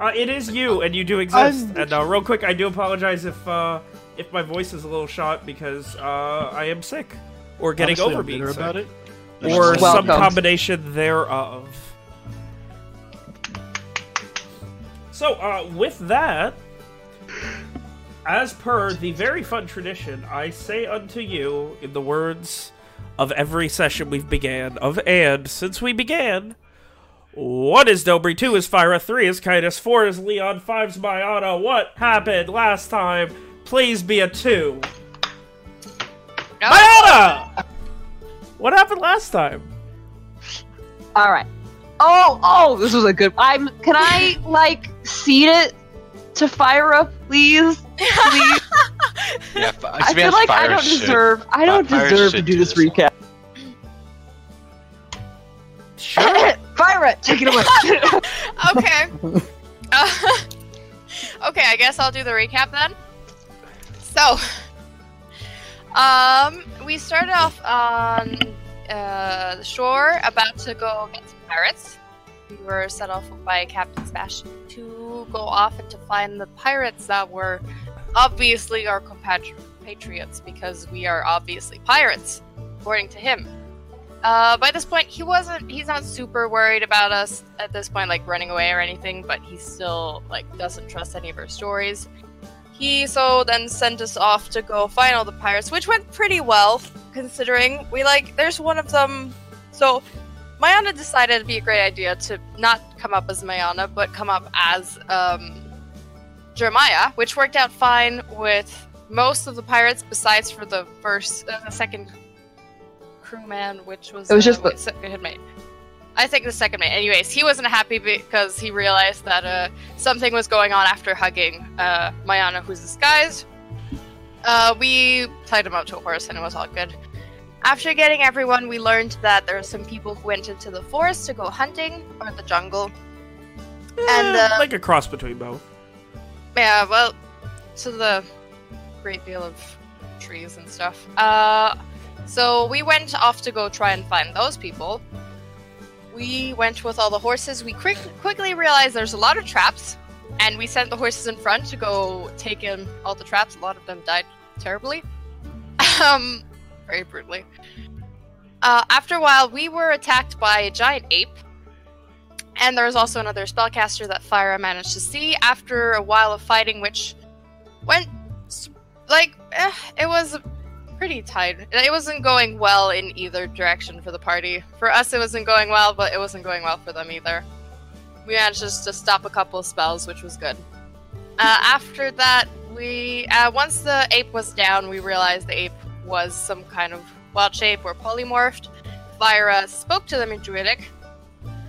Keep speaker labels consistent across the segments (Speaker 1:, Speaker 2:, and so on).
Speaker 1: Uh, it is you, and you do exist.
Speaker 2: I'm-
Speaker 1: And uh, real quick, I do apologize if uh, if my voice is a little shot because uh, I am sick or getting
Speaker 2: Honestly,
Speaker 1: over
Speaker 2: I'm
Speaker 1: being sick,
Speaker 2: about it.
Speaker 1: or
Speaker 2: Just-
Speaker 1: some
Speaker 3: Welcome.
Speaker 1: combination thereof. So, uh, with that, as per the very fun tradition, I say unto you, in the words of every session we've began, of and since we began, one is Dobry, two is Fyra, three is Kitus, four is Leon, five's Mayana. What happened last time? Please be a two.
Speaker 4: No.
Speaker 1: Mayana! What happened last time?
Speaker 3: All right. Oh, oh, this was a good. I'm. Can I like cede it to Fyra, please? Please.
Speaker 5: Yeah,
Speaker 3: I feel
Speaker 5: honest,
Speaker 3: like I don't
Speaker 5: should-
Speaker 3: deserve. I don't
Speaker 5: Fire
Speaker 3: deserve to do
Speaker 5: do
Speaker 3: this
Speaker 5: this one.
Speaker 3: recap.
Speaker 1: Sure.
Speaker 3: Fyra, take it away.
Speaker 4: okay. Uh, okay, I guess I'll do the recap then. So, um, we started off on uh, the shore, about to go get some pirates. We were set off by Captain Sebastian to go off and to find the pirates that were obviously our compatriots because we are obviously pirates, according to him. Uh, by this point, he wasn't. He's not super worried about us at this point, like running away or anything. But he still like doesn't trust any of our stories. He so then sent us off to go find all the pirates, which went pretty well considering we like. There's one of them. So Mayana decided it'd be a great idea to not come up as Mayana, but come up as um, Jeremiah, which worked out fine with most of the pirates, besides for the first, uh, the second crewman, which was
Speaker 3: It was
Speaker 4: uh,
Speaker 3: just the-
Speaker 4: wait, second mate. I think the second mate. Anyways, he wasn't happy because he realized that uh, something was going on after hugging uh, Mayana, who's disguised. Uh, we tied him up to a horse, and it was all good. After getting everyone, we learned that there are some people who went into the forest to go hunting or the jungle. And,
Speaker 1: Eh,
Speaker 4: uh,
Speaker 1: like a cross between both.
Speaker 4: Yeah, well, to the great deal of trees and stuff. Uh, so we went off to go try and find those people. We went with all the horses. We quick, quickly realized there's a lot of traps, and we sent the horses in front to go take in all the traps. A lot of them died terribly, um, very brutally. Uh, after a while, we were attacked by a giant ape, and there was also another spellcaster that Fyra managed to see after a while of fighting, which went like eh, it was pretty tight. It wasn't going well in either direction for the party. For us, it wasn't going well, but it wasn't going well for them either. We managed just to stop a couple spells, which was good. Uh, after that, we uh, once the ape was down, we realized the ape was some kind of wild shape or polymorphed. Fyra spoke to them in Druidic.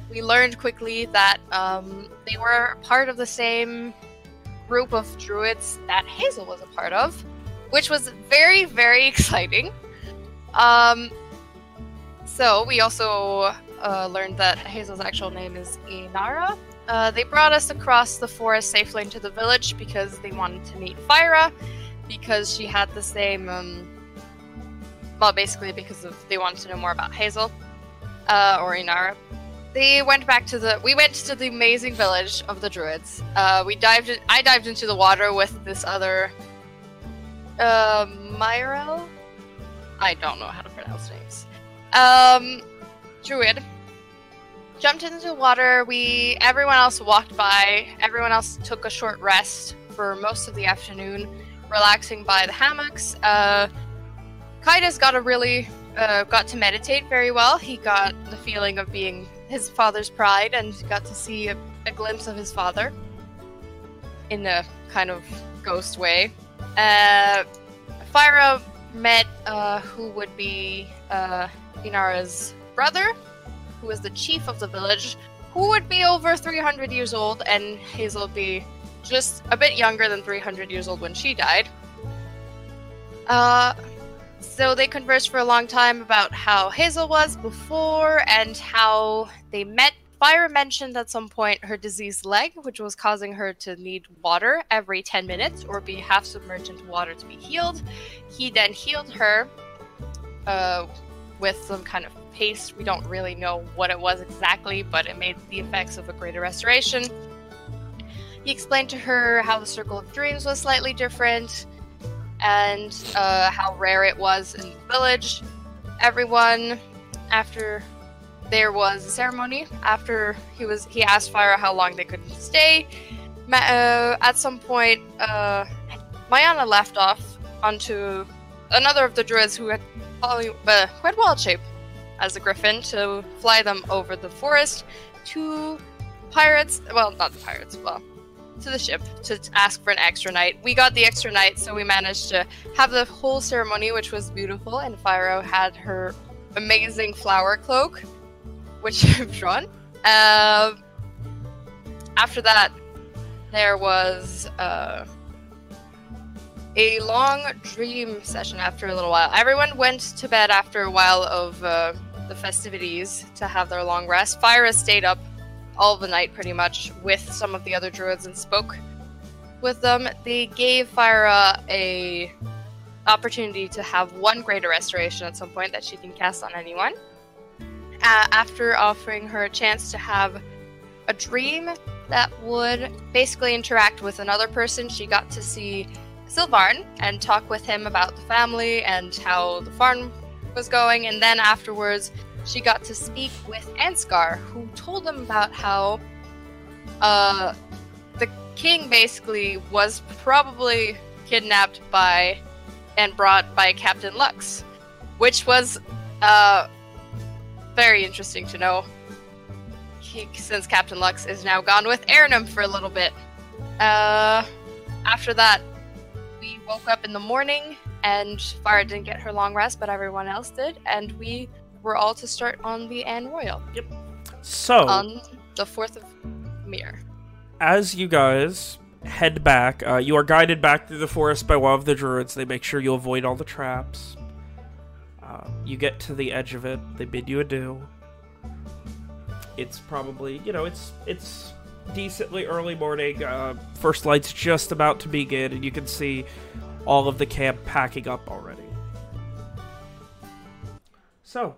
Speaker 4: We learned quickly that um, they were part of the same group of druids that Hazel was a part of, which was very, very exciting. Um, so we also uh, learned that Hazel's actual name is Inara. Uh, they brought us across the forest safely into the village because they wanted to meet Fyra, because she had the same. Um, well, basically because of they wanted to know more about Hazel uh, or Inara. They went back to the. We went to the amazing village of the druids. Uh, we dived. In, I dived into the water with this other. Uh, Myrel. I don't know how to pronounce names. Um, druid. Jumped into the water. We. Everyone else walked by. Everyone else took a short rest for most of the afternoon, relaxing by the hammocks. Uh, Kaida's got a really uh, got to meditate very well. He got the feeling of being his father's pride and got to see a, a glimpse of his father in a kind of ghost way. Uh, Fyra met uh, who would be uh, Inara's brother, who was the chief of the village, who would be over 300 years old, and Hazel would be just a bit younger than 300 years old when she died. Uh, so they conversed for a long time about how Hazel was before and how they met. Fyra mentioned at some point her diseased leg, which was causing her to need water every 10 minutes or be half submerged into water to be healed. He then healed her uh, with some kind of paste. We don't really know what it was exactly, but it made the effects of a greater restoration. he explained to her how the Circle of Dreams was slightly different and uh, how rare it was in the village. Everyone, after there was a ceremony, after he was he asked Fire how long they could stay. Uh, at some point, uh, Mayana left off onto another of the druids who had poly- uh, who had wild shape as a griffin to fly them over the forest to pirates. Well, not the pirates. Well, to the ship to ask for an extra night. We got the extra night, so we managed to have the whole ceremony, which was beautiful. And Fyra had her amazing flower cloak, which I've drawn. Uh, after that, there was uh, a long dream session after a little while. Everyone went to bed after a while of uh, the festivities to have their long rest. Fyra stayed up all the night pretty much with some of the other druids and spoke with them. They gave Fyra a opportunity to have one greater restoration at some point that she can cast on anyone. Uh, after offering her a chance to have a dream that would basically interact with another person, she got to see Sylvarn and talk with him about the family and how the farm was going. And then afterwards, she got to speak with Ansgar, who told them about how uh, the king basically was probably kidnapped by and brought by Captain Lux, which was uh, very interesting to know. He, since Captain Lux is now gone with Arnhem for a little bit. Uh, after that, we woke up in the morning, and Farah didn't get her long rest, but everyone else did, and we were all to start on the Anne Royal Yep.
Speaker 1: So,
Speaker 4: on the 4th of Mir.
Speaker 1: as you guys head back, uh, you are guided back through the forest by one of the druids. They make sure you avoid all the traps. Uh, you get to the edge of it. They bid you adieu. It's probably, you know, it's it's decently early morning. Uh, first light's just about to begin, and you can see all of the camp packing up already. So,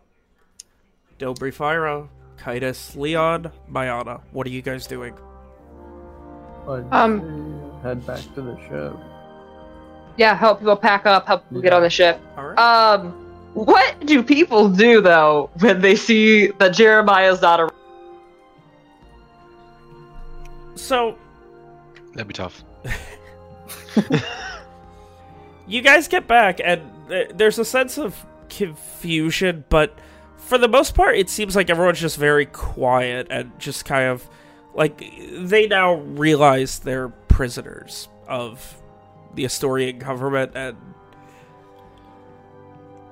Speaker 1: Dobry Fyra, Kitus, Leon, Mayana, what are you guys doing?
Speaker 3: Um,
Speaker 2: head back to the ship.
Speaker 3: Yeah, help people pack up, help people get on the ship.
Speaker 1: All right.
Speaker 3: Um, what do people do though when they see that Jeremiah's not around?
Speaker 1: so,
Speaker 5: That'd be tough.
Speaker 1: you guys get back, and there's a sense of confusion, but for the most part, it seems like everyone's just very quiet and just kind of like they now realize they're prisoners of the Astorian government, and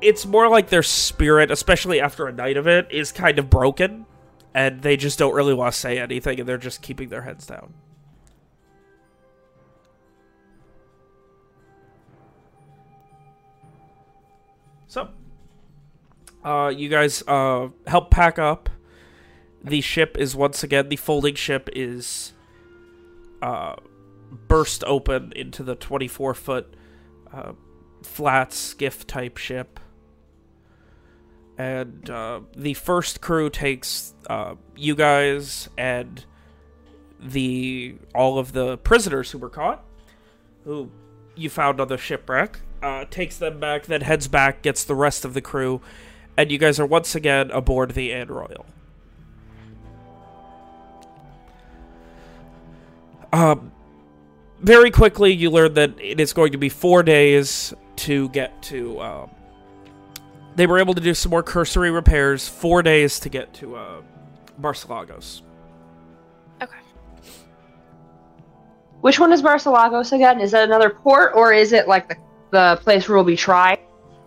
Speaker 1: it's more like their spirit, especially after a night of it, is kind of broken, and they just don't really want to say anything, and they're just keeping their heads down. So, uh, you guys uh, help pack up. The ship is once again the folding ship is uh, burst open into the twenty four foot uh, flat skiff type ship, and uh, the first crew takes uh, you guys and the all of the prisoners who were caught, who you found on the shipwreck, uh, takes them back, then heads back, gets the rest of the crew, and you guys are once again aboard the Anne Royal. Um, very quickly, you learn that it is going to be four days to get to. Um, they were able to do some more cursory repairs. Four days to get to uh, Barcelagos.
Speaker 4: Okay.
Speaker 3: Which one is Barcelagos again? Is that another port or is it like the, the place where we'll be trying?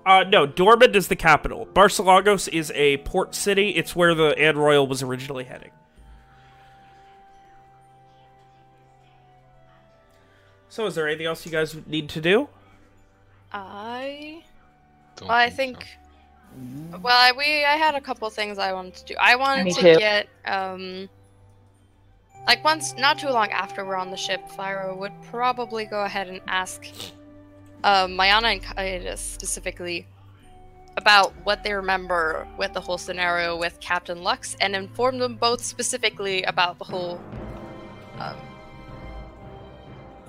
Speaker 1: Uh, no, Dormond is the capital. Barcelagos is a port city. It's where the Anne Royal was originally heading. So, is there anything else you guys need to do?
Speaker 4: I Well, I think. Well, I, we I had a couple things I wanted to do. I wanted
Speaker 3: Me
Speaker 4: to
Speaker 3: too.
Speaker 4: get um, like once not too long after we're on the ship, Fyra would probably go ahead and ask um, Mayana and Kitus specifically about what they remember with the whole scenario with Captain Lux, and inform them both specifically about the whole um,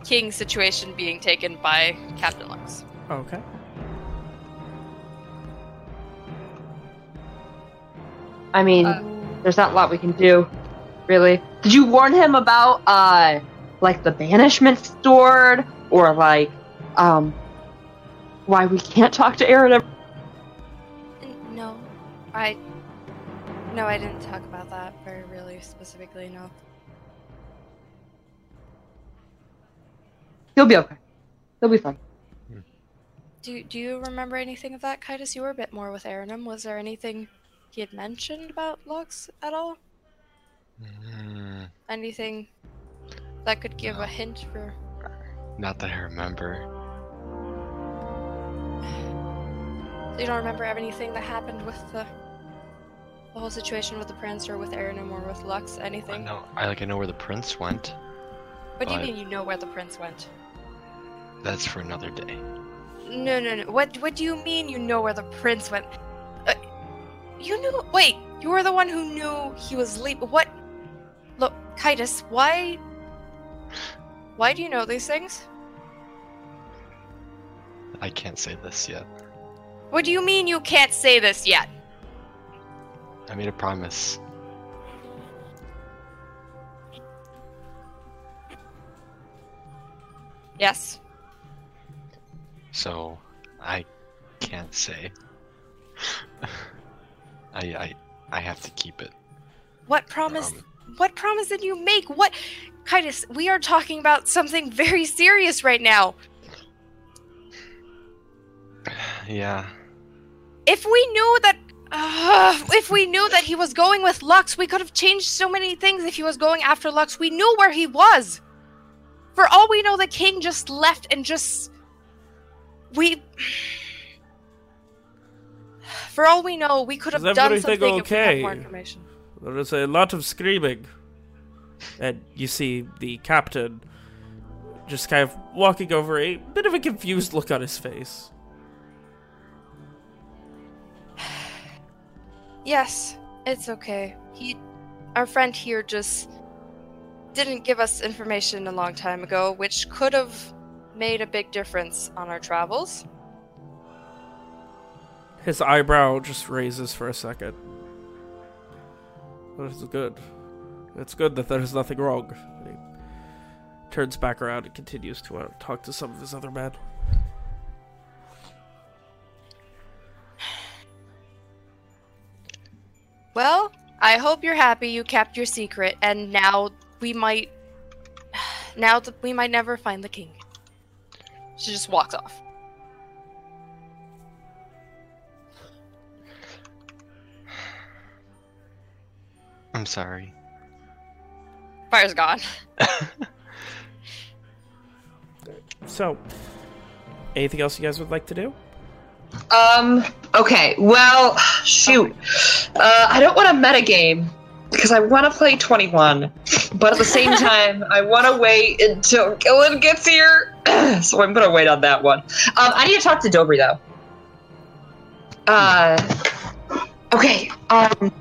Speaker 4: king situation being taken by Captain Lux.
Speaker 1: Okay.
Speaker 6: I mean,
Speaker 4: Uh,
Speaker 6: there's not a lot we can do, really. Did you warn him about, uh, like the banishment sword, or like, um, why we can't talk to Aaron? ever-
Speaker 4: No, I. No, I didn't talk about that very really specifically. No.
Speaker 6: He'll be okay. He'll be fine.
Speaker 4: Do Do you remember anything of that, Kitus? You were a bit more with Aranum. Was there anything he had mentioned about Lux at all?
Speaker 5: Mm,
Speaker 4: Anything that could give
Speaker 5: No.
Speaker 4: a hint for?
Speaker 5: not that I remember.
Speaker 4: You don't remember anything that happened with the the whole situation with the prince, or with Aaron or with Lux? anything?
Speaker 5: I know. I like. I know where the prince went.
Speaker 4: What do you mean you know where the prince went?
Speaker 5: That's for another day.
Speaker 4: No, no, no. What What do you mean you know where the prince went? You knew. Wait, you were the one who knew he was late. What? Look, Kitus, why? Why do you know these things?
Speaker 5: I can't say this yet.
Speaker 4: What do you mean you can't say this yet?
Speaker 5: I made a promise.
Speaker 4: Yes.
Speaker 5: So I can't say. I I I have to keep it.
Speaker 4: What promise?
Speaker 5: Um,
Speaker 4: What promise did you make? What? Kitus, we are talking about something very serious right now.
Speaker 5: yeah.
Speaker 4: If we knew that. Uh, if we knew that he was going with Lux, we could have changed so many things if he was going after Lux. We knew where he was. For all we know, the king just left and just. We. For all we know, we could have done something if we had
Speaker 1: okay?
Speaker 4: more information.
Speaker 1: There is a lot of screaming. And you see the captain just kind of walking over, a bit of a confused look on his face.
Speaker 4: Yes, it's okay. He, our friend here, just didn't give us information a long time ago, which could have made a big difference on our travels.
Speaker 1: His eyebrow just raises for a second. That is good. It's good that there is nothing wrong. He turns back around and continues to uh, talk to some of his other men.
Speaker 4: Well, I hope you're happy you kept your secret, and now we might, now that we might never find the king. She just walks off.
Speaker 5: I'm sorry.
Speaker 4: Fire's gone.
Speaker 1: So, anything else you guys would like to do?
Speaker 3: Um. Okay. Well, shoot. Uh, I don't want to metagame because I want to play 21, but at the same time, I want to wait until Gillen gets here. so I'm gonna wait on that one. Um, I need to talk to Dobry though. Uh. Okay. Um.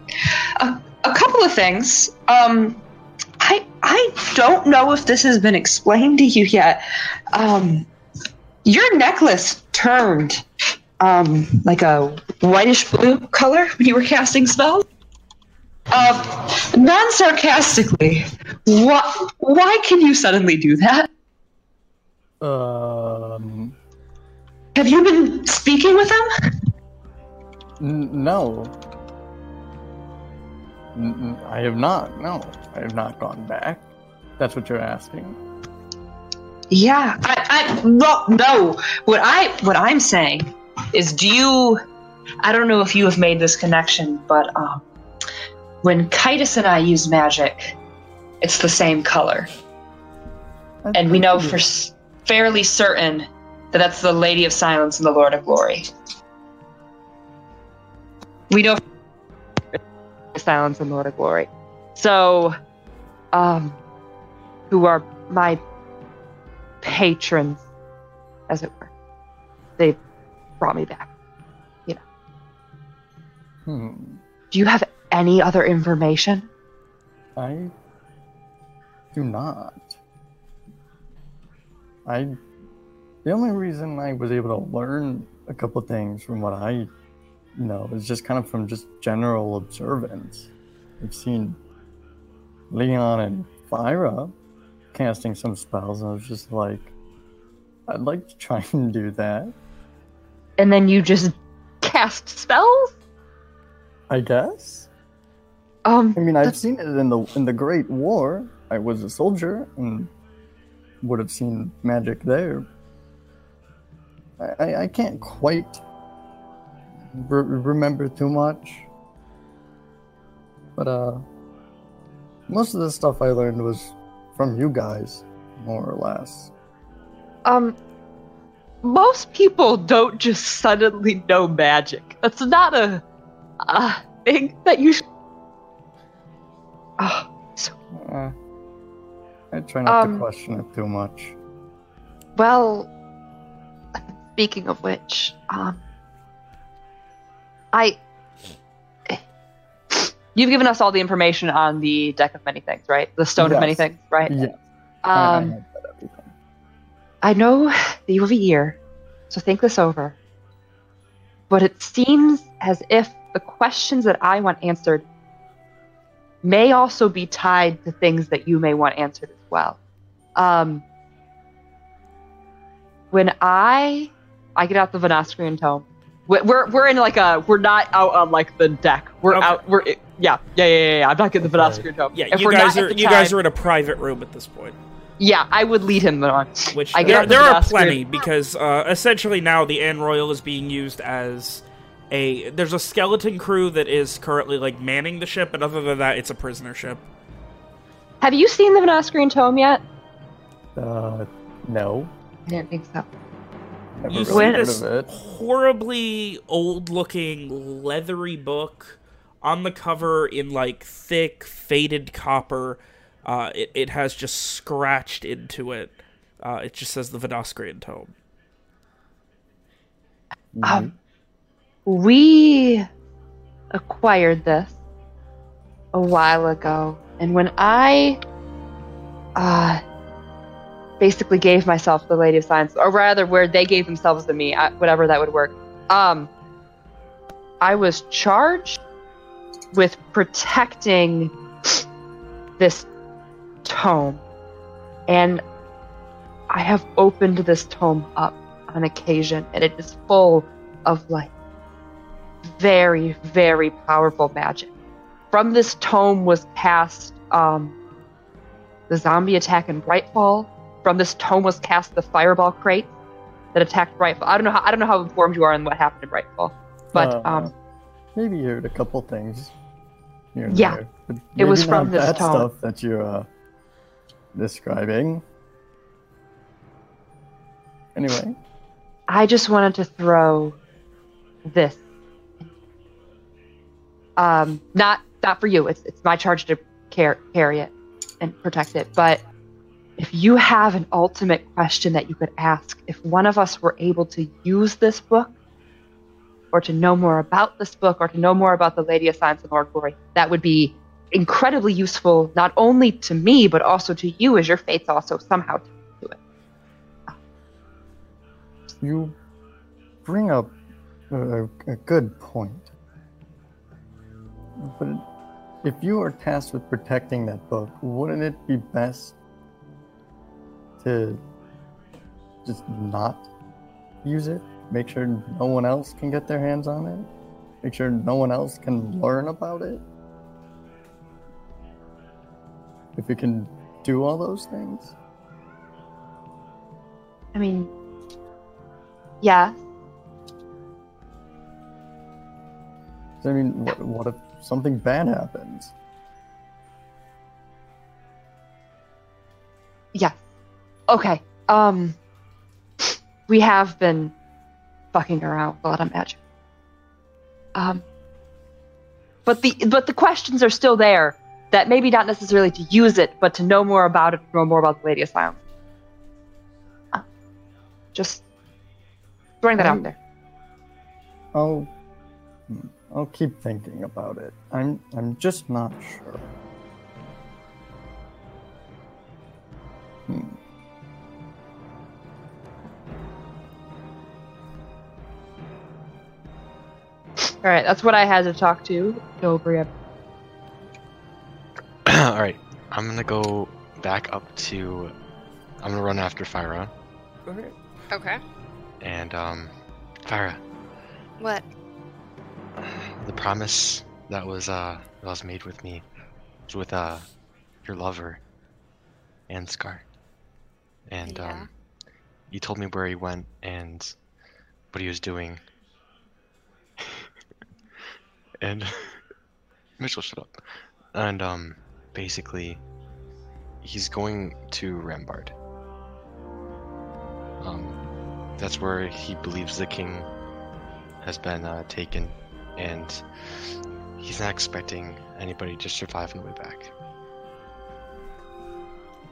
Speaker 3: A, a couple of things. Um. I I don't know if this has been explained to you yet. Um. Your necklace turned um, like a whitish blue color when you were casting spells? Uh, non sarcastically, why, why can you suddenly do that?
Speaker 2: Um,
Speaker 3: Have you been speaking with him?
Speaker 2: n- no. I have not. No, I have not gone back. That's what you're asking.
Speaker 3: Yeah, I, I, well, no. What I, what I'm saying is, do you? I don't know if you have made this connection, but um, when Kitus and I use magic, it's the same color.
Speaker 2: I
Speaker 3: and we know for s- fairly certain that that's the Lady of Silence and the Lord of Glory. We know Silence and Lord of Glory. So, um, who are my patrons, as it were. They brought me back.
Speaker 2: you Hmm.
Speaker 3: Do you have any other information?
Speaker 2: I do not. I the only reason I was able to learn a couple things from what I know it's just kind of from just general observance. I've seen Leon and Fyra casting some spells, and I was just like, I'd like to try and do that.
Speaker 3: And then you just cast spells?
Speaker 2: I guess.
Speaker 3: Um,
Speaker 2: I mean, I've
Speaker 3: That's-
Speaker 2: seen it in the in the Great War. I was a soldier and would have seen magic there. I, I, I can't quite re- remember too much, but uh, most of the stuff I learned was from you guys, more or less.
Speaker 3: um, most people don't just suddenly know magic. That's not a, a thing that you should. Oh, so,
Speaker 2: Uh, I try not
Speaker 3: Um,
Speaker 2: to question it too much.
Speaker 3: well, speaking of which, um, I. You've given us all the information on the deck of many things, right? The stone of many things, right?
Speaker 2: Yeah, I- I
Speaker 3: Um,
Speaker 2: have that everything.
Speaker 3: I know that you have a year, so think this over. But it seems as if the questions that I want answered may also be tied to things that you may want answered as well. Um, when I I get out the Venastrian tome, we- we're we're in like a we're not out on like the deck. We're
Speaker 1: Okay.
Speaker 3: out. We're yeah yeah yeah yeah. yeah. I'm not getting the
Speaker 2: Okay.
Speaker 3: Venastrian tome.
Speaker 1: Yeah,
Speaker 3: If
Speaker 1: you
Speaker 3: we're
Speaker 1: guys
Speaker 3: not
Speaker 1: are
Speaker 3: at the
Speaker 1: you guys are in a private room at this point.
Speaker 3: Yeah, I would lead him on.
Speaker 1: Which
Speaker 3: I get
Speaker 1: there,
Speaker 3: the
Speaker 1: there are
Speaker 3: Venastrian-
Speaker 1: plenty because uh, essentially now the Anne Royal is being used as a there's a skeleton crew that is currently like manning the ship, and other than that, it's a prisoner ship.
Speaker 3: Have you seen the Venastrian tome yet?
Speaker 2: Uh, no,
Speaker 3: I didn't think so.
Speaker 2: Never
Speaker 1: You see
Speaker 3: When-
Speaker 1: this horribly old-looking leathery book on the cover in like thick faded copper. Uh, it it has just scratched into it. Uh, it just says the Venastrian tome.
Speaker 3: Um, we acquired this a while ago, and when I uh, basically gave myself the Lady of Silence, or rather, where they gave themselves to me, whatever that would work, um, I was charged with protecting this tome, and I have opened this tome up on occasion, and it is full of like very, very powerful magic. From this tome was cast um, the zombie attack in Brightfall. From this tome was cast the fireball crate that attacked Brightfall. I don't know how I don't know how informed you are on what happened in Brightfall, but
Speaker 2: Uh,
Speaker 3: um,
Speaker 2: maybe you heard a couple things.
Speaker 3: Yeah, it was from this
Speaker 2: that
Speaker 3: tome.
Speaker 2: stuff that you're uh, describing. Anyway,
Speaker 3: I just wanted to throw this. Um, not not for you. It's it's my charge to care, carry it and protect it. But if you have an ultimate question that you could ask, if one of us were able to use this book, or to know more about this book, or to know more about the Lady of Silence and Lord Glory, that would be incredibly useful not only to me but also to you, as your fate's also somehow to it.
Speaker 2: you bring up a, a good point. But if you are tasked with protecting that book, wouldn't it be best to just not use it? Make sure no one else can get their hands on it? Make sure no one else can learn about it? If you can do all those things?
Speaker 3: I mean, yeah,
Speaker 2: I mean, what, what if something bad happens?
Speaker 3: yeah. Okay. Um, we have been fucking around with a lot of magic. Um, but the but the questions are still there. That maybe not necessarily to use it, but to know more about it, know more about the Lady of Silence. Uh, just throwing that out
Speaker 2: Um,
Speaker 3: there.
Speaker 2: I'll I'll keep thinking about it. I'm I'm just not sure.
Speaker 3: All right, that's what I had to talk to Dobria.
Speaker 5: All right, I'm gonna go back up to. I'm gonna run after Fyra,
Speaker 1: Okay.
Speaker 4: Okay.
Speaker 5: and um, Fyra,
Speaker 4: What?
Speaker 5: the promise that was uh that was made with me, was with uh your lover, Ansgar, and
Speaker 4: Yeah.
Speaker 5: um, you told me where he went and what he was doing, and Mitchell, shut up, and um, basically, he's going to Rambard. Um, that's where he believes the king has been uh, taken, and he's not expecting anybody to survive on the way back.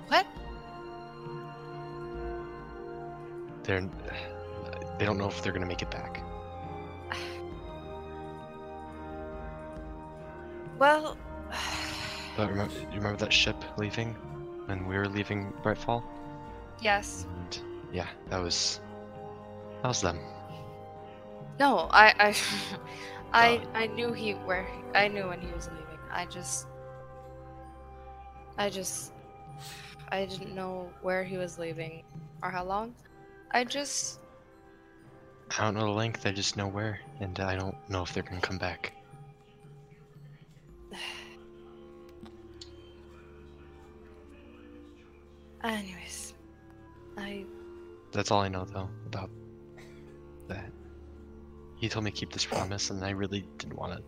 Speaker 4: What?
Speaker 5: They're they don't know if they're gonna make it back.
Speaker 4: Well,
Speaker 5: But remember, you remember that ship leaving when we were leaving Brightfall?
Speaker 4: yes.
Speaker 5: And yeah, that was that was them.
Speaker 4: No, I, I, I, I knew he where I knew when he was leaving. I just, I just, I didn't know where he was leaving or how long. I just,
Speaker 5: I don't know the length. I just know where, and I don't know if they're gonna come back.
Speaker 4: anyways, I,
Speaker 5: That's all I know though about that. He told me to keep this promise, and I really didn't want to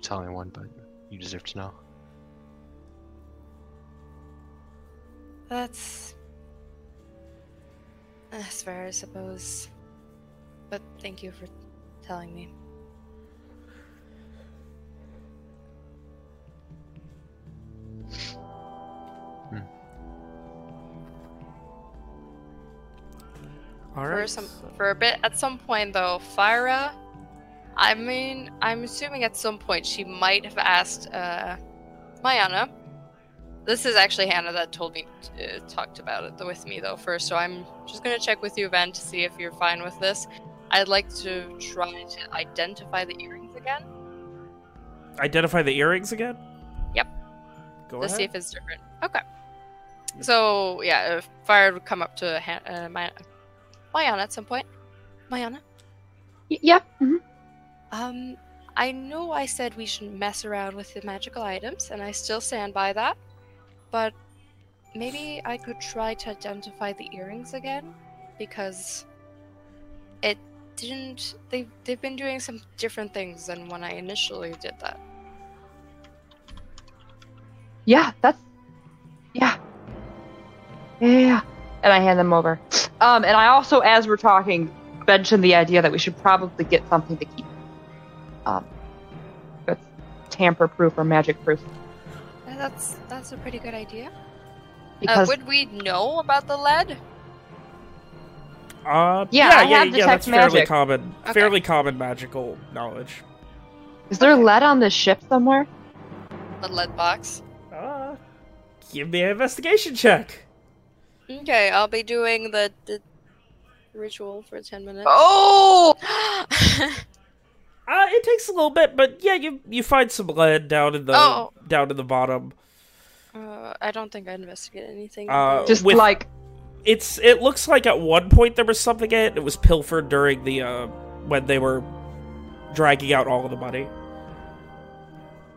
Speaker 5: tell anyone, but you deserve to know.
Speaker 4: that's, that's fair, I suppose. But thank you for telling me.
Speaker 1: All
Speaker 4: for some for a bit at some point though Fyra I mean I'm assuming at some point she might have asked uh Mayana. This is actually Hannah that told me uh, talked about it with me though first so I'm just gonna check with you Ven to see if you're fine with this. I'd like to try to identify the earrings again.
Speaker 1: Identify the earrings again.
Speaker 4: Yep.
Speaker 1: Go
Speaker 4: to
Speaker 1: ahead.
Speaker 4: see if it's different okay so yeah if Fyra would come up to Han- uh, May- Mayana at some point Mayana
Speaker 3: Y- yeah. mhm.
Speaker 4: Um, I know I said we shouldn't mess around with the magical items, and I still stand by that. But maybe I could try to identify the earrings again, because it didn't. They they've been doing some different things than when I initially did that.
Speaker 3: Yeah, that's yeah. Yeah, yeah, yeah. And I hand them over. Um, and I also, as we're talking, mentioned the idea that we should probably get something to keep. Um, that's tamper-proof or magic-proof.
Speaker 4: Uh, That's that's a pretty good idea. Uh,
Speaker 3: Because
Speaker 4: would we know about the lead?
Speaker 1: Uh,
Speaker 3: Yeah,
Speaker 1: yeah,
Speaker 3: I
Speaker 1: yeah, yeah.
Speaker 3: detect
Speaker 1: That's fairly common.
Speaker 4: Okay.
Speaker 1: Fairly common magical knowledge.
Speaker 3: is there lead on this ship somewhere?
Speaker 4: The lead box.
Speaker 1: Give me an investigation check.
Speaker 4: Okay, I'll be doing the, the ritual for ten minutes.
Speaker 3: Oh,
Speaker 1: Uh, it takes a little bit, but yeah, you you find some lead down in the
Speaker 4: Oh.
Speaker 1: down in the bottom.
Speaker 4: Uh, I don't think I investigated anything.
Speaker 1: Uh,
Speaker 3: just
Speaker 1: With-
Speaker 3: like
Speaker 1: It's it looks like at one point there was something in it. It was pilfered during the uh when they were dragging out all of the money.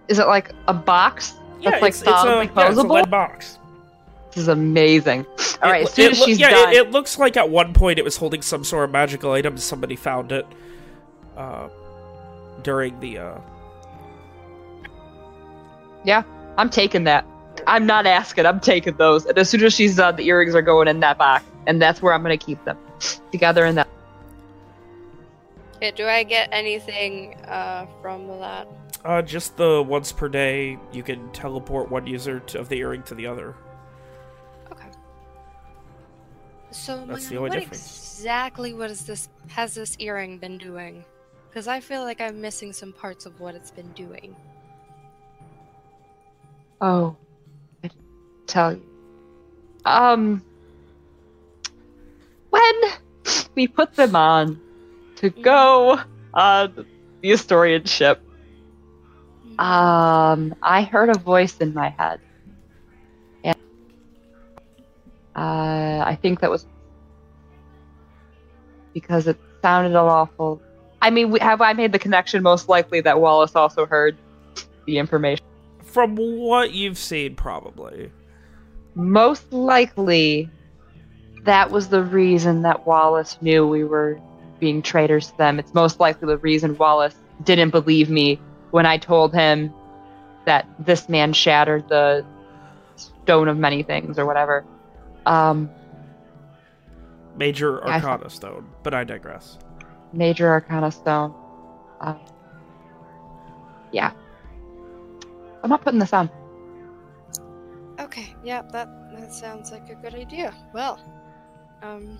Speaker 3: is it like a box?
Speaker 1: Yeah,
Speaker 3: That's, like,
Speaker 1: it's, it's a
Speaker 3: solidly
Speaker 1: yeah, it's a lead box.
Speaker 3: This is amazing. All
Speaker 1: It
Speaker 3: right, as soon
Speaker 1: it
Speaker 3: as she's
Speaker 1: yeah,
Speaker 3: done,
Speaker 1: It, it looks like at one point it was holding some sort of magical item. Somebody found it uh, during the. Uh...
Speaker 3: Yeah, I'm taking that. I'm not asking. I'm taking those. And as soon as she's done, the earrings are going in that box, and that's where I'm gonna keep them together in that.
Speaker 4: Okay, do I get anything uh, from that?
Speaker 1: Uh, just the once per day, you can teleport one user to, of the earring to the other.
Speaker 4: Okay. So,
Speaker 1: That's
Speaker 4: Maya,
Speaker 1: the only
Speaker 4: what
Speaker 1: difference.
Speaker 4: exactly what is this? Has this earring been doing? Because I feel like I'm missing some parts of what it's been doing.
Speaker 3: Oh, I didn't tell you. Um, when we put them on to go uh, the Astorian ship. Um, I heard a voice in my head. And uh, I think that was because it sounded awful. I mean, we, have I made the connection? Most likely that Wallace also heard the information.
Speaker 1: From what you've seen, probably.
Speaker 3: Most likely, that was the reason that Wallace knew we were being traitors to them. It's most likely the reason Wallace didn't believe me when I told him that this man shattered the stone of many things or whatever. Um,
Speaker 1: Major
Speaker 3: I
Speaker 1: Arcana Stone, but I digress.
Speaker 3: major arcana stone. Uh, yeah. I'm not putting this on.
Speaker 4: Okay, yeah, that that sounds like a good idea. Well, um,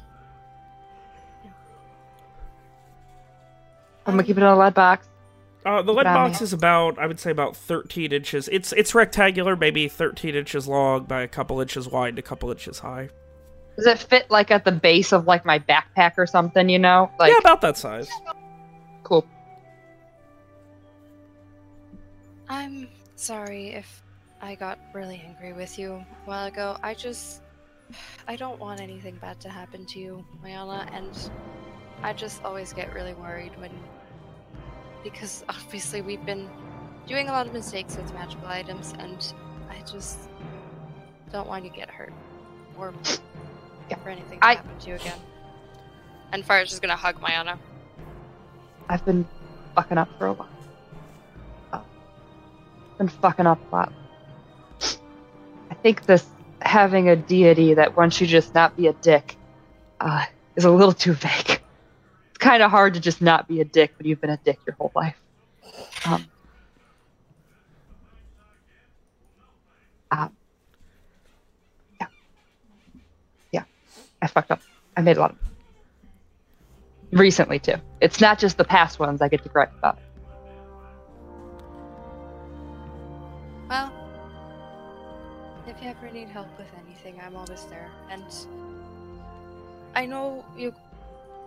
Speaker 3: I'm gonna keep it in a lead box.
Speaker 1: Uh, the lead box is about, I would say, about 13 inches. It's it's rectangular, maybe 13 inches long by a couple inches wide, a couple inches high.
Speaker 3: Does it fit like at the base of like my backpack or something? You know, like
Speaker 1: yeah, about that size.
Speaker 3: cool.
Speaker 4: I'm sorry if I got really angry with you a while ago. I just. I don't want anything bad to happen to you, Mayana, and I just always get really worried when. Because obviously we've been doing a lot of mistakes with magical items, and I just don't want you to get hurt. Or
Speaker 3: Yeah.
Speaker 4: for anything to
Speaker 3: I-
Speaker 4: happen to you again. And Fire's just gonna hug Mayana.
Speaker 3: I've been fucking up for a while. Oh. Been fucking up a lot. I think this having a deity that wants you just not be a dick uh, is a little too vague. Kind of hard to just not be a dick when you've been a dick your whole life. Um, um, yeah. Yeah. I fucked up. I made a lot of recently too. It's not just the past ones I get to gripe about.
Speaker 4: Well, if you ever need help with anything, I'm always there. And I know you.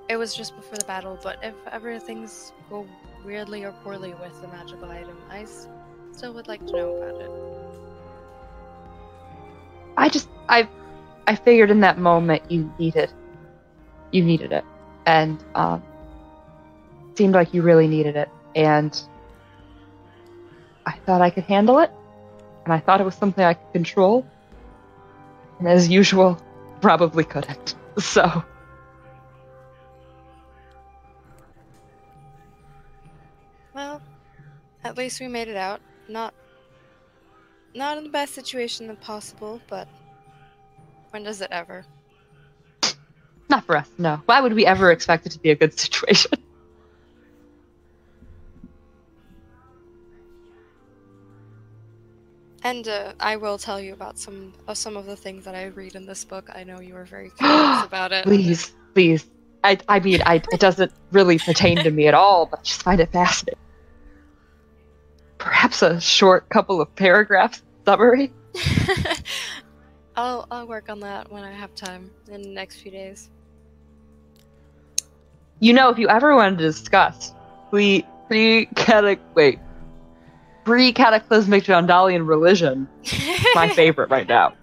Speaker 4: It was just before the battle, but if ever things go weirdly or poorly with the magical item, I still would like to know about it.
Speaker 3: I just I I figured in that moment you needed you needed it. And um seemed like you really needed it. And I thought I could handle it. And I thought it was something I could control. And as usual, probably couldn't. So
Speaker 4: Well, at least we made it out. Not. Not in the best situation possible, but. When does it ever?
Speaker 3: not for us, no. Why would we ever expect it to be a good situation?
Speaker 4: And uh, I will tell you about some of some of the things that I read in this book. I know you were very curious about it.
Speaker 3: Please, please. I, I mean, I, it doesn't really pertain to me at all, but I just find it fascinating. Perhaps a short couple of paragraphs summary?
Speaker 4: I'll I'll work on that when I have time in the next few days.
Speaker 3: You know, if you ever wanted to discuss pre pre catac wait pre cataclysmic Jondalian religion, my favorite right now.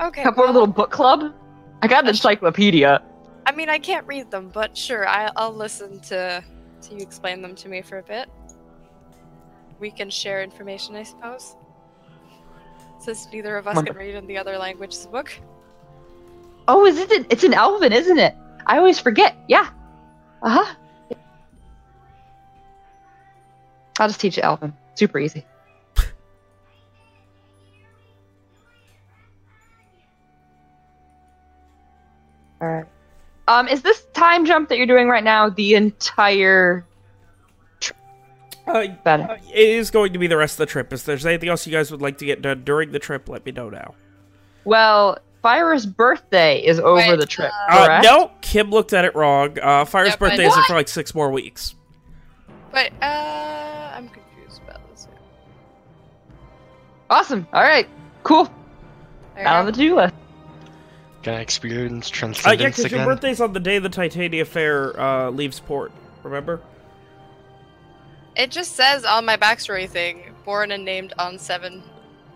Speaker 4: okay.
Speaker 3: Have a
Speaker 4: well,
Speaker 3: little book club. I got an encyclopedia.
Speaker 4: I mean, I can't read them, but sure, I, I'll listen to to you explain them to me for a bit. We can share information, I suppose. Since neither of us can read in the other language's book.
Speaker 3: Oh, is it? It's in Elven, isn't it? I always forget. Yeah. Uh huh. I'll just teach you Elven. Super easy. All right. Um, is this time jump that you're doing right now the entire
Speaker 1: Uh, uh, it is going to be the rest of the trip. If there's anything else you guys would like to get done during the trip, let me know now.
Speaker 3: Well, Fire's birthday is over
Speaker 4: Wait,
Speaker 3: the trip,
Speaker 1: Uh,
Speaker 3: correct?
Speaker 1: no, Kim looked at it wrong. Uh, Fire's
Speaker 4: Yeah,
Speaker 1: birthday isn't for like six more weeks.
Speaker 4: But uh, I'm confused about this.
Speaker 3: Awesome. All right. Cool.
Speaker 4: There you
Speaker 3: Out on
Speaker 4: go.
Speaker 3: the to-do list.
Speaker 5: Can I experience
Speaker 1: Uh,
Speaker 5: transcendence
Speaker 1: yeah, because your birthday's on the day the Titania Fair uh, leaves port. Remember?
Speaker 4: It just says on my backstory thing, born and named on seven.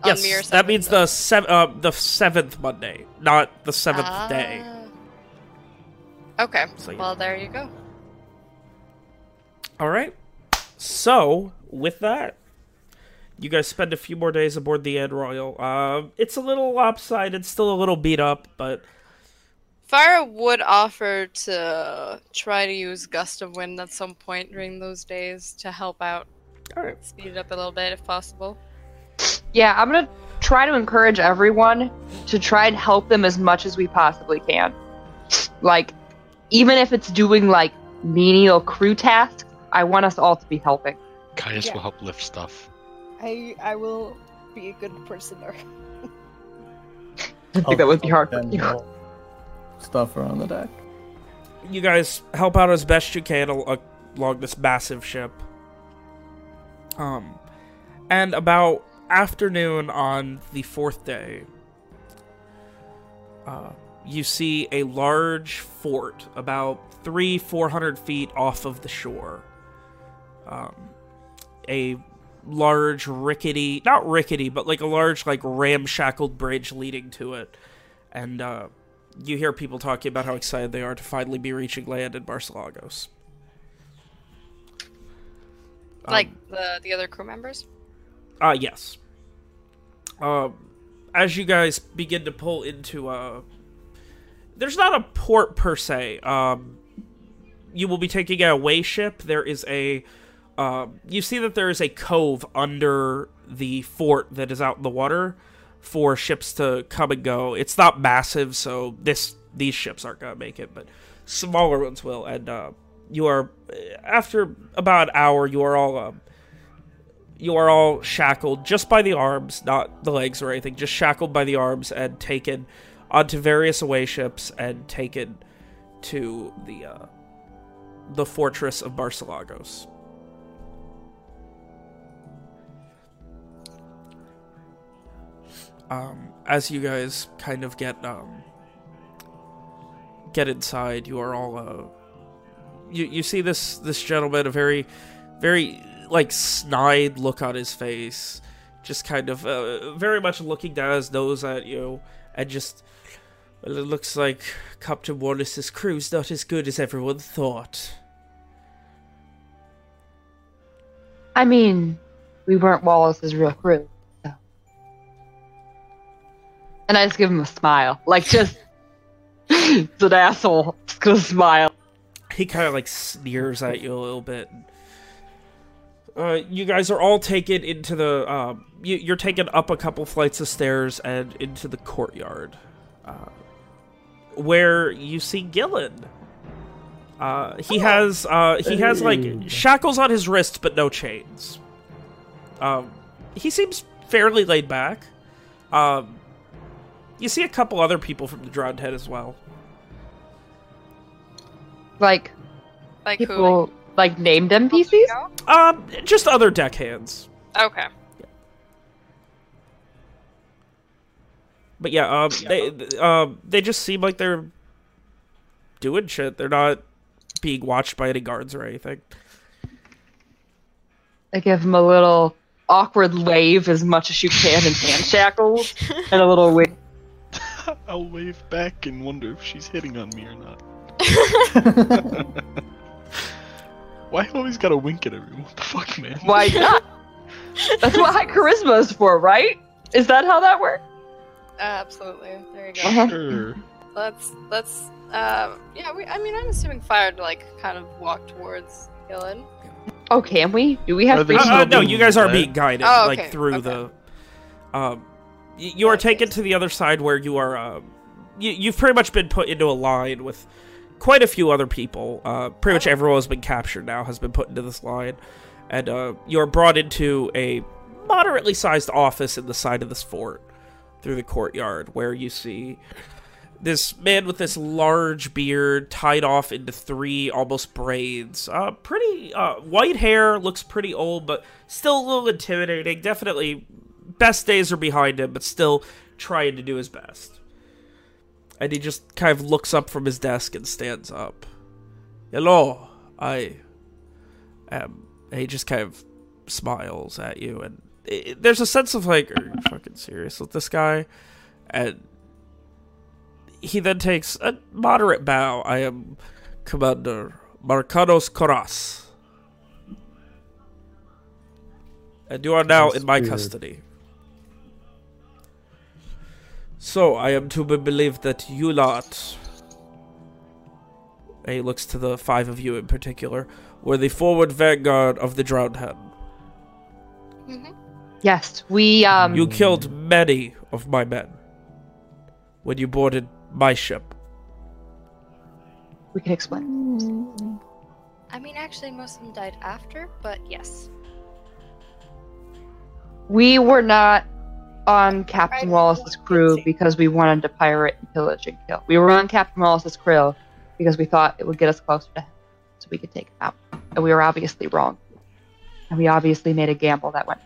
Speaker 4: on
Speaker 1: Yes,
Speaker 4: Mir
Speaker 1: that
Speaker 4: seven.
Speaker 1: means the sev- uh, the seventh Monday, not the seventh day.
Speaker 4: Ah. Okay.
Speaker 1: So, yeah.
Speaker 4: Well, there you go.
Speaker 1: All right. So with that, you guys spend a few more days aboard the Ed Royal. Uh, it's a little lopsided, still a little beat up, but
Speaker 4: Fyra would offer to try to use Gust of Wind at some point during those days to help out,
Speaker 1: all right.
Speaker 4: speed it up a little bit if possible.
Speaker 3: Yeah, I'm gonna try to encourage everyone to try and help them as much as we possibly can. Like, even if it's doing like menial crew tasks, I want us all to be helping.
Speaker 5: Kitus
Speaker 7: Yeah.
Speaker 5: will help lift stuff.
Speaker 7: I I will be a good prisoner.
Speaker 3: I think that would be oh, hard for
Speaker 2: Then
Speaker 3: you.
Speaker 2: Stuff around the deck.
Speaker 1: You guys help out as best you can al- along this massive ship. Um, and about afternoon on the fourth day, uh, you see a large fort about three, four hundred feet off of the shore. Um, a large, rickety, not rickety, but like a large, like ramshackled bridge leading to it. And, uh, you hear people talking about how excited they are to finally be reaching land in Barcelagos. Um,
Speaker 4: Like the the other crew members.
Speaker 1: Uh, yes. Um, as you guys begin to pull into, uh, there's not a port per se. Um, you will be taking a way ship. There is a, um, you see that there is a cove under the fort that is out in the water for ships to come and go. It's not massive, so this these ships aren't gonna make it, but smaller ones will. And uh, you are after about an hour, you are all um, you are all shackled just by the arms, not the legs or anything, just shackled by the arms and taken onto various away ships and taken to the uh, the fortress of Barcelagos. Um, as you guys kind of get um, get inside, you are all uh, you you see this this gentleman a very very like snide look on his face, just kind of uh, very much looking down his nose at you, and just well, it looks like Captain Wallace's crew's not as good as everyone thought.
Speaker 3: I mean, we weren't Wallace's real crew. And I just give him a smile. Like, just. it's an asshole. Just gonna smile.
Speaker 1: he kind of like sneers at you a little bit. Uh, you guys are all taken into the. Um, you, you're taken up a couple flights of stairs and into the courtyard, uh, where you see Gillen. Uh, he has uh, he has like shackles on his wrists, but no chains. Um, he seems fairly laid back. Um, you see a couple other people from the Drowned Head as well.
Speaker 3: Like,
Speaker 4: Like who?
Speaker 3: people, like, named NPCs?
Speaker 1: Um, just other deckhands.
Speaker 4: Okay.
Speaker 1: But yeah, um, they um they just seem like they're doing shit. They're not being watched by any guards or anything.
Speaker 3: I give him a little awkward wave as much as you can in hand shackles, and a little wave.
Speaker 5: I'll wave back and wonder if she's hitting on me or not. Why I always gotta wink at everyone? What the fuck, man?
Speaker 3: Why not? That's what high charisma is for, right? Is that how that works?
Speaker 4: Absolutely. There you go.
Speaker 3: Uh-huh.
Speaker 5: Sure.
Speaker 4: Let's let's um yeah, we I mean I'm assuming Fyra to like kind of walk towards Gillen.
Speaker 3: Oh, can we? Do we have
Speaker 5: they
Speaker 1: Uh, uh, no, you guys are being guided
Speaker 4: Oh,
Speaker 1: like through
Speaker 4: okay.
Speaker 1: the. Um, y- you are taken to the other side where you are. Um, you, you've pretty much been put into a line with quite a few other people. Uh, pretty much everyone has been captured now has been put into this line, and uh, you are brought into a moderately sized office in the side of this fort through the courtyard where you see this man with this large beard tied off into three almost braids. Uh, pretty uh, white hair, looks pretty old, but still a little intimidating. Definitely, best days are behind him, but still trying to do his best. And he just kind of looks up from his desk and stands up. Hello, I am And he just kind of smiles at you, and it, there's a sense of like, "Are you fucking serious with this guy?" And he then takes a moderate bow. I am Commander Marcanos Coras. And you are now
Speaker 2: That's
Speaker 1: in my
Speaker 2: weird.
Speaker 1: custody. So, I am to be believed that you lot, and he looks to the five of you in particular, were the forward vanguard of the Drowned Hen.
Speaker 4: Mhm.
Speaker 3: Yes, we um
Speaker 1: You killed many of my men when you boarded my ship.
Speaker 3: we can explain.
Speaker 4: I mean, actually, most of them died after, but yes.
Speaker 3: We were not on Captain
Speaker 4: Right.
Speaker 3: Wallace's crew because we wanted to pirate and pillage and kill. We were on Captain Wallace's crew because we thought it would get us closer to him so we could take him out. And we were obviously wrong. And we obviously made a gamble that went.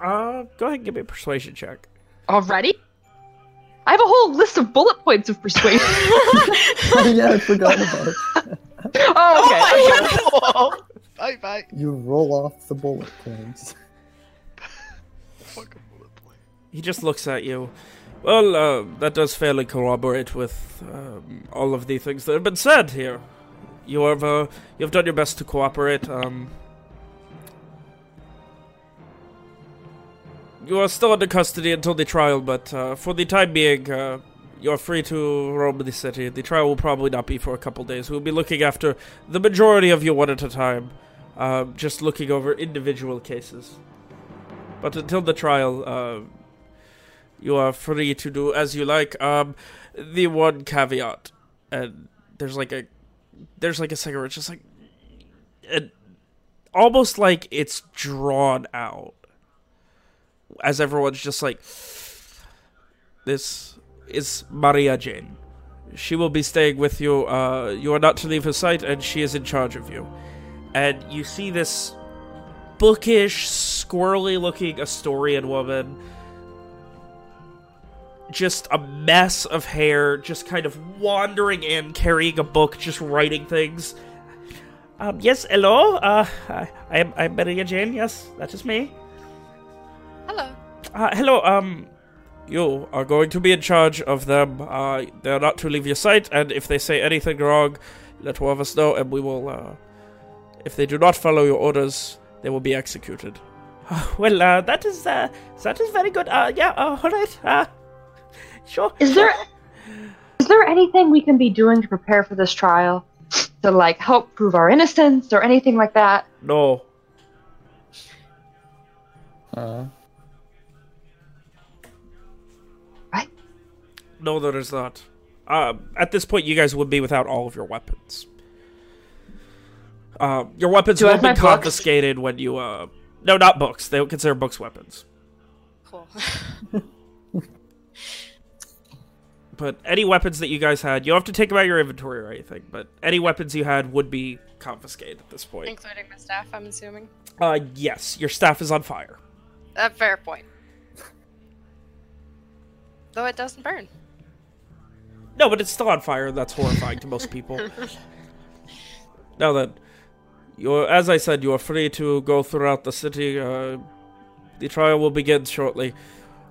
Speaker 1: Uh, go ahead and give me a persuasion check.
Speaker 3: Already? I have a whole list of bullet points of persuasion.
Speaker 2: yeah, I forgot about it.
Speaker 3: oh, okay.
Speaker 5: bye bye.
Speaker 2: You roll off the bullet points.
Speaker 5: Fucking bullet point.
Speaker 1: He just looks at you. Well, uh, that does fairly corroborate with um, all of the things that have been said here. You have uh, you have done your best to cooperate. Um, you are still under custody until the trial, but uh, for the time being, uh, you're free to roam the city. The trial will probably not be for a couple days. We'll be looking after the majority of you one at a time, uh, just looking over individual cases. But until the trial, uh, you are free to do as you like. Um, the one caveat, and there's like a, there's like a it's just like, it, almost like it's drawn out, as everyone's just like, this is Maria Jane. She will be staying with you. Uh, you are not to leave her sight, and she is in charge of you. And you see this bookish, squirrely-looking Astorian woman just a mess of hair, just kind of wandering in, carrying a book, just writing things. Um, yes, hello. Uh, I, I am I'm Maria Jane. Yes, that is just me.
Speaker 4: Hello.
Speaker 1: Uh, hello. Um, you are going to be in charge of them. Uh, they are not to leave your sight, and if they say anything wrong, let one of us know, and we will. Uh, if they do not follow your orders, they will be executed. well, uh, that is uh, that is very good. Uh, yeah. Uh, all right. Uh, sure.
Speaker 3: Is there is there anything we can be doing to prepare for this trial? To like help prove our innocence or anything like that?
Speaker 1: No.
Speaker 2: Uh,
Speaker 1: No, there is not. Uh, at this point, you guys would be without all of your weapons. Uh, your weapons
Speaker 3: Do
Speaker 1: will be
Speaker 3: my books?
Speaker 1: confiscated when you. Uh, no, not books. They don't consider books weapons.
Speaker 4: Cool.
Speaker 1: But any weapons that you guys had, you don't have to take them out of your inventory or anything. But any weapons you had would be confiscated at this point.
Speaker 4: Including my staff, I'm assuming.
Speaker 1: Uh, yes, your staff is on fire.
Speaker 4: A fair point. Though it doesn't burn.
Speaker 1: No, but it's still on fire. That's horrifying to most people. Now then, you're as I said, you are free to go throughout the city. Uh, the trial will begin shortly.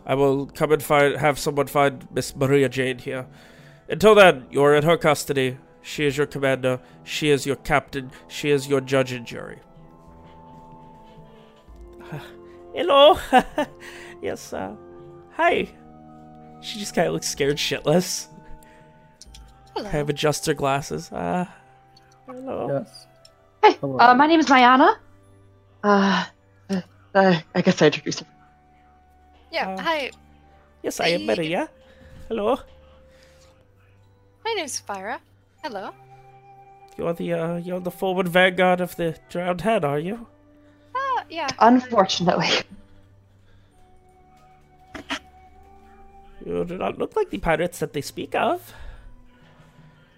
Speaker 1: I will come and find, have someone find Miss Maria Jane here. Until then, you are in her custody. She is your commander. She is your captain. She is your judge and jury. Hello. yes. Uh, hi. She just kind of looks scared shitless.
Speaker 4: Hello.
Speaker 1: Kind of adjusts her glasses. Uh, hello.
Speaker 2: yes.
Speaker 3: Hey,
Speaker 2: Hello.
Speaker 3: uh, my name is Mayana. Uh, uh, I guess I introduced her.
Speaker 4: Yeah,
Speaker 1: Uh,
Speaker 4: hi.
Speaker 1: Yes, I am Maria. Hello.
Speaker 4: My name's Fyra. Hello.
Speaker 1: You're the uh, you're the forward vanguard of the drowned head, are you?
Speaker 4: Uh, yeah.
Speaker 3: Unfortunately,
Speaker 1: You do not look like the pirates that they speak of.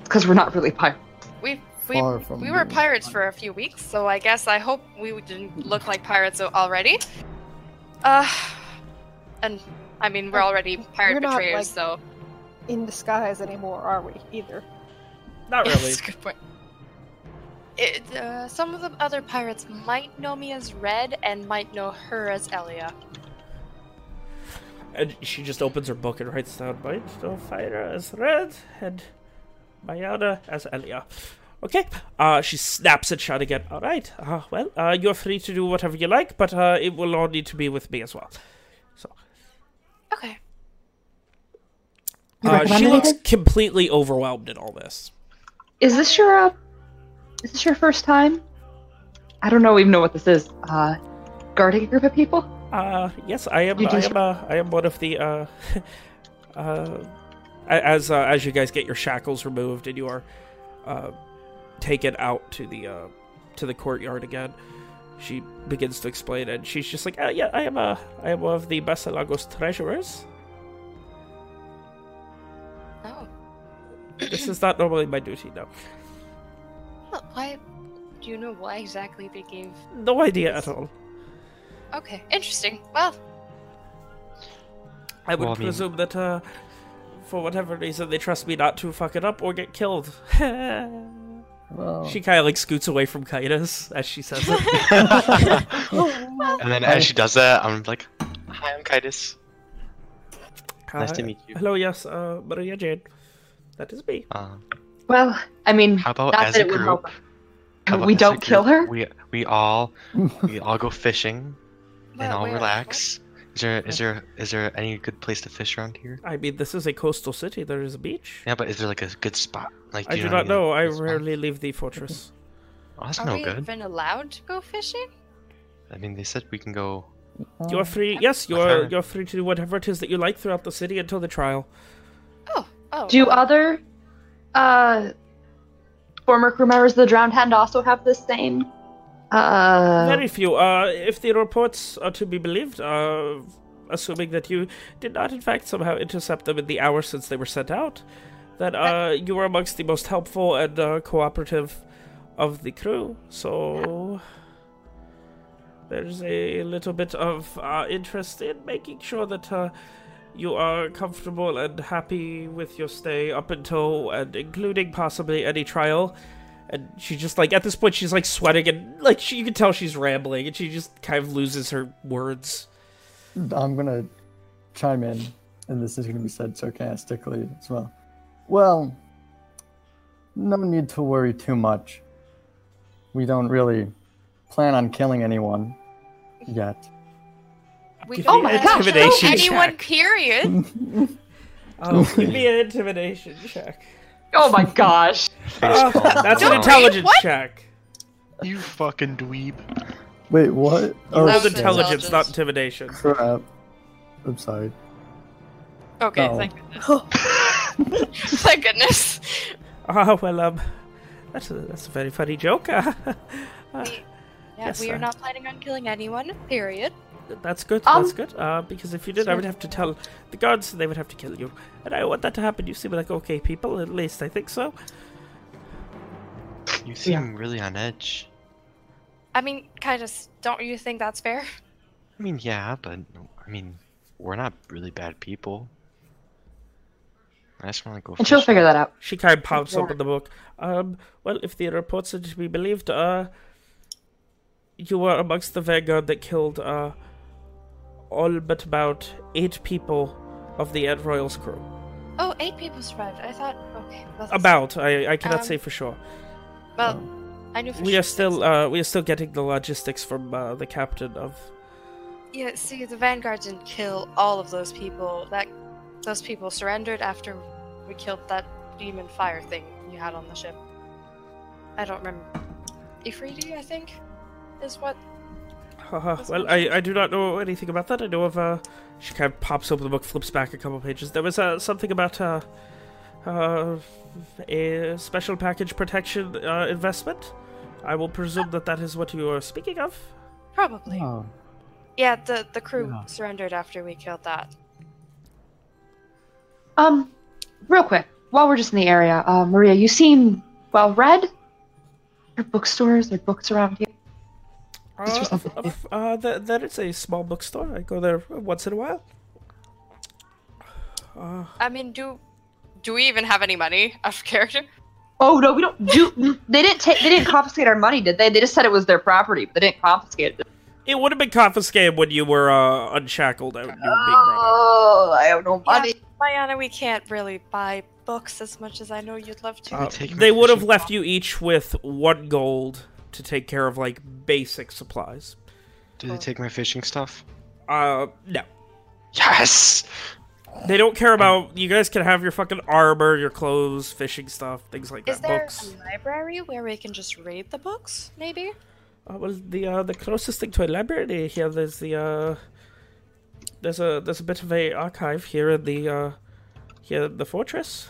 Speaker 3: Because we're not really pirates.
Speaker 4: We we
Speaker 2: Far from
Speaker 4: we were pirates for a few weeks, so I guess I hope we didn't look like pirates already. Uh, and I mean we're already pirate
Speaker 7: We're not,
Speaker 4: betrayers,
Speaker 7: like-
Speaker 4: so
Speaker 7: In disguise anymore, are we? Either.
Speaker 1: Not really.
Speaker 4: that's a good point. it, uh, some of the other pirates might know me as Red and might know her as Elia.
Speaker 1: And she just opens her book and writes down Might know Fyra as Red and Mayana as Elia. Okay. Uh, she snaps at Sean again. All right. Uh, well, uh, you're free to do whatever you like, but uh, it will all need to be with me as well. So
Speaker 4: Okay.
Speaker 1: Uh, she looks completely overwhelmed in all this.
Speaker 3: Is this your uh, is this your first time? I don't know even know what this is. Uh, guarding a group of people?
Speaker 1: Uh, yes, I am. I am. Uh, I am one of the. Uh, uh, a- as uh, as you guys get your shackles removed and you are uh, taken out to the uh, to the courtyard again, she begins to explain, and she's just like, uh, "Yeah, I am. Uh, I am one of the Basilagos treasurers.
Speaker 4: Oh.
Speaker 1: This is not normally my duty, no.
Speaker 4: Well, why? Do you know why exactly they gave?
Speaker 1: No idea at all.
Speaker 4: Okay, interesting. Well,
Speaker 1: I would
Speaker 5: Well, I mean-
Speaker 1: presume that, uh, for whatever reason, they trust me not to fuck it up or get killed."
Speaker 2: Well,
Speaker 1: She kind of like scoots away from Kitus as she says it.
Speaker 5: And then as she does that, I'm like, "Hi, I'm Kitus. Nice to meet you."
Speaker 1: Hello, yes, uh, Maria Jane. That is me.
Speaker 5: Uh,
Speaker 3: Well, I mean,
Speaker 5: how about
Speaker 3: not
Speaker 5: as
Speaker 3: that
Speaker 5: a
Speaker 3: it would
Speaker 5: group?
Speaker 3: help.
Speaker 5: how
Speaker 3: we don't kill her?
Speaker 5: We we all we all go fishing and
Speaker 4: Well,
Speaker 5: all
Speaker 4: where-
Speaker 5: relax. Is there is there is there any good place to fish around here?
Speaker 1: I mean, this is a coastal city. There is a beach.
Speaker 5: Yeah, but is there like a good spot? Like
Speaker 1: I do not know. I
Speaker 5: good spot?
Speaker 1: rarely leave the fortress.
Speaker 5: Oh, that's
Speaker 4: are
Speaker 5: no
Speaker 4: we
Speaker 5: good.
Speaker 4: even allowed to go fishing?
Speaker 5: I mean, they said we can go.
Speaker 1: You are free. Yes, you are.
Speaker 5: Sure.
Speaker 1: You're free to do whatever it is that you like throughout the city until the trial.
Speaker 4: Oh, oh.
Speaker 3: Do
Speaker 4: well,
Speaker 3: other uh former crew members of the Drowned Hand also have the same uh
Speaker 1: Very few. Uh, if the reports are to be believed, uh, assuming that you did not, in fact, somehow intercept them in the hour since they were sent out, that uh, you were amongst the most helpful and uh, cooperative of the crew. So there's a little bit of uh, interest in making sure that uh, you are comfortable and happy with your stay up until and including possibly any trial. And she just like at this point she's like sweating and like she, you can tell she's rambling and she just kind of loses her words.
Speaker 2: I'm gonna chime in, and this is gonna be said sarcastically as well. Well, no need to worry too much. We don't really plan on killing anyone yet.
Speaker 4: we
Speaker 1: Give
Speaker 4: don't
Speaker 3: me an
Speaker 4: have to kill
Speaker 1: intimidation
Speaker 4: anyone.
Speaker 1: check.
Speaker 4: Period.
Speaker 1: Oh, give me an intimidation check.
Speaker 3: Oh my gosh.
Speaker 1: Oh, that's an intelligence
Speaker 4: what?
Speaker 1: check.
Speaker 5: You fucking dweeb.
Speaker 2: Wait, what?
Speaker 1: You
Speaker 2: Oh,
Speaker 1: rolled
Speaker 4: That's
Speaker 2: shit.
Speaker 1: intelligence, not intimidation.
Speaker 2: Crap. I'm sorry.
Speaker 4: Okay,
Speaker 2: Oh.
Speaker 4: thank goodness. thank goodness.
Speaker 1: Oh well, um, that's a, that's a very funny joke. Uh,
Speaker 4: We, yeah,
Speaker 1: Yes,
Speaker 4: we are
Speaker 1: uh,
Speaker 4: not planning on killing anyone. Period.
Speaker 1: That's good.
Speaker 3: Um,
Speaker 1: that's good. Uh, because if you did, I would have to tell the guards. And they would have to kill you, and I don't want that to happen. You seem like okay people. At least I think so.
Speaker 5: You seem really on edge.
Speaker 4: I mean, kind of. Don't you think that's fair?
Speaker 5: I mean, yeah, but I mean, we're not really bad people. I just want to go.
Speaker 3: And she'll
Speaker 5: fishing.
Speaker 3: figure that out.
Speaker 1: She kind of pops
Speaker 3: Yeah.
Speaker 1: open the book. Um, well, if the reports are to be believed, uh, you were amongst the vanguard that killed uh, all but about eight people of the Ed Royals crew.
Speaker 4: Oh, eight people survived. I thought. Okay. Well,
Speaker 1: About, I I cannot
Speaker 4: Um,
Speaker 1: say for sure.
Speaker 4: Well, I knew. For
Speaker 1: We
Speaker 4: sure
Speaker 1: are still uh, we are still getting the logistics from uh, the captain of.
Speaker 4: Yeah. See, the Vanguard didn't kill all of those people. That those people surrendered after we killed that demon fire thing you had on the ship. I don't remember. Efreeti, I think, is what.
Speaker 1: Haha,
Speaker 4: That's
Speaker 1: well, I, I do not know anything about that. I know of uh, she kind of pops open the book, flips back a couple pages. There was uh, something about uh, uh, a special package protection uh, investment. I will presume that that is what you are speaking of.
Speaker 4: Probably.
Speaker 2: Oh,
Speaker 4: Yeah, the the crew
Speaker 2: Yeah.
Speaker 4: surrendered after we killed that.
Speaker 3: Um, real quick, while we're just in the area, uh, Maria, you seem well read. Are bookstores or books around here? Is there
Speaker 1: Uh,
Speaker 3: something
Speaker 1: of- of- uh, there, there is a small bookstore. I go there once in a while. Uh,
Speaker 4: I mean, do do we even have any money out of character?
Speaker 8: Oh no, we don't do. They didn't take. They didn't confiscate our money, did they? They just said it was their property, but they didn't confiscate it.
Speaker 1: It would have been confiscated when you were uh, unshackled out. Being.
Speaker 8: Oh, I have no money.
Speaker 4: Mariana, we can't really buy books as much as I know you'd love to.
Speaker 1: Uh,
Speaker 5: take
Speaker 1: they would have
Speaker 5: fishing
Speaker 1: left you each with one gold to take care of like basic supplies.
Speaker 5: Do they take my fishing stuff?
Speaker 1: Uh, no.
Speaker 5: Yes.
Speaker 1: They don't care about. You guys can have your fucking armor, your clothes, fishing stuff, things like
Speaker 4: Is
Speaker 1: that.
Speaker 4: there
Speaker 1: Books.
Speaker 4: a library where we can just read the books? Maybe.
Speaker 1: Uh, well, the uh, the closest thing to a library here, there's the uh, there's a there's a bit of a archive here in the uh, here in the fortress.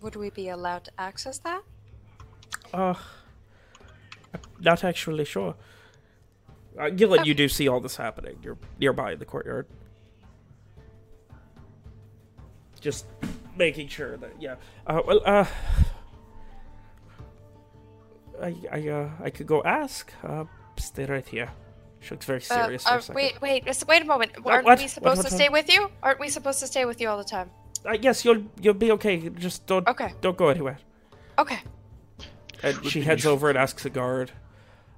Speaker 4: Would we be allowed to access that?
Speaker 1: Uh, I'm not actually sure. Uh, Gillen, you do see all this happening. You're nearby in the courtyard. Just making sure that yeah. Uh, well, uh, I I uh I could go ask. Uh, stay right here. She looks very
Speaker 4: Uh,
Speaker 1: serious. for
Speaker 4: uh,
Speaker 1: a second.
Speaker 4: wait, wait, just wait a moment. Aren't
Speaker 1: what?
Speaker 4: we supposed
Speaker 1: what-
Speaker 4: to
Speaker 1: what?
Speaker 4: stay with you? Aren't we supposed to stay with you all the time?
Speaker 1: Uh, yes, you'll you'll be okay. Just don't
Speaker 4: Okay.
Speaker 1: don't go anywhere.
Speaker 4: Okay.
Speaker 1: And she heads over and asks a guard.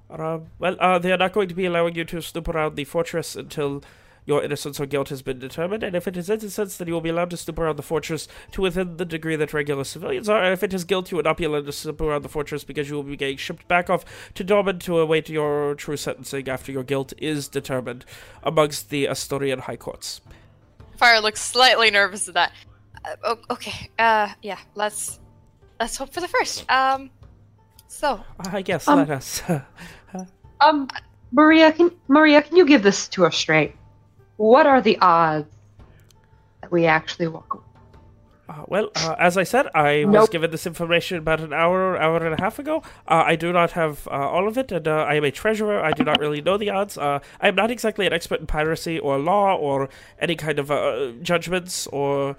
Speaker 1: Uh, well, uh, they are not going to be allowing you to snoop around the fortress until your innocence or guilt has been determined. And if it is innocence, then you will be allowed to snoop around the fortress to within the degree that regular civilians are. And if it is guilt, you will not be allowed to snoop around the fortress because you will be getting shipped back off to Dorman to await your true sentencing after your guilt is determined amongst the Asturian high courts.
Speaker 4: Fyra looks slightly nervous at that. Uh, okay. Uh, yeah. Let's let's hope for the first. Um. So,
Speaker 1: I guess
Speaker 8: Um,
Speaker 1: let us.
Speaker 8: Um, Maria, can Maria, can you give this to us straight? What are the odds that we actually walk away?
Speaker 1: Uh, well, uh, as I said, I was given this information about an hour, hour and a half ago. Uh, I do not have uh, all of it, and uh, I am a treasurer. I do not really know the odds. Uh, I am not exactly an expert in piracy or law or any kind of uh, judgments or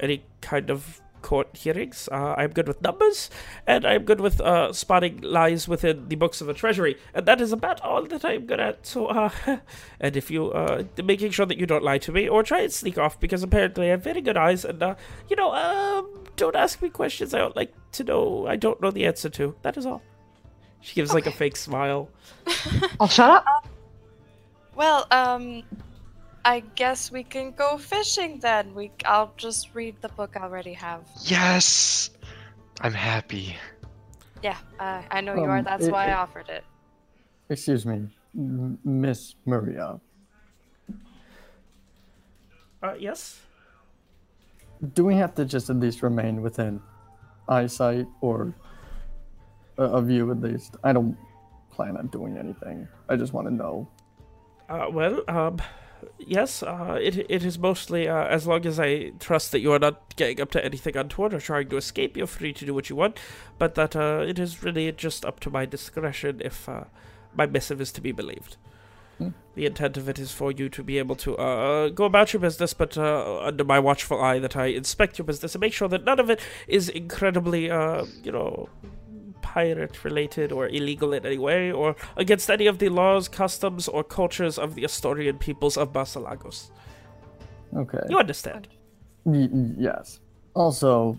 Speaker 1: any kind of court hearings. Uh, I'm good with numbers, and I'm good with uh, spotting lies within the books of the treasury, and that is about all that I'm good at. So, uh, and if you, uh, making sure that you don't lie to me or try and sneak off, because apparently I have very good eyes, and uh, you know, um, don't ask me questions I don't like to know. I don't know the answer to. That is all. She gives like a fake smile.
Speaker 8: I'll shut up.
Speaker 4: well, um, I guess we can go fishing then. We, I'll just read the book I already have.
Speaker 5: Yes. I'm happy.
Speaker 4: Yeah, uh, I know you are.
Speaker 2: Um,
Speaker 4: That's
Speaker 2: it-
Speaker 4: why I offered it.
Speaker 2: Excuse me, M- Miss Maria.
Speaker 1: Uh, yes.
Speaker 2: Do we have to just at least remain within eyesight or a, a view at least? I don't plan on doing anything. I just want to know.
Speaker 1: Uh, well, um, yes, uh, it, it is mostly, uh, as long as I trust that you are not getting up to anything untoward or trying to escape, you're free to do what you want, but that, uh, it is really just up to my discretion if, uh, my missive is to be believed.
Speaker 2: Hmm.
Speaker 1: The intent of it is for you to be able to, uh, go about your business, but, uh, under my watchful eye that I inspect your business and make sure that none of it is incredibly, uh, you know, pirate related or illegal in any way, or against any of the laws, customs, or cultures of the Asturian peoples of Basalagos.
Speaker 2: Okay.
Speaker 1: You understand?
Speaker 2: Y- yes. Also,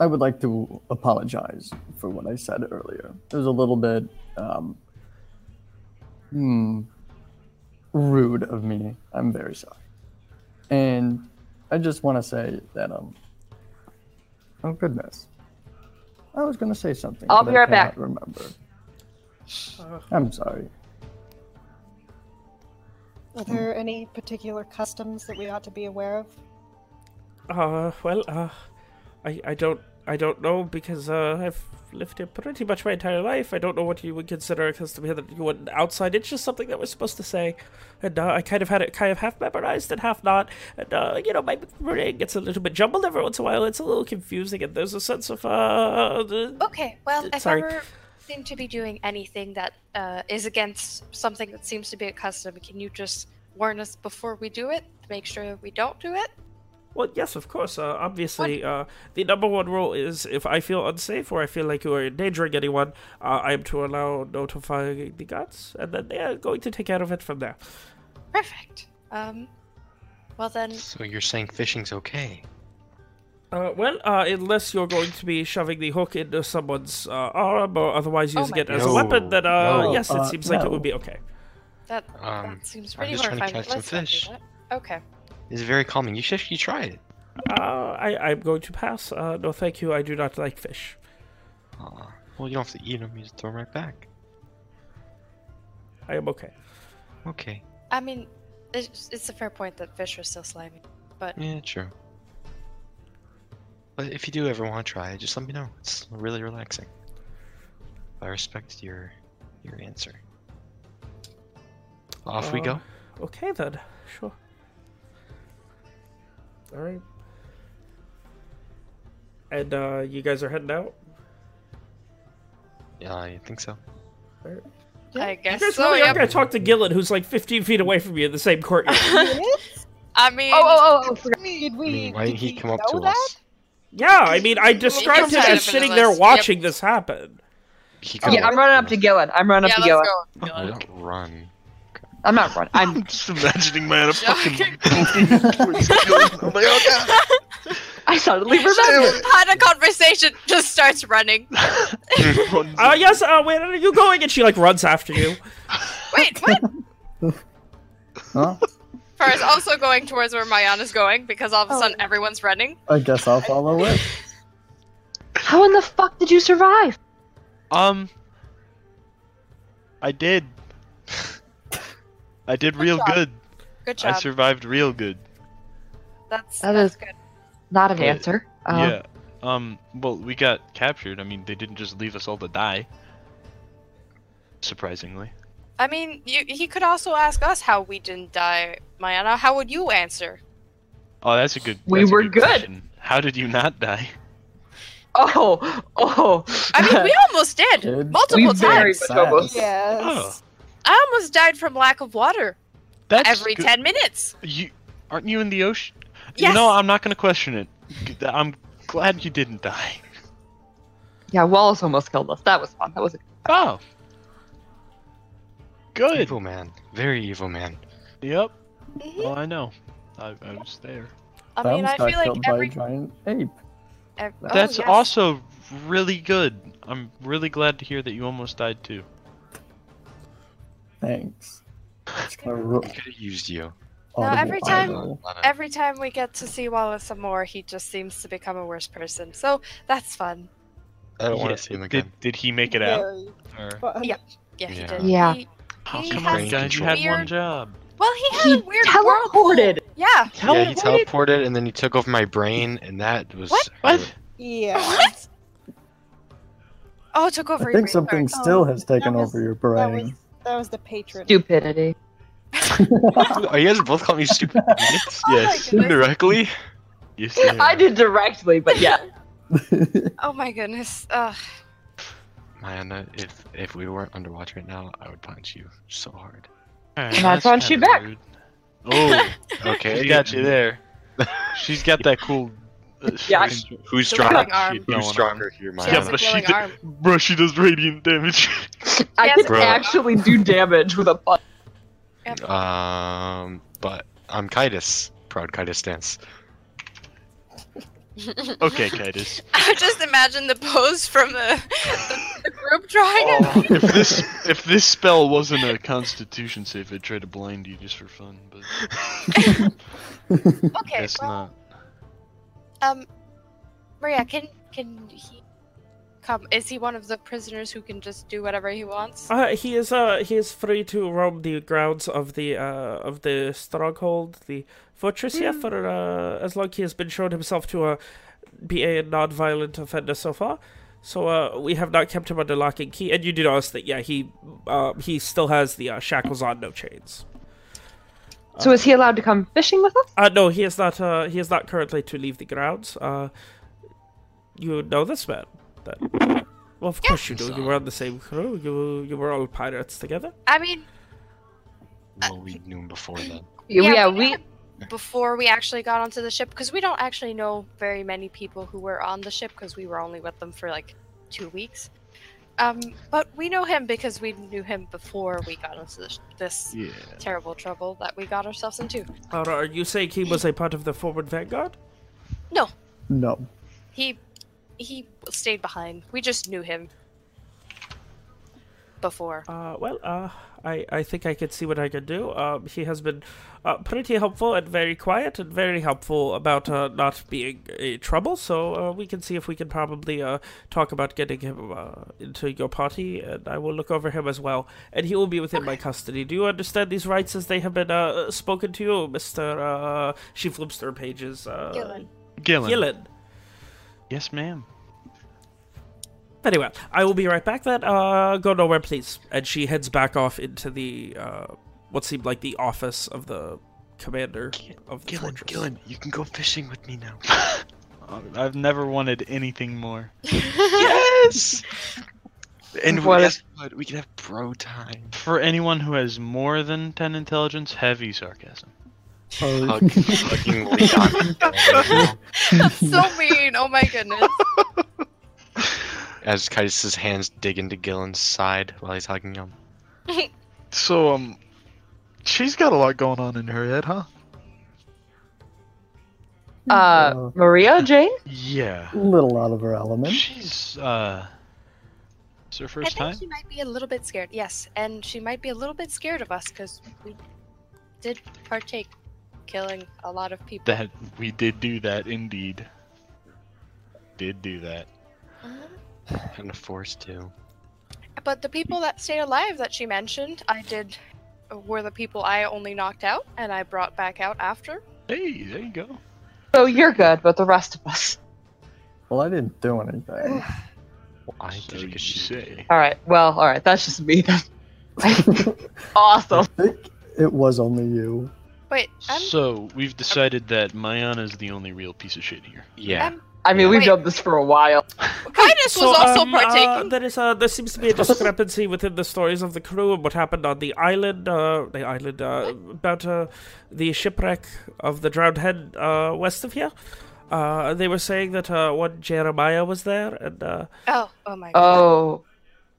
Speaker 2: I would like to apologize for what I said earlier. It was a little bit, um, hmm, rude of me. I'm very sorry. And I just want to say that, um, oh goodness. I was going to say something.
Speaker 8: I'll
Speaker 2: but
Speaker 8: be
Speaker 2: I
Speaker 8: right back.
Speaker 2: remember.
Speaker 1: Uh,
Speaker 2: I'm sorry.
Speaker 7: Are there any particular customs that we ought to be aware of?
Speaker 1: uh, well, uh, I, I don't, I don't know because, uh, I've lived here pretty much my entire life. I don't know what you would consider a custom here that you wouldn't outside. It's just something that we're supposed to say. And, uh, I kind of had it kind of half memorized and half not. And, uh, you know, my brain gets a little bit jumbled every once in a while. It's a little confusing and there's a sense of, uh,
Speaker 4: Okay, well, if
Speaker 1: Sorry.
Speaker 4: ever seem to be doing anything that uh, is against something that seems to be a custom, can you just warn us before we do it to make sure we don't do it?
Speaker 1: Well, yes, of course. Uh, obviously, uh, the number one rule is if I feel unsafe or I feel like you are endangering anyone, uh, I am to allow notify the gods, and then they are going to take care of it from there.
Speaker 4: Perfect. Um, well then,
Speaker 5: So you're saying fishing's okay?
Speaker 1: Uh, well, uh, unless you're going to be shoving the hook into someone's uh, arm or otherwise
Speaker 4: Oh
Speaker 1: using
Speaker 4: my
Speaker 1: it as a weapon, then uh,
Speaker 2: No.
Speaker 1: yes, it
Speaker 2: Uh,
Speaker 1: seems like it would be okay.
Speaker 4: That,
Speaker 5: Um,
Speaker 4: that seems
Speaker 5: I'm
Speaker 4: pretty
Speaker 5: just trying to
Speaker 4: horrifying.
Speaker 5: catch some
Speaker 4: Let's not do
Speaker 5: fish.
Speaker 4: that. Okay.
Speaker 5: It's very calming. You should you try it.
Speaker 1: Uh, I, I'm going to pass. Uh, no, thank you. I do not like fish.
Speaker 5: Aw. well, you don't have to eat them. You just throw them right back.
Speaker 1: I am okay.
Speaker 5: Okay.
Speaker 4: I mean, it's, it's a fair point that fish are still slimy. But
Speaker 5: Yeah, true. But if you do ever want to try it, just let me know. It's really relaxing. I respect your your answer. Off we
Speaker 1: Uh,
Speaker 5: go.
Speaker 1: Okay then, sure. All right. And uh, you guys are heading out.
Speaker 5: Yeah, I think so. All right.
Speaker 4: I
Speaker 1: You
Speaker 4: guess
Speaker 1: guys
Speaker 4: so.
Speaker 1: really are
Speaker 4: Yep.
Speaker 1: gonna talk to Gillen, who's like 15 feet away from you in the same courtyard.
Speaker 4: I mean,
Speaker 3: Oh, oh, oh, oh, forgot.
Speaker 7: Did
Speaker 5: I
Speaker 7: we?
Speaker 5: mean, why
Speaker 7: did
Speaker 5: he come up to
Speaker 7: that?
Speaker 5: us?
Speaker 1: yeah, I mean, I described it
Speaker 4: kind
Speaker 1: as sitting there
Speaker 4: the list,
Speaker 1: watching this happen.
Speaker 3: Oh, yeah, I'm running up to Gillen. I'm running
Speaker 4: yeah,
Speaker 3: up to
Speaker 4: let's
Speaker 3: Gillen.
Speaker 4: go.
Speaker 5: I don't run.
Speaker 3: I'm not running. I'm.
Speaker 9: just imagining man a fucking.
Speaker 4: Joking.
Speaker 9: I'm like, oh god.
Speaker 3: I suddenly remembered.
Speaker 4: Had a conversation, just starts running.
Speaker 9: Runs
Speaker 1: Uh, yes, uh, where are you going? And she like runs after you.
Speaker 4: Wait, what?
Speaker 2: Huh?
Speaker 4: Fyra's also going towards where Mayana's going because all of a
Speaker 7: Oh.
Speaker 4: sudden everyone's running.
Speaker 2: I guess I'll follow it.
Speaker 3: How in the fuck did you survive?
Speaker 9: Um, I did. I did real
Speaker 4: job.
Speaker 9: good.
Speaker 4: Good job.
Speaker 9: I survived real good.
Speaker 4: That's,
Speaker 3: That
Speaker 4: that's
Speaker 3: is-
Speaker 4: good.
Speaker 3: Not an
Speaker 9: Yeah.
Speaker 3: answer. Um,
Speaker 9: yeah. Um. Well, we got captured. I mean, they didn't just leave us all to die. Surprisingly.
Speaker 4: I mean, you, he could also ask us how we didn't die, Mayana. How would you answer?
Speaker 9: Oh, that's a good.
Speaker 3: We were
Speaker 9: good.
Speaker 3: good.
Speaker 9: How did you not die?
Speaker 3: Oh, oh.
Speaker 4: I mean, we almost did
Speaker 2: Did-
Speaker 4: multiple
Speaker 3: We very
Speaker 4: times.
Speaker 3: much almost.
Speaker 7: Yes.
Speaker 9: Oh,
Speaker 4: I almost died from lack of water
Speaker 9: that's
Speaker 4: every
Speaker 9: good.
Speaker 4: ten minutes.
Speaker 9: You aren't you in the ocean?
Speaker 4: Yes.
Speaker 9: You know, I'm not gonna question it. I'm glad you didn't die.
Speaker 3: Yeah, Wallace almost killed us. That was fun. That was a
Speaker 9: Oh. Good.
Speaker 5: Evil man. Very evil man.
Speaker 9: Yep.
Speaker 4: Mhm.
Speaker 9: Well, I know. I, I was there.
Speaker 4: I mean,
Speaker 2: Bams
Speaker 4: I feel like every.
Speaker 2: by a giant ape.
Speaker 4: ev- oh,
Speaker 9: That's
Speaker 4: yes.
Speaker 9: also really good. I'm really glad to hear that you almost died too.
Speaker 2: Thanks. It's ro-
Speaker 5: I could have used you.
Speaker 4: Oh,
Speaker 2: no,
Speaker 4: every time-
Speaker 2: audible.
Speaker 5: Lot of-
Speaker 4: Every time we get to see Wallace some more, he just seems to become a worse person. So that's fun.
Speaker 5: I don't
Speaker 9: Yeah,
Speaker 5: want to see him again.
Speaker 9: Did, did he make it out?
Speaker 7: Very
Speaker 9: Or...
Speaker 4: Yeah. Yeah, he did.
Speaker 3: Yeah.
Speaker 4: He,
Speaker 9: Oh,
Speaker 4: He
Speaker 9: come on, guys! You had one job.
Speaker 4: well, he had
Speaker 3: He
Speaker 4: a weird world.
Speaker 3: teleported.
Speaker 4: Yeah.
Speaker 5: Yeah, he teleported and then he took over my brain, and that was.
Speaker 4: What?
Speaker 9: What?
Speaker 7: Yeah.
Speaker 4: What? Oh, it took over.
Speaker 2: I
Speaker 4: your
Speaker 2: think
Speaker 4: brain.
Speaker 2: something
Speaker 7: Sorry.
Speaker 2: still has oh, taken
Speaker 7: that was-
Speaker 2: over your
Speaker 7: That was
Speaker 2: brain.
Speaker 7: That was the patron.
Speaker 3: Stupidity.
Speaker 5: Are you guys both calling me stupid idiots?
Speaker 4: Oh my
Speaker 9: yes.
Speaker 4: goodness.
Speaker 5: Indirectly?
Speaker 9: Yes,
Speaker 3: I did directly, but yeah.
Speaker 4: Oh my goodness. Ugh.
Speaker 5: Mariana, if if we weren't underwater right now, I would punch you so hard.
Speaker 9: Alright,
Speaker 3: And I
Speaker 9: that's
Speaker 3: punched you back.
Speaker 9: rude. Oh,
Speaker 5: Okay.
Speaker 9: she got you there. She's got that cool. Uh,
Speaker 3: Yeah, I-
Speaker 9: fucking-
Speaker 5: Who's
Speaker 4: The
Speaker 5: stronger?
Speaker 4: willing arm.
Speaker 9: going on.
Speaker 5: Who's stronger here,
Speaker 4: She
Speaker 9: Yeah,
Speaker 4: has
Speaker 5: Mariana?
Speaker 4: a
Speaker 9: but she did- Bro, she does radiant damage.
Speaker 3: I can
Speaker 5: bro.
Speaker 3: actually do damage with a punch.
Speaker 5: Um, but I'm Kitus. Proud Kitus stance.
Speaker 9: okay, Kitus.
Speaker 4: I just imagine the pose from the, the, the group drawing.
Speaker 9: Oh, if this if this spell wasn't a Constitution save, I'd try to blind you just for fun, but
Speaker 4: Okay,
Speaker 9: guess
Speaker 4: well,
Speaker 9: not.
Speaker 4: Um, Maria, can can he come? Is he one of the prisoners who can just do whatever he wants?
Speaker 1: Uh, he is uh he is free to roam the grounds of the uh of the stronghold, the fortress here for uh as long he has been shown himself to uh be a non-violent offender so far. So uh we have not kept him under lock and key, and you do notice that yeah he uh he still has the uh, shackles on, no chains.
Speaker 3: So is he allowed to come fishing with us?
Speaker 1: Uh no, he is not uh he is not currently to leave the grounds. Uh, you know this man? That well, of course you do. You were on the same crew. You you were all pirates together.
Speaker 4: I mean,
Speaker 5: Well, we knew him before then.
Speaker 3: Yeah,
Speaker 4: we
Speaker 3: we.
Speaker 4: before we actually got onto the ship because we don't actually know very many people who were on the ship because we were only with them for like two weeks. Um, but we know him because we knew him before we got into this, this
Speaker 9: Yeah.
Speaker 4: terrible trouble that we got ourselves into.
Speaker 1: Or are you saying he was a part of the forward vanguard?
Speaker 4: No,
Speaker 2: No.
Speaker 4: He he stayed behind. We just knew him before.
Speaker 1: Uh, well, uh, I, I think I can see what I can do. Um, he has been uh, pretty helpful and very quiet and very helpful about uh, not being a trouble. So uh, we can see if we can probably uh, talk about getting him uh, into your party, and I will look over him as well. And he will be within my custody. Do you understand these rights as they have been uh, spoken to you, Mister? Uh, she flips through pages. Uh,
Speaker 4: Gillen.
Speaker 9: Gillen.
Speaker 1: Gillen.
Speaker 9: Yes, ma'am.
Speaker 1: Very well. I will be right back then. Uh, go nowhere, please. And she heads back off into the, uh, what seemed like the office of the commander of the
Speaker 5: Gillen,
Speaker 1: fortress.
Speaker 5: Gillen, you can go fishing with me now.
Speaker 9: Uh, I've never wanted anything more.
Speaker 5: yes! And
Speaker 3: What
Speaker 5: guess what? We can have bro time.
Speaker 9: For anyone who has more than 10 intelligence, heavy sarcasm.
Speaker 5: Hug, hugging
Speaker 4: That's so mean. Oh my goodness.
Speaker 5: As Kitus' hands dig into Gillen's side while he's hugging him.
Speaker 9: So, um, she's got a lot going on in her head, huh?
Speaker 3: Uh, Maria Jane?
Speaker 9: Yeah.
Speaker 2: a little out of her element.
Speaker 9: She's, uh, it's her first I
Speaker 4: think
Speaker 9: time?
Speaker 4: she might be a little bit scared. Yes, and she might be a little bit scared of us because we did partake killing a lot of people.
Speaker 9: That, we did do that, indeed. Did do that.
Speaker 5: And forced to.
Speaker 4: But the people that stayed alive that she mentioned, I did were the people I only knocked out and I brought back out after.
Speaker 9: Hey, there you go.
Speaker 3: So you're good, but the rest of us.
Speaker 2: Well, I didn't do anything.
Speaker 5: Well, I
Speaker 9: So
Speaker 5: did
Speaker 9: you
Speaker 5: because she
Speaker 9: say.
Speaker 3: All right. Well, all right. That's just me then.
Speaker 2: I
Speaker 3: awesome.
Speaker 2: think it was only you.
Speaker 4: Wait, I'm,
Speaker 9: So, we've decided that Mayan is the only real piece of shit here.
Speaker 5: Yeah.
Speaker 4: I'm
Speaker 3: I mean, we've
Speaker 4: Wait.
Speaker 3: done this for a while.
Speaker 4: Kindness was also
Speaker 1: um, uh,
Speaker 4: partaking.
Speaker 1: there is a there seems to be a discrepancy within the stories of the crew and what happened on the island. Uh, the island uh, about uh, the shipwreck of the drowned head uh, west of here. Uh, they were saying that uh, one Jeremiah was there, and uh,
Speaker 4: oh, oh my god.
Speaker 3: Oh,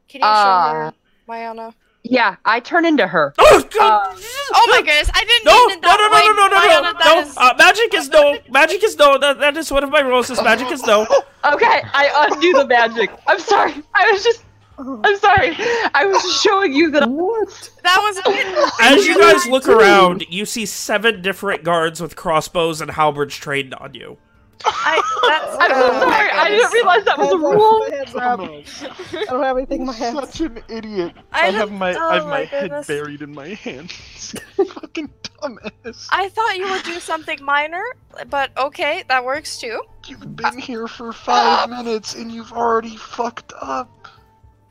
Speaker 4: Can you show
Speaker 3: uh,
Speaker 4: her, Mayana?
Speaker 3: Yeah. I turn into her.
Speaker 1: oh!
Speaker 3: Uh,
Speaker 4: Oh my goodness, I didn't
Speaker 1: No,
Speaker 4: mean
Speaker 1: no,
Speaker 4: it
Speaker 1: no,
Speaker 4: that
Speaker 1: no,
Speaker 4: way.
Speaker 1: no, no, no,
Speaker 4: Mayana,
Speaker 1: no, no.
Speaker 4: is-
Speaker 1: Uh, magic is no. Magic is no. That, that is one of my rules. Is magic is no.
Speaker 3: Okay, I undo the magic. I'm sorry. I was just. I'm sorry. I was just showing you that.
Speaker 2: What?
Speaker 4: that was.
Speaker 1: As you guys look around, you see seven different guards with crossbows and halberds trained on you.
Speaker 4: I, that's,
Speaker 3: I'm so
Speaker 4: oh
Speaker 3: sorry. I didn't realize that was a rule.
Speaker 7: I don't have anything in my hands.
Speaker 9: Such an idiot.
Speaker 4: I
Speaker 9: I, have my
Speaker 4: oh
Speaker 9: I have
Speaker 4: my
Speaker 9: my head buried in my hands. Fucking dumbass.
Speaker 4: I thought you would do something minor, but okay, that works too.
Speaker 9: You've been here for five minutes and you've already fucked up.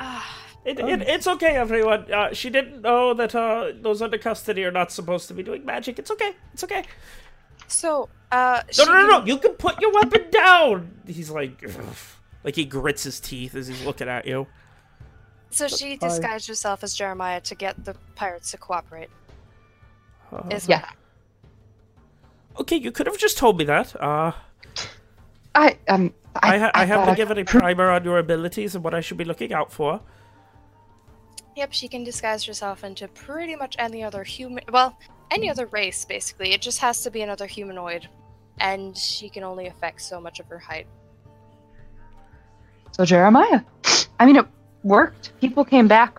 Speaker 4: Ah,
Speaker 1: It, it, it's okay, everyone. Uh, she didn't know that uh, those under custody are not supposed to be doing magic. It's okay. It's okay.
Speaker 4: So, uh,
Speaker 1: No, no, no, no. You can put your weapon down. He's like, "Ugh." like he grits his teeth as he's looking at you.
Speaker 4: So she disguised herself as Jeremiah to get the pirates to cooperate.
Speaker 1: Uh,
Speaker 4: Is
Speaker 3: Yeah.
Speaker 1: okay, you could have just told me that. Uh,
Speaker 3: I um.
Speaker 1: I, ha- I, have
Speaker 3: thought
Speaker 1: been given a primer on your abilities and what I should be looking out for.
Speaker 4: Yep, she can disguise herself into pretty much any other human. Well, any other race, basically. It just has to be another humanoid. And she can only affect so much of her height.
Speaker 3: So Jeremiah. I mean, it worked. People came back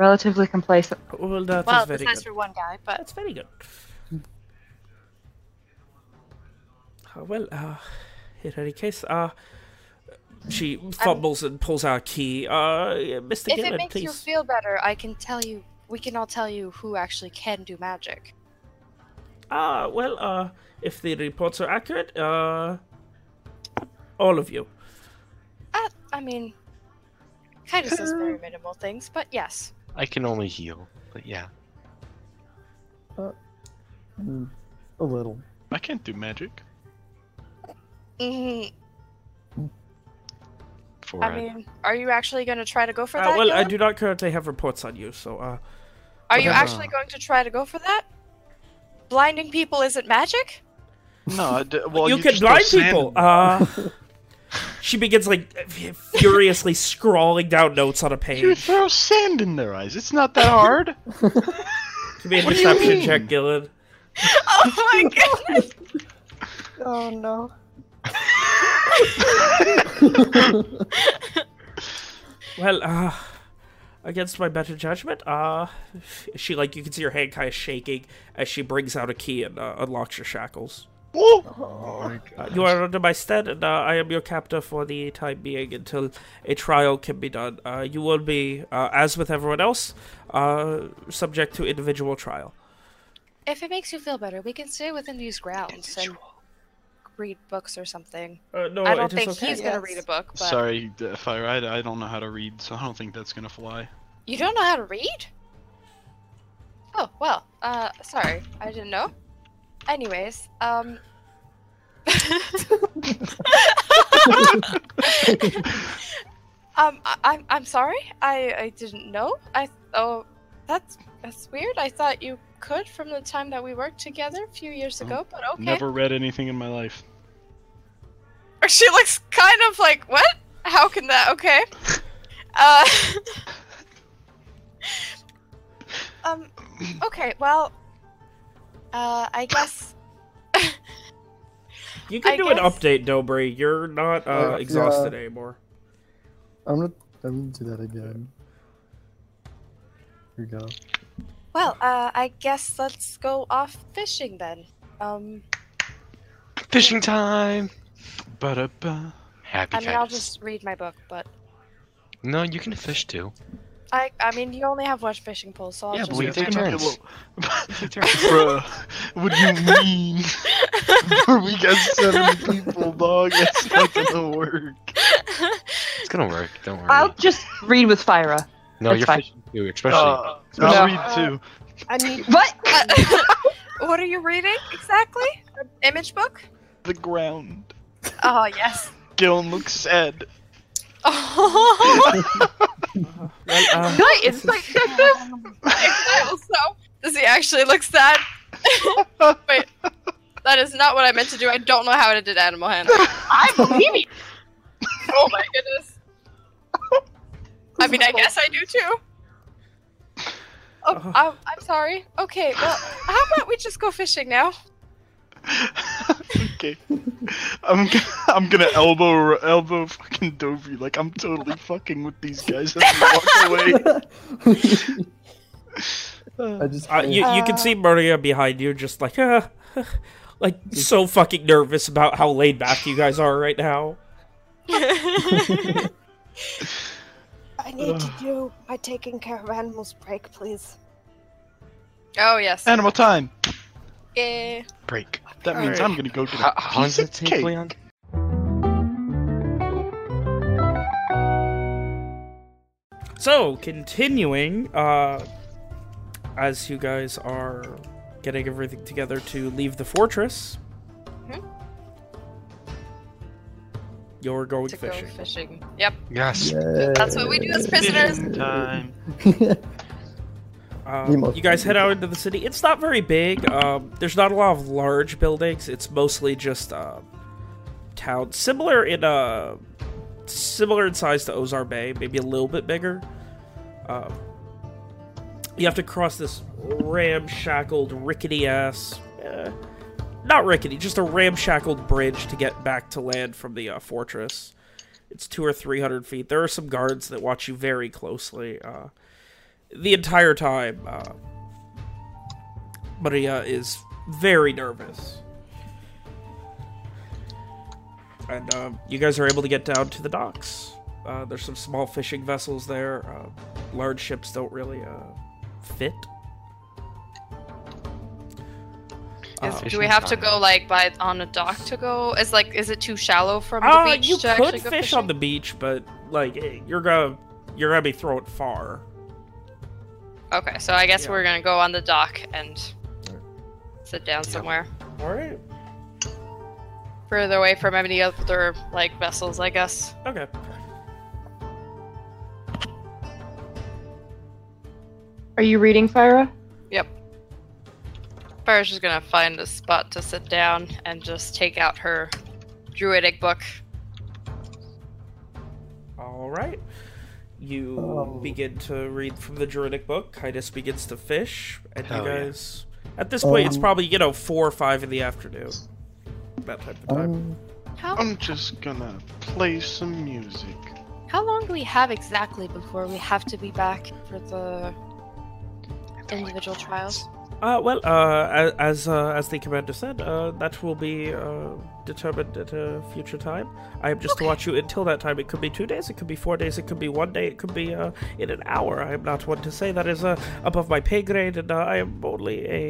Speaker 3: relatively complacent.
Speaker 1: Well, that is
Speaker 4: well,
Speaker 1: very
Speaker 4: besides
Speaker 1: good.
Speaker 4: for one guy, but
Speaker 1: That's very good. Uh, well, uh, in any case, uh, she fumbles and pulls out a key. Uh, Mr.
Speaker 4: if
Speaker 1: Gillen,
Speaker 4: it makes
Speaker 1: please.
Speaker 4: you feel better, I can tell you. We can all tell you who actually can do magic.
Speaker 1: Ah, well, uh, if the reports are accurate, uh, all of you.
Speaker 4: Uh, I mean, kind of says very minimal things, but yes.
Speaker 5: I can only heal, but yeah.
Speaker 2: Mm, A little.
Speaker 9: I can't do magic.
Speaker 4: hmm
Speaker 5: For
Speaker 4: I
Speaker 5: uh,
Speaker 4: mean, are you actually going to try to go for
Speaker 1: Uh,
Speaker 4: that?
Speaker 1: well, I do not currently have reports on you, so,
Speaker 4: Are you actually going to try to go for that? Blinding people isn't magic?
Speaker 9: No, I d- well,
Speaker 1: you,
Speaker 9: you
Speaker 1: can blind people. Uh, she begins, like, furiously scrawling down notes on a page.
Speaker 9: You throw sand in their eyes. It's not that hard.
Speaker 1: Give me a
Speaker 9: What do you
Speaker 1: deception check, Gillen.
Speaker 4: Oh my goodness!
Speaker 7: Oh no.
Speaker 1: Well, uh, against my better judgment, uh, she like you can see her hand kind of shaking as she brings out a key and uh, unlocks your shackles. Uh, you are under my stead, and uh, I am your captor for the time being until a trial can be done. Uh, you will be, uh, as with everyone else, uh, subject to individual trial.
Speaker 4: If it makes you feel better, we can stay within these grounds and read books or something.
Speaker 1: Uh, no,
Speaker 4: I don't think
Speaker 1: okay.
Speaker 4: he's gonna read a book, but
Speaker 9: Sorry, Fyra. I, I don't know how to read, so I don't think that's gonna fly.
Speaker 4: you don't know how to read? Oh well, uh, sorry, I didn't know. Anyways, um. um, I, I'm I'm sorry. I I didn't know. I oh, that's that's weird. I thought you could from the time that we worked together a few years
Speaker 9: Oh,
Speaker 4: ago, but okay.
Speaker 9: Never read anything in my life.
Speaker 4: She looks kind of like, what? How can that? Okay. Uh. um. Okay. Well. Uh. I guess.
Speaker 1: You can
Speaker 4: I
Speaker 1: do an update, Dobry. You're not uh,
Speaker 2: Uh,
Speaker 1: exhausted
Speaker 2: yeah.
Speaker 1: anymore.
Speaker 2: I'm gonna I'm gonna do that again. Here we go.
Speaker 4: Well. Uh. I guess let's go off fishing then. Um.
Speaker 5: Fishing time.
Speaker 9: Ba-da-ba.
Speaker 5: Happy
Speaker 4: I mean, I'll just read my book, but
Speaker 5: No, you can fish too.
Speaker 4: I. I mean, you only have one fishing pole, so I'll
Speaker 5: Yeah,
Speaker 4: just.
Speaker 5: but we
Speaker 9: Yeah,
Speaker 5: take
Speaker 9: take
Speaker 5: turns.
Speaker 9: Bruh, what do you mean? we got seven people, dog. That's not gonna work.
Speaker 5: It's gonna work. Don't worry.
Speaker 3: I'll just read with Fyra.
Speaker 5: no,
Speaker 3: that's
Speaker 5: you're
Speaker 3: fine.
Speaker 5: fishing too, especially.
Speaker 9: Uh,
Speaker 3: No.
Speaker 9: I'll read too.
Speaker 7: I mean,
Speaker 3: What?
Speaker 4: what are you reading exactly? An image book?
Speaker 9: The ground.
Speaker 4: Oh yes.
Speaker 9: Gillen looks sad.
Speaker 4: Oh.
Speaker 1: Well, uh,
Speaker 3: Good insight check this.
Speaker 4: so, does he actually look sad? Wait, that is not what I meant to do. I don't know how to did animal handling.
Speaker 3: I believe you.
Speaker 4: Oh my goodness. I mean, I guess I do too. Oh, I'm, I'm sorry. Okay, well, how about we just go fishing now?
Speaker 9: okay. I'm gonna, I'm gonna elbow elbow fucking Dovey like I'm totally fucking with these guys as we walk away.
Speaker 2: I just
Speaker 1: uh, you you can see Maria behind you, just like uh, like so fucking nervous about how laid back you guys are right now.
Speaker 7: I need to do my taking care of animals break, please.
Speaker 4: Oh yes.
Speaker 9: Animal time.
Speaker 4: Eh.
Speaker 5: Break.
Speaker 9: That means
Speaker 1: Alright.
Speaker 9: I'm gonna go get
Speaker 5: How,
Speaker 9: a piece of
Speaker 5: it
Speaker 9: cake.
Speaker 5: Leon?
Speaker 1: So, continuing, uh, as you guys are getting everything together to leave the fortress,
Speaker 4: Mhm.
Speaker 1: you're going
Speaker 4: To
Speaker 1: fishing.
Speaker 4: go fishing. Yep.
Speaker 5: Yes.
Speaker 4: That's what we do as prisoners.
Speaker 9: Fishing time.
Speaker 1: Um, you guys head out into the city. It's not very big. Um, there's not a lot of large buildings. It's mostly just uh, town similar in uh, similar in size to Ozar Bay, maybe a little bit bigger. Um, you have to cross this ramshackled, rickety ass. Uh, not rickety, just a ramshackled bridge to get back to land from the uh, fortress. It's two or three hundred feet. There are some guards that watch you very closely. Uh, the entire time, uh, Maria is very nervous. And um, you guys are able to get down to the docks. Uh, there's some small fishing vessels there. Uh, large ships don't really uh, fit.
Speaker 4: Is,
Speaker 1: Uh,
Speaker 4: do we have to go like by on a dock to go? Is like is it too shallow from the
Speaker 1: Uh,
Speaker 4: beach
Speaker 1: you could fish
Speaker 4: fishing?
Speaker 1: on the beach, but like eh, you're gonna you're gonna be thrown far.
Speaker 4: Okay, so I guess
Speaker 1: Yeah.
Speaker 4: we're gonna go on the dock and sit down somewhere
Speaker 1: All right.
Speaker 4: further away from any other like vessels, I guess.
Speaker 1: Okay.
Speaker 3: Are you reading, Fyra?
Speaker 4: Yep. Fyra's just gonna find a spot to sit down and just take out her druidic book.
Speaker 1: All right. You
Speaker 2: Oh.
Speaker 1: begin to read from the Druidic book. Kitus begins to fish, and
Speaker 5: Hell
Speaker 1: you
Speaker 5: yeah.
Speaker 1: guys. At this point, it's
Speaker 2: Um,
Speaker 1: probably you know four or five in the afternoon. That type of time.
Speaker 2: Um,
Speaker 4: How
Speaker 9: I'm just gonna play some music.
Speaker 4: how long do we have exactly before we have to be back for the individual trials?
Speaker 1: Uh, well, uh, as uh, as the commander said, uh, that will be uh, determined at a future time. I am just to watch you until that time. It could be two days, it could be four days, it could be one day, it could be uh, in an hour. I am not one to say that is uh, above my pay grade, and uh, I am only a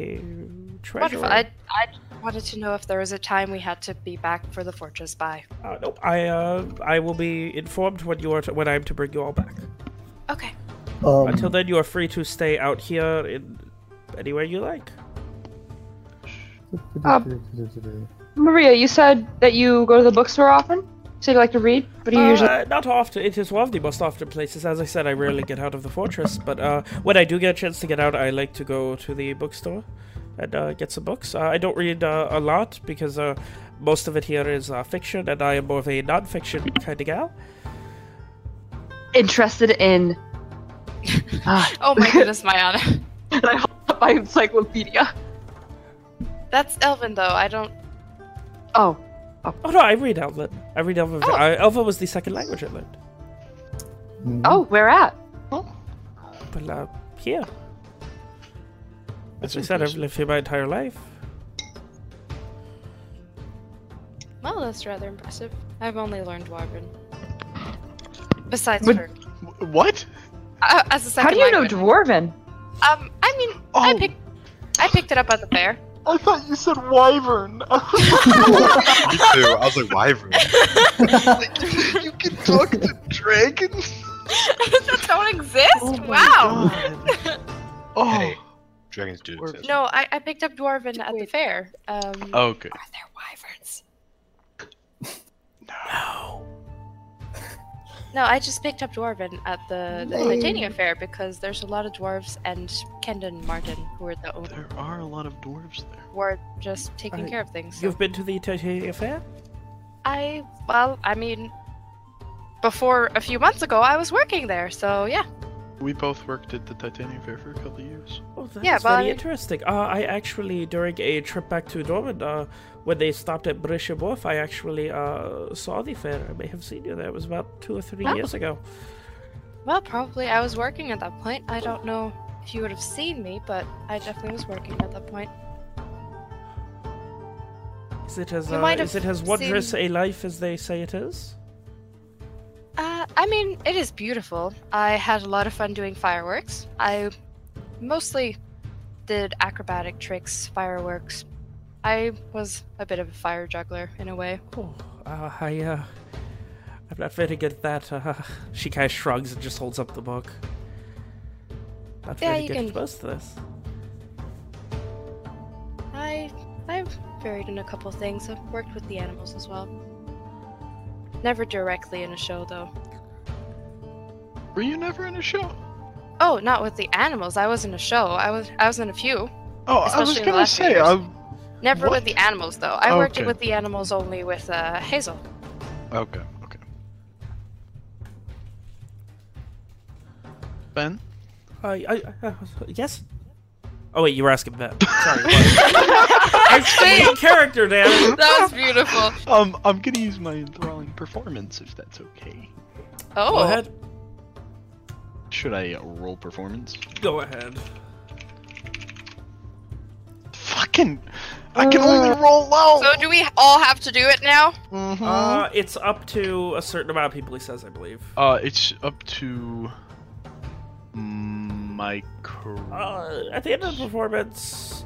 Speaker 1: treasurer.
Speaker 4: Wonderful. I, I wanted to know if there was a time we had to be back for the fortress by.
Speaker 1: Uh, nope. I uh, I will be informed when you are to, when I am to bring you all back.
Speaker 4: Okay.
Speaker 2: Um,
Speaker 1: Until then, you are free to stay out here in anywhere you like.
Speaker 3: Maria, you said that you go to the bookstore often. You said you like to read. What do you usually?
Speaker 1: Uh, not often. It is one of the most often places. As I said, I rarely get out of the fortress, but uh, when I do get a chance to get out, I like to go to the bookstore and uh, get some books. Uh, I don't read uh, a lot because uh, most of it here is uh, fiction, and I am more of a non-fiction kind of gal.
Speaker 3: Interested in.
Speaker 4: Oh my goodness, Mayana.
Speaker 3: and I hold up my encyclopedia.
Speaker 4: That's Elven, though. I don't.
Speaker 3: Oh,
Speaker 1: Oh no, I read Elven. I read Elven.
Speaker 4: Oh.
Speaker 1: I, Elven was the second language I learned.
Speaker 2: mm,
Speaker 3: oh, where at?
Speaker 1: But uh, here,
Speaker 9: That's
Speaker 1: as I said, I've lived here my entire life.
Speaker 4: Well, that's rather impressive. I've only learned Dwarven. Besides
Speaker 3: Would-
Speaker 4: her.
Speaker 9: What?
Speaker 4: Uh, as a second
Speaker 3: How do you know. Dwarven?
Speaker 4: Um, I mean, I
Speaker 9: Oh.
Speaker 4: picked. I picked it up at the fair.
Speaker 9: I thought you said wyvern.
Speaker 5: Me too. I was like, wyvern.
Speaker 9: you can talk to dragons.
Speaker 4: that don't exist.
Speaker 9: Oh
Speaker 4: wow.
Speaker 9: Oh.
Speaker 5: Hey. Dragons do exist.
Speaker 4: No, I, I picked up Dwarven at the fair. Um,
Speaker 9: Okay.
Speaker 4: Are there wyverns?
Speaker 1: No.
Speaker 4: No, I just picked up Dwarven at the, the Titania fair because there's a lot of dwarves and Kendon Martin, who are the owner,
Speaker 9: There are a lot of dwarves there.
Speaker 4: were just taking
Speaker 1: Uh,
Speaker 4: care of things. So
Speaker 1: You've been to the Titania Fair?
Speaker 4: I, well, I mean, before a few months ago, I was working there, so yeah.
Speaker 9: We both worked at the Titania Fair for a couple of years.
Speaker 1: Oh, that's
Speaker 4: Yeah, but
Speaker 1: very
Speaker 4: I-
Speaker 1: interesting. Uh, I actually, during a trip back to Dortmund, uh, when they stopped at Brisha Wharf, I actually uh, saw the fair. I may have seen you there. It was about two or three
Speaker 4: Oh.
Speaker 1: years ago.
Speaker 4: Well, probably I was working at that point. I don't know if you would have seen me, but I definitely was working at that point.
Speaker 1: Is it as
Speaker 4: You
Speaker 1: uh, is it as wondrous
Speaker 4: seen-
Speaker 1: a life as they say it is?
Speaker 4: Uh, I mean, it is beautiful. I had a lot of fun doing fireworks. I mostly did acrobatic tricks, fireworks. I was a bit of a fire juggler in a way.
Speaker 1: Oh, uh, I uh, I'm not very good at that. Uh, she kind of shrugs and just holds up the book. Not
Speaker 4: Yeah,
Speaker 1: very
Speaker 4: you
Speaker 1: good at
Speaker 4: can-
Speaker 1: most of this.
Speaker 4: I I've varied in a couple things. I've worked with the animals as well. Never directly in a show though.
Speaker 9: Were you never in a show?
Speaker 4: Oh, not with the animals. I was in a show. I was I was in a few.
Speaker 9: Oh, I was
Speaker 4: Especially in the
Speaker 9: gonna say,
Speaker 4: years.
Speaker 9: I...
Speaker 4: Never
Speaker 9: What?
Speaker 4: with the animals though. I worked with the animals only with uh, Hazel.
Speaker 9: Okay, okay. Ben?
Speaker 1: Uh, I, I, uh, yes. Oh wait, you were asking Ben. Sorry. I'm staying character, Dan. it.
Speaker 4: That was beautiful.
Speaker 9: Um, I'm gonna use my enthralling performance if that's okay.
Speaker 4: Oh,
Speaker 1: Go ahead.
Speaker 9: Should I uh, roll performance?
Speaker 1: Go ahead.
Speaker 9: Fucking! I can only roll low!
Speaker 4: So do we all have to do it now?
Speaker 9: Mhm.
Speaker 1: Uh, it's up to a certain amount of people. He says, I believe.
Speaker 9: Uh, it's up to micro.
Speaker 1: Uh, at the end of the performance,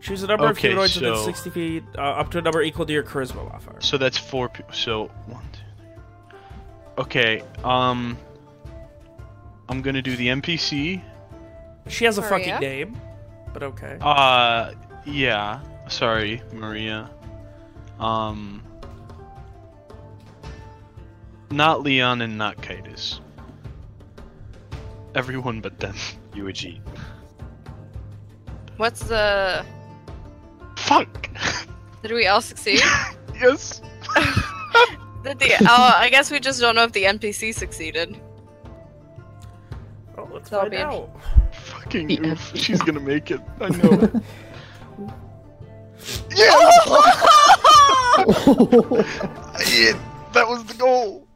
Speaker 1: choose a number of
Speaker 9: Okay,
Speaker 1: humanoids within 60 feet, uh, up to a number equal to your charisma modifier.
Speaker 9: So that's four people. So one, two, three. Okay. Um, I'm gonna do the NPC.
Speaker 1: She has a
Speaker 4: Maria?
Speaker 1: fucking name, but okay.
Speaker 9: Uh, yeah. Sorry, Maria. Um, not Leon and not Kitus. Everyone but them.
Speaker 5: UAG.
Speaker 4: What's the?
Speaker 9: Fuck.
Speaker 4: Did we all succeed?
Speaker 9: yes.
Speaker 4: Did the? Oh, I guess we just don't know if the NPC succeeded.
Speaker 1: Oh, let's
Speaker 4: That'll
Speaker 1: find out.
Speaker 9: Fucking
Speaker 3: The
Speaker 9: oof. She's gonna make it. I know it. Yeah, that was the goal.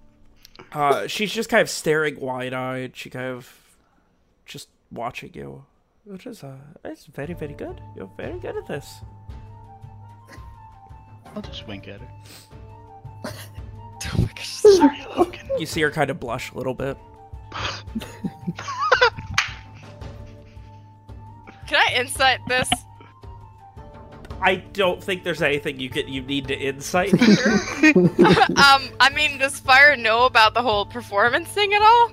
Speaker 1: Uh, she's just kind of staring wide-eyed. She kind of just watching you, which is uh, it's very, very good. You're very good at this.
Speaker 9: I'll just wink at her.
Speaker 4: Oh my gosh, sorry.
Speaker 9: Logan.
Speaker 1: You see her kind of blush a little bit.
Speaker 4: Can I insight this?
Speaker 1: I don't think there's anything you could you need to insight here.
Speaker 4: um, I mean, does Fyra know about the whole performance thing at all?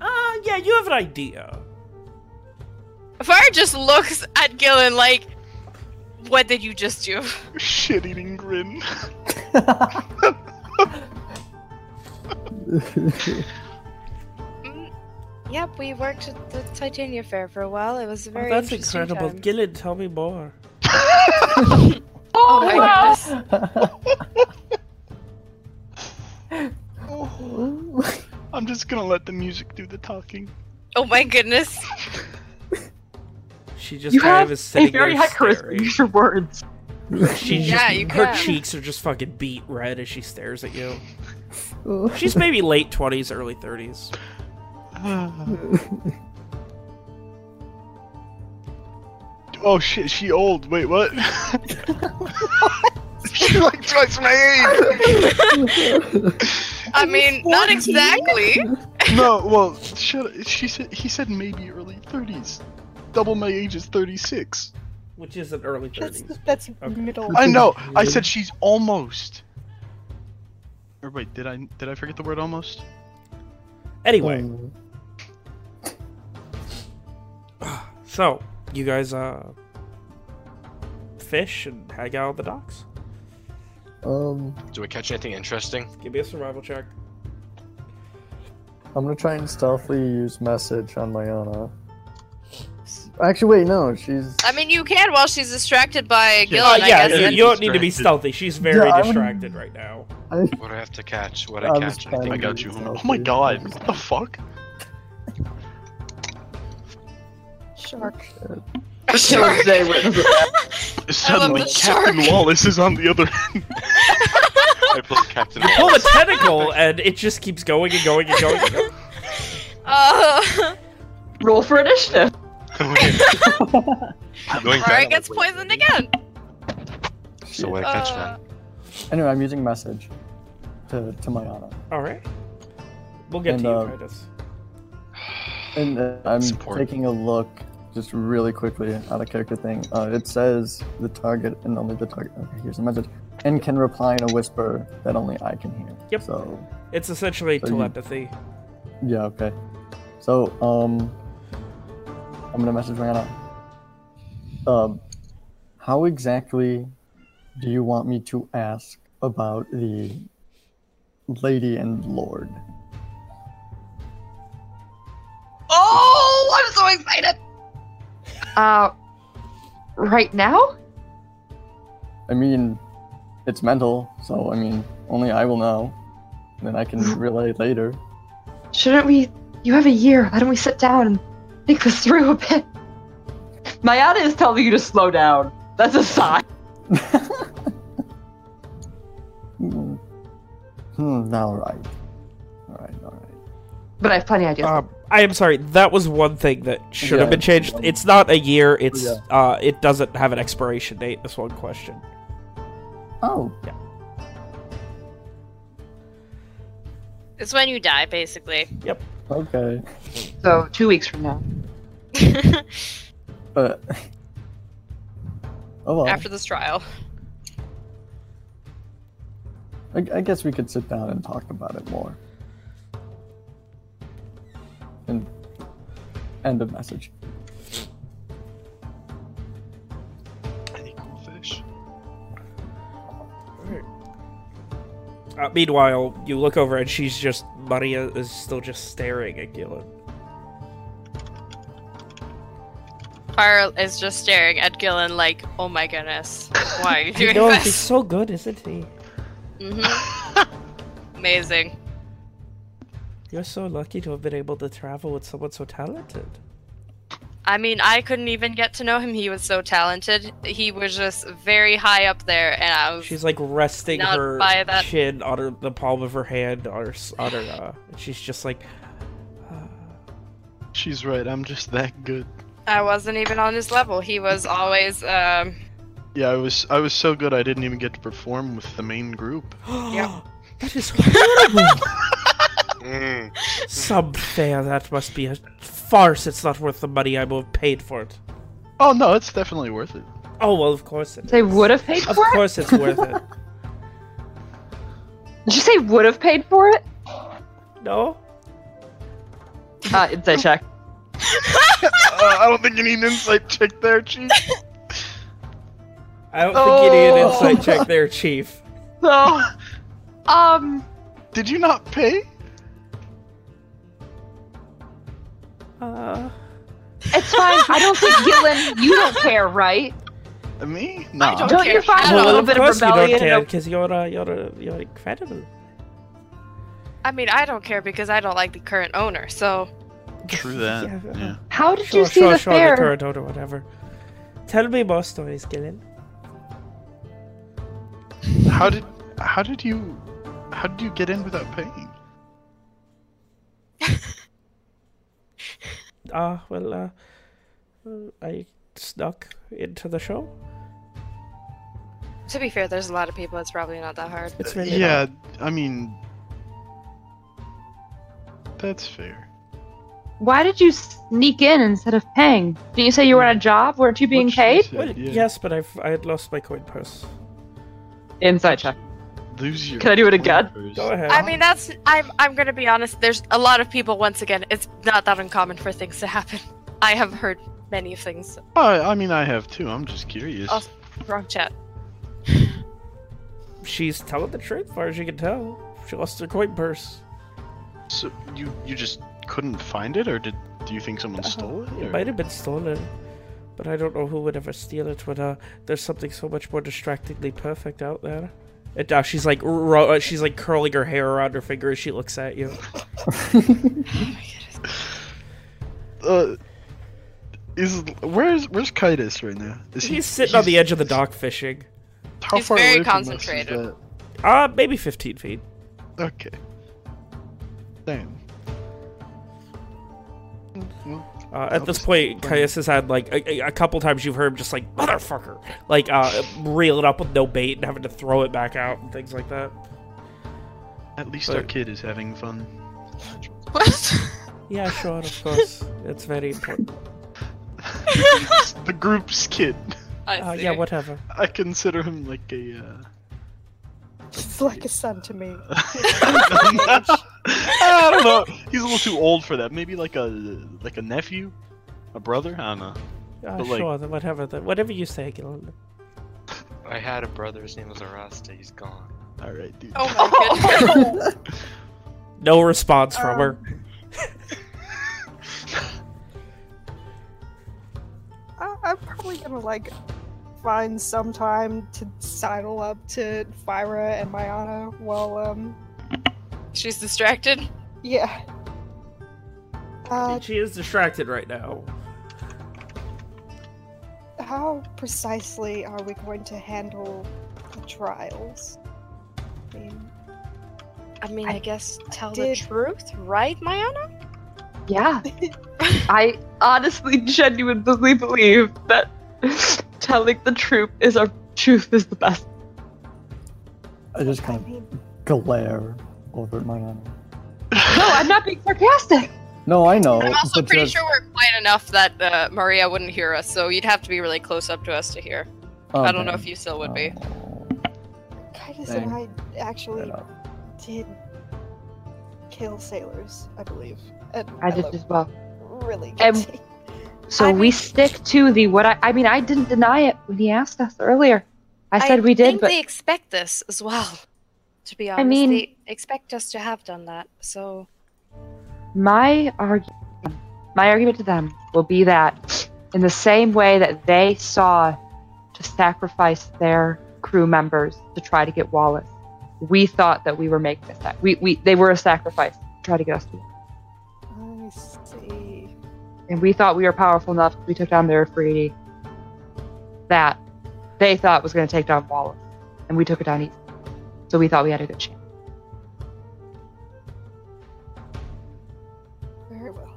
Speaker 1: uh, yeah, you have an idea.
Speaker 4: Fyra just looks at Gillen like, "What did you just do?"
Speaker 9: Shit eating grin.
Speaker 4: Mm, Yep, we worked at the Titania Fair for a while. It was a
Speaker 1: Oh,
Speaker 4: very
Speaker 1: that's
Speaker 4: interesting
Speaker 1: incredible.
Speaker 4: time.
Speaker 1: Gillen, tell me more.
Speaker 4: Oh my goodness!
Speaker 9: I'm just gonna let the music do the talking.
Speaker 4: Oh my goodness!
Speaker 1: She just
Speaker 8: You
Speaker 1: kind
Speaker 8: have
Speaker 1: of is
Speaker 8: a
Speaker 1: sitting
Speaker 8: very
Speaker 1: there
Speaker 8: high charisma.
Speaker 1: staring.
Speaker 8: Use your words.
Speaker 1: She's
Speaker 4: Yeah,
Speaker 1: just,
Speaker 4: you
Speaker 1: her
Speaker 4: can.
Speaker 1: cheeks are just fucking beat red as she stares at you. She's maybe late twenties, early thirties.
Speaker 9: oh shit, she old. Wait, what? she like twice my age.
Speaker 4: I mean, not exactly.
Speaker 9: no, well, shut. She said he said maybe early 30s. Double my age is 36.
Speaker 1: Which is an early
Speaker 7: That's
Speaker 1: thirties.
Speaker 7: that's
Speaker 1: Okay.
Speaker 7: middle.
Speaker 9: I know. I said she's almost. Or wait, did I did I forget the word almost?
Speaker 1: Anyway,
Speaker 2: Um,
Speaker 1: so you guys uh fish and hang out on the docks.
Speaker 2: um,
Speaker 5: Do we catch anything interesting?
Speaker 1: Give me a survival check.
Speaker 2: I'm gonna try and stealthily use message on Mayana. Actually, wait, no, she's.
Speaker 4: I mean, you can while she's distracted by
Speaker 1: Uh,
Speaker 4: Gillen. I
Speaker 1: yeah,
Speaker 4: guess.
Speaker 1: you, you don't need to be stealthy. She's very
Speaker 2: Yeah,
Speaker 1: distracted right now.
Speaker 2: I,
Speaker 5: What do I have to catch? What I
Speaker 2: I'm just
Speaker 5: catch?
Speaker 2: trying
Speaker 9: I got
Speaker 2: be
Speaker 9: you. Oh my god, what the fuck?
Speaker 7: Shark.
Speaker 8: Shark.
Speaker 9: Suddenly,
Speaker 4: the
Speaker 9: Captain
Speaker 4: shark.
Speaker 9: Wallace is on the other end.
Speaker 5: I pull Captain
Speaker 1: You pull
Speaker 5: Wallace.
Speaker 1: a tentacle and it just keeps going and going and going. And going.
Speaker 4: Uh,
Speaker 8: Roll for initiative.
Speaker 5: Going
Speaker 4: Fire
Speaker 5: back.
Speaker 4: gets poisoned again.
Speaker 5: So what I catch
Speaker 4: Uh,
Speaker 5: then?
Speaker 2: anyway, I'm using message to to Mayana,
Speaker 1: All right, we'll get
Speaker 2: And,
Speaker 1: to you,
Speaker 2: uh,
Speaker 1: Kitus.
Speaker 2: and uh, I'm
Speaker 5: Support.
Speaker 2: taking a look just really quickly at a character thing. Uh, it says the target and only the target. Okay, here's the message. And can reply in a whisper that only I can hear.
Speaker 1: Yep.
Speaker 2: So
Speaker 1: It's essentially
Speaker 2: so you-
Speaker 1: telepathy.
Speaker 2: yeah, okay. So um, I'm gonna message Mayana. Um, how exactly do you want me to ask about the lady and lord?
Speaker 8: Oh, I'm so excited. Uh, right now?
Speaker 2: I mean, it's mental, so I mean, only I will know. And Then I can relay later.
Speaker 8: Shouldn't we? You have a year. Why don't we sit down and think this through a bit? Mayana is telling you to slow down. That's a sign.
Speaker 2: hmm. Hmm. All right. All right. All right.
Speaker 8: But I have plenty of ideas.
Speaker 1: Um, I am sorry. That was one thing that should have been changed. It's not a year. It's
Speaker 2: yeah.
Speaker 1: uh, it doesn't have an expiration date. This one question.
Speaker 2: Oh. Yeah.
Speaker 4: It's when you die, basically.
Speaker 2: Okay.
Speaker 8: so two weeks from now.
Speaker 2: But. Oh well.
Speaker 4: After this trial.
Speaker 2: I, I guess we could sit down and talk about it more. And end of message.
Speaker 1: Uh, meanwhile, you look over and she's just Maria is still just staring at Gillen.
Speaker 4: Carl is just staring at Gillen like, oh my goodness. Why are you doing
Speaker 1: no, he's
Speaker 4: this?
Speaker 1: so good, isn't he?
Speaker 4: hmm Amazing.
Speaker 1: You're so lucky to have been able to travel with someone so talented.
Speaker 4: I mean, I couldn't even get to know him. He was so talented. He was just very high up there, and I was.
Speaker 1: She's like resting her
Speaker 4: by that-
Speaker 1: chin on her, the palm of her hand, on her, s- on her. Uh, she's just like,
Speaker 9: She's right. I'm just that good.
Speaker 4: I wasn't even on his level. He was always. Um,
Speaker 9: Yeah, I was. I was so good. I didn't even get to perform with the main group.
Speaker 4: Yeah.
Speaker 1: that is horrible.
Speaker 5: Mm.
Speaker 1: Some fair. That must be a farce. It's not worth the money I would have paid for it.
Speaker 9: Oh no, it's definitely worth it.
Speaker 1: Oh well, of course it.
Speaker 3: They
Speaker 1: is.
Speaker 3: would have paid
Speaker 1: Of
Speaker 3: for it.
Speaker 1: Of course, it's worth it.
Speaker 3: Did you say would have paid for it?
Speaker 1: No.
Speaker 3: Uh, insight check.
Speaker 9: uh, I don't think you need an insight check there, Chief.
Speaker 1: I don't think you need an
Speaker 3: Oh.
Speaker 1: insight check there, Chief.
Speaker 3: So, um,
Speaker 9: Did you not pay?
Speaker 1: Uh,
Speaker 3: it's fine. I don't think Gillen, you don't care, right?
Speaker 9: Me? No.
Speaker 4: don't
Speaker 3: Don't
Speaker 4: care
Speaker 3: you find
Speaker 4: at
Speaker 3: a
Speaker 4: all.
Speaker 1: well,
Speaker 3: little
Speaker 1: of
Speaker 3: bit of
Speaker 1: course you don't
Speaker 3: rebellion?
Speaker 1: care because you're uh, you're uh, you're incredible.
Speaker 4: I mean, I don't care because I don't like the current owner. So
Speaker 9: True that.
Speaker 1: Yeah,
Speaker 9: Yeah.
Speaker 3: How did
Speaker 1: Sure,
Speaker 3: you see
Speaker 1: sure,
Speaker 3: the
Speaker 1: sure.
Speaker 3: fair?
Speaker 1: The current owner, whatever. Tell me more stories, Gillen.
Speaker 9: How did? How did you? How did you get in without paying?
Speaker 1: Ah, well, uh, uh, I snuck into the show.
Speaker 4: to be fair, there's a lot of people. It's probably not that hard.
Speaker 1: It's really
Speaker 9: yeah, I mean, that's fair.
Speaker 3: Why did you sneak in instead of paying? Didn't you say you were on a job? Weren't you being
Speaker 9: What
Speaker 3: paid?
Speaker 9: said,
Speaker 1: Well,
Speaker 9: yeah.
Speaker 1: yes, but I've I had lost my coin purse.
Speaker 3: Insight check.
Speaker 9: Lose your.
Speaker 3: Can I do it again?
Speaker 9: pointers.
Speaker 1: Go ahead.
Speaker 4: I mean, that's. I'm. I'm gonna be honest. There's a lot of people. Once again, it's not that uncommon for things to happen. I have heard many things.
Speaker 9: I, I mean, I have too. I'm just curious.
Speaker 4: Oh. Wrong chat.
Speaker 1: She's telling the truth, as far as you can tell. She lost her coin purse.
Speaker 9: So you you just couldn't find it, or did do you think someone stole it?
Speaker 1: Uh-huh. It might have been stolen, but I don't know who would ever steal it. When uh, there's something so much more distractingly perfect out there. And uh, she's like, ro- uh, she's like curling her hair around her finger as she looks at you.
Speaker 9: Uh, is where's where's Kitus right now? Is he
Speaker 1: He's sitting on the edge of the dock fishing.
Speaker 9: How
Speaker 4: He's
Speaker 9: far
Speaker 4: very
Speaker 9: away from us is
Speaker 4: concentrated.
Speaker 1: Uh, maybe 15 feet.
Speaker 9: Okay. Damn. Well,
Speaker 1: Uh, at this point, Caius has had like a, a- a couple times you've heard him just like motherfucker, like uh, reel it up with no bait and having to throw it back out and things like that.
Speaker 9: at least
Speaker 1: But-
Speaker 9: our kid is having fun.
Speaker 4: What?
Speaker 1: Yeah, sure, of course, it's very important.
Speaker 9: the group's kid.
Speaker 4: I
Speaker 1: Uh, yeah, whatever.
Speaker 9: I consider him like a. Uh...
Speaker 7: It's like a son to me.
Speaker 9: I don't know. He's a little too old for that. Maybe like a like a nephew, a brother. I don't know.
Speaker 1: Uh,
Speaker 9: But, like-
Speaker 1: sure, then whatever, then whatever you say, Gillen.
Speaker 5: I had a brother. His name was Arasta. He's gone.
Speaker 9: All right, dude.
Speaker 4: Oh my goodness.
Speaker 1: No response from her.
Speaker 7: I- I'm probably gonna like find some time to sidle up to Fyra and Mayana while um
Speaker 4: She's distracted.
Speaker 7: yeah. Uh,
Speaker 1: she is distracted right now.
Speaker 7: how precisely are we going to handle the trials? I mean,
Speaker 4: I mean, I, guess tell
Speaker 7: did-
Speaker 4: the truth, right, Mayana?
Speaker 3: Yeah. I honestly, genuinely believe that telling the truth is our truth is the best.
Speaker 2: I just kind of
Speaker 7: mean,
Speaker 2: glare over at my enemy.
Speaker 3: No, I'm not being sarcastic.
Speaker 2: No, I know.
Speaker 4: I'm also pretty
Speaker 2: just-
Speaker 4: sure we're quiet enough that uh, Maria wouldn't hear us, so you'd have to be really close up to us to hear.
Speaker 2: Oh,
Speaker 4: I don't know if you still would be.
Speaker 2: Oh, Kitus
Speaker 7: and I actually did kill sailors, I believe. And
Speaker 3: I did as well.
Speaker 7: really
Speaker 3: And-
Speaker 7: guilty.
Speaker 3: So
Speaker 4: I
Speaker 3: we stick to the what I I mean I didn't deny it when he asked us earlier. I said we did,
Speaker 4: think
Speaker 3: but
Speaker 4: they expect this as well. To be honest, I
Speaker 3: mean-
Speaker 4: they expect us to have done that. So
Speaker 3: my argument my argument to them will be that in the same way that they saw to sacrifice their crew members to try to get Wallace, we thought that we were making a sac- we, we they were a sacrifice to try to get us to
Speaker 7: I.
Speaker 3: and we thought we were powerful enough. We took down their Efreeti. That they thought was going to take down Wallace, and we took it down easy. So we thought we had a good chance.
Speaker 7: Very well.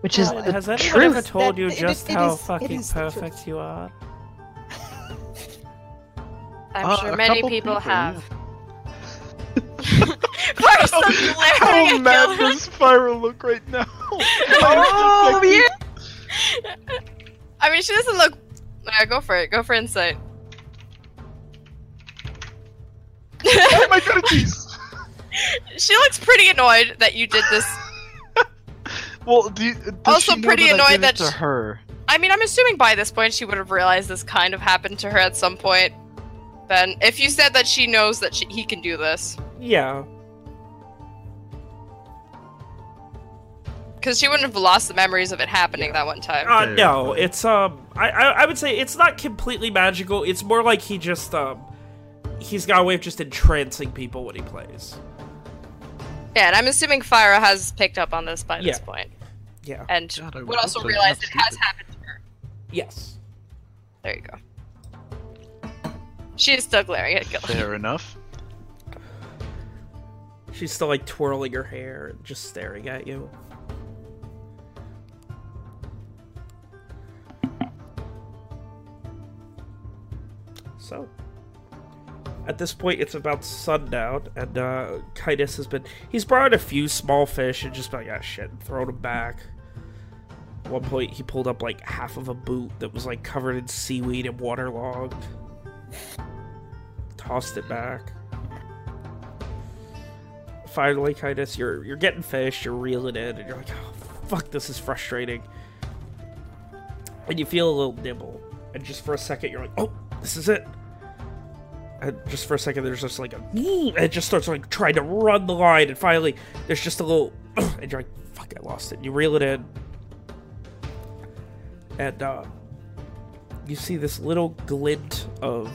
Speaker 3: Which is
Speaker 7: Well,
Speaker 3: the
Speaker 1: Has anyone ever told
Speaker 7: That-
Speaker 1: you
Speaker 7: it-
Speaker 1: just
Speaker 7: it
Speaker 1: how
Speaker 7: is- it
Speaker 1: fucking
Speaker 7: is the
Speaker 1: perfect you are?
Speaker 4: I'm
Speaker 9: Uh,
Speaker 4: sure many people,
Speaker 9: people,
Speaker 4: have.
Speaker 9: yeah.
Speaker 4: First, I'm
Speaker 9: How mad
Speaker 4: Gillen.
Speaker 9: does Spyro look right now?
Speaker 3: Oh,
Speaker 9: yeah.
Speaker 4: I mean, she doesn't look. Yeah, go for it. Go for insight.
Speaker 9: oh my goodness!
Speaker 4: she looks pretty annoyed that you did this.
Speaker 9: Well, do you, does
Speaker 4: Also
Speaker 9: she know
Speaker 4: pretty
Speaker 9: that I
Speaker 4: annoyed
Speaker 9: did it
Speaker 4: that
Speaker 9: to
Speaker 4: sh-
Speaker 9: her.
Speaker 4: I mean, I'm assuming by this point she would have realized this kind of happened to her at some point. Ben, if you said that she knows that she, he can do this,
Speaker 1: Yeah.
Speaker 4: Because she wouldn't have lost the memories of it happening that one time.
Speaker 1: Uh, no, it's um, I, I I would say it's not completely magical. It's more like he just um, he's got a way of just entrancing people when he plays.
Speaker 4: yeah, and I'm assuming Fyra has picked up on this by this point,
Speaker 1: Yeah.
Speaker 4: and
Speaker 9: God,
Speaker 4: would
Speaker 9: would
Speaker 4: also realize it has happened to her.
Speaker 1: Yes.
Speaker 4: There you go. She is still glaring at Gillen.
Speaker 9: Fair enough.
Speaker 1: She's still like twirling her hair and just staring at you. So, at this point, it's about sundown, and uh, has been. He's brought in a few small fish and just been like, ah, shit, and thrown them back. At one point, he pulled up like half of a boot that was like covered in seaweed and waterlogged. Tossed it back finally kind of you're you're getting fish, you're reeling in, and you're like, oh fuck, this is frustrating. And you feel a little nibble, and just for a second you're like, oh, this is it. And just for a second there's just like a, and it just starts like trying to run the line, and finally there's just a little, and you're like, fuck, I lost it. You reel it in, and uh, you see this little glint of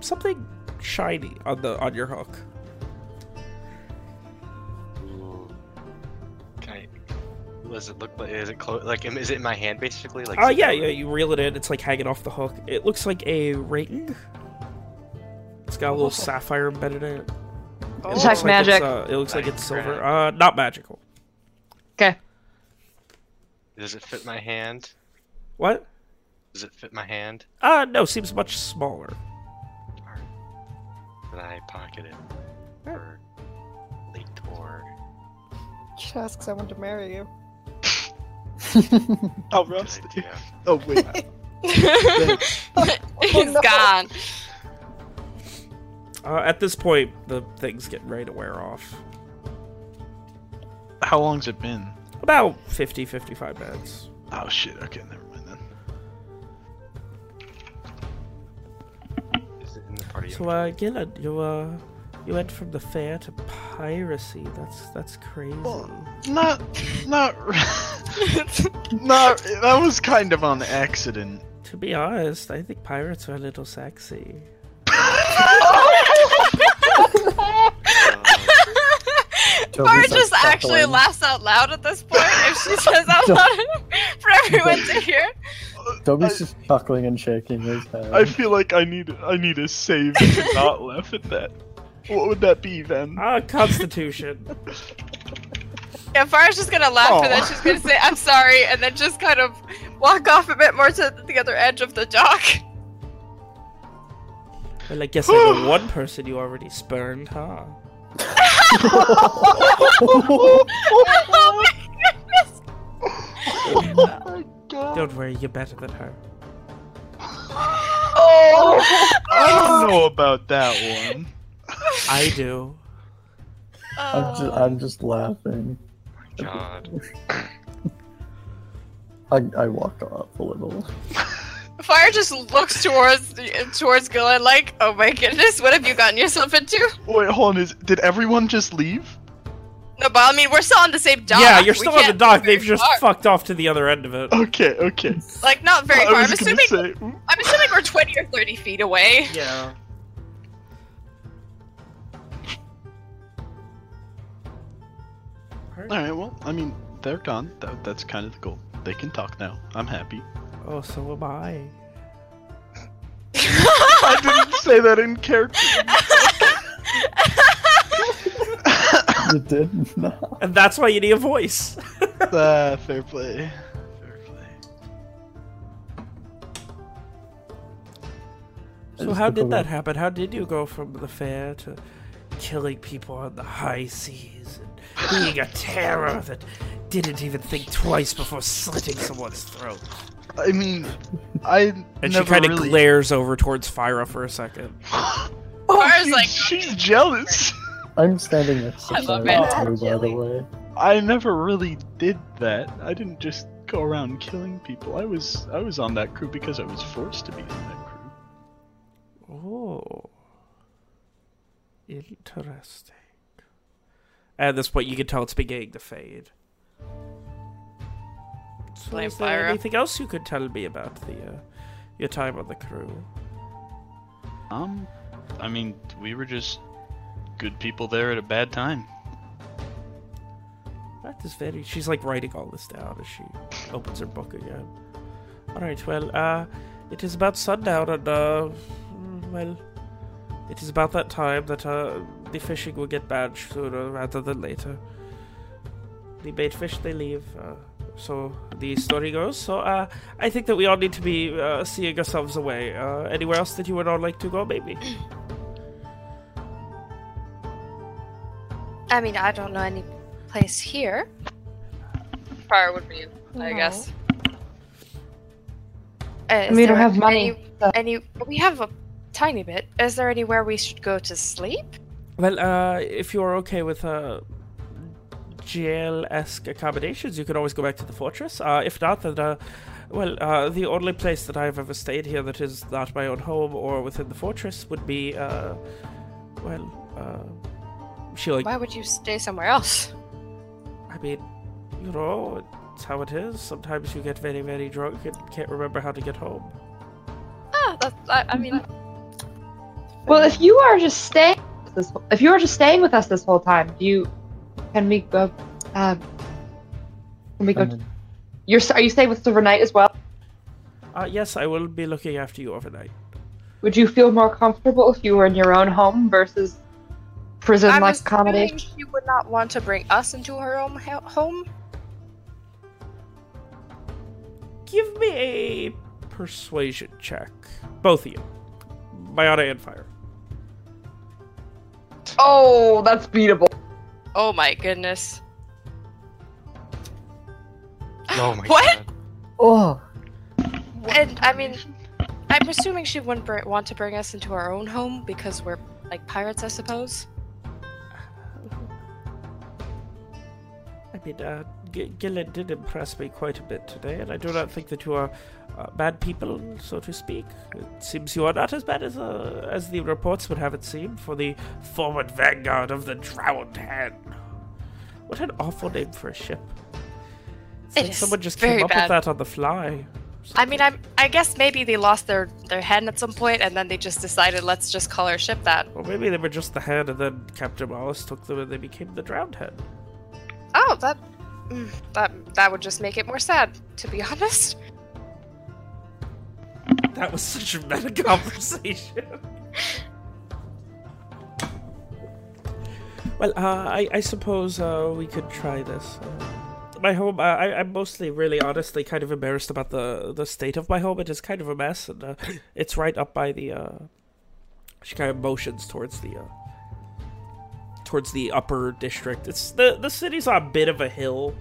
Speaker 1: something shiny on the on your hook.
Speaker 5: Does it look like? Is it close? Like, is it in my hand basically? Like.
Speaker 1: Oh
Speaker 5: it
Speaker 1: yeah, yeah. You reel it in. It's like hanging off the hook. It looks like a ring. It's got a little sapphire embedded in it. It
Speaker 4: Oh.
Speaker 1: looks like
Speaker 3: magic.
Speaker 1: It's, uh, it looks like it's silver. Uh, not magical.
Speaker 3: Okay.
Speaker 5: Does it fit my hand?
Speaker 1: What?
Speaker 5: Does it fit my hand?
Speaker 1: Uh, no. Seems much smaller.
Speaker 5: Alright. Then I pocket it for later.
Speaker 7: Just because I want to marry you.
Speaker 9: Oh,
Speaker 5: Good
Speaker 9: Rust.
Speaker 5: idea.
Speaker 9: Oh wait.
Speaker 4: He's
Speaker 7: no.
Speaker 4: gone.
Speaker 1: Uh, at this point, the thing's getting ready to wear off.
Speaker 9: How long's it been?
Speaker 1: About 50, 55 minutes.
Speaker 9: Oh shit. Okay, never mind then.
Speaker 5: Is it in the party?
Speaker 1: So, uh, Gillen, you uh, you went from the fair to piracy. That's that's crazy.
Speaker 9: Not, not, not. That was kind of on accident.
Speaker 1: To be honest, I think pirates are a little sexy.
Speaker 2: Toby
Speaker 4: Bar just actually
Speaker 2: chuckling.
Speaker 4: laughs out loud at this point if she says out loud for everyone to hear.
Speaker 2: Toby's just chuckling and shaking his head.
Speaker 9: I feel like I need, I need a save to not laugh at that. What would that be then?
Speaker 1: Ah, Constitution.
Speaker 4: Yeah, Fyra's just gonna laugh and then she's gonna say, I'm sorry, and then just kind of walk off a bit more to the other edge of the dock.
Speaker 1: Well, I guess I know one person you already spurned, huh?
Speaker 4: oh my goodness!
Speaker 9: Oh my god.
Speaker 1: Don't worry, you're better than her. Oh!
Speaker 9: I don't know about that one.
Speaker 1: I do.
Speaker 2: I'm just, I'm just laughing.
Speaker 5: God.
Speaker 2: I, I walk off a little.
Speaker 4: Fyra just looks towards towards Gillen like, oh my goodness, what have you gotten yourself into?
Speaker 9: Wait, hold on. Is did everyone just leave?
Speaker 4: No, but I mean, we're still on the same dock.
Speaker 1: yeah, you're
Speaker 4: We
Speaker 1: still on the dock. They've just
Speaker 4: far.
Speaker 1: fucked off to the other end of it.
Speaker 9: Okay, okay.
Speaker 4: like not very
Speaker 9: I
Speaker 4: far. I'm assuming
Speaker 9: say.
Speaker 4: I'm assuming we're 20 or 30 feet away.
Speaker 1: Yeah.
Speaker 9: All right. Well, I mean, they're gone. That, that's kind of the goal. They can talk now. I'm happy.
Speaker 1: Oh, so am I.
Speaker 9: I didn't say that in character.
Speaker 2: You did not.
Speaker 1: And that's why you need a voice.
Speaker 9: Ah, fair play. Fair play.
Speaker 1: So how did that happen? How did you go from the fair to killing people on the high seas and being a terror that didn't even think twice before slitting someone's throat?
Speaker 9: I mean, I
Speaker 1: And she kind of
Speaker 9: really...
Speaker 1: glares over towards Fyra for a second.
Speaker 9: Oh,
Speaker 4: Fyra's
Speaker 9: she's,
Speaker 4: like-
Speaker 9: she's jealous.
Speaker 2: I'm standing next to
Speaker 4: I love
Speaker 2: Sarah
Speaker 4: it.
Speaker 2: by the way.
Speaker 9: I never really did that. I didn't just go around killing people. I was I was on that crew because I was forced to be on that crew.
Speaker 1: Oh. Interesting. At this point, you can tell it's beginning to fade. So is there
Speaker 4: Fyra.
Speaker 1: anything else you could tell me about the uh, your time on the crew?
Speaker 9: Um, I mean, we were just good people there at a bad time.
Speaker 1: That is very. She's like writing all this down as she opens her book again. All right. Well, uh, it is about sundown, and uh, mm, well, it is about that time that uh, the fishing will get bad sooner rather than later. The bait fish they leave. Uh, so the story goes. So uh, I think that we all need to be uh, seeing ourselves away. Uh, anywhere else that you would all like to go, maybe?
Speaker 4: I mean, I don't know any place here. Fyra would be, I
Speaker 3: No.
Speaker 4: guess. Uh,
Speaker 3: we don't
Speaker 4: there
Speaker 3: have money.
Speaker 4: Any,
Speaker 3: so-
Speaker 4: any, we have a tiny bit. Is there anywhere we should go to sleep?
Speaker 1: Well, uh, if you're okay with uh, jail-esque accommodations, you could always go back to the fortress. Uh, if not, then, uh, well, uh, the only place that I've ever stayed here that is not my own home or within the fortress would be, uh, well, uh, she like,
Speaker 4: Why would you stay somewhere else?
Speaker 1: I mean, you know, it's how it is. Sometimes you get very, very drunk and can't remember how to get home.
Speaker 4: Ah, that, I, I mean,
Speaker 3: Well, if you are just staying, this, if you are just staying with us this whole time, do you? Can we go? Um, can we go?
Speaker 2: And
Speaker 3: You're are you staying with Silver Knight as well?
Speaker 1: Uh, yes, I will be looking after you overnight.
Speaker 3: Would you feel more comfortable if you were in your own home versus prison-like
Speaker 4: assuming
Speaker 3: accommodation?
Speaker 4: she would not want to bring us into her own ho- home.
Speaker 1: Give me a persuasion check. Both of you. Biota and Fyra.
Speaker 3: Oh, that's beatable.
Speaker 4: Oh my goodness.
Speaker 5: Oh my
Speaker 4: What?
Speaker 5: god.
Speaker 2: oh,
Speaker 4: And I mean, I'm assuming she wouldn't br- want to bring us into our own home because we're like pirates, I suppose.
Speaker 1: I mean, uh, G- Gillen did impress me quite a bit today, and I do not think that you are uh, bad people, so to speak. It seems you are not as bad as uh, as the reports would have it seem for the forward vanguard of the Drowned Hand. What an awful name for a ship. It's
Speaker 4: It
Speaker 1: like someone just came up
Speaker 4: bad.
Speaker 1: with that on the fly.
Speaker 4: I mean, I'm. I guess maybe they lost their their hen at some point, and then they just decided let's just call our ship that.
Speaker 1: Or maybe they were just the head, and then Captain Wallace took them, and they became the Drowned Head.
Speaker 4: Oh, that. That that would just make it more sad, to be honest.
Speaker 1: That was such a meta conversation. well, uh, I, I suppose uh, we could try this. Uh, my home, uh, I, I'm mostly, really honestly, kind of embarrassed about the the state of my home. It is kind of a mess, and uh, it's right up by the. Uh, she kind of motions towards the. Uh, towards the upper district. It's the the city's on a bit of a hill,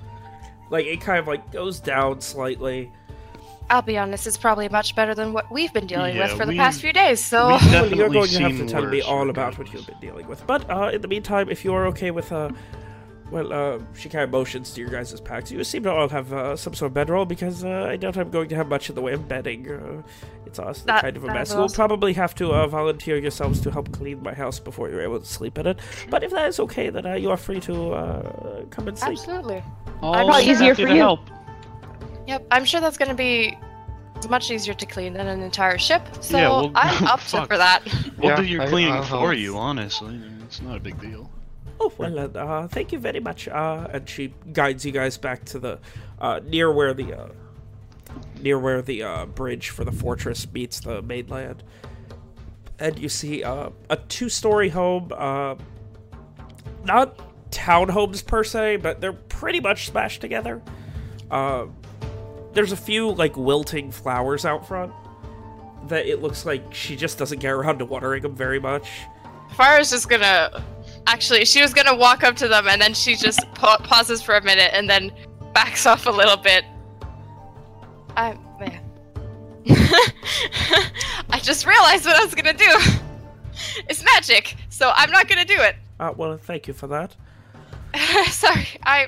Speaker 1: like it kind of like goes down slightly.
Speaker 4: I'll be honest, it's probably much better than what we've been dealing with for the past few days. So,
Speaker 1: Well, you're going to have to tell me all about what you've been dealing with. But uh, in the meantime, if you are okay with, uh, well, uh, she kind of motions to your guys' packs. You seem to all have uh, some sort of bedroll because uh, I doubt I'm going to have much in the way of bedding. It's honestly
Speaker 4: That-
Speaker 1: kind of a mess.
Speaker 4: is
Speaker 1: You'll
Speaker 4: awesome.
Speaker 1: probably have to uh, volunteer yourselves to help clean my house before you're able to sleep in it. But if that is okay, then uh, you are free to uh, come and sleep.
Speaker 4: absolutely.
Speaker 9: All
Speaker 3: Probably easier for you.
Speaker 9: help.
Speaker 4: Yep, I'm sure that's going to be much easier to clean than an entire ship. So
Speaker 9: Yeah, well,
Speaker 4: I'm up to for that.
Speaker 9: We'll
Speaker 5: Yeah,
Speaker 9: do your
Speaker 5: I-
Speaker 9: cleaning
Speaker 5: I'll
Speaker 9: for you, honestly. It's not a big deal.
Speaker 1: Oh well, uh, uh, thank you very much. Uh, and she guides you guys back to the uh, near where the uh, near where the uh, bridge for the fortress meets the mainland. And you see uh, a two-story home, uh, not townhomes per se, but they're pretty much smashed together. Uh, there's a few like wilting flowers out front that it looks like she just doesn't get around to watering them very much.
Speaker 4: Fyra's just gonna. Actually, she was gonna walk up to them and then she just pa- pauses for a minute and then backs off a little bit. I. Man. I just realized what I was gonna do. It's magic, so I'm not gonna do it.
Speaker 1: Uh, well, thank you for that.
Speaker 4: Sorry, I.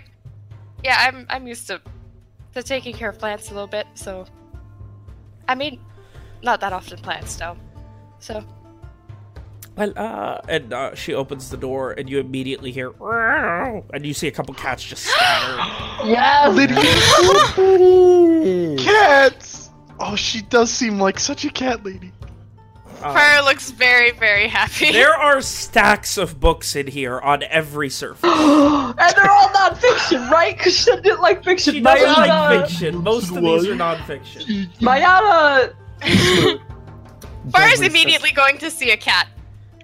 Speaker 4: Yeah, I'm. I'm used to to taking care of plants a little bit, so. I mean, not that often plants, though. So.
Speaker 1: Well, uh, and uh, she opens the door, and you immediately hear, and you see a couple cats just scatter.
Speaker 3: yeah,
Speaker 2: Pretty.
Speaker 9: Cats! Oh, she does seem like such a cat lady.
Speaker 1: Uh,
Speaker 4: Fyra looks very, very happy.
Speaker 1: there are stacks of books in here on every surface.
Speaker 3: and they're all non-fiction, right? Because she didn't like fiction.
Speaker 1: She doesn't like fiction. Most of these are nonfiction.
Speaker 3: Mayana.
Speaker 4: Fyra's
Speaker 2: is
Speaker 4: immediately going to see a cat.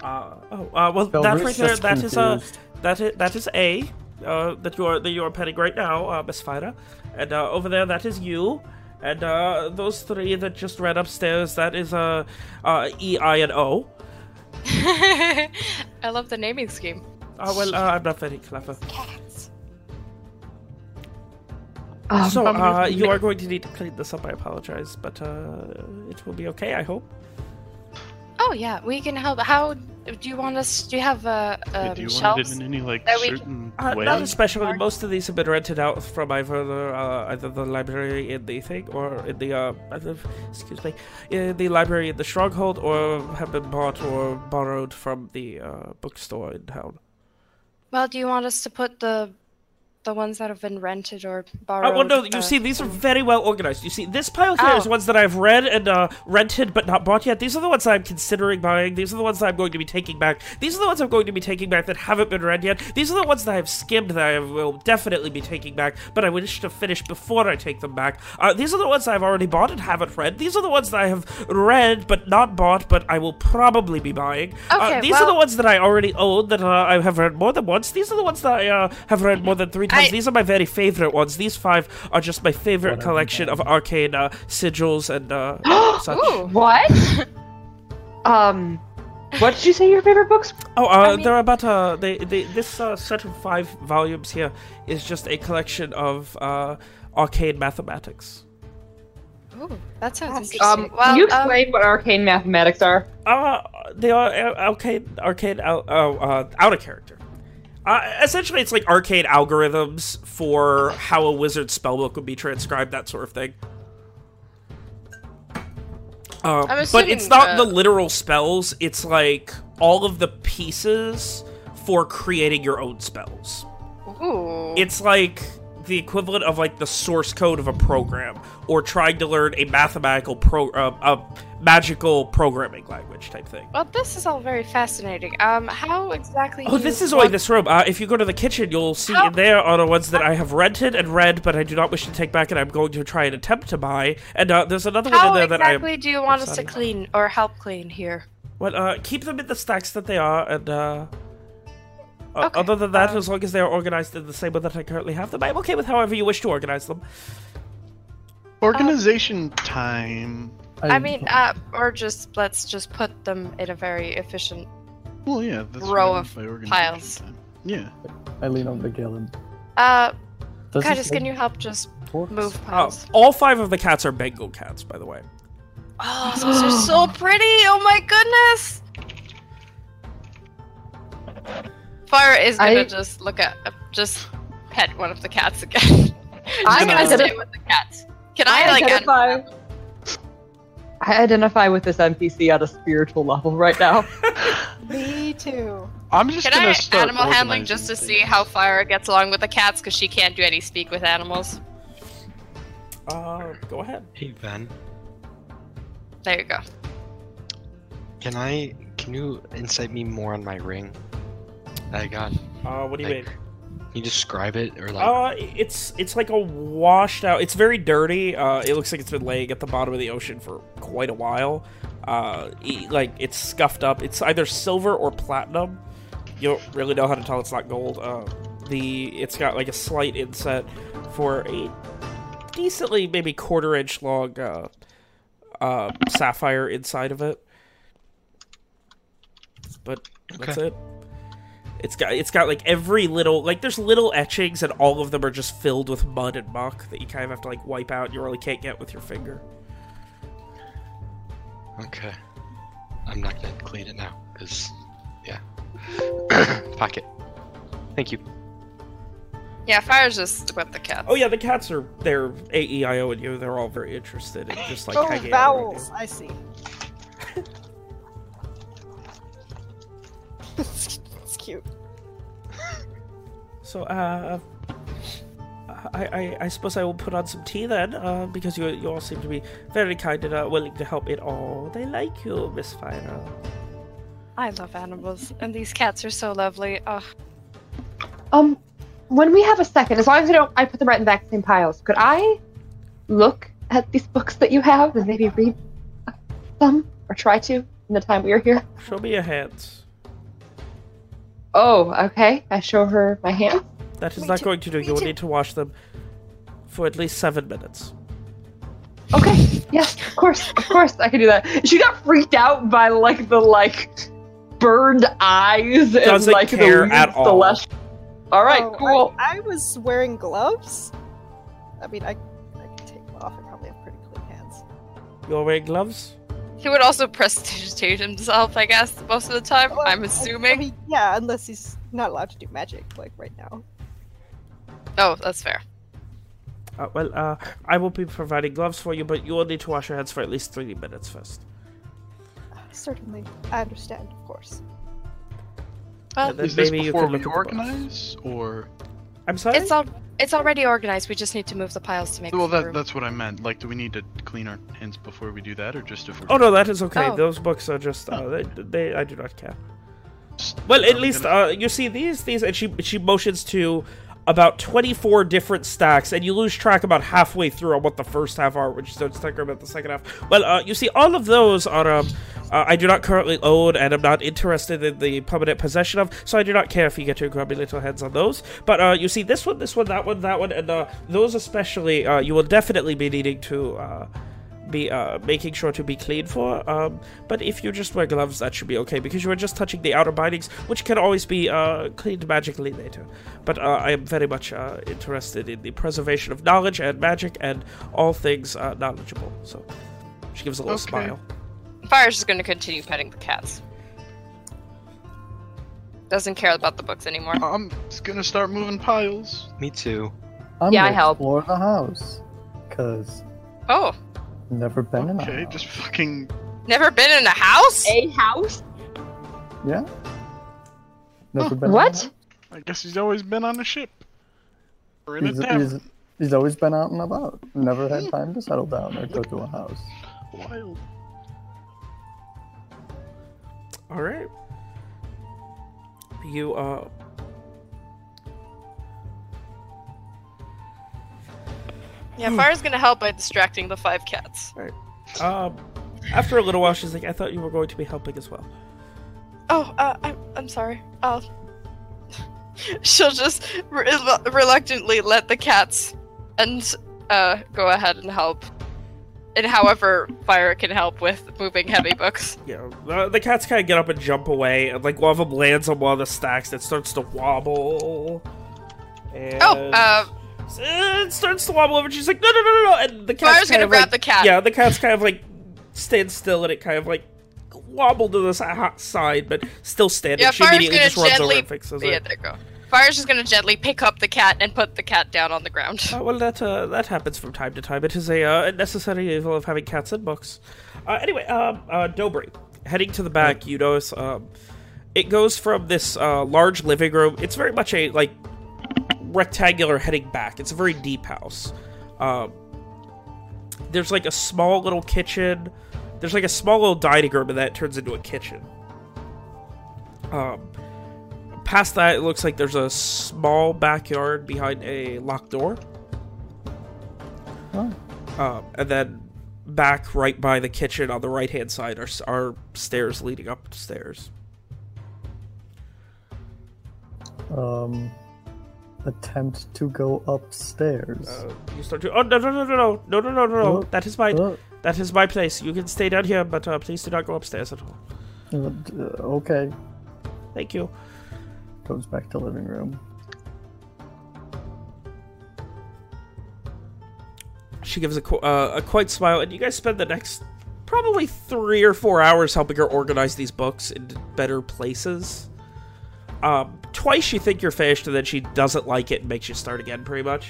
Speaker 1: Uh, oh, uh, well,
Speaker 2: sus-
Speaker 1: that right there,
Speaker 2: sus
Speaker 1: that is uh,
Speaker 2: confused.
Speaker 1: that is that is A, uh, that you are that you are petting right now, uh, Miss Fida, and uh, over there that is you, and uh, those three that just ran upstairs, that is uh, uh, E, I, and O.
Speaker 4: I love the naming scheme.
Speaker 1: Uh, well, uh, I'm not very clever.
Speaker 4: Cats.
Speaker 3: Um,
Speaker 1: So,
Speaker 3: um,
Speaker 1: uh, you are going to need to clean this up. I apologize, but uh, it will be okay. I hope.
Speaker 4: Oh yeah, we can help. How do you want us? Do you have uh, um,
Speaker 9: do you want it in any like
Speaker 4: that we-
Speaker 9: certain
Speaker 1: Uh,
Speaker 9: way?
Speaker 1: not especially. Most of these have been rented out from either the, uh, either the library in the thing or in the uh, either- excuse me, in the library in the stronghold, or have been bought or borrowed from the uh, bookstore in town.
Speaker 4: Well, do you want us to put the the ones that have been rented or
Speaker 1: Uh,
Speaker 4: borrowed?
Speaker 1: well, no, you
Speaker 4: uh,
Speaker 1: see, these are very well organized. You see, this pile here is
Speaker 4: Oh.
Speaker 1: ones that I've read and uh, rented but not bought yet. These are the ones I'm considering buying. These are the ones that I'm going to be taking back. These are the ones I'm going to be taking back that haven't been read yet. These are the ones that I've skimmed that I will definitely be taking back, but I wish to finish before I take them back. Uh, these are the ones I've already bought and haven't read. These are the ones that I have read but not bought, but I will probably be buying. uh,
Speaker 4: Okay,
Speaker 1: these are the ones that I already own that uh, I have read more than once. These are the ones that I uh, have read more than three times.
Speaker 4: I-
Speaker 1: These are my very favorite ones. These five are just my favorite
Speaker 2: Whatever,
Speaker 1: collection of arcane uh, sigils and uh, such.
Speaker 4: Ooh.
Speaker 3: What? um, what did you say your favorite books?
Speaker 1: Oh, uh,
Speaker 4: I mean-
Speaker 1: they're about uh, they, they this uh, set of five volumes here is just a collection of uh, arcane mathematics.
Speaker 4: Ooh, that sounds
Speaker 7: That's-
Speaker 4: interesting.
Speaker 3: Um,
Speaker 4: well,
Speaker 3: can you
Speaker 4: um,
Speaker 3: explain what arcane mathematics are?
Speaker 1: Uh, they are uh, arcane arcane out uh, uh, out of character. Uh, essentially, it's like arcane algorithms for how a wizard spellbook would be transcribed, that sort of thing. Uh,
Speaker 4: I'm
Speaker 1: but it's not
Speaker 4: the-
Speaker 1: the literal spells. It's like all of the pieces for creating your own spells.
Speaker 4: Ooh.
Speaker 1: It's like the equivalent of like the source code of a program, or trying to learn a mathematical pro, uh, a magical programming language type thing.
Speaker 4: well, this is all very fascinating. Um, how exactly?
Speaker 1: Oh, this is only
Speaker 4: want-
Speaker 1: this room. Uh, if you go to the kitchen, you'll see
Speaker 4: How-
Speaker 1: in there are the ones that I have rented and read, but I do not wish to take back, and I'm going to try and attempt to buy. And uh, there's another one in
Speaker 4: How
Speaker 1: there that I How
Speaker 4: exactly do you want us to clean or help clean here?
Speaker 1: well, uh, keep them in the stacks that they are, and uh,
Speaker 4: Okay,
Speaker 1: other than that,
Speaker 4: um,
Speaker 1: as long as they are organized in the same way that I currently have them, I'm okay with however you wish to organize them.
Speaker 9: Organization time.
Speaker 4: I mean, uh, or just let's just put them in a very efficient.
Speaker 9: Well, yeah, that's
Speaker 4: row of
Speaker 9: meant
Speaker 4: piles.
Speaker 9: time. Yeah.
Speaker 2: I lean over to Galen.
Speaker 4: Uh,
Speaker 2: Does Kitus,
Speaker 4: can you help just
Speaker 2: forks?
Speaker 4: move
Speaker 1: Uh,
Speaker 4: piles?
Speaker 1: all five of the cats are Bengal cats, by the way.
Speaker 4: Oh, those are so pretty! Oh my goodness! Fyra is gonna
Speaker 3: I-
Speaker 4: just look at, uh, just pet one of the cats again.
Speaker 3: I'm
Speaker 4: gonna
Speaker 3: gonna
Speaker 4: stay with the cats. Can I, like?
Speaker 3: identify. I identify with this NPC at a spiritual level right now.
Speaker 7: Me too.
Speaker 9: I'm just
Speaker 4: Can
Speaker 9: gonna
Speaker 4: I
Speaker 9: start
Speaker 4: animal handling just to
Speaker 9: things.
Speaker 4: see how Fyra gets along with the cats because she can't do any speak with animals?
Speaker 1: Uh, go ahead.
Speaker 5: Hey Ben,
Speaker 4: There you go.
Speaker 5: can I? Can you insight me more on my ring? I got.
Speaker 1: Uh, what do you
Speaker 5: Like,
Speaker 1: mean?
Speaker 5: Can you describe it or like?
Speaker 1: Uh, it's it's like a washed out. It's very dirty. Uh, it looks like it's been laying at the bottom of the ocean for quite a while. Uh, like it's scuffed up. It's either silver or platinum. You don't really know how to tell it's not gold. Uh, the it's got like a slight inset for a decently maybe quarter inch long uh, uh, sapphire inside of it. But that's it. It's got it's got like every little like there's little etchings and all of them are just filled with mud and muck that you kind of have to like wipe out. and You really can't get with your finger.
Speaker 5: Okay. I'm not gonna clean it now, cause yeah. Pocket. Thank you.
Speaker 4: Yeah, Fyra's just with the cats.
Speaker 1: Oh yeah, the cats are they're A E I O and you. They're all very interested in just like
Speaker 7: oh,
Speaker 1: hanging out around
Speaker 7: vowels. I see. it's cute.
Speaker 1: So uh, I, I I suppose I will put on some tea then, uh, because you you all seem to be very kind and uh, willing to help it all. They like you, Miss Fyra.
Speaker 4: I love animals, and these cats are so lovely. Oh,
Speaker 3: Um, when we have a second, as long as I don't, I put them right in the back same piles. Could I look at these books that you have and maybe read some or try to in the time we are here?
Speaker 1: Show me your hands.
Speaker 3: Oh, okay. I show her my hands.
Speaker 1: That is
Speaker 7: Me
Speaker 1: not
Speaker 7: too,
Speaker 1: going to do.
Speaker 7: me
Speaker 1: You will
Speaker 7: too.
Speaker 1: need to wash them for at least seven minutes.
Speaker 3: Okay. Yes, of course, of course, I can do that. She got freaked out by like the like burned eyes and
Speaker 1: Doesn't
Speaker 3: like
Speaker 1: care
Speaker 3: the weird
Speaker 1: at all.
Speaker 3: celestial. All right,
Speaker 7: Oh,
Speaker 3: cool.
Speaker 7: I, I was wearing gloves. I mean, I, I can take them off. I probably have pretty clean hands.
Speaker 1: You're wearing gloves?
Speaker 4: He would also prestidigitate himself, I guess, most of the time.
Speaker 7: Well,
Speaker 4: I'm assuming.
Speaker 7: I mean, yeah, unless he's not allowed to do magic like right now.
Speaker 4: oh, that's fair.
Speaker 1: Uh, well, uh, I will be providing gloves for you, but you will need to wash your hands for at least 30 minutes first.
Speaker 7: Certainly, I understand, of course.
Speaker 4: Well,
Speaker 9: Is this before we
Speaker 1: look at the books.
Speaker 9: organize, or
Speaker 1: I'm sorry?
Speaker 4: it's all it's already organized. We just need to move the piles to make
Speaker 9: well, that
Speaker 4: room.
Speaker 9: that's what I meant. Like, do we need to clean our hands before we do that, or just if we're?
Speaker 1: Oh no, that is okay.
Speaker 4: Oh.
Speaker 1: Those books are just uh, they, they I do not care. Well, at least
Speaker 9: gonna-
Speaker 1: uh, you see these these, and she she motions to about 24 different stacks, and you lose track about halfway through on what the first half are, which starts talking about the second half. Well, uh, you see all of those are um, uh, I do not currently own, and I'm not interested in the permanent possession of, so I do not care if you get your grubby little hands on those. But uh, you see this one, this one, that one, that one, and uh, those especially, uh, you will definitely be needing to. Be uh, making sure to be clean for. Um, but if you just wear gloves, that should be okay because you are just touching the outer bindings, which can always be uh, cleaned magically later. But uh, I am very much uh, interested in the preservation of knowledge and magic and all things uh, knowledgeable. So she gives a little
Speaker 9: Okay.
Speaker 1: smile.
Speaker 4: Fyra's just going to continue petting the cats. Doesn't care about the books anymore.
Speaker 9: I'm just gonna start moving piles.
Speaker 5: Me too.
Speaker 2: I'm
Speaker 3: Yeah, I
Speaker 2: gonna
Speaker 3: help.
Speaker 2: explore the house. Cause
Speaker 4: Oh,
Speaker 2: never been in a
Speaker 9: Okay,
Speaker 2: house.
Speaker 9: just fucking.
Speaker 4: never been in a house?
Speaker 3: A house?
Speaker 2: Yeah. Never been in a
Speaker 3: What?
Speaker 2: house.
Speaker 9: I guess he's always been on a ship. Or in
Speaker 2: He's,
Speaker 9: a tavern.
Speaker 2: he's, he's always been out and about. Never had time to settle down or go to a house.
Speaker 9: Wild.
Speaker 1: All right. You uh.
Speaker 4: Yeah, Fyra's going to help by distracting the five cats.
Speaker 1: Um, after a little while, she's like, "I thought you were going to be helping as well."
Speaker 4: Oh, uh, I'm, I'm sorry. I'll. She'll just re- reluctantly let the cats and uh, go ahead and help. And however Fyra can help with moving heavy books.
Speaker 1: Yeah, the, the cats kind of get up and jump away, and like one of them lands on one of the stacks that starts to wobble. And
Speaker 4: Oh, uh,
Speaker 1: it starts to wobble over. and She's like, no, no, no, no, no, and the cat's
Speaker 4: Fyra's
Speaker 1: kind
Speaker 4: gonna
Speaker 1: of
Speaker 4: grab
Speaker 1: like,
Speaker 4: the cat.
Speaker 1: Yeah, the cat's kind of like stands still, and it kind of like wobbled to the side, but still standing.
Speaker 4: Yeah,
Speaker 1: she
Speaker 4: Fyra's
Speaker 1: immediately
Speaker 4: gonna
Speaker 1: just runs over
Speaker 4: gently.
Speaker 1: and fixes
Speaker 4: Yeah,
Speaker 1: it.
Speaker 4: there you go. Fyra's just gonna gently pick up the cat and put the cat down on the ground.
Speaker 1: Uh, well, that uh, that happens from time to time. It is a uh, necessary evil of having cats and books. Uh, anyway, um, uh, Dobry, heading to the back, you notice um, it goes from this uh, large living room. It's very much a like rectangular heading back. It's a very deep house. Um, there's like a small little kitchen. There's like a small little dining room, and that turns into a kitchen. Um, past that, it looks like there's a small backyard behind a locked door.
Speaker 2: Oh.
Speaker 1: Um, and then back right by the kitchen on the right hand side are, are stairs leading upstairs.
Speaker 2: Um, attempt to go upstairs.
Speaker 1: Uh, you start to. Oh no no no no no no no no no!
Speaker 2: Oh.
Speaker 1: That is my
Speaker 2: Uh,
Speaker 1: that is my place. You can stay down here, but uh, please do not go upstairs at all.
Speaker 2: uh, okay.
Speaker 1: Thank you.
Speaker 2: Goes back to living room.
Speaker 1: She gives a uh, a quiet smile, and you guys spend the next probably three or four hours helping her organize these books into better places. Um, twice you think you're finished, and then she doesn't like it and makes you start again, pretty much.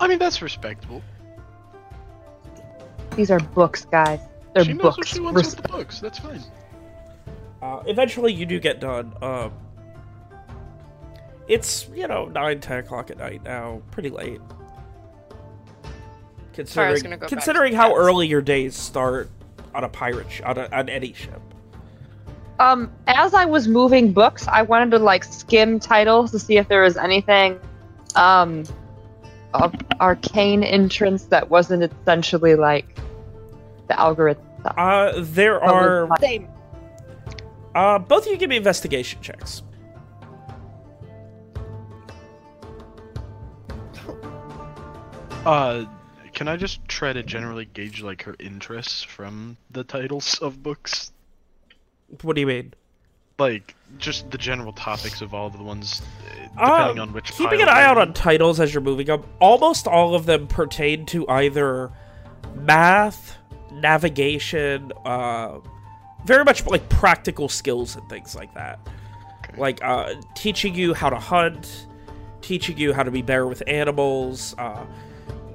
Speaker 9: I mean, that's respectable.
Speaker 3: These are books, guys. They're
Speaker 9: she knows
Speaker 3: books.
Speaker 9: what she wants
Speaker 3: Res-
Speaker 9: with the books. That's fine.
Speaker 1: Uh, eventually, you do get done. Um, it's you know nine, ten o'clock at night now, pretty late. Considering
Speaker 4: gonna go
Speaker 1: considering how early your days start on a pirate sh- on, on any ship.
Speaker 3: Um, as I was moving books, I wanted to like skim titles to see if there was anything, um, of arcane entrance that wasn't essentially like the algorithm stuff.
Speaker 1: Uh, there
Speaker 3: Probably
Speaker 1: are.
Speaker 7: Same.
Speaker 1: uh, both of you give me investigation checks.
Speaker 9: Uh, can I just try to generally gauge like her interests from the titles of books?
Speaker 1: What do you mean?
Speaker 9: Like just the general topics of all the ones, uh,
Speaker 1: Uh,
Speaker 9: depending on which.
Speaker 1: keeping an eye out on titles as you're moving up. Almost all of them pertain to either math, navigation, uh, very much like practical skills and things like that.
Speaker 9: Okay.
Speaker 1: Like uh, teaching you how to hunt, teaching you how to be better with animals. Uh,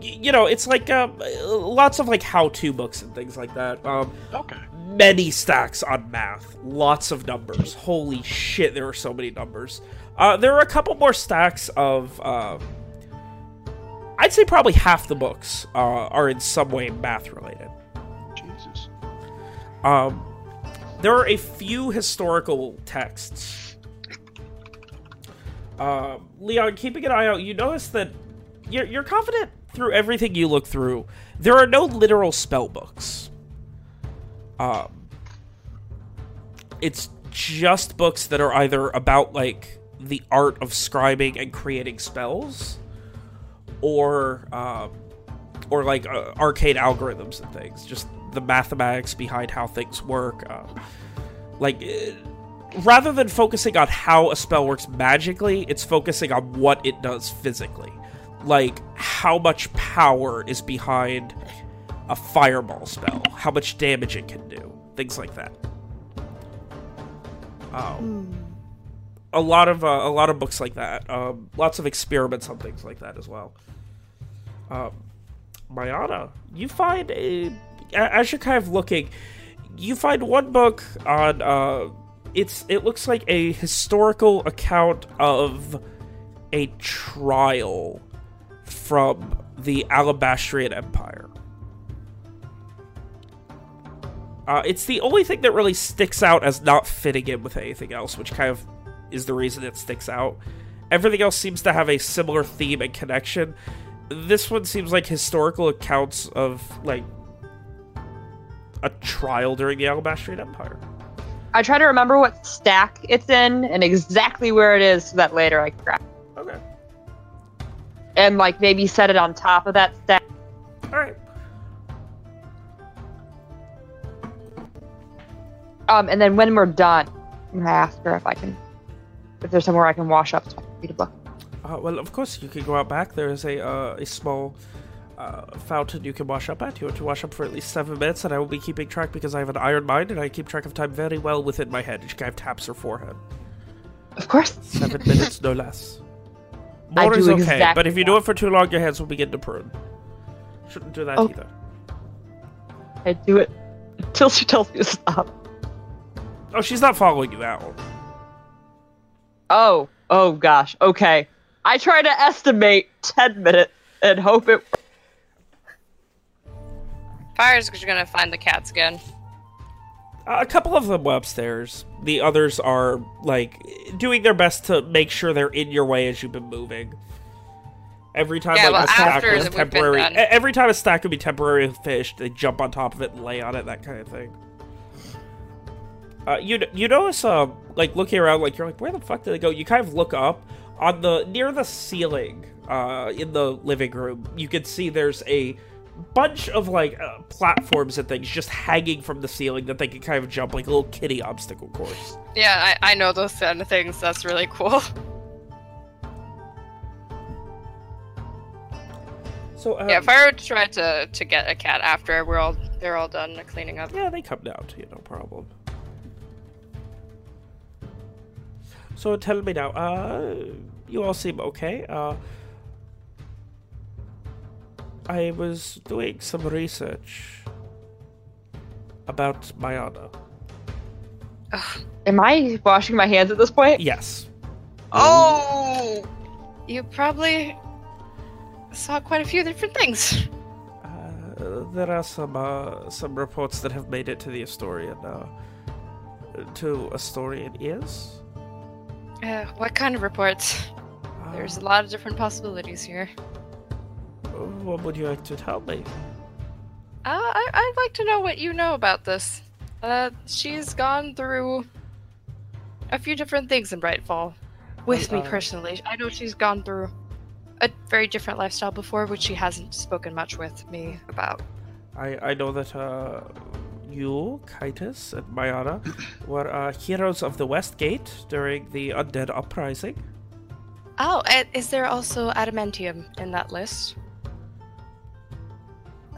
Speaker 1: y- you know, it's like uh, lots of like how-to books and things like that. Um,
Speaker 9: Okay.
Speaker 1: Many stacks on math, lots of numbers. Holy shit, there are so many numbers. Uh, there are a couple more stacks of. Uh, I'd say probably half the books uh, are in some way math related.
Speaker 9: Jesus.
Speaker 1: Um, there are a few historical texts. Uh, Leon, keeping an eye out, you notice that you're, you're confident through everything you look through. There are no literal spell books. Um, it's just books that are either about like the art of scribing and creating spells, or um, or like uh, arcane algorithms and things. Just the mathematics behind how things work. Uh, like, uh, rather than focusing on how a spell works magically, it's focusing on what it does physically. Like, how much power is behind a fireball spell, how much damage it can do, things like that. Um, a lot of uh, a lot of books like that. Um, lots of experiments on things like that as well. Um, Mayana, you find a a- as you're kind of looking, you find one book on uh, it's it looks like a historical account of a trial from the Alabastrian Empire. Uh, it's the only thing that really sticks out as not fitting in with anything else, which kind of is the reason it sticks out. Everything else seems to have a similar theme and connection. This one seems like historical accounts of like a trial during the Alabastrian Empire.
Speaker 3: I try to remember what stack it's in and exactly where it is so that later I can grab it.
Speaker 1: Okay,
Speaker 3: and like maybe set it on top of that stack.
Speaker 1: all
Speaker 3: Um, and then when we're done, I'm gonna ask her if I can, if there's somewhere I can wash up so I can read a book.
Speaker 1: Uh, well, of course, you can go out back. There is a uh, a small uh, fountain you can wash up at. You want to wash up for at least seven minutes, and I will be keeping track because I have an iron mind and I keep track of time very well within my head. She kind of taps her forehead.
Speaker 3: Of course.
Speaker 1: Seven minutes, no less.
Speaker 3: I
Speaker 1: More is okay,
Speaker 3: exactly
Speaker 1: but if you do it for too long, your hands will begin to prune. Shouldn't do that
Speaker 3: Oh.
Speaker 1: either.
Speaker 3: I do it until she tells me to stop.
Speaker 1: Oh, she's not following you out.
Speaker 3: Oh, oh gosh. Okay. I try to estimate 10 minutes and hope it.
Speaker 4: Fyra's just gonna find the cats again.
Speaker 1: A couple of them were upstairs. The others are like doing their best to make sure they're in your way as you've been moving. Every time
Speaker 4: Yeah,
Speaker 1: like
Speaker 4: well,
Speaker 1: a stack
Speaker 4: after
Speaker 1: was
Speaker 4: that we've been
Speaker 1: temporary,
Speaker 4: done.
Speaker 1: every time a stack would be temporarily finished, they jump on top of it and lay on it, that kind of thing. Uh, you you notice, uh, like looking around, like you're like, where the fuck did they go? You kind of look up on the near the ceiling, uh, in the living room. You can see there's a bunch of like uh, platforms and things just hanging from the ceiling that they can kind of jump like a little kitty obstacle course.
Speaker 4: Yeah, I, I know those kind of things. That's really cool.
Speaker 1: So um,
Speaker 4: yeah, if I were to try to to get a cat after we're all they're all done cleaning up.
Speaker 1: Yeah, they come down to you, no problem. So tell me now, uh, you all seem okay. Uh, I was doing some research about Mayana.
Speaker 3: Am I washing my hands at this point?
Speaker 1: Yes.
Speaker 4: Oh, you probably saw quite a few different things.
Speaker 1: Uh, there are some uh, some reports that have made it to the Astorian, uh, to Astorian ears.
Speaker 4: Uh, what kind of reports?
Speaker 1: Uh,
Speaker 4: There's a lot of different possibilities here.
Speaker 1: What would you like to tell me?
Speaker 4: Uh, I, I'd like to know what you know about this. Uh, she's gone through a few different things in Brightfall. With me
Speaker 1: uh,
Speaker 4: personally, I know she's gone through a very different lifestyle before, which she hasn't spoken much with me about.
Speaker 1: I, I know that uh, you, Kitus, and Mayana were uh, heroes of the West Gate during the Undead Uprising.
Speaker 4: Oh, is there also adamantium in that list?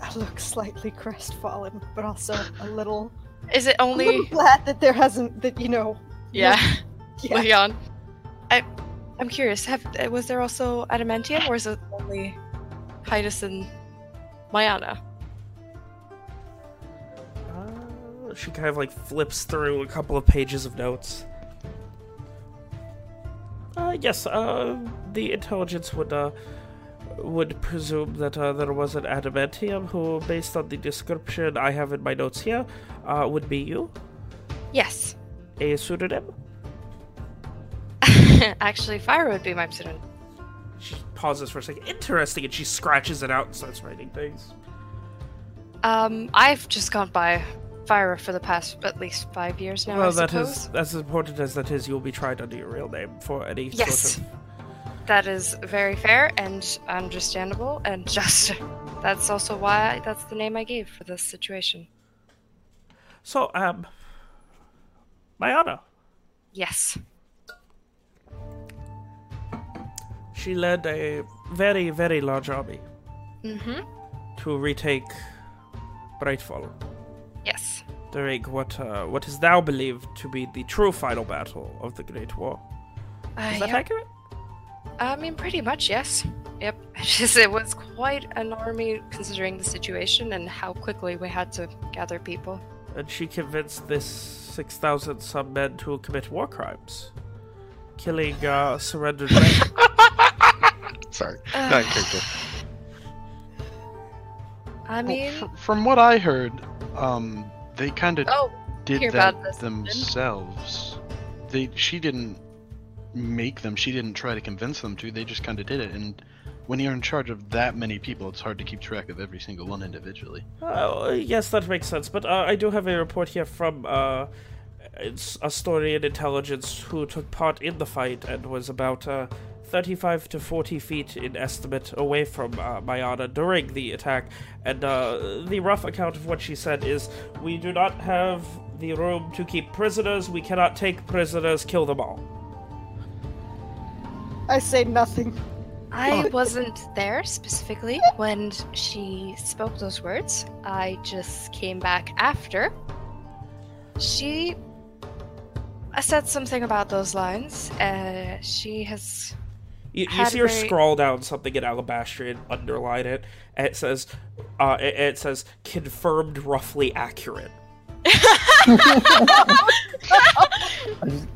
Speaker 7: I look slightly crestfallen, but also a little,
Speaker 4: Is it
Speaker 7: a
Speaker 4: only?
Speaker 7: little glad that there hasn't that you know.
Speaker 4: yeah,
Speaker 7: Yeah.
Speaker 4: Leon. I, I'm curious. Have uh, was there also adamantium, or is it only Kitus and Mayana?
Speaker 1: She kind of like flips through a couple of pages of notes. Uh, yes, uh, the intelligence would, uh, would presume that, uh, there was an adamantium who, based on the description I have in my notes here, uh, would be you?
Speaker 4: Yes.
Speaker 1: A pseudonym?
Speaker 4: Actually, Fyra would be my pseudonym.
Speaker 1: She pauses for a second. Interesting, and she scratches it out and starts writing things.
Speaker 4: Um, I've just gone by Fyra for the past at least five years now.
Speaker 1: well,
Speaker 4: I
Speaker 1: that
Speaker 4: suppose.
Speaker 1: is as important as that is. You'll be tried under your real name for any
Speaker 4: Yes.
Speaker 1: sort of.
Speaker 4: That is very fair and understandable and just. That's also why I, that's the name I gave for this situation.
Speaker 1: So, um, Mayana,
Speaker 4: Yes.
Speaker 1: she led a very, very large army
Speaker 4: Mm-hmm.
Speaker 1: to retake Brightfall
Speaker 4: Yes.
Speaker 1: during what uh, what is now believed to be the true final battle of the Great War.
Speaker 4: Uh,
Speaker 1: Is that
Speaker 4: yep.
Speaker 1: accurate?
Speaker 4: I mean, pretty much, yes. Yep. It was quite an army considering the situation and how quickly we had to gather people.
Speaker 1: And she convinced this six thousand some men to commit war crimes, killing uh, surrendered men.
Speaker 5: Sorry.
Speaker 4: Ugh.
Speaker 5: Not in character.
Speaker 4: I mean,
Speaker 9: Well, from what I heard, um, they kind of
Speaker 4: oh,
Speaker 9: did
Speaker 4: hear
Speaker 9: that
Speaker 4: this,
Speaker 9: themselves. They she didn't make them. She didn't try to convince them to. They just kind of did it. And when you're in charge of that many people, it's hard to keep track of every single one individually.
Speaker 1: Uh, yes, that makes sense. But uh, I do have a report here from uh, it's Astorian intelligence who took part in the fight and was about uh, 35 to 40 feet in estimate away from uh, Mayana during the attack. And uh, the rough account of what she said is We do not have the room to keep prisoners. We cannot take prisoners. Kill them all.
Speaker 7: I say nothing.
Speaker 4: I wasn't there specifically when she spoke those words. I just came back after. She I said something about those lines. Uh, she has.
Speaker 1: You, you see her
Speaker 4: very-
Speaker 1: scroll down something in Alabastrian, underline it, and it says, uh, it, it says, confirmed roughly accurate.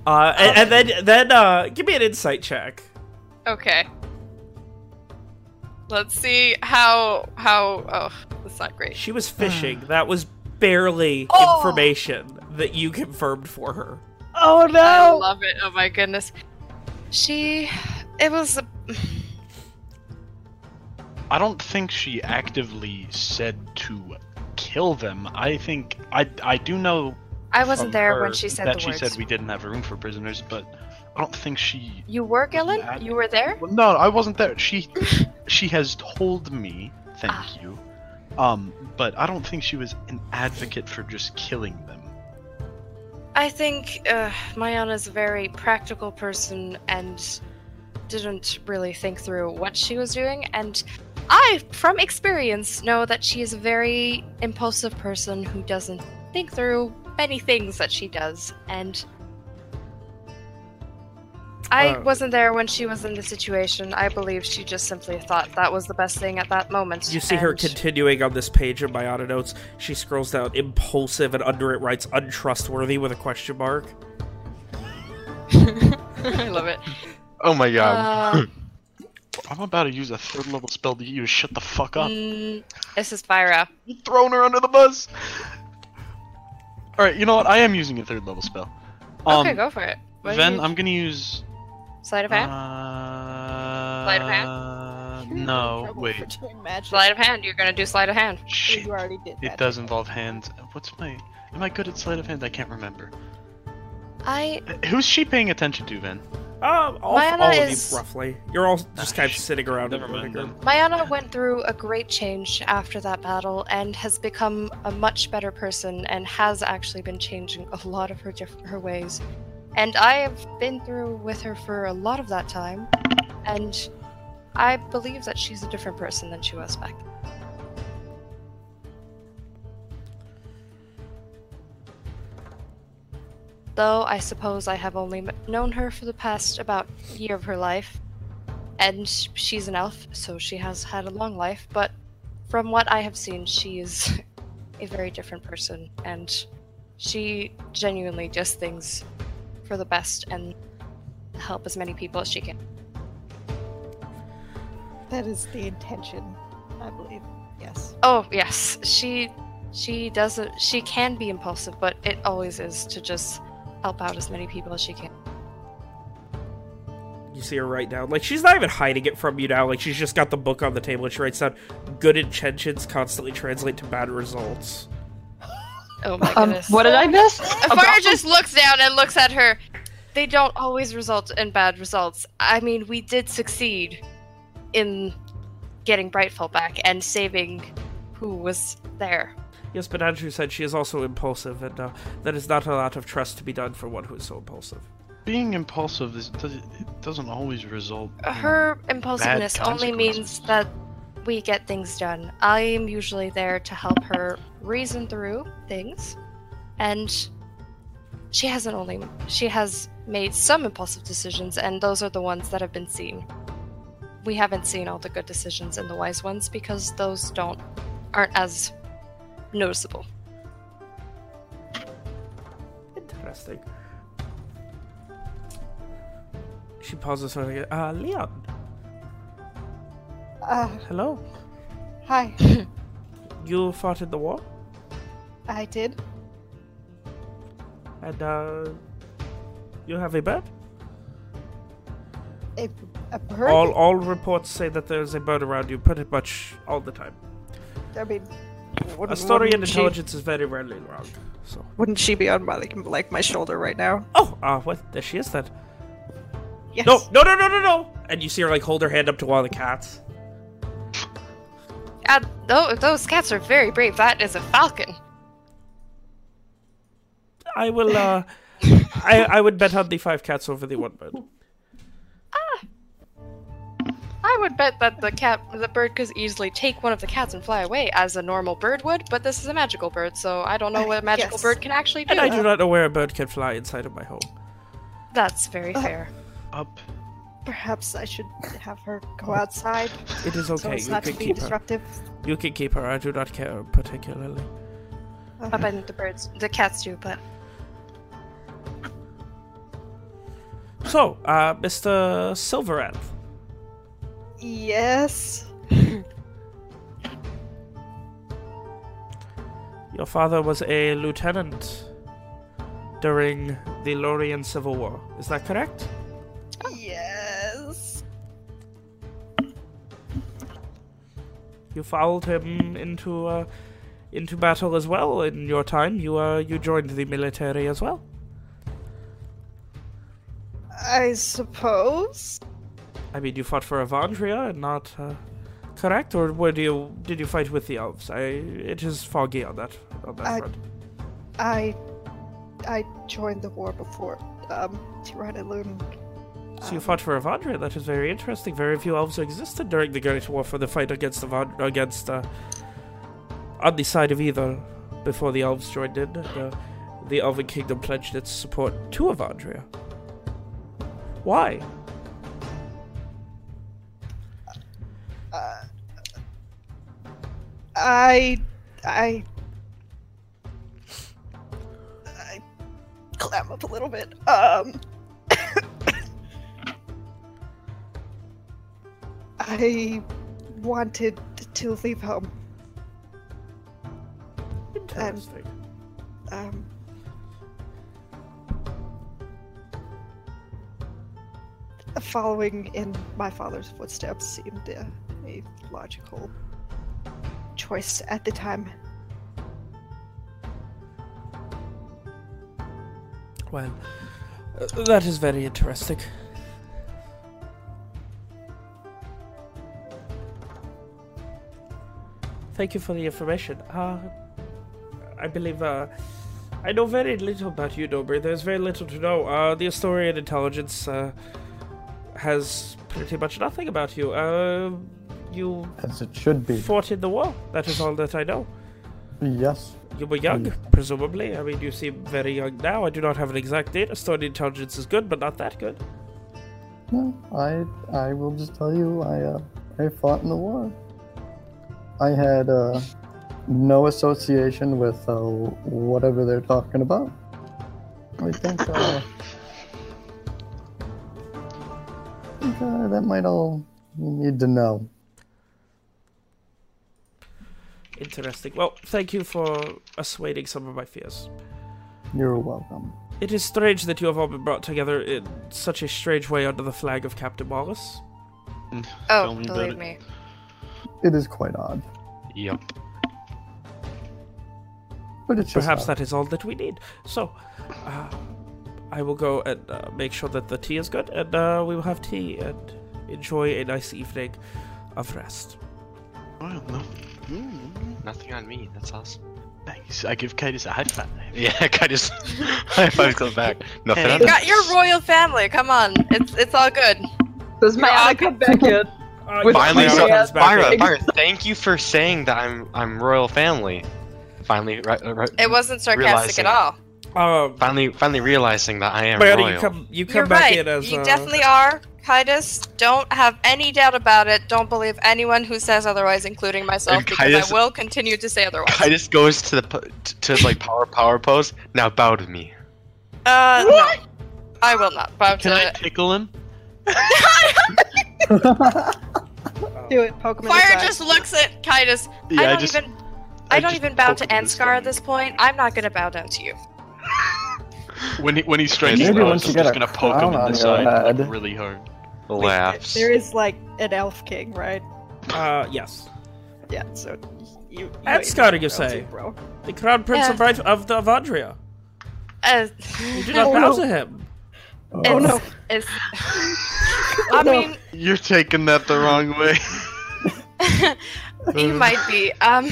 Speaker 1: Uh, and, and then, then, uh, give me an insight check.
Speaker 4: Okay. Let's see how how. Oh, that's not great.
Speaker 1: She was fishing. that was barely
Speaker 4: Oh!
Speaker 1: information. that you confirmed for her.
Speaker 7: Oh no!
Speaker 4: I
Speaker 7: no!
Speaker 4: love it. Oh my goodness. She. It was.
Speaker 9: I don't think she actively said to kill them. I think I I do know.
Speaker 4: I wasn't there when she said
Speaker 9: that
Speaker 4: the
Speaker 9: she
Speaker 4: words.
Speaker 9: said we didn't have room for prisoners, but I don't think she.
Speaker 4: You were Gillen? You were there?
Speaker 9: Well, no, I wasn't there. She she has told me, thank
Speaker 4: Ah.
Speaker 9: you. Um, but I don't think she was an advocate for just killing them.
Speaker 4: I think uh, Mayana's a very practical person and didn't really think through what she was doing. And I, from experience, know that she is a very impulsive person who doesn't think through many things that she does. And I
Speaker 1: Uh.
Speaker 4: wasn't there when she was in the situation. I believe she just simply thought that was the best thing at that moment.
Speaker 1: You see her continuing on this page of my auto notes. She scrolls down impulsive and under it writes untrustworthy with a question mark.
Speaker 4: I love it.
Speaker 9: Oh my god.
Speaker 4: Uh,
Speaker 9: I'm about to use a third level spell to get you to shut the fuck up.
Speaker 4: mm, this is Fyra.
Speaker 9: You're throwing her under the bus. Alright, you know what? I am using a third level spell. Um,
Speaker 4: okay, go for it. What do
Speaker 9: Ven,
Speaker 4: you-
Speaker 9: I'm gonna use.
Speaker 4: Sleight of hand?
Speaker 9: Uh,
Speaker 4: Sleight of
Speaker 9: hand? No,
Speaker 7: trouble
Speaker 9: wait.
Speaker 7: For doing magic.
Speaker 4: Sleight of hand. You're gonna do sleight of hand.
Speaker 9: Shit.
Speaker 7: You already did.
Speaker 9: It does involve hands. What's my. Am I good at sleight of hand? I can't remember.
Speaker 4: I
Speaker 9: Who's she paying attention to, then?
Speaker 1: Um, all,
Speaker 4: Mayana
Speaker 1: all of
Speaker 4: is-
Speaker 1: you, roughly. You're all just kind of sitting around in
Speaker 9: Never mind
Speaker 1: room.
Speaker 4: Mayana went through a great change after that battle and has become a much better person and has actually been changing a lot of her diff- her ways. And I have been through with her for a lot of that time, and I believe that she's a different person than she was back. then. Though I suppose I have only known her for the past about year of her life, and she's an elf, so she has had a long life. But from what I have seen, she is a very different person, and she genuinely does things for the best and help as many people as she can.
Speaker 7: That is the intention, I believe. Yes.
Speaker 4: Oh yes, she she doesn't she can be impulsive, but it always is to just help out as many people as she can.
Speaker 1: You see her write down. Like, she's not even hiding it from you now. Like, she's just got the book on the table and she writes down, good intentions constantly translate to bad results.
Speaker 4: Oh my
Speaker 3: Um,
Speaker 4: goodness.
Speaker 3: what did I miss?
Speaker 4: Fyra just looks down and looks at her. They don't always result in bad results. I mean, we did succeed in getting Brightfall back and saving who was there.
Speaker 1: Yes, but Andrew said she is also impulsive, and uh, there is not a lot of trust to be done for one who is so impulsive.
Speaker 9: Being impulsive is, does, it doesn't always result. in-
Speaker 4: Her impulsiveness only means that we get things done. I am usually there to help her reason through things, and she hasn't only she has made some impulsive decisions, and those are the ones that have been seen. We haven't seen all the good decisions and the wise ones because those don't aren't as noticeable.
Speaker 1: Interesting. She pauses for a second. Uh, Leon,
Speaker 7: Uh,
Speaker 1: hello.
Speaker 7: hi.
Speaker 1: You fought in the war,
Speaker 7: I did.
Speaker 1: and uh, you have a bird.
Speaker 7: A, a bird.
Speaker 1: All all reports say that there's a bird around you pretty much all the time.
Speaker 7: I mean,
Speaker 1: A
Speaker 7: wouldn't,
Speaker 1: story and
Speaker 7: wouldn't she-
Speaker 1: intelligence is very rarely wrong. So.
Speaker 7: Wouldn't she be on my like, like my shoulder right now?
Speaker 1: Oh, uh, what? There she is then.
Speaker 7: Yes.
Speaker 1: No, no, no, no, no, no! And you see her like hold her hand up to one of the cats.
Speaker 4: Uh, tho- those cats are very brave. That is a falcon.
Speaker 1: I will. uh... I I would bet on the five cats over the one bird.
Speaker 4: I would bet that the cat, the bird, could easily take one of the cats and fly away, as a normal bird would. But this is a magical bird, so I don't know what a magical
Speaker 7: Yes.
Speaker 4: bird can actually do.
Speaker 1: And I do not know where a bird can fly inside of my home.
Speaker 4: That's very
Speaker 7: Uh,
Speaker 4: fair.
Speaker 9: Up.
Speaker 7: Perhaps I should have her go outside
Speaker 1: It is okay.
Speaker 7: as
Speaker 1: You
Speaker 7: not to
Speaker 1: can
Speaker 7: be
Speaker 1: keep her.
Speaker 7: disruptive.
Speaker 1: You can keep her. I do not care particularly.
Speaker 7: Uh,
Speaker 4: I bet the birds, the cats do, but
Speaker 1: So, uh, Mr. Silverant,
Speaker 7: yes.
Speaker 1: your father was a lieutenant during the Lorien Civil War. Is that correct?
Speaker 7: Yes.
Speaker 1: You followed him into uh, into battle as well in your time. You uh, you joined the military as well.
Speaker 7: I suppose.
Speaker 1: I mean, you fought for Avandria and not uh, correct, or where do you did you fight with the elves? I it is foggy on that on that
Speaker 7: I-
Speaker 1: front.
Speaker 7: I I joined the war before um Tirana Loon.
Speaker 1: So you fought for Avandria. That is very interesting. Very few elves existed during the Great War for the fight against Avand- against uh, on the side of either before the elves joined in. And, uh, the Elven Kingdom pledged its support to Avandria. Why?
Speaker 7: I I I clam up a little bit. Um I wanted to leave home.
Speaker 1: Interesting.
Speaker 7: Um following in my father's footsteps seemed a, a logical choice at the time.
Speaker 1: Well, uh, that is very interesting. Thank you for the information. Uh, I believe uh, I know very little about you, Dobry. There's very little to know. Uh, the Astorian intelligence uh, has pretty much nothing about you. You
Speaker 2: As it should be.
Speaker 1: fought in the war. That is all that I know.
Speaker 2: Yes.
Speaker 1: You were young, presumably. I mean, you seem very young now. I do not have an exact date. Astorian intelligence is good, but not that good.
Speaker 2: No, I I will just tell you I uh, I fought in the war. I had uh, no association with uh, whatever they're talking about. I think uh, I think uh, that might all you need to know.
Speaker 1: Interesting. Well, thank you for assuading some of my fears.
Speaker 2: You're welcome.
Speaker 1: It is strange that you have all been brought together in such a strange way under the flag of Captain Wallace.
Speaker 4: Oh,
Speaker 9: Tell me
Speaker 4: believe
Speaker 9: it.
Speaker 4: me.
Speaker 2: It is quite odd,
Speaker 5: Yep.
Speaker 2: but it's
Speaker 1: Perhaps
Speaker 2: odd.
Speaker 1: that is all that we need. So, uh, I will go and uh, make sure that the tea is good, and uh, we will have tea and enjoy a nice evening of rest.
Speaker 9: Well, no. Mm,
Speaker 5: Nothing on me. That's awesome.
Speaker 9: nice. I give Kitus a high five.
Speaker 5: Yeah, I just high five come back. Nothing
Speaker 9: Hey.
Speaker 5: on
Speaker 4: You
Speaker 5: me.
Speaker 4: got your royal family. Come on, it's it's all good.
Speaker 3: Does
Speaker 4: You're all
Speaker 3: Mayana come back in?
Speaker 1: Uh,
Speaker 3: With
Speaker 5: Finally,
Speaker 1: Myra
Speaker 5: so,
Speaker 1: comes back
Speaker 5: Myra,
Speaker 1: in.
Speaker 5: Myra, thank you for saying that I'm I'm royal family. Finally, right, right,
Speaker 4: It wasn't sarcastic
Speaker 5: Realizing-
Speaker 4: at all.
Speaker 1: Um,
Speaker 5: finally, finally realizing that I am
Speaker 1: Myra,
Speaker 5: royal.
Speaker 1: you come, you come
Speaker 4: You're
Speaker 1: back
Speaker 4: right.
Speaker 1: in as
Speaker 4: you
Speaker 1: uh,
Speaker 4: definitely are, Kitus. Don't have any doubt about it. Don't believe anyone who says otherwise, including myself,
Speaker 5: And
Speaker 4: because
Speaker 5: Kitus-
Speaker 4: I will continue to say otherwise.
Speaker 5: I just goes to the to, to like power power pose. Now bow to me.
Speaker 4: Uh, no. I will not bow to.
Speaker 9: Can
Speaker 4: to
Speaker 9: I tickle him?
Speaker 7: Do it, Pokemon.
Speaker 4: Fyra
Speaker 7: aside.
Speaker 4: just looks at Kitus.
Speaker 9: Yeah,
Speaker 4: I
Speaker 9: I
Speaker 4: don't
Speaker 9: just-
Speaker 4: even. I,
Speaker 9: I
Speaker 4: don't even bow to
Speaker 9: him in his
Speaker 4: Ansgar at this point. I'm not gonna bow down to you.
Speaker 9: When he when he strikes
Speaker 2: Maybe
Speaker 9: the I'm just gonna poke him in
Speaker 2: on
Speaker 9: the side like, really hard.
Speaker 5: Laughs.
Speaker 7: There is like an elf king, right?
Speaker 1: Uh, yes.
Speaker 7: Yeah, so you. you
Speaker 1: And
Speaker 7: ain't
Speaker 1: Scotty, you
Speaker 7: royalty,
Speaker 1: say?
Speaker 7: bro.
Speaker 1: The Crown Prince
Speaker 4: Yeah.
Speaker 1: of, Bright- of the Avandria.
Speaker 4: Uh,
Speaker 1: You do not
Speaker 7: Oh,
Speaker 1: bow
Speaker 7: no.
Speaker 1: to him.
Speaker 2: Oh,
Speaker 7: Oh no.
Speaker 4: it's, I
Speaker 7: no.
Speaker 4: mean,
Speaker 9: You're taking that the wrong way.
Speaker 4: you might be. Um,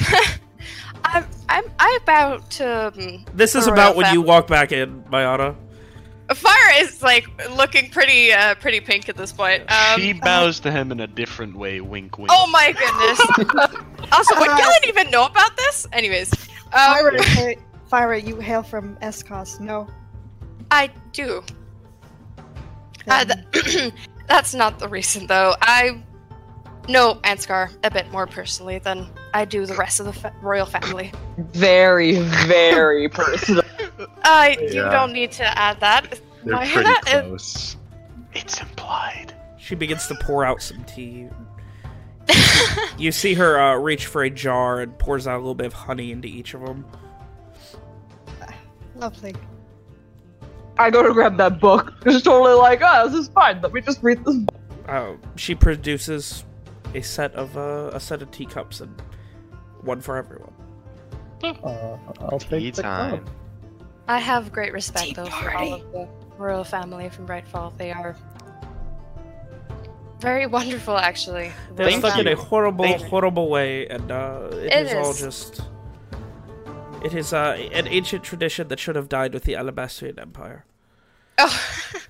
Speaker 4: I'm. I'm. I bow to. Um,
Speaker 1: This is about when you walk back in, Mayana.
Speaker 4: Fyra is like looking pretty, uh, pretty pink at this point. Um,
Speaker 9: she bows to him in a different way. Wink, wink.
Speaker 4: Oh my goodness. also, would Gillen even know about this? Anyways, um,
Speaker 7: Fyra, hey, Fyra, you hail from Escos. No.
Speaker 4: I do. Uh, th- that's not the reason, though. I know Ansgar a bit more personally than I do the rest of the fa- royal family.
Speaker 3: Very, very personal.
Speaker 4: Uh, you
Speaker 5: Yeah.
Speaker 4: don't need to add that.
Speaker 5: They're
Speaker 4: My-
Speaker 5: pretty
Speaker 4: that is-
Speaker 5: close.
Speaker 9: It's implied.
Speaker 1: She begins to pour out some tea. You see her uh, reach for a jar and pours out a little bit of honey into each of them.
Speaker 7: Lovely.
Speaker 8: I go to grab that book. It's totally like, oh, this is fine. Let me just read this book.
Speaker 1: Uh, she produces a set of uh, a set of teacups and one for everyone.
Speaker 2: Uh, I'll
Speaker 5: Tea
Speaker 2: take the
Speaker 5: time.
Speaker 2: Cup.
Speaker 4: I have great respect
Speaker 8: Tea
Speaker 4: though for all of the royal family from Brightfall. They are very wonderful, actually.
Speaker 1: They're
Speaker 5: Thank
Speaker 1: stuck in a horrible,
Speaker 5: Thank
Speaker 1: horrible way, and uh,
Speaker 4: It
Speaker 1: it is, all just. It is uh, an ancient tradition that should have died with the Alabastrian Empire.
Speaker 4: Oh.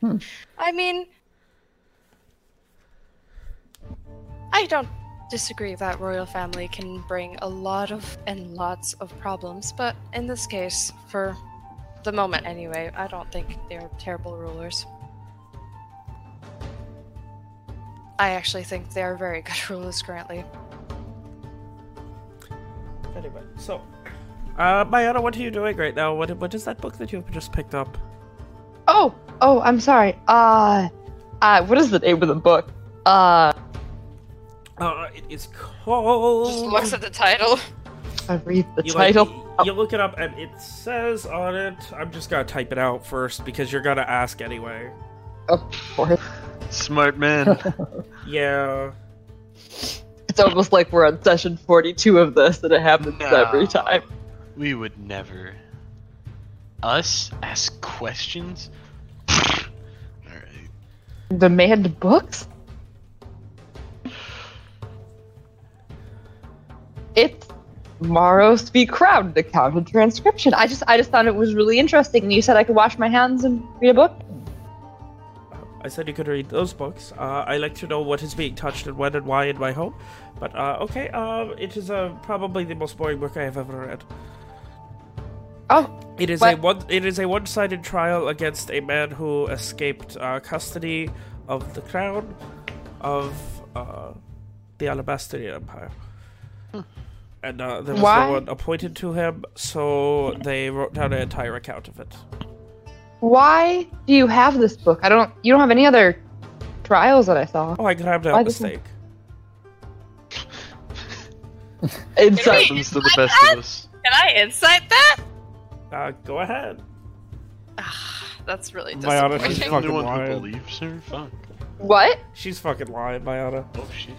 Speaker 2: Hmm.
Speaker 4: I mean, I don't disagree that royal family can bring a lot of and lots of problems, but in this case, for the moment anyway, I don't think they're terrible rulers. I actually think they are very good rulers currently.
Speaker 1: Anyway, so, uh, Mayana, what are you doing right now? What what is that book that you've just picked up?
Speaker 3: Oh, oh, I'm sorry. Uh, uh, what is the name of the book? Uh,
Speaker 1: Uh, it is called.
Speaker 4: Just looks at the title.
Speaker 3: I read the
Speaker 1: you,
Speaker 3: title.
Speaker 1: y- you look it up, and it says on it. I'm just gonna type it out first because you're gonna ask anyway.
Speaker 3: Of course.
Speaker 9: Smart man.
Speaker 1: Yeah.
Speaker 3: It's almost like we're on session 42 of this, and it happens
Speaker 9: No.
Speaker 3: every time.
Speaker 9: we would never. Us ask questions? Alright.
Speaker 3: Demand books? It's Maros v. Crown, the count and transcription. I just I just thought it was really interesting and you said I could wash my hands and read a book?
Speaker 1: I said you could read those books. Uh, I like to know what is being touched and when and why in my home. But uh, okay, uh, it is uh, probably the most boring book I have ever read.
Speaker 3: Oh,
Speaker 1: it is a one. It is a one-sided trial against a man who escaped uh, custody of the crown of uh, the Alabastrian Empire. And uh, there was
Speaker 3: Why?
Speaker 1: no one appointed to him, so they wrote down an entire account of it.
Speaker 3: why do you have this book? I don't you don't have any other trials that I saw.
Speaker 1: Oh, I grabbed
Speaker 3: Why
Speaker 1: out
Speaker 3: this one?
Speaker 1: mistake.
Speaker 3: Insight.
Speaker 9: Happens to the best of us.
Speaker 4: Can I insight that?
Speaker 1: Uh, go ahead.
Speaker 4: Ah, That's really
Speaker 1: Mayana,
Speaker 9: I'm
Speaker 1: she's
Speaker 9: the
Speaker 1: fucking
Speaker 9: only one who
Speaker 1: lying.
Speaker 9: believes her? Fuck.
Speaker 3: What?
Speaker 1: She's fucking lying, Mayana.
Speaker 9: Oh shit.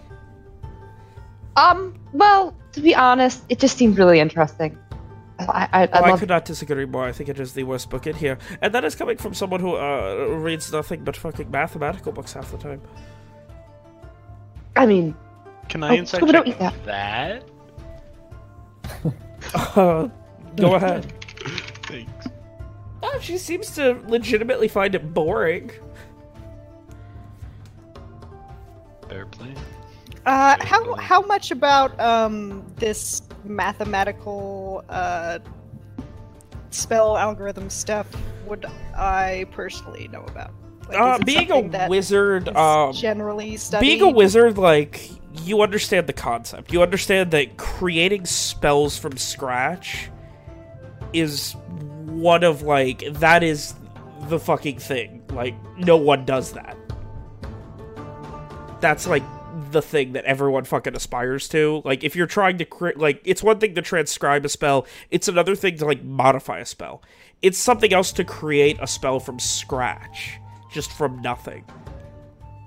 Speaker 3: Um, well, to be honest, it just seemed really interesting. I I, I,
Speaker 1: Oh, I could not disagree more. I think it is the worst book in here, and that is coming from someone who uh, reads nothing but fucking mathematical books half the time.
Speaker 3: I mean,
Speaker 9: Can
Speaker 3: Oh,
Speaker 9: I insight
Speaker 3: Scooby, don't
Speaker 9: check
Speaker 3: that.
Speaker 9: that?
Speaker 1: Uh, go ahead.
Speaker 9: Thanks.
Speaker 1: Oh, she seems to legitimately find it boring.
Speaker 9: Fair play.
Speaker 7: Uh, how how much about um this mathematical uh spell algorithm stuff would I personally know about? Like,
Speaker 1: uh, being a wizard, um,
Speaker 7: generally studied.
Speaker 1: being a wizard, like you understand the concept. You understand that creating spells from scratch is one of like that is the fucking thing. Like no one does that. That's like the thing that everyone fucking aspires to. Like if you're trying to create like it's one thing to transcribe a spell, it's another thing to like modify a spell. It's something else to create a spell from scratch, just from nothing.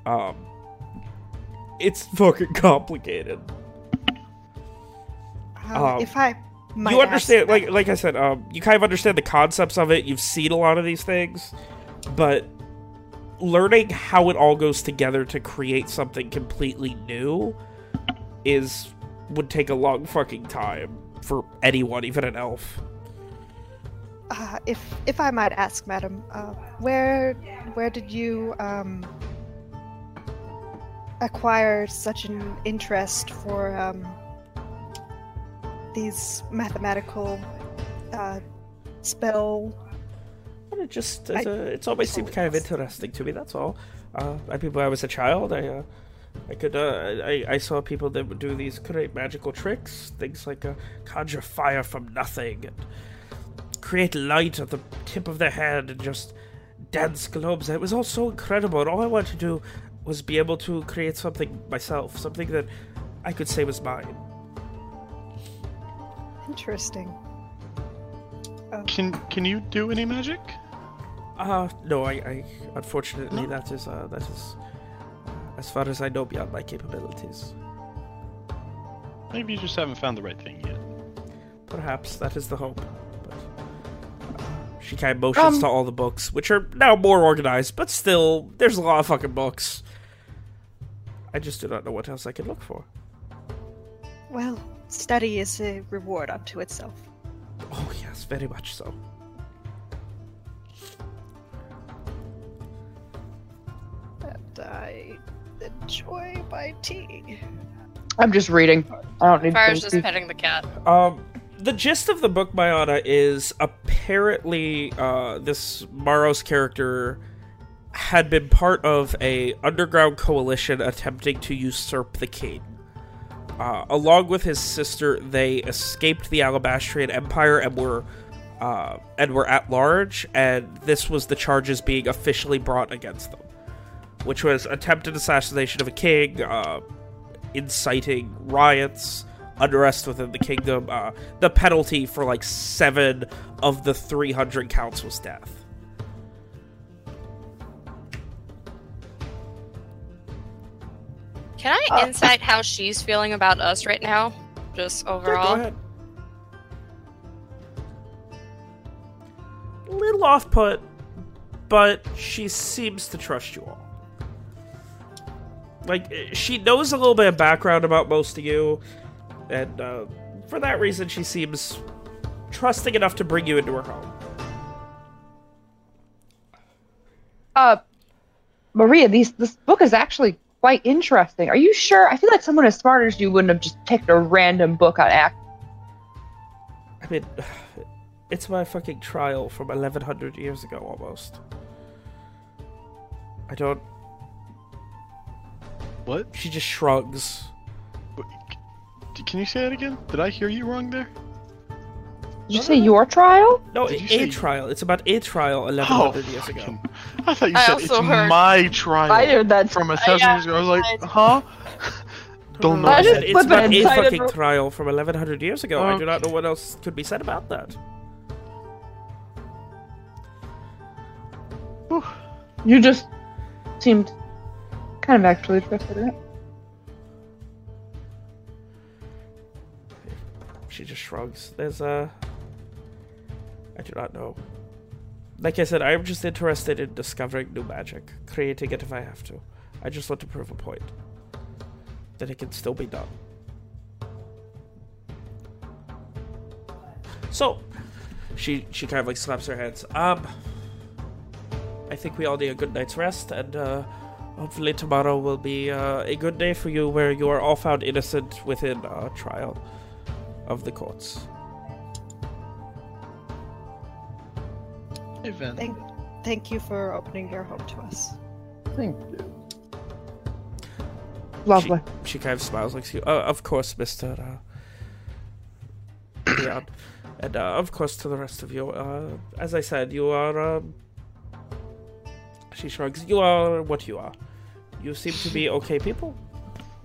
Speaker 1: Um it's fucking complicated.
Speaker 7: Um,
Speaker 1: um,
Speaker 7: if I might
Speaker 1: you understand like like I said, um you kind of understand the concepts of it. You've seen a lot of these things, but learning how it all goes together to create something completely new is would take a long fucking time for anyone, even an elf.
Speaker 7: Uh, if if I might ask, madam, uh, where where did you um, acquire such an interest for um, these mathematical uh, spell?
Speaker 1: But it just
Speaker 7: I
Speaker 1: it's, uh, it's always seemed kind of interesting to me. That's all. Uh, I mean, when I was a child, I uh, I could uh, I, I saw people that would do these great magical tricks, things like uh, conjure fire from nothing and create light at the tip of their hand and just dance globes. It was all so incredible, and all I wanted to do was be able to create something myself, something that I could say was mine.
Speaker 7: Interesting.
Speaker 9: Can can you do any magic?
Speaker 1: Uh, no, I, I unfortunately that is uh that is uh, as far as I know beyond my capabilities.
Speaker 9: Maybe you just haven't found the right thing yet.
Speaker 1: Perhaps that is the hope. But uh, she kind of motions
Speaker 3: Um,
Speaker 1: to all the books, which are now more organized, but still, there's a lot of fucking books. I just do not know what else I can look for.
Speaker 7: Well, study is a reward unto itself.
Speaker 1: Oh yes, very much so.
Speaker 7: I enjoy my tea.
Speaker 3: I'm just reading. I don't need
Speaker 4: Fyra's
Speaker 3: to
Speaker 4: just petting the cat.
Speaker 1: Um, the gist of the book, Mayana, is apparently uh, this Maros character had been part of a underground coalition attempting to usurp the king. Uh, along with his sister, they escaped the Alabastrian Empire and were uh, and were at large. And this was the charges being officially brought against them, which was attempted assassination of a king, uh, inciting riots, unrest within the kingdom. Uh, the penalty for like seven of the 300 counts was death.
Speaker 4: Can I insight how she's feeling about us right now? Just overall.
Speaker 1: go ahead. Little off put, but she seems to trust you all. Like, eh, she knows a little bit of background about most of you, and uh, for that reason, she seems trusting enough to bring you into her home.
Speaker 3: Uh, Maria, these this book is actually quite interesting. Are you sure? I feel like someone as smart as you wouldn't have just picked a random book on act.
Speaker 1: I mean, it's my fucking trial from 1100 years ago almost. I don't.
Speaker 9: What?
Speaker 1: She just shrugs.
Speaker 9: Can you say that again? Did I hear you wrong there?
Speaker 3: Did you say your trial?
Speaker 1: No,
Speaker 9: Did
Speaker 1: a,
Speaker 9: say-
Speaker 1: trial. It's about a trial 1100 years ago.
Speaker 9: fucking- I thought you said
Speaker 4: also
Speaker 9: it's
Speaker 4: heard-
Speaker 9: my trial.
Speaker 3: I heard that.
Speaker 9: from a thousand years ago. I was like, huh? Don't know.
Speaker 1: I
Speaker 3: I
Speaker 1: said
Speaker 3: just
Speaker 1: it's
Speaker 3: put
Speaker 1: about a fucking
Speaker 3: her-
Speaker 1: trial from 1100 years ago. I do not know what else could be said about that.
Speaker 3: You just seemed kind of actually in it.
Speaker 1: She just shrugs. There's a. I do not know. Like I said, I'm just interested in discovering new magic, creating it if I have to. I just want to prove a point that it can still be done. So, she she kind of like slaps her hands. Um, I think we all need a good night's rest, and uh, hopefully tomorrow will be uh, a good day for you, where you are all found innocent within uh, trial of the courts.
Speaker 9: Hey, Ven.
Speaker 7: Thank, thank you for opening your home to us.
Speaker 2: Thank you.
Speaker 3: Lovely.
Speaker 1: She, she kind of smiles like, uh, "Of course, Mister uh, and uh, of course to the rest of you. Uh, as I said, you are." Um, she shrugs. You are what you are. You seem to be okay people.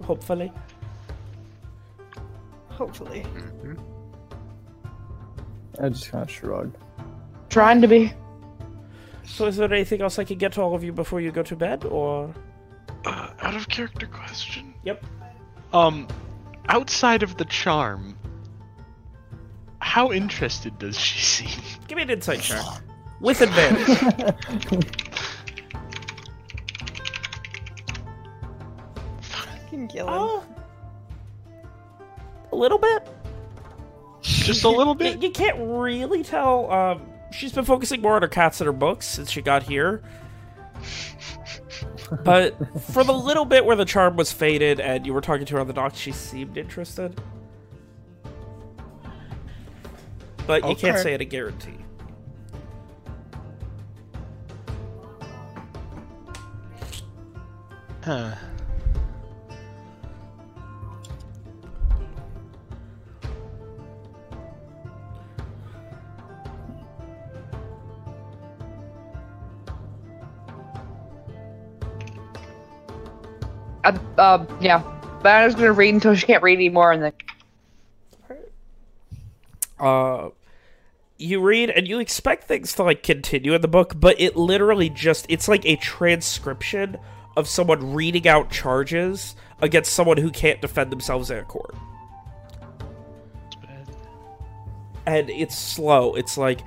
Speaker 1: Hopefully.
Speaker 7: Hopefully.
Speaker 2: I just kind of shrugged.
Speaker 3: Trying to be.
Speaker 1: So, is there anything else I can get to all of you before you go to bed, or?
Speaker 9: Uh, out of character question.
Speaker 1: Yep.
Speaker 9: Um, outside of the charm, how interested does she seem?
Speaker 1: Give me an insight check with advantage.
Speaker 7: Fucking Gillen.
Speaker 1: Uh, a little bit.
Speaker 9: Just a little bit.
Speaker 1: You can't really tell. Um, she's been focusing more on her cats and her books since she got here. But for the little bit where the charm was faded and you were talking to her on the dock, she seemed interested. But you can't say it a guarantee.
Speaker 9: Huh.
Speaker 3: Uh, uh, yeah. Just gonna read until she can't read anymore, and then
Speaker 1: Uh, you read and you expect things to like continue in the book, but it literally just it's like a transcription of someone reading out charges against someone who can't defend themselves in a court. And it's slow. It's like,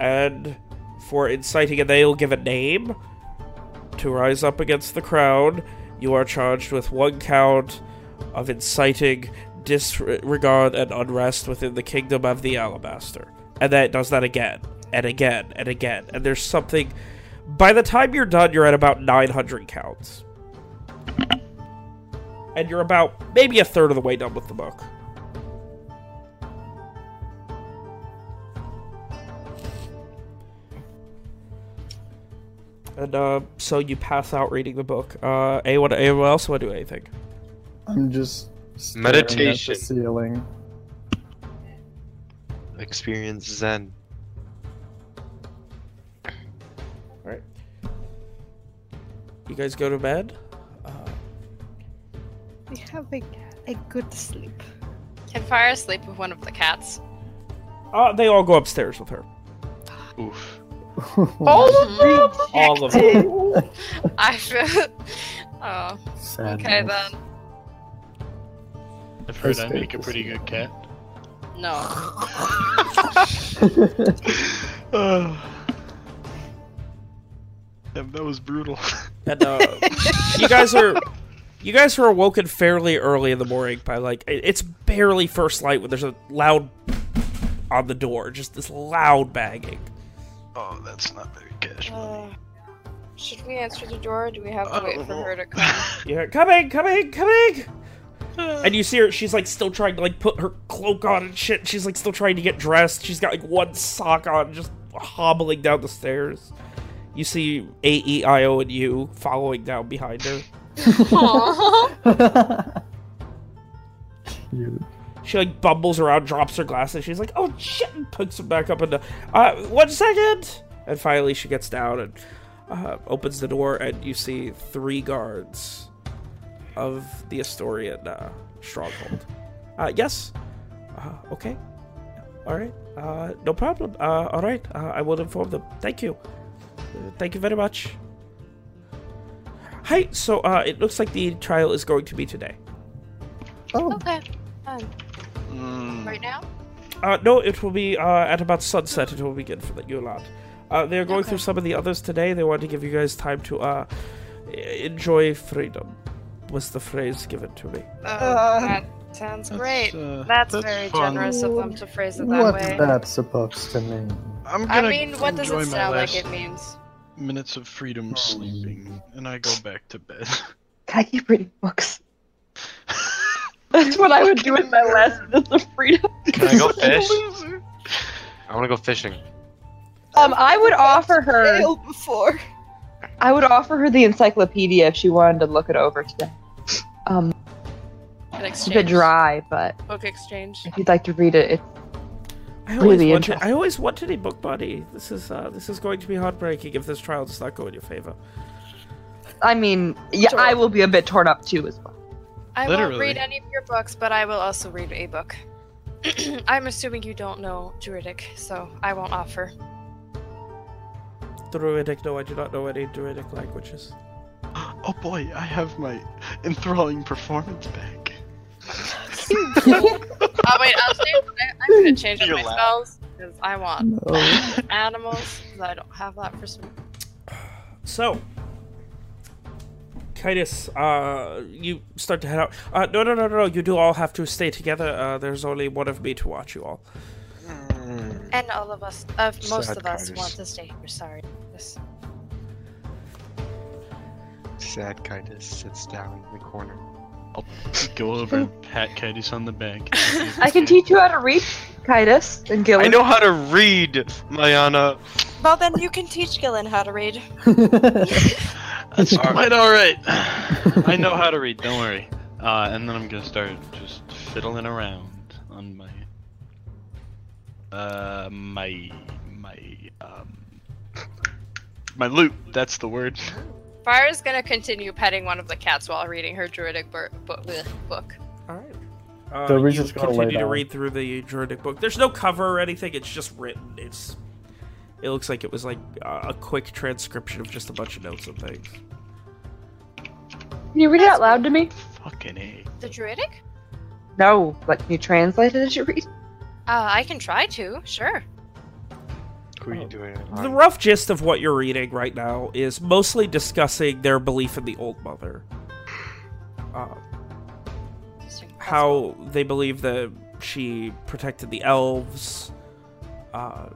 Speaker 1: and for inciting, and they'll give a name to rise up against the crown. You are charged with one count of inciting disregard and unrest within the kingdom of the Alabaster, and then it does that again and again and again. And there's something. By the time you're done, you're at about 900 counts. And you're about maybe a third of the way done with the book. And uh, so you pass out reading the book. Uh, anyone, anyone else want to do anything?
Speaker 2: I'm just staring
Speaker 5: Meditation.
Speaker 2: at the ceiling.
Speaker 5: Experience Zen.
Speaker 1: All right. You guys go to bed. Uh,
Speaker 7: We have a, a good sleep.
Speaker 4: Can Fyra sleep with one of the cats?
Speaker 1: uh, they all go upstairs with her.
Speaker 9: Oof.
Speaker 3: Oh,
Speaker 1: All of them.
Speaker 4: I feel. Oh, okay
Speaker 2: Sadness.
Speaker 4: then.
Speaker 9: I've heard I make a pretty good cat.
Speaker 4: No.
Speaker 9: That, that was brutal.
Speaker 1: And uh, you guys are you guys are awoken fairly early in the morning by like it's barely first light when there's a loud on the door, just this loud banging.
Speaker 9: Oh, that's not very casual.
Speaker 4: Uh, should we answer the door? Or do we have to wait
Speaker 9: don't
Speaker 4: for her to come?
Speaker 1: You hear, coming, coming, coming. And you see her, she's like still trying to like put her cloak on and shit. She's like still trying to get dressed. She's got like one sock on, just hobbling down the stairs. You see A E I O and you following down behind her.
Speaker 4: Aw.
Speaker 2: Cute.
Speaker 1: She like bumbles around, drops her glasses. She's like, "Oh shit!" and picks them back up and uh, one second. And finally, she gets down and uh, opens the door, and you see three guards of the Astorian uh, stronghold. Uh, yes. Uh, okay. All right. Uh, no problem. Uh, all right. Uh, I will inform them. Thank you. Uh, thank you very much. Hi. So uh, it looks like the trial is going to be today.
Speaker 2: Oh,
Speaker 4: okay. Um,
Speaker 9: Mm,
Speaker 4: right now?
Speaker 1: Uh, no, it will be uh, at about sunset. It will begin for the, you lot. Uh, they're going
Speaker 4: Okay.
Speaker 1: through some of the others today. They want to give you guys time to uh, enjoy freedom. Was the phrase given to me?
Speaker 4: Oh,
Speaker 7: Uh,
Speaker 4: that sounds
Speaker 9: That's,
Speaker 4: great.
Speaker 9: uh,
Speaker 4: that's,
Speaker 9: that's
Speaker 4: very
Speaker 9: fun.
Speaker 4: generous of them to phrase it that
Speaker 2: what's
Speaker 4: way.
Speaker 2: that supposed to mean?
Speaker 9: I'm gonna
Speaker 4: mean, what does it sound like it means?
Speaker 9: minutes of freedom sleeping, and I go back to bed.
Speaker 3: I keep reading books. That's what I would do in my last minutes of freedom.
Speaker 5: Can I go fish? I want to go fishing.
Speaker 3: Um, I would offer her.
Speaker 7: Failed before.
Speaker 3: I would offer her the encyclopedia if she wanted to look it over today. Um,
Speaker 4: An
Speaker 3: it's a bit dry, but
Speaker 4: Book exchange.
Speaker 3: if you'd like to read it, it's
Speaker 1: I always
Speaker 3: Really
Speaker 1: wanted.
Speaker 3: interesting.
Speaker 1: I always wanted a book buddy. This is uh, this is going to be heartbreaking if this trial does not go in your favor.
Speaker 3: I mean, yeah,
Speaker 4: Sure.
Speaker 3: I will be a bit torn up too as well.
Speaker 4: I won't read any of your books, but I will also read a book. I'm assuming you don't know Druidic, so I won't offer.
Speaker 1: Druidic? No, I do not know any Druidic languages.
Speaker 9: Oh boy, I have my enthralling performance back.
Speaker 4: Oh wait, I'll say I- I'm gonna change up my
Speaker 5: laugh.
Speaker 4: spells because I want
Speaker 2: No.
Speaker 4: animals. 'cause I don't have that for some.
Speaker 1: So, Kitus, uh, you start to head out. Uh, no, no, no, no, no. You do all have to stay together. Uh, there's only one of me to watch you all.
Speaker 4: And all of us, uh, most
Speaker 5: Sad
Speaker 4: of us,
Speaker 5: Kitus.
Speaker 4: want to stay here. Sorry. This-
Speaker 5: Sad Kitus sits down in the corner.
Speaker 9: I'll Go over and pat Kitus on the back.
Speaker 3: I can teach you how to read, Kitus and Gillen.
Speaker 5: I know how to read, Mayana.
Speaker 4: Well, then you can teach Gillen how to read.
Speaker 9: That's quite all right. I know how to read. Don't worry. Uh, and then I'm gonna start just fiddling around on my uh my my um my lute. That's the word.
Speaker 4: Fyra's gonna continue petting one of the cats while reading her druidic bur- bu- bleh, book.
Speaker 1: All right. Uh,
Speaker 2: So we're
Speaker 1: you
Speaker 2: just gonna lay
Speaker 1: continue to
Speaker 2: down.
Speaker 1: read through the Druidic book. There's no cover or anything. It's just written. It's. It looks like it was like a quick transcription of just a bunch of notes and things.
Speaker 3: Can you read it out loud to me?
Speaker 9: Fucking A.
Speaker 4: The druidic?
Speaker 3: No, but can you translate it as you read?
Speaker 4: Uh, I can try to. Sure.
Speaker 5: Who are you doing it
Speaker 1: The rough gist of what you're reading right now is mostly discussing their belief in the Old Mother. Uh,
Speaker 4: Interesting. That's
Speaker 1: how they believe that she protected the elves. Uh,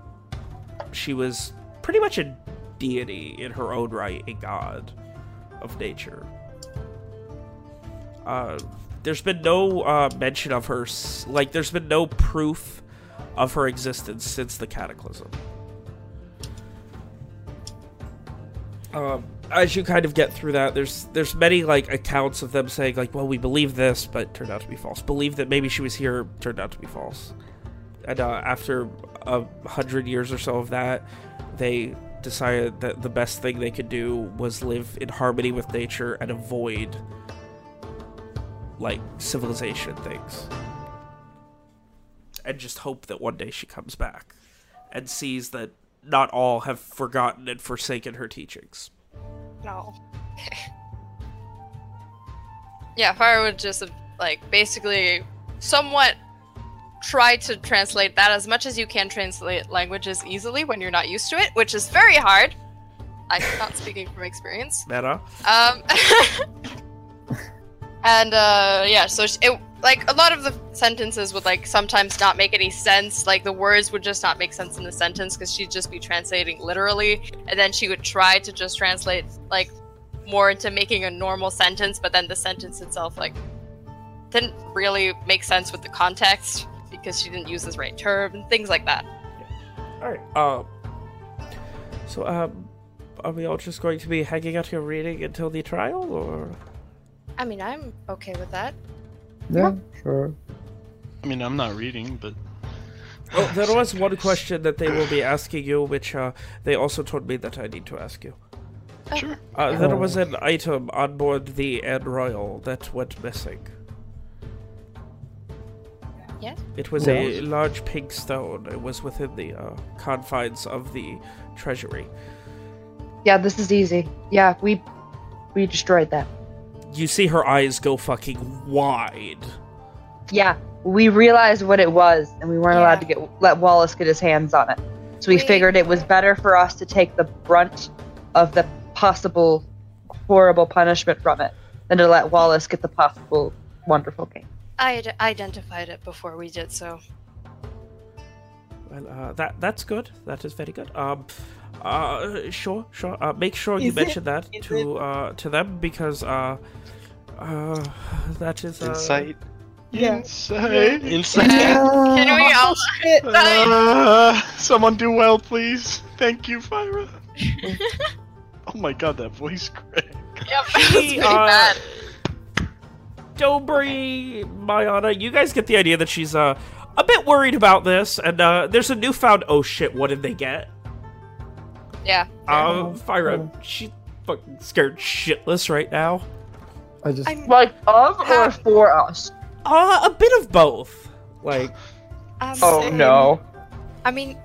Speaker 1: she was pretty much a deity in her own right, a god of nature. Uh, there's been no uh, mention of her, like, there's been no proof of her existence since the Cataclysm. Um, as you kind of get through that, there's there's many like accounts of them saying like, well, we believe this, but turned out to be false. Believe that maybe she was here, turned out to be false. And uh, after a hundred years or so of that, they decided that the best thing they could do was live in harmony with nature and avoid like civilization things, and just hope that one day she comes back and sees that not all have forgotten and forsaken her teachings.
Speaker 7: No.
Speaker 4: Yeah, Fyra would just like basically somewhat try to translate that as much as you can translate languages easily when you're not used to it, which is very hard. I'm not speaking from experience.
Speaker 1: Meta.
Speaker 4: Um, and uh, yeah, so it like a lot of the sentences would like sometimes not make any sense. Like the words would just not make sense in the sentence because she'd just be translating literally, and then she would try to just translate like more into making a normal sentence, but then the sentence itself like didn't really make sense with the context because she didn't use the right term and things like that.
Speaker 1: All right. Um. So, um, are we all just going to be hanging out here reading until the trial, or?
Speaker 4: I mean, I'm okay with that.
Speaker 2: Yeah, sure.
Speaker 9: I mean, I'm not reading, but
Speaker 1: Well, there was one question that they will be asking you, which uh, they also told me that I need to ask you.
Speaker 9: sure.
Speaker 1: Uh, there was an item on board the Ed Royal that went missing.
Speaker 4: Yes?
Speaker 1: It was a large pink stone. It was within the uh, confines of the treasury.
Speaker 3: Yeah, this is easy. Yeah, we we destroyed that.
Speaker 1: You see her eyes go fucking wide.
Speaker 3: Yeah, we realized what it was, and we weren't allowed to get let Wallace get his hands on it. So we
Speaker 4: We-
Speaker 3: figured it was better for us to take the brunt of the possible horrible punishment from it than to let Wallace get the possible wonderful gain.
Speaker 4: I had identified it before we did so.
Speaker 1: Well, uh, that that's good. That is very good. Um, uh, sure, sure. Uh, make sure you
Speaker 7: Is it-
Speaker 1: mention that
Speaker 7: is
Speaker 1: to uh to them because uh, uh, that is uh,
Speaker 5: Insight.
Speaker 7: Yeah.
Speaker 9: Insight.
Speaker 5: Insight.
Speaker 4: Can we all?
Speaker 9: Uh, someone do well, please. Thank you, Fyra. oh my god, that voice crack.
Speaker 4: Yep,
Speaker 1: She, uh,
Speaker 4: bad.
Speaker 1: Dobry, Mayana, you guys get the idea that she's uh a bit worried about this, and uh, there's a newfound oh shit, what did they get?
Speaker 4: Yeah.
Speaker 1: Uh, Fyra, she's fucking scared shitless right now.
Speaker 2: I just
Speaker 4: I'm
Speaker 3: Like of or for us?
Speaker 1: Uh, a bit of both. Like,
Speaker 4: um,
Speaker 3: Oh no.
Speaker 4: I mean,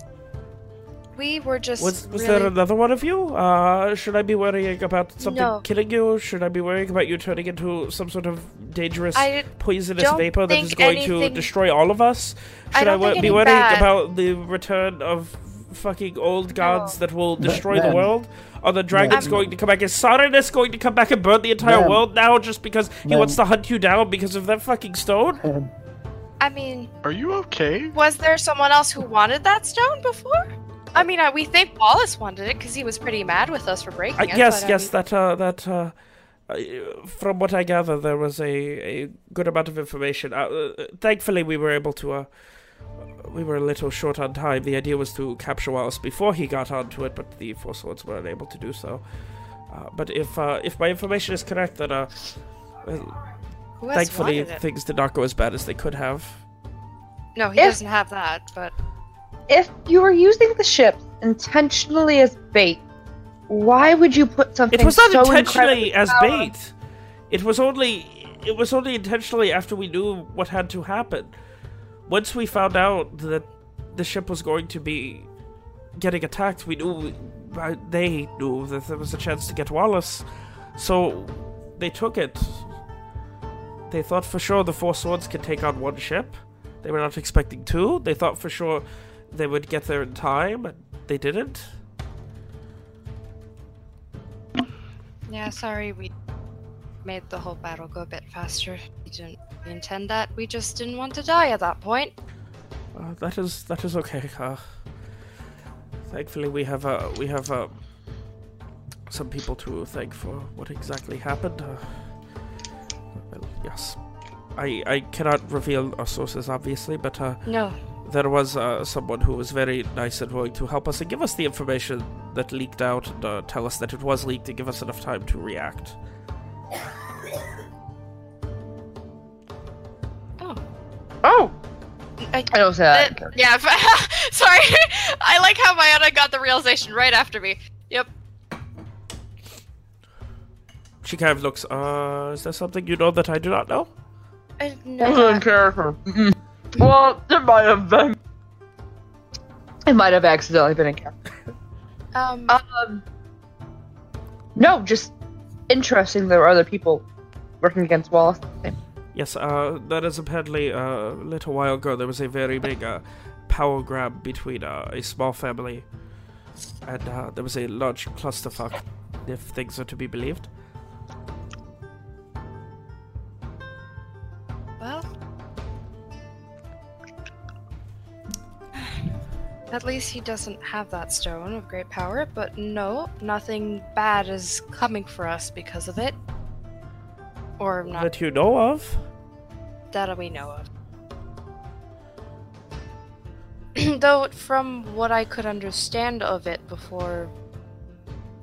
Speaker 4: we were just.
Speaker 1: was was
Speaker 4: really...
Speaker 1: there another one of you? Uh, should I be worrying about something
Speaker 4: No.
Speaker 1: killing you? Should I be worrying about you turning into some sort of dangerous
Speaker 4: I
Speaker 1: poisonous vapor that is
Speaker 4: think
Speaker 1: going to destroy all of us? Should I,
Speaker 4: don't
Speaker 1: be worrying
Speaker 4: bad-
Speaker 1: about the return of fucking old gods that will destroy the world? Are the dragons
Speaker 2: Man.
Speaker 1: going to come back? Is Saturninus going to come back and burn the entire
Speaker 2: Man.
Speaker 1: world now just because he
Speaker 2: Man.
Speaker 1: wants to hunt you down because of that fucking stone?
Speaker 2: and
Speaker 4: I mean,
Speaker 9: Are you okay?
Speaker 4: was there someone else who wanted that stone before? I mean, we think Wallace wanted it because he was pretty mad with us for breaking
Speaker 1: Uh,
Speaker 4: it.
Speaker 1: yes,
Speaker 4: but, I
Speaker 1: yes,
Speaker 4: mean-
Speaker 1: that uh, that uh, uh, from what I gather, there was a, a good amount of information. Uh, uh, thankfully, we were able to. Uh, we were a little short on time. The idea was to capture Wallace before he got onto it, but the Four Swords were unable to do so. Uh, but if uh, if my information is correct, then uh, well,
Speaker 4: Who else
Speaker 1: thankfully things did not go as bad as they could have.
Speaker 4: No, he
Speaker 3: If-
Speaker 4: doesn't have that. But
Speaker 3: If you were using the ship intentionally as bait, why would you put something
Speaker 1: It was not
Speaker 3: so
Speaker 1: intentionally as bait. It was only it was only intentionally after we knew what had to happen. Once we found out that the ship was going to be getting attacked, we knew uh, they knew that there was a chance to get Wallace, so they took it. They thought for sure the Four Swords could take on one ship. They were not expecting two. They thought for sure they would get there in time, and they didn't.
Speaker 4: Yeah, sorry we made the whole battle go a bit faster. We didn't intend that. We just didn't want to die at that point.
Speaker 1: Uh, that is that is okay. Uh, thankfully, we have uh, we have uh, some people to thank for what exactly happened. Uh, well, yes, I I cannot reveal our sources, obviously, but uh,
Speaker 4: No.
Speaker 1: There was uh, someone who was very nice and willing to help us and give us the information that leaked out and uh, tell us that it was leaked and give us enough time to react.
Speaker 4: Oh.
Speaker 3: Oh,
Speaker 4: I,
Speaker 3: I don't say that.
Speaker 4: Uh, yeah, sorry. I like how Mayana got the realization right after me. Yep.
Speaker 1: She kind of looks. Uh, is there something you know that I do not know?
Speaker 4: I
Speaker 3: Wasn't in
Speaker 4: know.
Speaker 3: character. Well, there might have been. It might have accidentally been in character.
Speaker 4: Um,
Speaker 3: Um, no, just interesting. There were other people working against Wallace.
Speaker 1: Yes, uh, that is apparently uh, a little while ago. There was a very big uh, power grab between uh, a small family, and uh, there was a large clusterfuck, if things are to be believed.
Speaker 4: At least he doesn't have that stone of great power, but no, nothing bad is coming for us because of it. Or not
Speaker 1: That you know of?
Speaker 4: that we know of. Though, from what I could understand of it before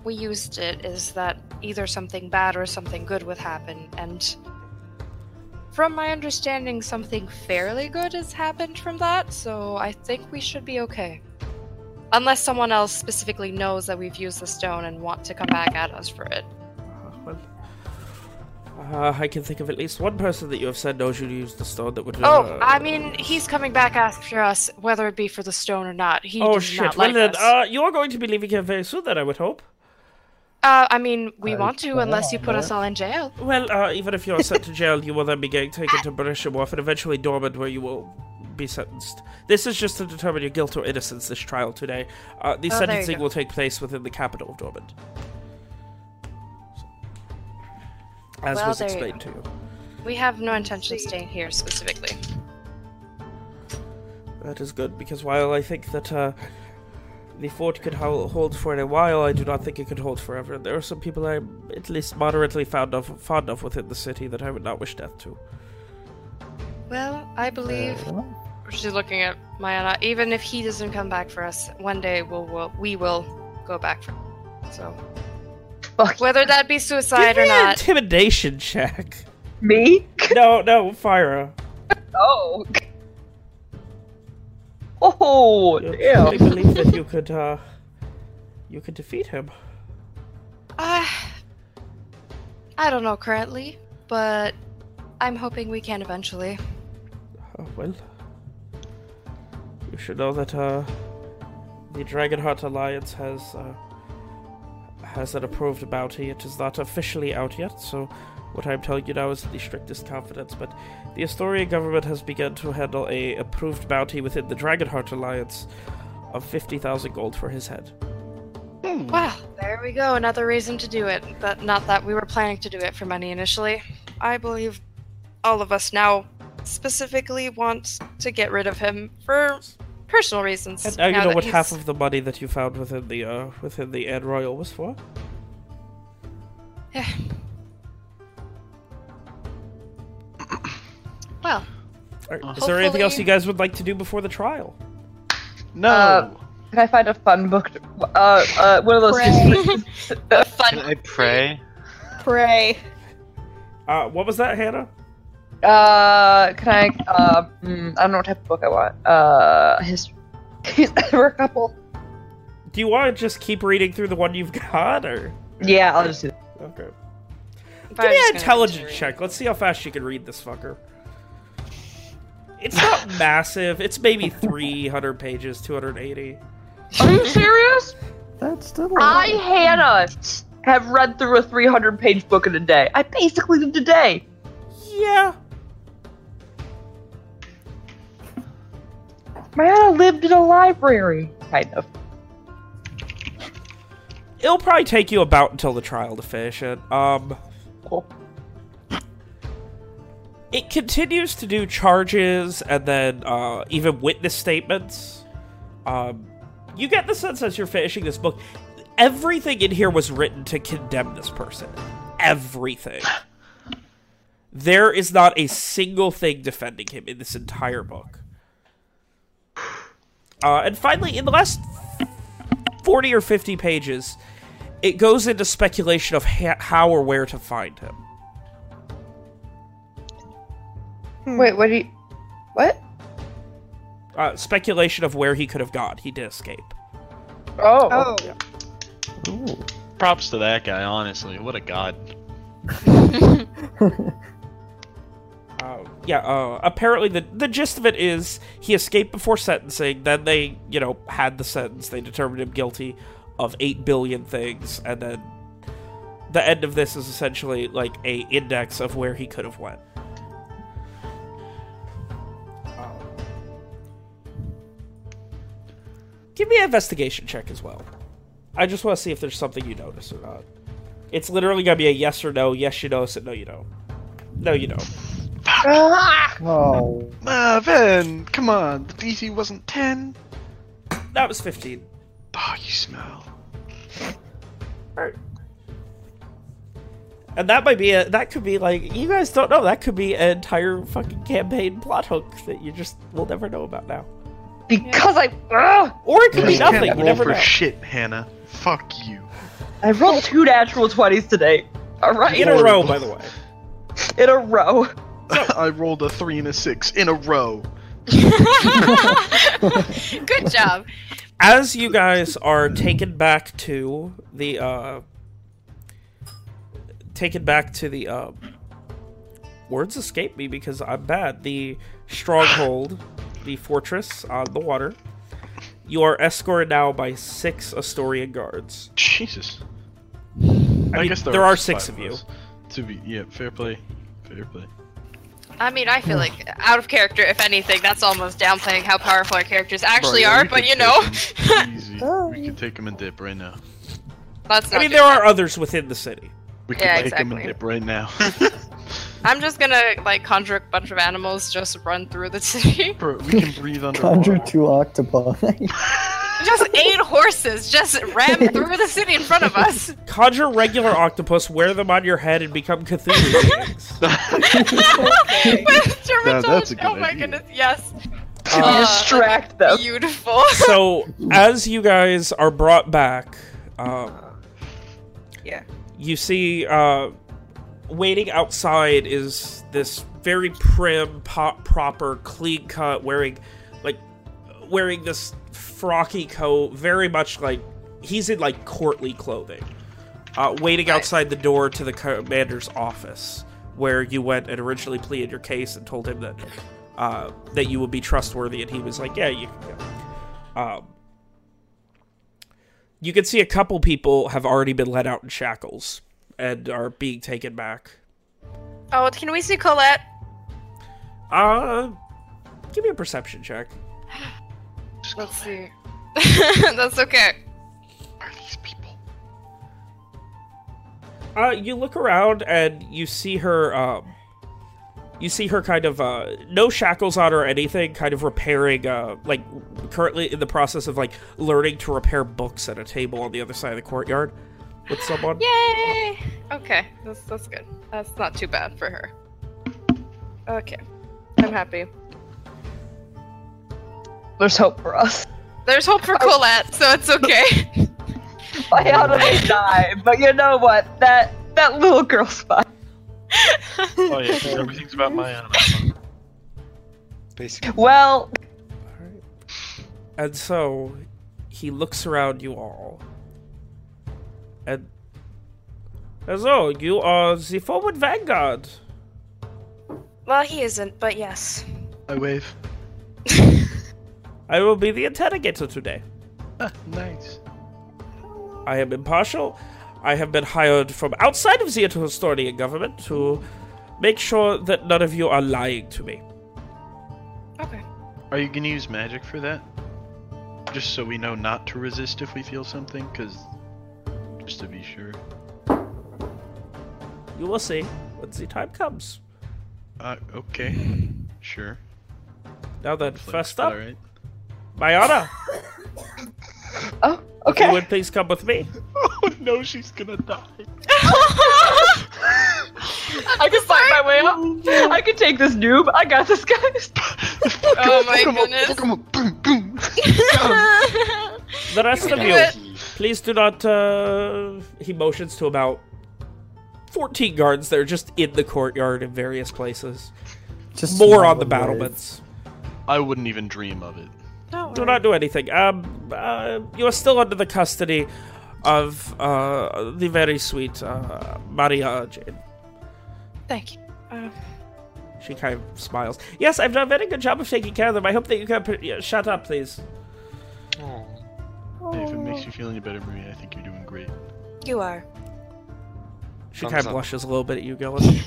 Speaker 4: we used it, is that either something bad or something good would happen, and from my understanding, something fairly good has happened from that, so I think we should be okay. Unless someone else specifically knows that we've used the stone and want to come back at us for it.
Speaker 1: Uh, well, uh, I can think of at least one person that you have said knows you used the stone that would.
Speaker 4: Oh,
Speaker 1: uh,
Speaker 4: I mean, he's coming back after us, whether it be for the stone or not. He
Speaker 1: oh
Speaker 4: does
Speaker 1: shit!
Speaker 4: not
Speaker 1: well
Speaker 4: like
Speaker 1: then, uh, you are going to be leaving here very soon. Then I would hope.
Speaker 4: Uh, I mean, we
Speaker 2: I
Speaker 4: want to unless you put us all in jail.
Speaker 1: Well, uh, even if you are sent to jail, you will then be getting taken to Berisham Wharf and eventually Dormant, where you will be sentenced. This is just to determine your guilt or innocence. This trial today. Uh, the
Speaker 4: Oh,
Speaker 1: sentencing will take place within the capital of Dormant, as
Speaker 4: Well,
Speaker 1: was
Speaker 4: there you
Speaker 1: explained to you.
Speaker 4: We have no intention of staying here specifically.
Speaker 1: That is good because while I think that uh, the fort could ho- hold for a while, I do not think it could hold forever. There are some people I'm at least moderately fond of, fond of within the city that I would not wish death to.
Speaker 4: Well, I believe
Speaker 2: Uh,
Speaker 4: she's looking at Mayana. Even if he doesn't come back for us, one day we'll, we'll we will go back for. Him. So
Speaker 3: Fuck
Speaker 4: whether that be suicide
Speaker 1: Give
Speaker 4: or
Speaker 1: me an
Speaker 4: not,
Speaker 1: intimidation check.
Speaker 3: me?
Speaker 1: no, no, Fyra.
Speaker 3: Oh. Oh,
Speaker 1: You
Speaker 3: damn.
Speaker 1: really believe that you could, uh, you could defeat him.
Speaker 4: uh, I don't know currently, but I'm hoping we can eventually.
Speaker 1: Oh, well, you should know that uh, the Dragonheart Alliance has uh, has an approved bounty. It is not officially out yet, so what I'm telling you now is in the strictest confidence. But the Astorian government has begun to handle a approved bounty within the Dragonheart Alliance of fifty thousand gold for his head. Hmm.
Speaker 4: Well, there we go. Another reason to do it. But not that we were planning to do it for money initially. I believe all of us now specifically want to get rid of him for personal reasons.
Speaker 1: And uh, now you know what
Speaker 4: he's-
Speaker 1: half of the money that you found within the uh, within the Anne Royal was for.
Speaker 4: Yeah.
Speaker 1: Alright, Is there anything else you guys would like to do before the trial?
Speaker 9: No.
Speaker 3: Uh, Can I find a fun book? To, uh, uh, one of those.
Speaker 7: Pray.
Speaker 4: a
Speaker 5: Can
Speaker 4: fun.
Speaker 5: I pray?
Speaker 7: Pray.
Speaker 1: Uh, what was that, Hannah?
Speaker 3: Uh, can I? Uh, mm, I don't know what type of book I want. Uh, history. there were a couple.
Speaker 1: Do you want to just keep reading through the one you've got, or
Speaker 3: Yeah, I'll just do.
Speaker 1: okay? Give me
Speaker 4: was
Speaker 1: an
Speaker 4: gonna
Speaker 1: intelligence check. Let's see how fast you can read this fucker. It's not massive. It's maybe 300 pages, 280.
Speaker 3: Are you serious?
Speaker 2: That's still a
Speaker 3: I,
Speaker 2: lot.
Speaker 3: Hannah, have read through a 300 page book in a day. I basically did today.
Speaker 1: Yeah.
Speaker 3: My Hannah lived in a library. Kind of.
Speaker 1: It'll probably take you about until the trial to finish it. Um,
Speaker 3: Cool.
Speaker 1: It continues to do charges and then uh, even witness statements. Um, you get the sense as you're finishing this book, everything in here was written to condemn this person. Everything. There is not a single thing defending him in this entire book. Uh, and finally, in the last 40 or 50 pages, it goes into speculation of how or where to find him.
Speaker 3: Wait, what do you. What?
Speaker 1: Uh, speculation of where he could have gone. He did escape.
Speaker 3: Oh.
Speaker 7: Oh,
Speaker 2: Ooh.
Speaker 9: Props to that guy, honestly. What a god.
Speaker 1: Uh, yeah, uh, apparently the the gist of it is he escaped before sentencing. Then they, you know, had the sentence. They determined him guilty of eight billion things, and then the end of this is essentially like a index of where he could have went. Give me an investigation check as well. I just want to see if there's something you notice or not. It's literally gonna be a yes or no. Yes, you notice it. No, you don't. No, you don't.
Speaker 3: Ah!
Speaker 2: Oh,
Speaker 9: Ben, come on. The DC wasn't 10.
Speaker 1: That was 15.
Speaker 9: Oh, you smell.
Speaker 1: Alright. And that might be a that could be like you guys don't know that could be an entire fucking campaign plot hook that you just will never know about now.
Speaker 3: Because I. Ugh!
Speaker 1: Or it could be
Speaker 9: You can't
Speaker 1: nothing. You
Speaker 9: roll
Speaker 1: never
Speaker 9: for
Speaker 1: know.
Speaker 9: shit, Hannah. Fuck you.
Speaker 3: I rolled two natural 20s today. Alright?
Speaker 1: In a row, by the way.
Speaker 3: In a row.
Speaker 9: I rolled a 3 and a 6 in a row.
Speaker 4: Good job.
Speaker 1: As you guys are taken back to the uh taken back to the uh words escape me because I'm bad. The stronghold, the fortress on the water. You are escorted now by six Astorian guards.
Speaker 9: Jesus.
Speaker 1: I, mean,
Speaker 9: guess
Speaker 1: there are
Speaker 9: just
Speaker 1: six of you.
Speaker 9: To be, yeah, fair play. Fair play.
Speaker 4: I mean, I feel like out of character, if anything, that's almost downplaying how powerful our characters actually
Speaker 9: Bro, yeah,
Speaker 4: are. But you know,
Speaker 9: we can take them and dip right now.
Speaker 4: let's
Speaker 1: I mean, there
Speaker 4: that.
Speaker 1: are others within the city.
Speaker 9: We can
Speaker 4: Yeah,
Speaker 9: take them and dip right now.
Speaker 4: I'm just gonna like conjure a bunch of animals, just run through the city.
Speaker 9: Bro, we can breathe underwater.
Speaker 2: conjure two octopi.
Speaker 4: just eight horses, just ram through the city in front of us.
Speaker 1: Conjure regular octopus, wear them on your head, and become Cthulhu beings.
Speaker 4: With
Speaker 9: Now, that's a good
Speaker 4: oh my
Speaker 9: idea.
Speaker 4: goodness, yes.
Speaker 3: To
Speaker 4: Uh,
Speaker 3: distract them.
Speaker 4: Beautiful.
Speaker 1: so, as you guys are brought back, um,
Speaker 7: yeah.
Speaker 1: you see uh, waiting outside is this very prim, po- proper, clean cut, wearing like wearing this frocky coat, very much like he's in like courtly clothing. Uh, waiting outside the door to the commander's office, where you went and originally pleaded your case and told him that uh, that you would be trustworthy, and he was like, "Yeah, you can go." Um, you can see a couple people have already been let out in shackles and are being taken back.
Speaker 4: Oh, can we see Colette?
Speaker 1: Uh, give me a perception check.
Speaker 4: Let's see. That's okay.
Speaker 9: Are these people?
Speaker 1: Uh, you look around and you see her. Um, you see her kind of uh, no shackles on or anything, kind of repairing. Uh, like currently in the process of like learning to repair books at a table on the other side of the courtyard with someone.
Speaker 4: Yay! Okay, that's that's good. That's not too bad for her. Okay, I'm happy.
Speaker 3: There's hope for us.
Speaker 4: There's hope for Colette, so it's okay.
Speaker 3: Ayana may die, but you know what? That that little girl's fine.
Speaker 9: Oh yeah, everything's about my animal.
Speaker 5: Basically.
Speaker 3: Well,
Speaker 1: And so he looks around you all. And Hello, you are the forward vanguard.
Speaker 4: Well, he isn't, but yes.
Speaker 9: I wave.
Speaker 1: I will be the interrogator today.
Speaker 9: Ah, nice.
Speaker 1: I am impartial. I have been hired from outside of the Astorian government to make sure that none of you are lying to me.
Speaker 4: Okay.
Speaker 9: Are you gonna use magic for that? Just so we know not to resist if we feel something, because just to be sure.
Speaker 1: You will see when the time comes.
Speaker 9: Uh, okay, sure.
Speaker 1: Now then,
Speaker 9: Flex,
Speaker 1: first
Speaker 9: but
Speaker 1: up,
Speaker 9: alright.
Speaker 1: Mayana,
Speaker 3: Oh,
Speaker 1: if you
Speaker 3: okay.
Speaker 1: would please come with me.
Speaker 9: Oh no, she's gonna die.
Speaker 3: I can find my way up. I can take this noob. I got this, guys.
Speaker 4: Oh my goodness.
Speaker 9: Boom, boom.
Speaker 1: The rest of you,
Speaker 4: it.
Speaker 1: Please do not. Uh, he motions to about 14 guards that are just in the courtyard in various places.
Speaker 2: Just
Speaker 1: More on the
Speaker 2: and
Speaker 1: battlements.
Speaker 9: I wouldn't even dream of it.
Speaker 1: Do not do anything. Um, uh, you are still under the custody of uh, the very sweet uh, Maria Jane.
Speaker 4: Thank you. Uh,
Speaker 1: She kind of smiles. Yes, I've done a very good job of taking care of them. I hope that you can. Pre- yeah, shut up, please.
Speaker 9: Hey, if it makes you feel any better, Maria, I think you're doing great.
Speaker 4: you are.
Speaker 1: She
Speaker 5: Thumbs
Speaker 1: kind of
Speaker 5: up.
Speaker 1: blushes a little bit at you, Gillis.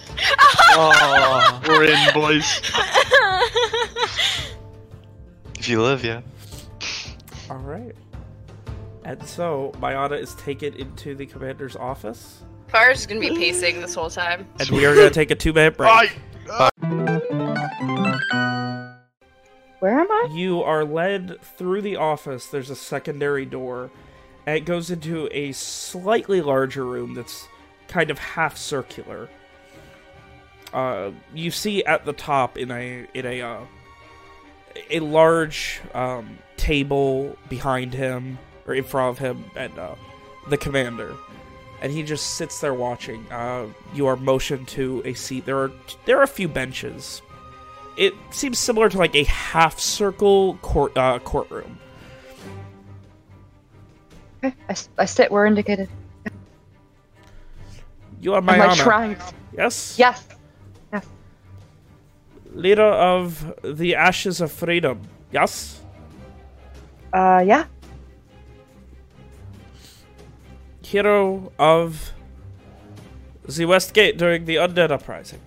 Speaker 5: Oh,
Speaker 9: We're in, boys.
Speaker 5: if you live, yeah.
Speaker 1: All right. And so Mayana is taken into the commander's office,
Speaker 4: Fyra's is gonna be pacing this whole time.
Speaker 1: and we are going to take a two-minute break.
Speaker 9: I, ah!
Speaker 3: Where am I?
Speaker 1: You are led through the office. There's a secondary door, and it goes into a slightly larger room that's kind of half circular. Uh, you see at the top in a in a uh, a large um, table behind him or in front of him, and uh, the commander, and he just sits there watching. Uh, you are motioned to a seat. There are there are a few benches it seems similar to like a half circle court uh, courtroom.
Speaker 3: Okay, I, I sit where indicated.
Speaker 1: You are
Speaker 3: Am I
Speaker 1: Mayana,
Speaker 3: trying?
Speaker 1: yes?
Speaker 3: Yes.
Speaker 1: Leader of the Ashes of Freedom, yes?
Speaker 3: Uh, yeah.
Speaker 1: Hero of the West Gate during the Undead Uprising.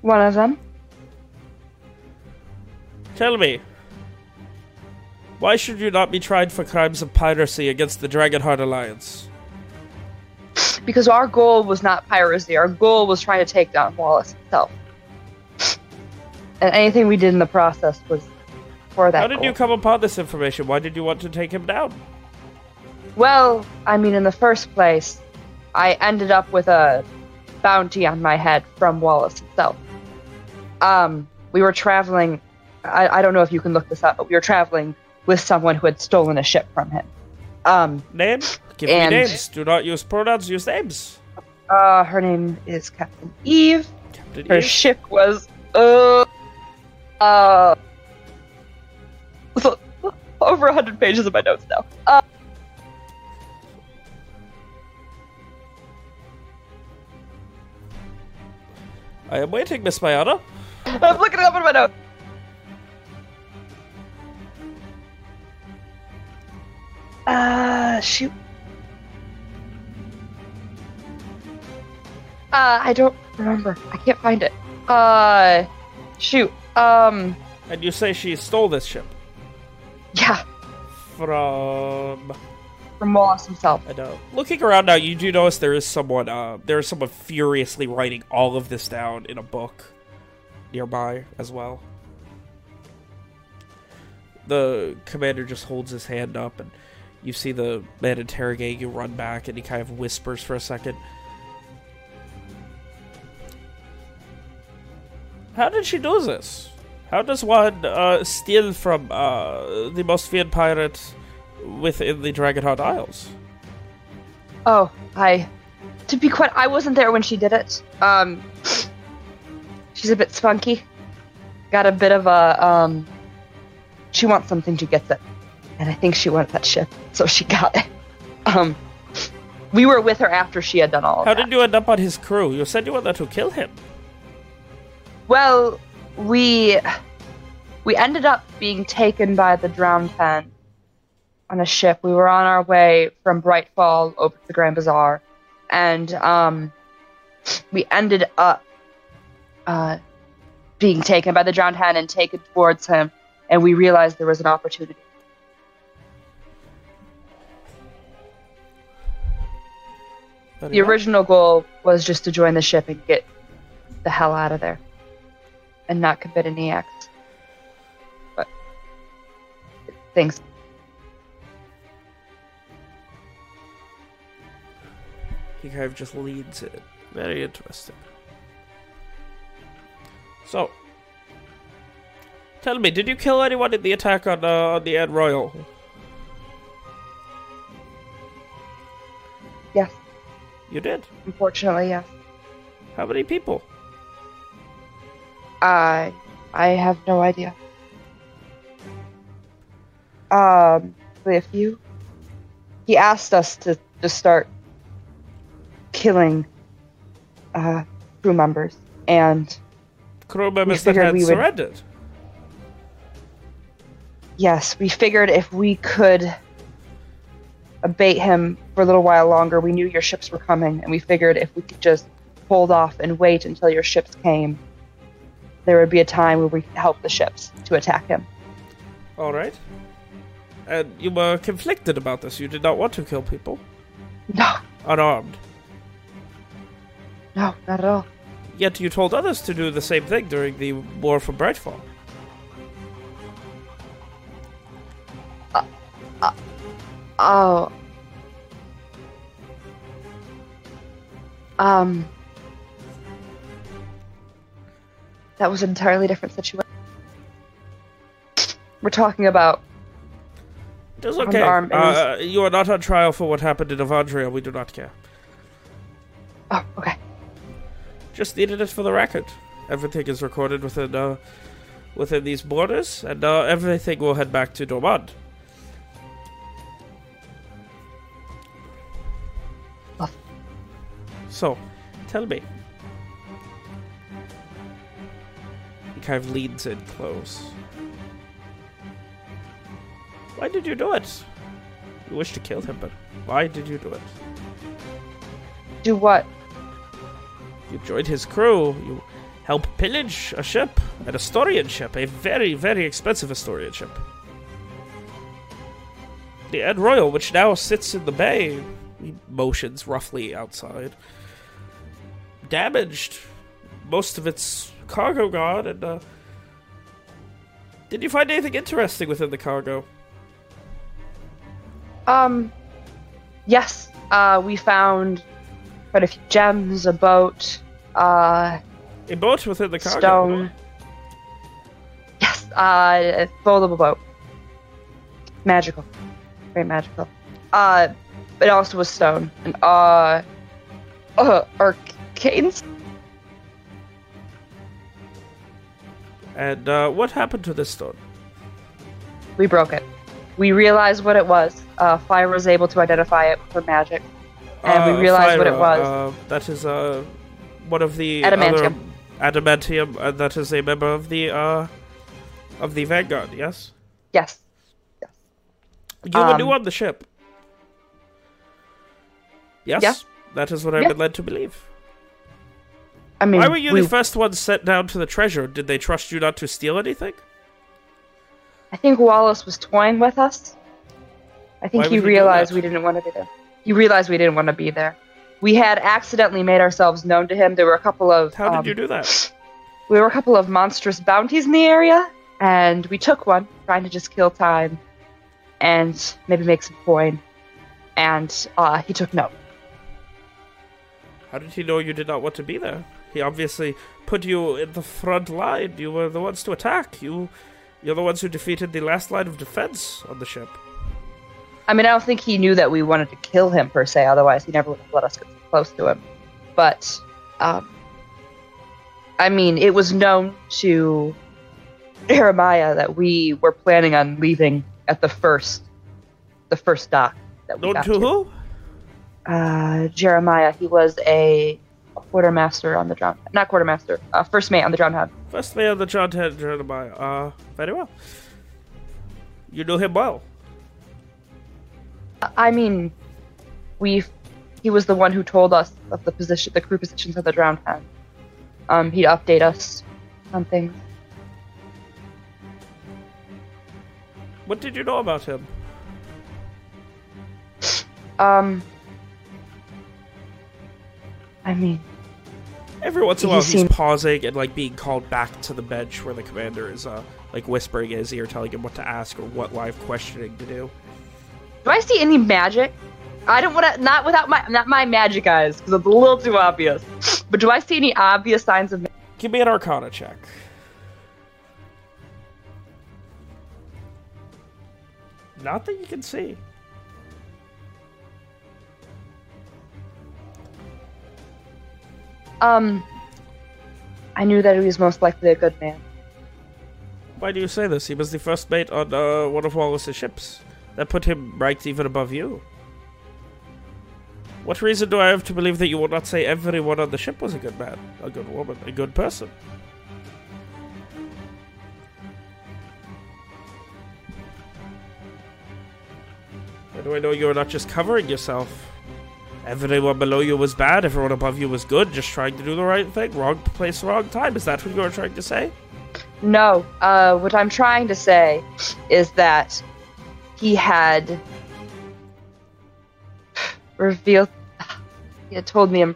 Speaker 3: One of them.
Speaker 1: Tell me, why should you not be tried for crimes of piracy against the Dragonheart Alliance?
Speaker 3: Because our goal was not piracy. Our goal was trying to take down Wallace himself. And anything we did in the process was for that
Speaker 1: How did
Speaker 3: goal.
Speaker 1: you come upon this information? Why did you want to take him down?
Speaker 3: Well, I mean, in the first place, I ended up with a bounty on my head from Wallace himself. Um, we were traveling. I, I don't know if you can look this up, but we were traveling with someone who had stolen a ship from him. Um,
Speaker 1: Name? Give
Speaker 3: And-
Speaker 1: me names. Do not use pronouns, use names.
Speaker 3: uh, her name is Captain Eve.
Speaker 1: Captain
Speaker 3: Her
Speaker 1: Eve.
Speaker 3: ship was uh uh over a hundred pages of my notes now. Uh,
Speaker 1: I am waiting, Miss Mayana.
Speaker 3: I'm looking it up in my notes. Uh, shoot. Uh, I don't remember. I can't find it. Uh, shoot. Um,
Speaker 1: And you say she stole this ship
Speaker 3: yeah,
Speaker 1: from.
Speaker 3: from Wallace himself.
Speaker 1: I know. looking around now, you do notice there is someone. Uh, there is someone furiously writing all of this down in a book nearby as well. The commander just holds his hand up, and you see the man interrogate, you run back, and he kind of whispers for a second. How did she do this? How does one uh, steal from uh, the most feared pirate within the Dragonheart Isles?
Speaker 3: Oh, I. To be quite, I wasn't there when she did it. Um, she's a bit spunky. Got a bit of a um. She wants something, she gets it, and I think she wanted that ship, so she got it. Um, We were with her after she had done all of
Speaker 1: How did you end up on his crew? You said you wanted to kill him.
Speaker 3: Well, we we ended up being taken by the drowned hen on a ship. We were on our way from Brightfall over to the Grand Bazaar, and um, we ended up uh, being taken by the drowned hen and taken towards him. And we realized there was an opportunity. The original goal was just to join the ship and get the hell out of there, and not commit any acts. But things
Speaker 1: He kind of just leads it. Very interesting. So, tell me, did you kill anyone in the attack on uh, on the Ed Royal?
Speaker 3: Yes.
Speaker 1: You did.
Speaker 3: Unfortunately, yes.
Speaker 1: How many people?
Speaker 3: I I have no idea. Um, a few. He asked us to to start killing uh, crew members, and
Speaker 1: Crew members that had
Speaker 3: we would-
Speaker 1: surrendered.
Speaker 3: yes, we figured if we could abate him for a little while longer, we knew your ships were coming, and we figured if we could just hold off and wait until your ships came, there would be a time where we could help the ships to attack him.
Speaker 1: All right. And you were conflicted about this. You did not want to kill people
Speaker 3: No,
Speaker 1: unarmed.
Speaker 3: no, not at all.
Speaker 1: Yet you told others to do the same thing during the war for Brightfall.
Speaker 3: Uh, uh, Oh. Um. That was an entirely different situation. We're talking about.
Speaker 1: It is
Speaker 3: On
Speaker 1: okay.
Speaker 3: it
Speaker 1: Uh, you are not on trial for what happened in Avandria. We do not care.
Speaker 3: Oh, okay.
Speaker 1: Just needed it for the record. Everything is recorded within uh, within these borders, and uh, everything will head back to Dormand. So, tell me. He kind of leans in close. Why did you do it? You wish to kill him, but why did you do it?
Speaker 3: Do what?
Speaker 1: You joined his crew. You help pillage a ship, an Astorian ship, a very, very expensive Astorian ship. The Ed Royal, which now sits in the bay, he motions roughly outside, damaged most of its cargo guard, and uh, did you find anything interesting within the cargo?
Speaker 3: Um. Yes. Uh, we found quite a few gems, a boat, uh,
Speaker 1: A boat within the cargo.
Speaker 3: stone. Yes. Uh, a foldable boat. Magical. Very magical. Uh, it also was stone. And, uh, uh, arcanes?
Speaker 1: And uh, what happened to this stone?
Speaker 3: We broke it. We realized what it was. Uh, Fyra was able to identify it for magic. And
Speaker 1: Uh,
Speaker 3: we realized what it was.
Speaker 1: Uh, that is uh, one of the
Speaker 3: Adamantium.
Speaker 1: Other adamantium. Uh, that is a member of the uh, of the Vanguard. Yes,
Speaker 3: yes.
Speaker 1: you were
Speaker 3: Um,
Speaker 1: new on the ship. Yes,
Speaker 3: Yeah.
Speaker 1: that is what I've
Speaker 3: Yeah.
Speaker 1: been led to believe.
Speaker 3: I mean,
Speaker 1: Why were you
Speaker 3: we,
Speaker 1: the first one sent down to the treasure? Did they trust you not to steal anything?
Speaker 3: I think Wallace was toying with us. I think he realized we didn't want to be there. He realized we didn't want to be there. We had accidentally made ourselves known to him. There were a couple of
Speaker 1: How did
Speaker 3: um,
Speaker 1: you do that?
Speaker 3: we were a couple of monstrous bounties in the area, and we took one, trying to just kill time and maybe make some coin. And uh, he took note.
Speaker 1: How did he know you did not want to be there? He obviously put you in the front line. You were the ones to attack. You, you're the ones who defeated the last line of defense on the ship.
Speaker 3: I mean, I don't think he knew that we wanted to kill him per se. Otherwise, he never would have let us get close to him. But, um, I mean, it was known to Jeremiah that we were planning on leaving at the first, the first dock that we
Speaker 1: Known
Speaker 3: got
Speaker 1: to who?
Speaker 3: uh, Jeremiah. He was a quartermaster on the drowned. Not quartermaster. Uh, first mate on the drowned head.
Speaker 1: First mate on the Ted Jeremiah. Uh, very well. You know him well.
Speaker 3: I mean, we. He was the one who told us of the position, the crew positions of the drowned head. Um, he'd update us on things.
Speaker 1: What did you know about him?
Speaker 3: Um, I mean,
Speaker 1: Every once in a
Speaker 3: He
Speaker 1: while, he's pausing and like being called back to the bench where the commander is uh like whispering in his ear, telling him what to ask or what live questioning to do.
Speaker 3: do I see any magic? I don't want to. Not without my not my magic eyes because it's a little too obvious. But do I see any obvious signs of?
Speaker 1: Give me an Arcana check. Not that you can see.
Speaker 3: Um, I knew that he was most likely a good man.
Speaker 1: Why do you say this? He was the first mate on uh, one of Wallace's ships. That put him ranked even above you. What reason do I have to believe that you will not say everyone on the ship was a good man, a good woman, a good person? How do I know you're not just covering yourself? Everyone below you was bad, everyone above you was good, just trying to do the right thing. Wrong place, wrong time. Is that what you were trying to say?
Speaker 3: No, uh, what I'm trying to say is that he had revealed, he had told me in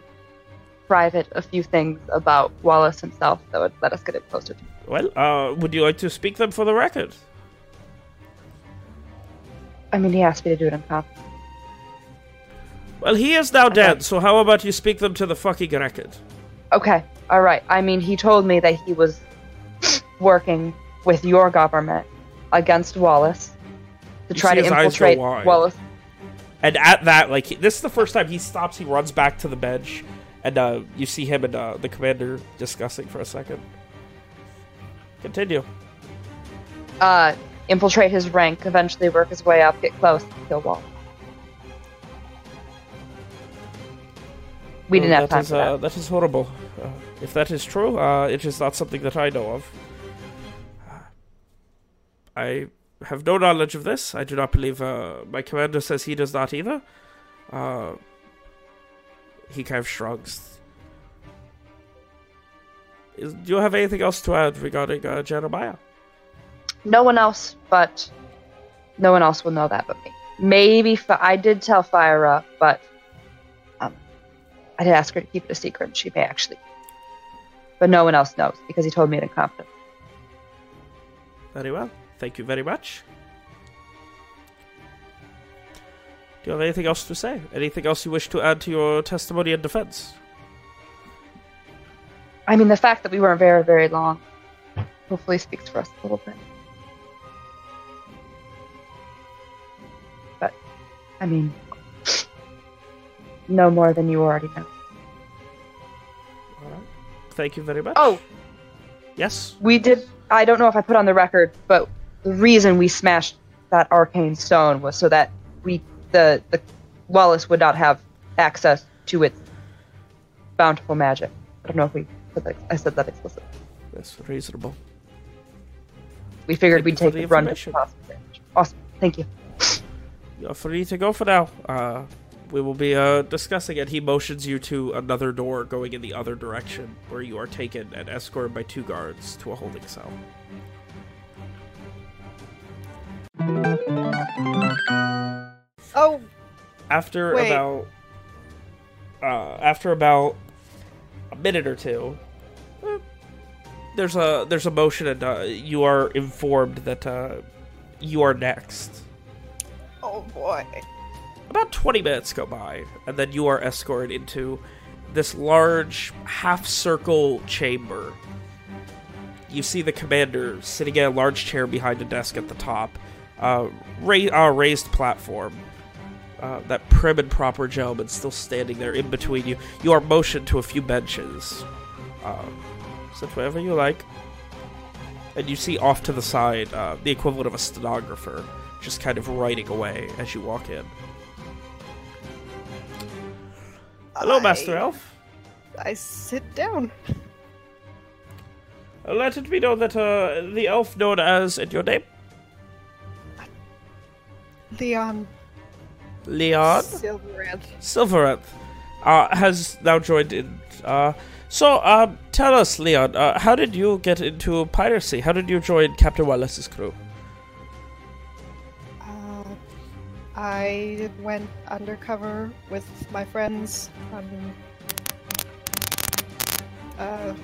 Speaker 3: private a few things about Wallace himself that would let us get it to.
Speaker 1: Well, uh, would you like to speak them for the record?
Speaker 3: I mean, he asked me to do it in confidence.
Speaker 1: Well, he is now dead, so how about you speak them to the fucking record?
Speaker 3: Okay, all right. I mean, he told me that he was working with your government against Wallace to
Speaker 1: You
Speaker 3: try to
Speaker 1: his eyes go
Speaker 3: infiltrate. Wallace.
Speaker 1: And at that, like, this is the first time he stops, he runs back to the bench, and uh, you see him and uh, the commander discussing for a second. Continue.
Speaker 3: Uh, infiltrate his rank, eventually work his way up, get close, kill Wallace. We didn't
Speaker 1: Well,
Speaker 3: have
Speaker 1: that
Speaker 3: time
Speaker 1: is,
Speaker 3: for that.
Speaker 1: uh, that is horrible. Uh, if that is true, uh, it is not something that I know of. I have no knowledge of this. I do not believe uh, my commander says he does not either. Uh, he kind of shrugs. Is, do you have anything else to add regarding uh, Jeremiah?
Speaker 3: No one else, but no one else will know that but me. Maybe Fi- I did tell Fyra, but I did ask her to keep it a secret. and She may actually, but no one else knows because he told me it in confidence.
Speaker 1: Very well. Thank you very much. Do you have anything else to say? Anything else you wish to add to your testimony and defense?
Speaker 3: I mean, the fact that we weren't very, very long hopefully speaks for us a little bit. But, I mean, no more than you already know.
Speaker 1: All right. Thank you very much.
Speaker 3: Oh,
Speaker 1: yes.
Speaker 3: we did. I don't know if I put on the record, but the reason we smashed that arcane stone was so that we, the the Wallace would not have access to its bountiful magic. I don't know if we put that. I said that explicitly.
Speaker 1: That's reasonable.
Speaker 3: We figured
Speaker 1: Thank
Speaker 3: we'd take
Speaker 1: the
Speaker 3: the brunt of
Speaker 1: information.
Speaker 3: possible damage. Awesome. Thank you.
Speaker 1: You're free to go for now. Uh, we will be uh, discussing it. He motions you to another door going in the other direction, where you are taken and escorted by two guards to a holding cell.
Speaker 7: Oh,
Speaker 1: After
Speaker 7: Wait.
Speaker 1: about uh, after about a minute or two, eh, there's a there's a motion, and uh, you are informed that uh, you are next.
Speaker 7: oh boy.
Speaker 1: About 20 minutes go by, and then you are escorted into this large half circle chamber. You see the commander sitting in a large chair behind a desk at the top, uh, ra- uh, raised platform. Uh, that prim and proper gentleman still standing there in between you. You are motioned to a few benches. Uh, sit wherever you like. And you see off to the side uh, the equivalent of a stenographer just kind of writing away as you walk in. Hello,
Speaker 7: I-
Speaker 1: Master Elf.
Speaker 7: I sit down.
Speaker 1: Let it be known that uh, the elf known as, and your name?
Speaker 7: Leon
Speaker 1: Leon
Speaker 7: Silverant.
Speaker 1: Silveranth, uh, has now joined in. Uh, so, um, tell us, Leon, uh, how did you get into piracy? How did you join Captain Wallace's crew?
Speaker 7: I went undercover with my friends. Um, uh,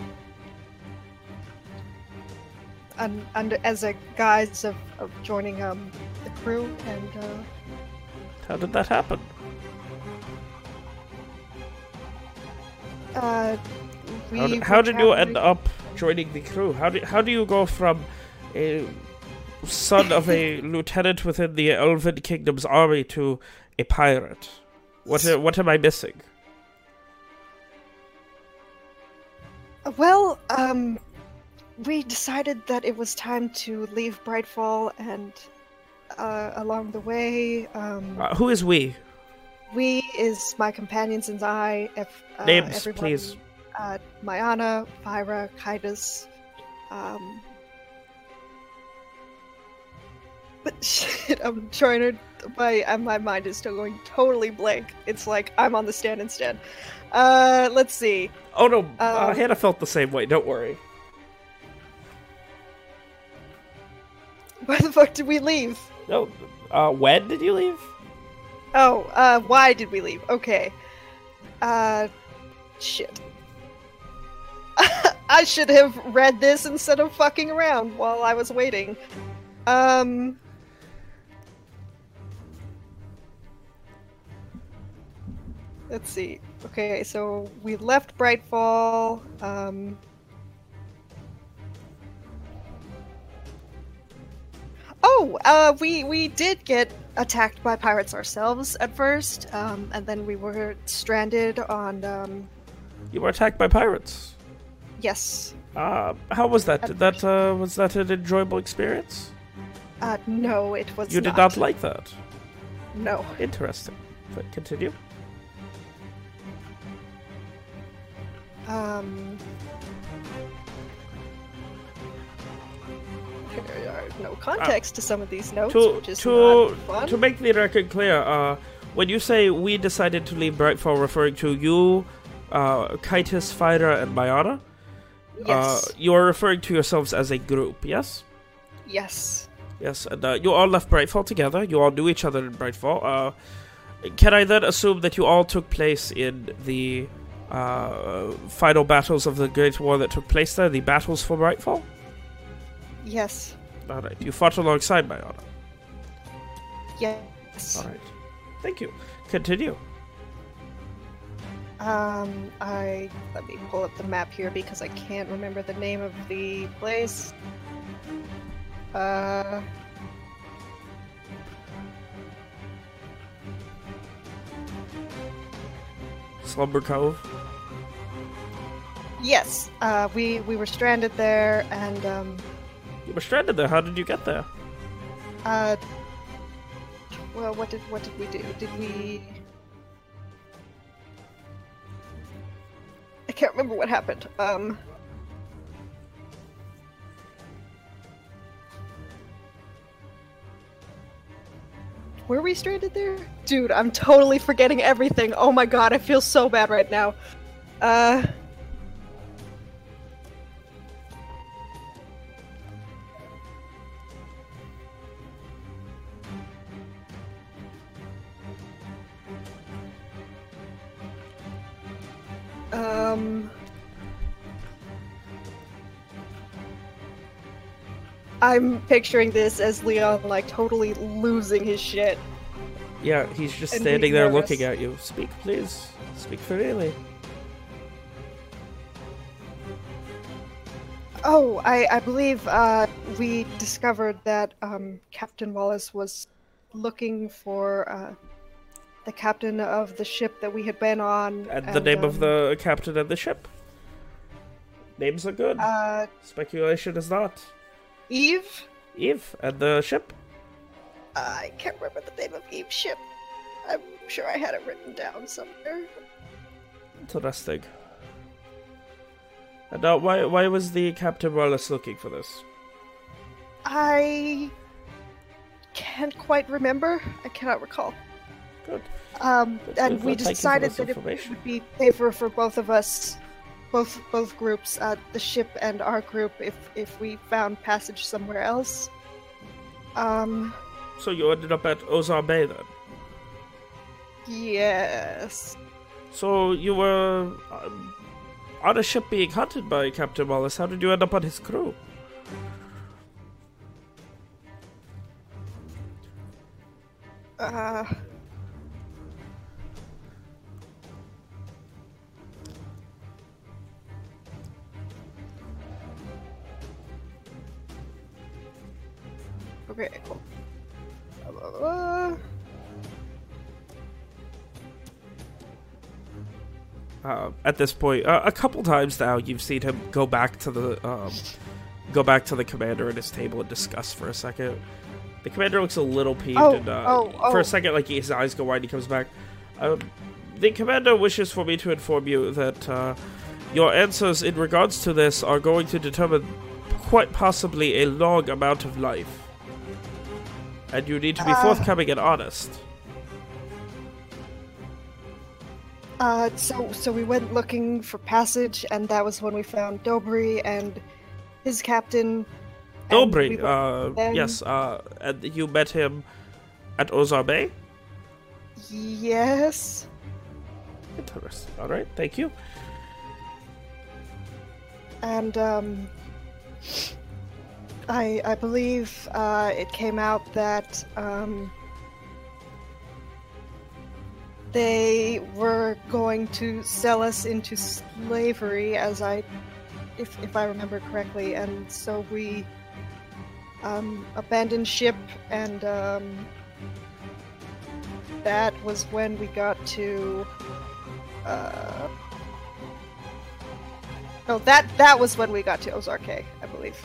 Speaker 7: and, and as a guise of, of joining um, the crew, and uh,
Speaker 1: How did that happen?
Speaker 7: uh, we.
Speaker 1: How, d- how did you end up joining the crew? How do, how do you go from a son of a lieutenant within the Elven Kingdom's army to a pirate? What a- what am I missing?
Speaker 7: Well, um, we decided that it was time to leave Brightfall, and uh, along the way, um,
Speaker 1: Uh, who is we?
Speaker 7: we is my companions and I. If, uh,
Speaker 1: Names,
Speaker 7: everyone,
Speaker 1: please.
Speaker 7: Uh, Mayana, Fyra, Kitus. Um, but shit, I'm trying to. My uh, my mind is still going totally blank. It's like I'm on the stand instead. Uh, let's see.
Speaker 1: Oh no, uh,
Speaker 7: Um,
Speaker 1: Hannah felt the same way. Don't worry.
Speaker 7: Why the fuck did we leave?
Speaker 1: No, uh, when did you leave?
Speaker 7: Oh, uh, why did we leave? Okay. Uh, shit. I should have read this instead of fucking around while I was waiting. Um. Let's see. Okay, so we left Brightfall. Um. Oh, uh, we we did get attacked by pirates ourselves at first, um, and then we were stranded on. Um,
Speaker 1: You were attacked by pirates.
Speaker 7: yes,
Speaker 1: Uh, how was that? Did that uh, was that an enjoyable experience?
Speaker 7: uh, no, it was. Not.
Speaker 1: You did not like that.
Speaker 7: No.
Speaker 1: Interesting. But continue.
Speaker 7: Um. There are no context to some of these notes,
Speaker 1: to
Speaker 7: which is
Speaker 1: to
Speaker 7: not fun.
Speaker 1: to make the record clear, uh, when you say we decided to leave Brightfall, referring to you, uh, Kitus, Fyra, and Mayana,
Speaker 7: yes,
Speaker 1: uh, you are referring to yourselves as a group, yes?
Speaker 7: yes.
Speaker 1: Yes, and uh, you all left Brightfall together. You all knew each other in Brightfall. Uh, can I then assume that you all took place in the uh, final battles of the Great War that took place there, the battles for Brightfall?
Speaker 7: Yes.
Speaker 1: All right, you fought alongside my honor.
Speaker 7: Yes.
Speaker 1: All right, thank you. Continue.
Speaker 7: Um, I let me pull up the map here because I can't remember the name of the place. Uh,
Speaker 1: Slumber Cove.
Speaker 7: yes. Uh, we we were stranded there, and um,
Speaker 1: You were stranded there. How did you get there?
Speaker 7: uh, well, what did what did we do? Did we? I can't remember what happened. Um. Were we stranded there? Dude, I'm totally forgetting everything. Oh my god, I feel so bad right now. Uh. Um. I'm picturing this as Leon like totally losing his shit.
Speaker 1: Yeah, he's just
Speaker 7: And
Speaker 1: standing there
Speaker 7: nervous.
Speaker 1: looking at you. Speak, please. Speak freely.
Speaker 7: Oh, I, I believe uh, we discovered that um, Captain Wallace was looking for uh, the captain of the ship that we had been on.
Speaker 1: And the name of
Speaker 7: um,
Speaker 1: the captain of the ship. Names are good.
Speaker 7: Uh,
Speaker 1: Speculation is not.
Speaker 7: Eve?
Speaker 1: Eve at the ship.
Speaker 7: I can't remember the name of Eve's ship. I'm sure I had it written down somewhere.
Speaker 1: Interesting. And uh, why why was the Captain Wallace looking for this?
Speaker 7: I can't quite remember. I cannot recall.
Speaker 1: Good.
Speaker 7: Um, and we
Speaker 1: you for
Speaker 7: decided that it would be safer for both of us, both both groups, uh, the ship and our group, if if we found passage somewhere else. Um,
Speaker 1: So you ended up at Ozar Bay then.
Speaker 7: yes.
Speaker 1: So you were um, on a ship being hunted by Captain Wallace. How did you end up on his crew?
Speaker 7: Uh, okay. Uh,
Speaker 1: uh, at this point. Uh, a couple times now, you've seen him go back to the um, go back to the commander at his table and discuss for a second. The commander looks a little peeved,
Speaker 7: Oh,
Speaker 1: and uh,
Speaker 7: oh,
Speaker 1: for
Speaker 7: oh.
Speaker 1: a second, like his eyes go wide. He comes back. Um, the commander wishes for me to inform you that uh, your answers in regards to this are going to determine quite possibly a long amount of life, and you need to be
Speaker 7: Uh.
Speaker 1: forthcoming and honest.
Speaker 7: Uh, so so we went looking for passage, and that was when we found Dobry and his captain.
Speaker 1: Dobry,
Speaker 7: we
Speaker 1: uh, yes, uh, and you met him at Ozar Bay?
Speaker 7: yes.
Speaker 1: Interesting. All right, thank you.
Speaker 7: and um, I I believe uh, it came out that um, they were going to sell us into slavery, as I, if if I remember correctly, and so we um, abandoned ship, and um, that was when we got to. Uh, no, that that was when we got to Ozarke, I believe.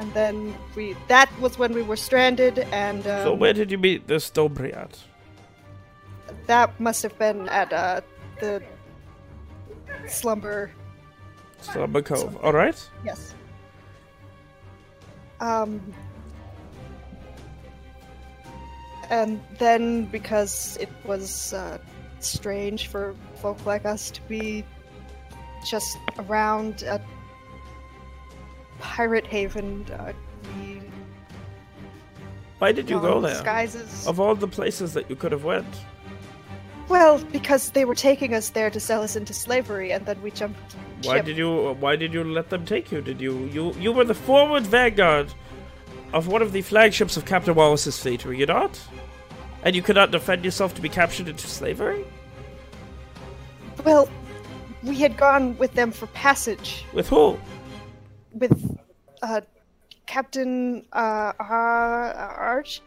Speaker 7: And then we that was when we were stranded, and um,
Speaker 1: so where did you meet this Dobry at?
Speaker 7: that must have been at uh, the slumber.
Speaker 1: Slumber Cove. All right.
Speaker 7: Yes. Um. And then, because it was uh, strange for folk like us to be just around a pirate haven, uh,
Speaker 1: Why did you go there?
Speaker 7: disguises.
Speaker 1: Of all the places that you could have went.
Speaker 7: Well, because they were taking us there to sell us into slavery, and then we jumped.
Speaker 1: Why
Speaker 7: ship.
Speaker 1: did you? Why did you let them take you? Did you? You you were the forward vanguard of one of the flagships of Captain Wallace's fleet, were you not? And you could not defend yourself to be captured into slavery?
Speaker 7: Well, we had gone with them for passage
Speaker 1: With who?
Speaker 7: With uh, Captain uh, Ar- Arch.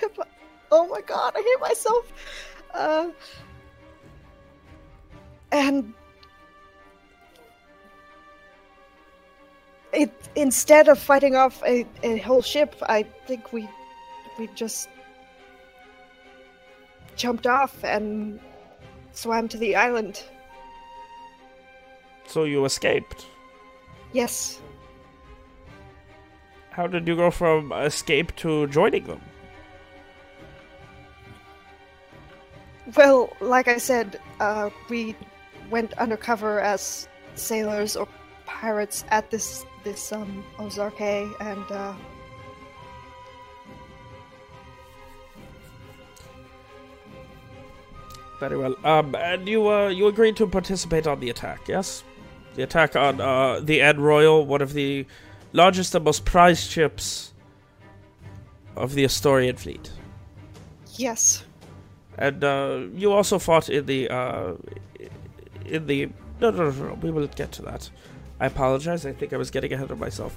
Speaker 7: Oh my god, I hate myself. Uh, and it instead of fighting off a, a whole ship, I think we we just jumped off and swam to the island.
Speaker 1: So you escaped.
Speaker 7: Yes.
Speaker 1: How did you go from escape to joining them?
Speaker 7: Well, like I said, uh, we went undercover as sailors or pirates at this this um Ozarke, and uh,
Speaker 1: Very well. Um, and you uh, you agreed to participate on the attack, yes? The attack on uh, the Ed Royal, one of the largest and most prized ships of the Astorian fleet.
Speaker 7: yes,
Speaker 1: And uh, you also fought in the uh, in the no, no no no we will get to that. I apologize. I think I was getting ahead of myself.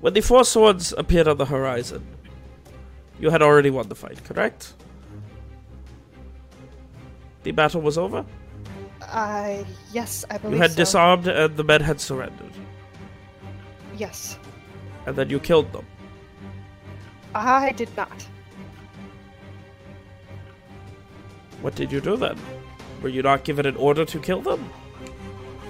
Speaker 1: When the four swords appeared on the horizon, you had already won the fight, correct? The battle was over.
Speaker 7: I yes, I believe
Speaker 1: You had
Speaker 7: so.
Speaker 1: disarmed and the men had surrendered.
Speaker 7: Yes,
Speaker 1: And then you killed them.
Speaker 7: I did not.
Speaker 1: What did you do then? Were you not given an order to kill them?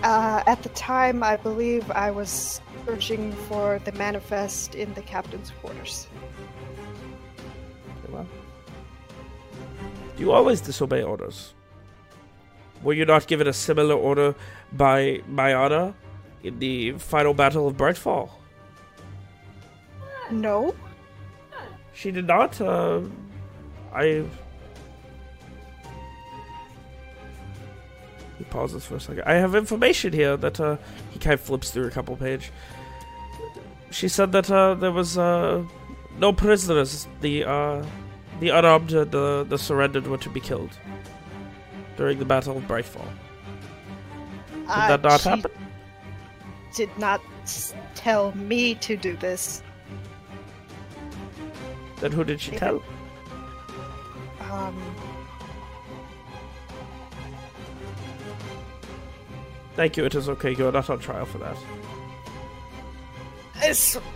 Speaker 7: Uh, at the time, I believe I was searching for the manifest in the captain's quarters.
Speaker 1: Well. You always disobey orders. Were you not given a similar order by Mayana in the final battle of Brightfall?
Speaker 7: No?
Speaker 1: She did not. Uh, I. He pauses for a second. I have information here that uh, he kind of flips through a couple page. She said that uh, there was uh, no prisoners. The uh, the unarmed and the the surrendered were to be killed during the Battle of Brightfall. Did
Speaker 7: Uh,
Speaker 1: that not
Speaker 7: she
Speaker 1: happen?
Speaker 7: Did not tell me to do this.
Speaker 1: Then who did she
Speaker 7: Maybe-
Speaker 1: tell?
Speaker 7: Um,
Speaker 1: Thank you. It is okay. You are not on trial for that.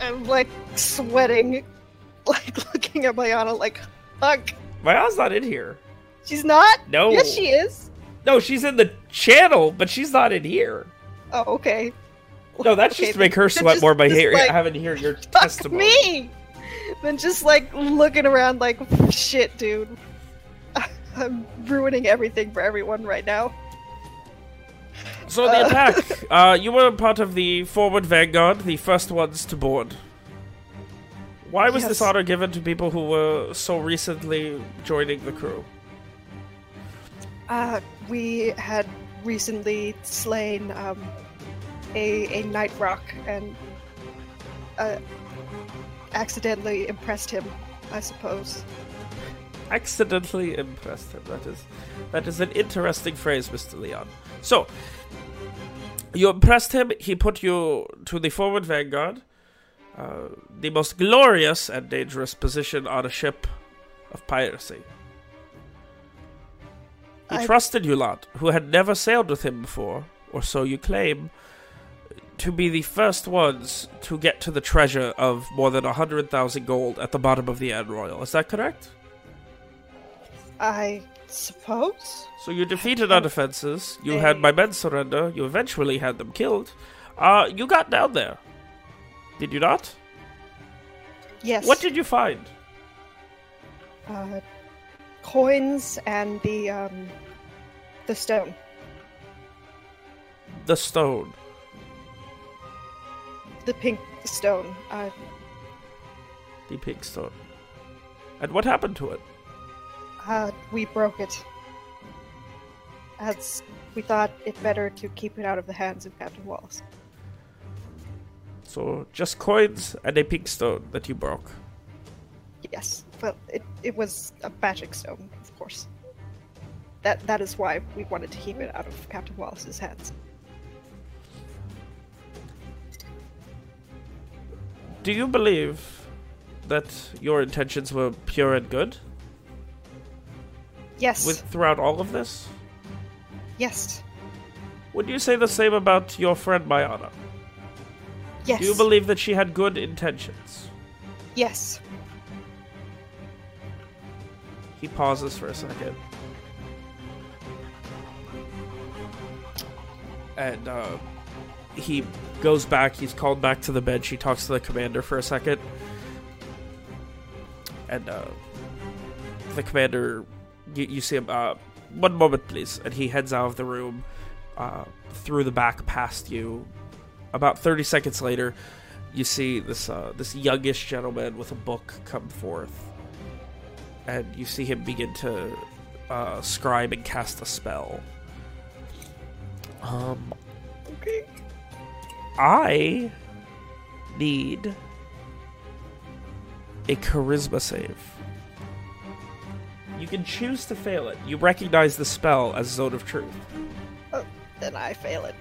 Speaker 7: I'm like sweating, like looking at Mayana, like, fuck.
Speaker 1: Maya's not in here.
Speaker 7: She's not?
Speaker 1: No.
Speaker 7: Yes, she is.
Speaker 1: No, she's in the channel, but she's not in here.
Speaker 7: Oh, okay.
Speaker 1: No, that's
Speaker 7: Okay,
Speaker 1: just to make her sweat
Speaker 7: just-
Speaker 1: more by
Speaker 7: just,
Speaker 1: hear,
Speaker 7: like,
Speaker 1: having to hear your testimony.
Speaker 7: me! Then just like looking around, like, shit, dude. I'm ruining everything for everyone right now.
Speaker 1: So the
Speaker 7: Uh.
Speaker 1: attack, uh, you were part of the forward vanguard, the first ones to board. Why was this honor given to people who were so recently joining the crew?
Speaker 7: Uh, we had recently slain um, a a night rock and uh, accidentally impressed him, I suppose.
Speaker 1: Accidentally impressed him. That is, that is an interesting phrase, Mister Leon. So, you impressed him. He put you to the forward vanguard, uh, the most glorious and dangerous position on a ship of piracy. He
Speaker 7: I-
Speaker 1: trusted you lot, who had never sailed with him before, or so you claim, to be the first ones to get to the treasure of more than a hundred thousand gold at the bottom of the Anne Royal. Is that correct?
Speaker 7: I suppose.
Speaker 1: So you defeated our defenses. You had my men surrender. You eventually had them killed. Uh, you got down there. Did you not?
Speaker 7: Yes.
Speaker 1: What did you find?
Speaker 7: uh, coins and the um, the stone.
Speaker 1: The stone.
Speaker 7: The pink stone. Uh,
Speaker 1: The pink stone. And what happened to it?
Speaker 7: uh, we broke it. As we thought it better to keep it out of the hands of Captain Wallace.
Speaker 1: So just coins and a pink stone that you broke.
Speaker 7: Yes, well, it, it was a magic stone, of course. That that is why we wanted to keep it out of Captain Wallace's hands.
Speaker 1: Do you believe that your intentions were pure and good
Speaker 7: Yes,
Speaker 1: with throughout all of this?
Speaker 7: yes,
Speaker 1: Would you say the same about your friend Mayana?
Speaker 7: yes,
Speaker 1: Do you believe that she had good intentions?
Speaker 7: yes.
Speaker 1: He pauses for a second. And uh, he goes back, he's called back to the bench, he talks to the commander for a second. And uh, the commander, you, you see him, uh, one moment please. And he heads out of the room uh, through the back past you. About 30 seconds later, you see this uh, this youngish gentleman with a book come forth and you see him begin to uh, scribe and cast a spell. Um,
Speaker 7: Okay.
Speaker 1: I need a charisma save. You can choose to fail it. You recognize the spell as Zone of Truth.
Speaker 7: Oh, then I fail it.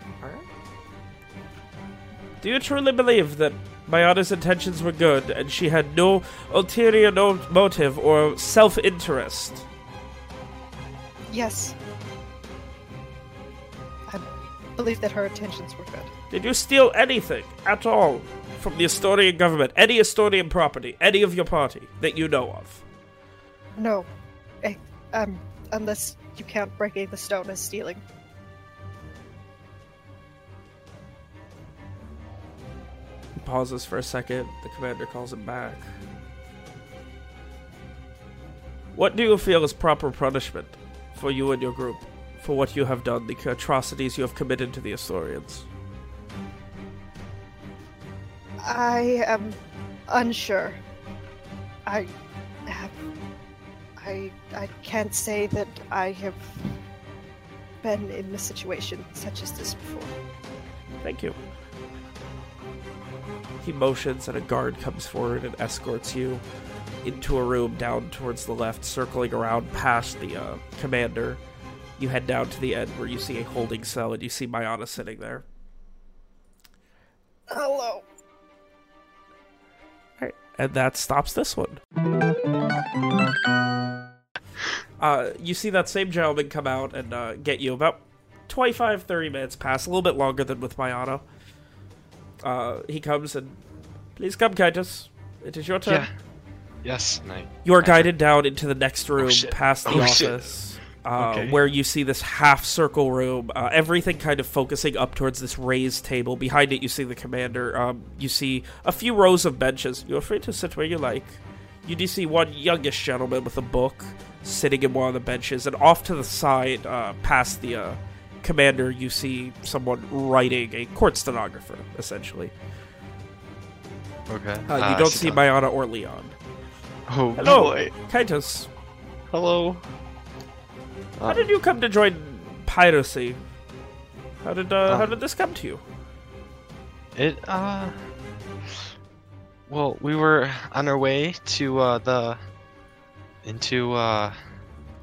Speaker 1: Do you truly believe that Mayana's intentions were good and she had no ulterior no motive or self interest?
Speaker 7: Yes. I believe that her intentions were good.
Speaker 1: Did you steal anything at all from the Astorian government? Any Astorian property? Any of your party that you know of?
Speaker 7: No, eh, um, unless you count breaking the stone as stealing.
Speaker 1: He pauses for a second. The commander calls him back. What do you feel is proper punishment for you and your group for what you have done, the atrocities you have committed to the Astorians?
Speaker 7: I am unsure. I have. I I can't say that I have been in a situation such as this before.
Speaker 1: Thank you. He motions, and a guard comes forward and escorts you into a room down towards the left, circling around past the uh, commander. You head down to the end where you see a holding cell, and you see Mayana sitting there.
Speaker 7: Hello.
Speaker 1: And that stops this one. Uh, you see that same gentleman come out and uh, get you about 25, 30 minutes past, a little bit longer than with Mayana. Uh, he comes and, please come, Kitus. It is your turn.
Speaker 5: Yeah. Yes, I,
Speaker 1: You are guided down into the next room,
Speaker 5: shit.
Speaker 1: past the
Speaker 5: Oh, shit.
Speaker 1: Office, uh,
Speaker 5: Okay.
Speaker 1: where you see this half circle room. Uh, everything kind of focusing up towards this raised table. Behind it, you see the commander. Um, you see a few rows of benches. You're free to sit where you like. You do see one youngish gentleman with a book sitting in one of the benches, and off to the side, uh, past the uh, commander, you see someone writing a court stenographer, essentially.
Speaker 5: Okay.
Speaker 1: Uh, you
Speaker 5: I
Speaker 1: don't see. Mayana or Leon.
Speaker 5: Oh
Speaker 1: Hello,
Speaker 5: boy.
Speaker 1: Kitus.
Speaker 5: Hello.
Speaker 1: How did you come to join piracy? How did uh, how
Speaker 5: Um,
Speaker 1: did this come to you?
Speaker 5: It uh well, we were on our way to uh the into uh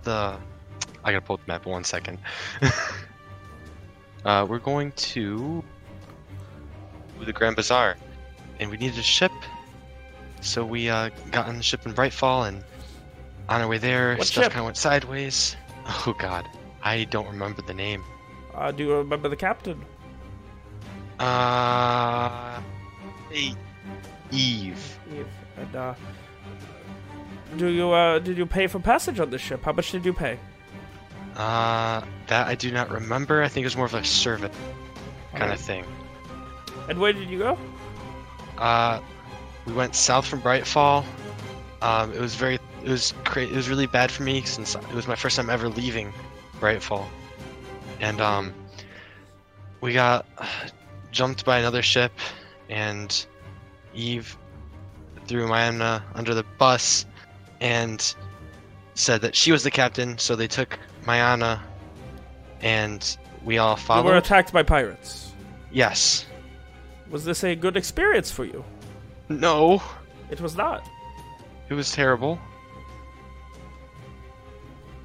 Speaker 5: the I gotta pull up the map one second. uh we're going to the Grand Bazaar and we needed a ship. So we uh got on the ship in Brightfall and on our way there
Speaker 1: What
Speaker 5: stuff kinda went sideways. Oh god. I don't remember the name.
Speaker 1: Uh, do you remember the captain?
Speaker 5: Uh Eve.
Speaker 1: Eve. And uh, do you uh, did you pay for passage on this ship? How much did you pay?
Speaker 5: Uh, that I do not remember. I think it was more of a servant kind
Speaker 1: Alright.
Speaker 5: of thing.
Speaker 1: And where did you go?
Speaker 5: Uh, we went south from Brightfall. Um, it was very, it was cra- it was really bad for me since it was my first time ever leaving Brightfall, and um, we got jumped by another ship, and Eve threw Mayana under the bus, and said that she was the captain. So they took Mayana, and we all followed
Speaker 1: You were attacked by pirates.
Speaker 5: yes.
Speaker 1: Was this a good experience for you?
Speaker 5: No.
Speaker 1: It was not.
Speaker 5: It was terrible.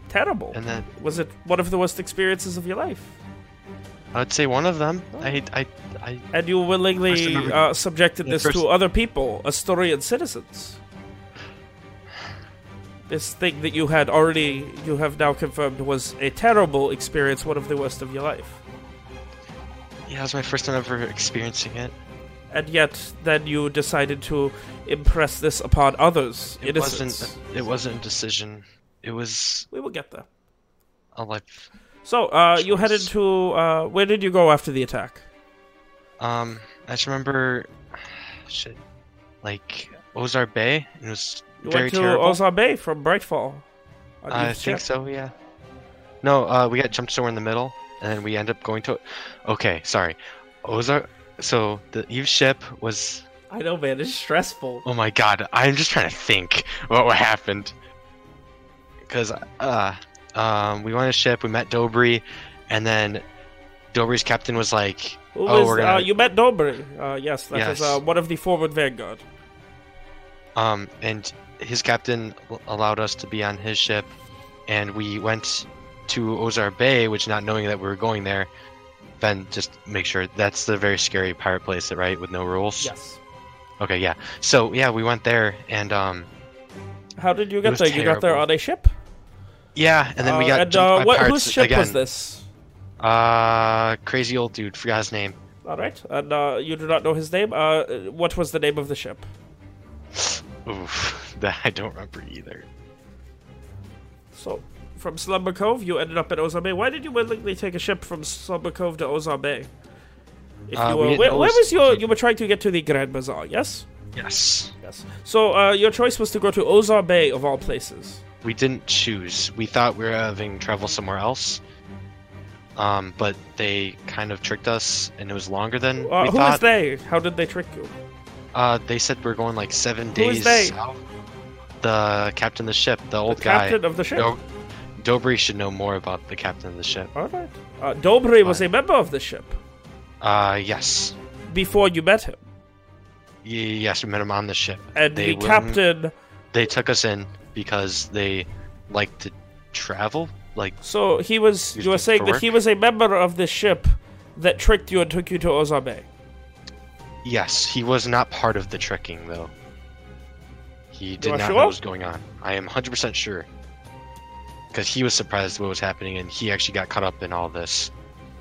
Speaker 1: Terrible.
Speaker 5: And then
Speaker 1: Was it one of the worst experiences of your life?
Speaker 5: I would say one of them. I, I, I.
Speaker 1: And you willingly uh, subjected this
Speaker 5: first-
Speaker 1: to other people, Astorian citizens. This thing that you had already, you have now confirmed, was a terrible experience, one of the worst of your life.
Speaker 5: Yeah, it was my first time ever experiencing it.
Speaker 1: And yet, then you decided to impress this upon others,
Speaker 5: It
Speaker 1: innocents.
Speaker 5: wasn't. It wasn't a decision. It was
Speaker 1: We will get there.
Speaker 5: a life.
Speaker 1: So, uh, you headed to, uh, where did you go after the attack?
Speaker 5: Um, I just remember, shit, like Ozar Bay. It was
Speaker 1: You
Speaker 5: very
Speaker 1: went to
Speaker 5: terrible.
Speaker 1: Ozar Bay from Brightfall. on
Speaker 5: I think
Speaker 1: ship.
Speaker 5: so. Yeah. No, uh, we got jumped somewhere in the middle, and then we end up going to. Okay, sorry, Ozar. So the Eve ship was
Speaker 1: I know, man, it's stressful.
Speaker 5: Oh my god, I'm just trying to think what what happened. Because uh, um, we went a ship, we met Dobry, and then Dobry's captain was like,
Speaker 1: Who
Speaker 5: Oh,
Speaker 1: was,
Speaker 5: we're
Speaker 1: uh,
Speaker 5: gonna-
Speaker 1: you met Dobry. Uh, yes, that
Speaker 5: Yes.
Speaker 1: was uh, one of the forward vanguard.
Speaker 5: um, and his captain allowed us to be on his ship, and we went to Ozar Bay, which not knowing that we were going there. Ben, just make sure that's the very scary pirate place, right, with no rules.
Speaker 1: Yes.
Speaker 5: Okay, yeah. So yeah, we went there, and um,
Speaker 1: How did you get there? You got there on a ship?
Speaker 5: yeah, and then we
Speaker 1: Uh,
Speaker 5: got
Speaker 1: and, uh, what, whose ship
Speaker 5: again.
Speaker 1: was this?
Speaker 5: Uh, crazy old dude. Forgot his name.
Speaker 1: All right, and uh, you do not know his name. Uh, what was the name of the ship?
Speaker 5: Oof, that I don't remember either.
Speaker 1: So, from Slumber Cove, you ended up at Ozar Bay. Why did you willingly take a ship from Slumber Cove to Ozar Bay? If
Speaker 5: Uh,
Speaker 1: you
Speaker 5: we
Speaker 1: were,
Speaker 5: didn't
Speaker 1: where, where was
Speaker 5: was-
Speaker 1: your? You were trying to get to the Grand Bazaar, yes?
Speaker 5: Yes.
Speaker 1: Yes. So uh, your choice was to go to Ozar Bay of all places.
Speaker 5: We didn't choose. We thought we were having travel somewhere else. Um, but they kind of tricked us, and it was longer than
Speaker 1: Uh,
Speaker 5: we
Speaker 1: who
Speaker 5: thought.
Speaker 1: is they? How did they trick you?
Speaker 5: Uh, they said we're going like seven
Speaker 1: Who
Speaker 5: days
Speaker 1: is they?
Speaker 5: south. The captain of the ship, the old
Speaker 1: the
Speaker 5: guy.
Speaker 1: captain of the ship.
Speaker 5: Do- Dobry should know more about the captain of the ship.
Speaker 1: All right. Uh, Dobry was a member of the ship
Speaker 5: Uh, yes.
Speaker 1: before you met him,
Speaker 5: Y- yes, we met him on the ship.
Speaker 1: and
Speaker 5: They
Speaker 1: the captain.
Speaker 5: They took us in because they like to travel. Like,
Speaker 1: So he was. You were saying that he was a member of the ship that tricked you and took you to Ozar Bay.
Speaker 5: yes, he was not part of the tricking, though. He did not
Speaker 1: sure?
Speaker 5: know what was going on. I am 100% sure. Because he was surprised what was happening, and he actually got caught up in all this.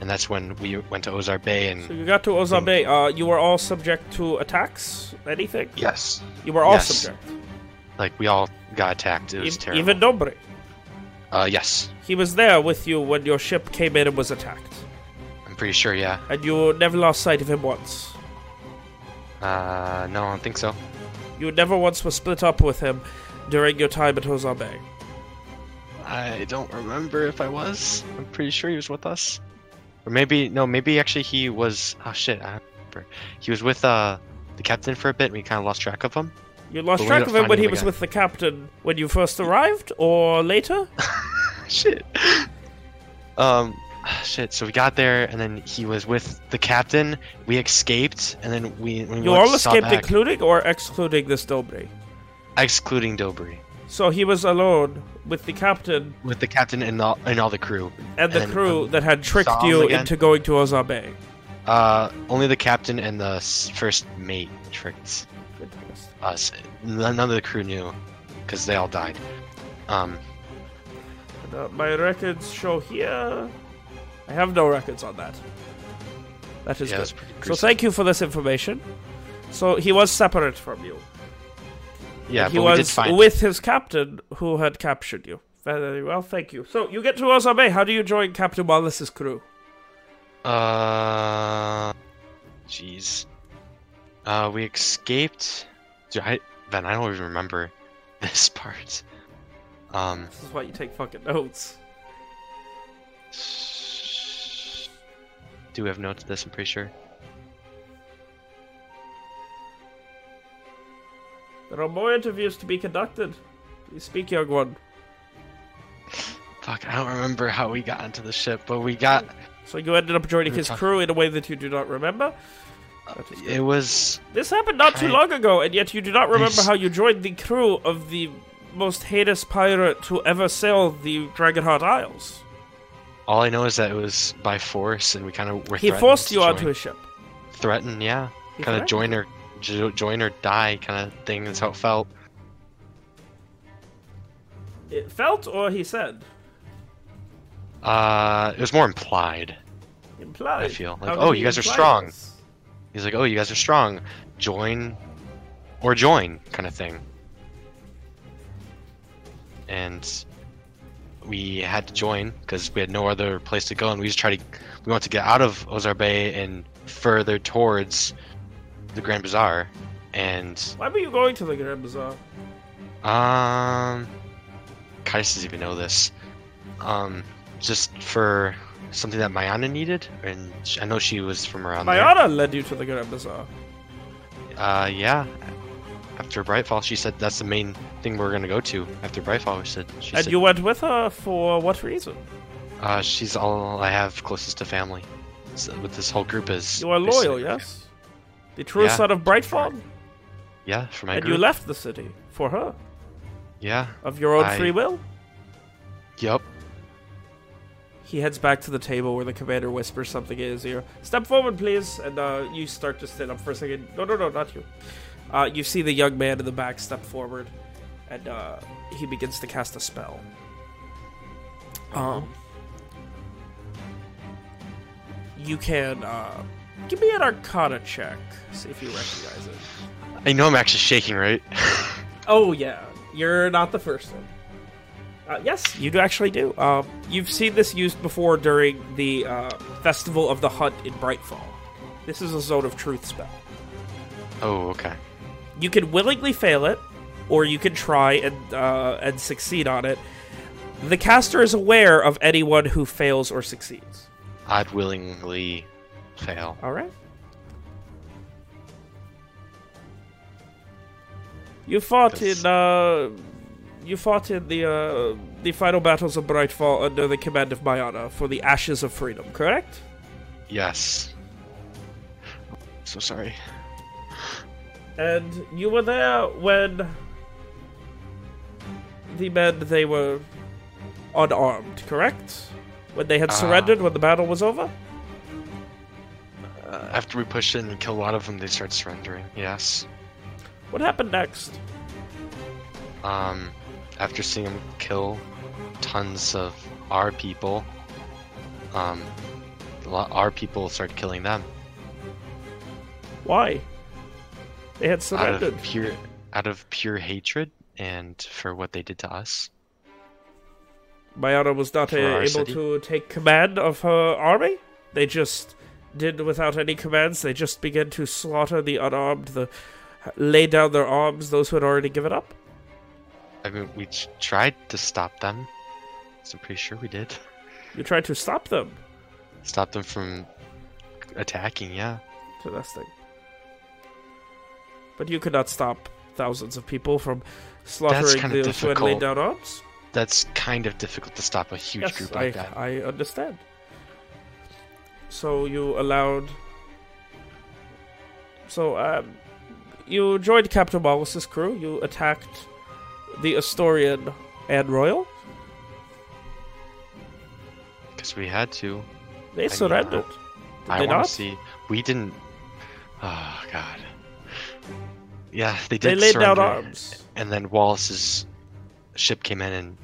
Speaker 5: And that's when we went to Ozar Bay, and
Speaker 1: So you got to Ozar Bay. Uh, you were all subject to attacks. Anything?
Speaker 5: yes,
Speaker 1: You were all
Speaker 5: Yes.
Speaker 1: subject.
Speaker 5: like we all got attacked. It was
Speaker 1: E-
Speaker 5: terrible.
Speaker 1: even Dobry.
Speaker 5: uh, yes,
Speaker 1: He was there with you when your ship came in and was attacked,
Speaker 5: I'm pretty sure. Yeah.
Speaker 1: and you never lost sight of him once.
Speaker 5: Uh, no, I don't think so.
Speaker 1: You never once were split up with him during your time at Ozar Bay.
Speaker 5: I don't remember if I was. I'm pretty sure he was with us. Or maybe no, maybe actually he was. Oh shit, I remember. He was with uh the captain for a bit. and We kind of lost track of him.
Speaker 1: You lost track of him when he was
Speaker 5: again.
Speaker 1: with the captain when you first arrived, or later?
Speaker 5: shit. Um, shit. So we got there, and then he was with the captain. We escaped, and then we. we
Speaker 1: you
Speaker 5: went-
Speaker 1: all escaped,
Speaker 5: back,
Speaker 1: including or excluding this Dobry.
Speaker 5: excluding Dobry,
Speaker 1: So he was alone with the captain
Speaker 5: with the captain and all and all the crew.
Speaker 1: and the
Speaker 5: And,
Speaker 1: crew
Speaker 5: um,
Speaker 1: that had tricked you
Speaker 5: again.
Speaker 1: into going to Ozar Bay.
Speaker 5: Uh, only the captain and the first mate tricked us. None of the crew knew, because they all died. Um,
Speaker 1: And, uh, my records show here. I have no records on that. That is
Speaker 5: yeah,
Speaker 1: good. So thank you for this information. So he was separate from you.
Speaker 5: Yeah,
Speaker 1: he
Speaker 5: but we did
Speaker 1: was with his captain who had captured you. Very well, thank you. So you get to Bay. How do you join Captain Wallace's crew?
Speaker 5: Uh, jeez. Uh, we escaped. Dude, I Ben, I don't even remember this part. Um,
Speaker 1: This is why you take fucking notes.
Speaker 5: do we have notes of this? I'm pretty sure.
Speaker 1: There are more interviews to be conducted. Please speak, young one.
Speaker 5: Fuck, I don't remember how we got onto the ship, but we got.
Speaker 1: So you ended up joining his
Speaker 5: talking-
Speaker 1: crew in a way that you do not remember. Good.
Speaker 5: Uh, it was.
Speaker 1: This happened not too long ago, and yet you do not remember how you joined the crew of the most heinous pirate to ever sail the Dragonheart Isles.
Speaker 5: All I know is that it was by force, and we kind of were.
Speaker 1: He forced you onto his ship.
Speaker 5: Threatened, yeah. Kind of join
Speaker 1: you.
Speaker 5: Jo- join or die kind of thing. That's how it felt.
Speaker 1: It felt, or he said,
Speaker 5: Uh, it was more implied.
Speaker 1: implied.
Speaker 5: I feel like,
Speaker 1: How
Speaker 5: oh, you guys are strong.
Speaker 1: this?
Speaker 5: He's like, "Oh, you guys are strong. Join or join," kind of thing. And we had to join because we had no other place to go, and we just tried to. We wanted to get out of Ozar Bay and further towards the Grand Bazaar, and
Speaker 1: Why were you going to the Grand Bazaar?
Speaker 5: um, Kais doesn't even know this. Um, just for something that Mayana needed, and I know she was from around there.
Speaker 1: Mayana led you to the Grand Bazaar.
Speaker 5: Uh, yeah. After Brightfall, she said that's the main thing we're gonna go to. After Brightfall, she said. She
Speaker 1: And
Speaker 5: said,
Speaker 1: you went with her for what reason?
Speaker 5: uh, she's all I have closest to family. So, with this whole group is.
Speaker 1: You are loyal, yes? The true
Speaker 5: Yeah.
Speaker 1: son of Brightfall?
Speaker 5: Yeah, for my
Speaker 1: And
Speaker 5: group.
Speaker 1: you left the city for her,
Speaker 5: Yeah.
Speaker 1: of your own
Speaker 5: I-
Speaker 1: free will?
Speaker 5: Yup.
Speaker 1: He heads back to the table where the commander whispers something in his ear. Step forward, please. And uh, you start to stand up for a second. No, no, no, not you. Uh, you see the young man in the back step forward, and uh, he begins to cast a spell. Um, you can uh, give me an Arcana check. See if you recognize it.
Speaker 5: I know I'm actually shaking, right?
Speaker 1: Oh yeah, you're not the first one. Uh, yes, you do actually do. Um, you've seen this used before during the uh, Festival of the Hunt in Brightfall. This is a Zone of Truth spell.
Speaker 5: Oh, okay.
Speaker 1: You can willingly fail it, or you can try and uh, and succeed on it. The caster is aware of anyone who fails or succeeds.
Speaker 5: I'd willingly fail.
Speaker 1: All right. You fought in uh, you fought in the uh, the final battles of Brightfall under the command of Mayana for the Ashes of Freedom, correct?
Speaker 5: Yes. So sorry.
Speaker 1: And you were there when the men they were unarmed, correct? When they had
Speaker 5: Uh,
Speaker 1: surrendered when the battle was over?
Speaker 5: Uh, after we push in and kill a lot of them, they start surrendering. Yes.
Speaker 1: What happened next?
Speaker 5: Um, after seeing them kill tons of our people, um, our people start killing them
Speaker 1: Why? They had
Speaker 5: out
Speaker 1: surrendered.
Speaker 5: of pure, out of pure hatred and for what they did to us.
Speaker 1: Mayana was not uh, able
Speaker 5: city?
Speaker 1: to take command of her army. They just did without any commands. They just began to slaughter the unarmed, the lay down their arms, those who had already given up.
Speaker 5: I mean, we tried to stop them. So I'm pretty sure we did.
Speaker 1: You tried to stop them.
Speaker 5: Stop them from attacking. Yeah.
Speaker 1: Interesting. But you could not stop thousands of people from slaughtering those who had laid down arms.
Speaker 5: That's kind of difficult to stop a huge
Speaker 1: yes,
Speaker 5: group
Speaker 1: I,
Speaker 5: like that.
Speaker 1: I understand. So you allowed. So um, you joined Captain Wallace's crew. You attacked the Astorian and Royal.
Speaker 5: Because we had to.
Speaker 1: They
Speaker 5: mean,
Speaker 1: surrendered.
Speaker 5: I
Speaker 1: they
Speaker 5: want to see. We didn't. Oh God. Yeah, they did.
Speaker 1: They laid down arms.
Speaker 5: And then Wallace's ship came in and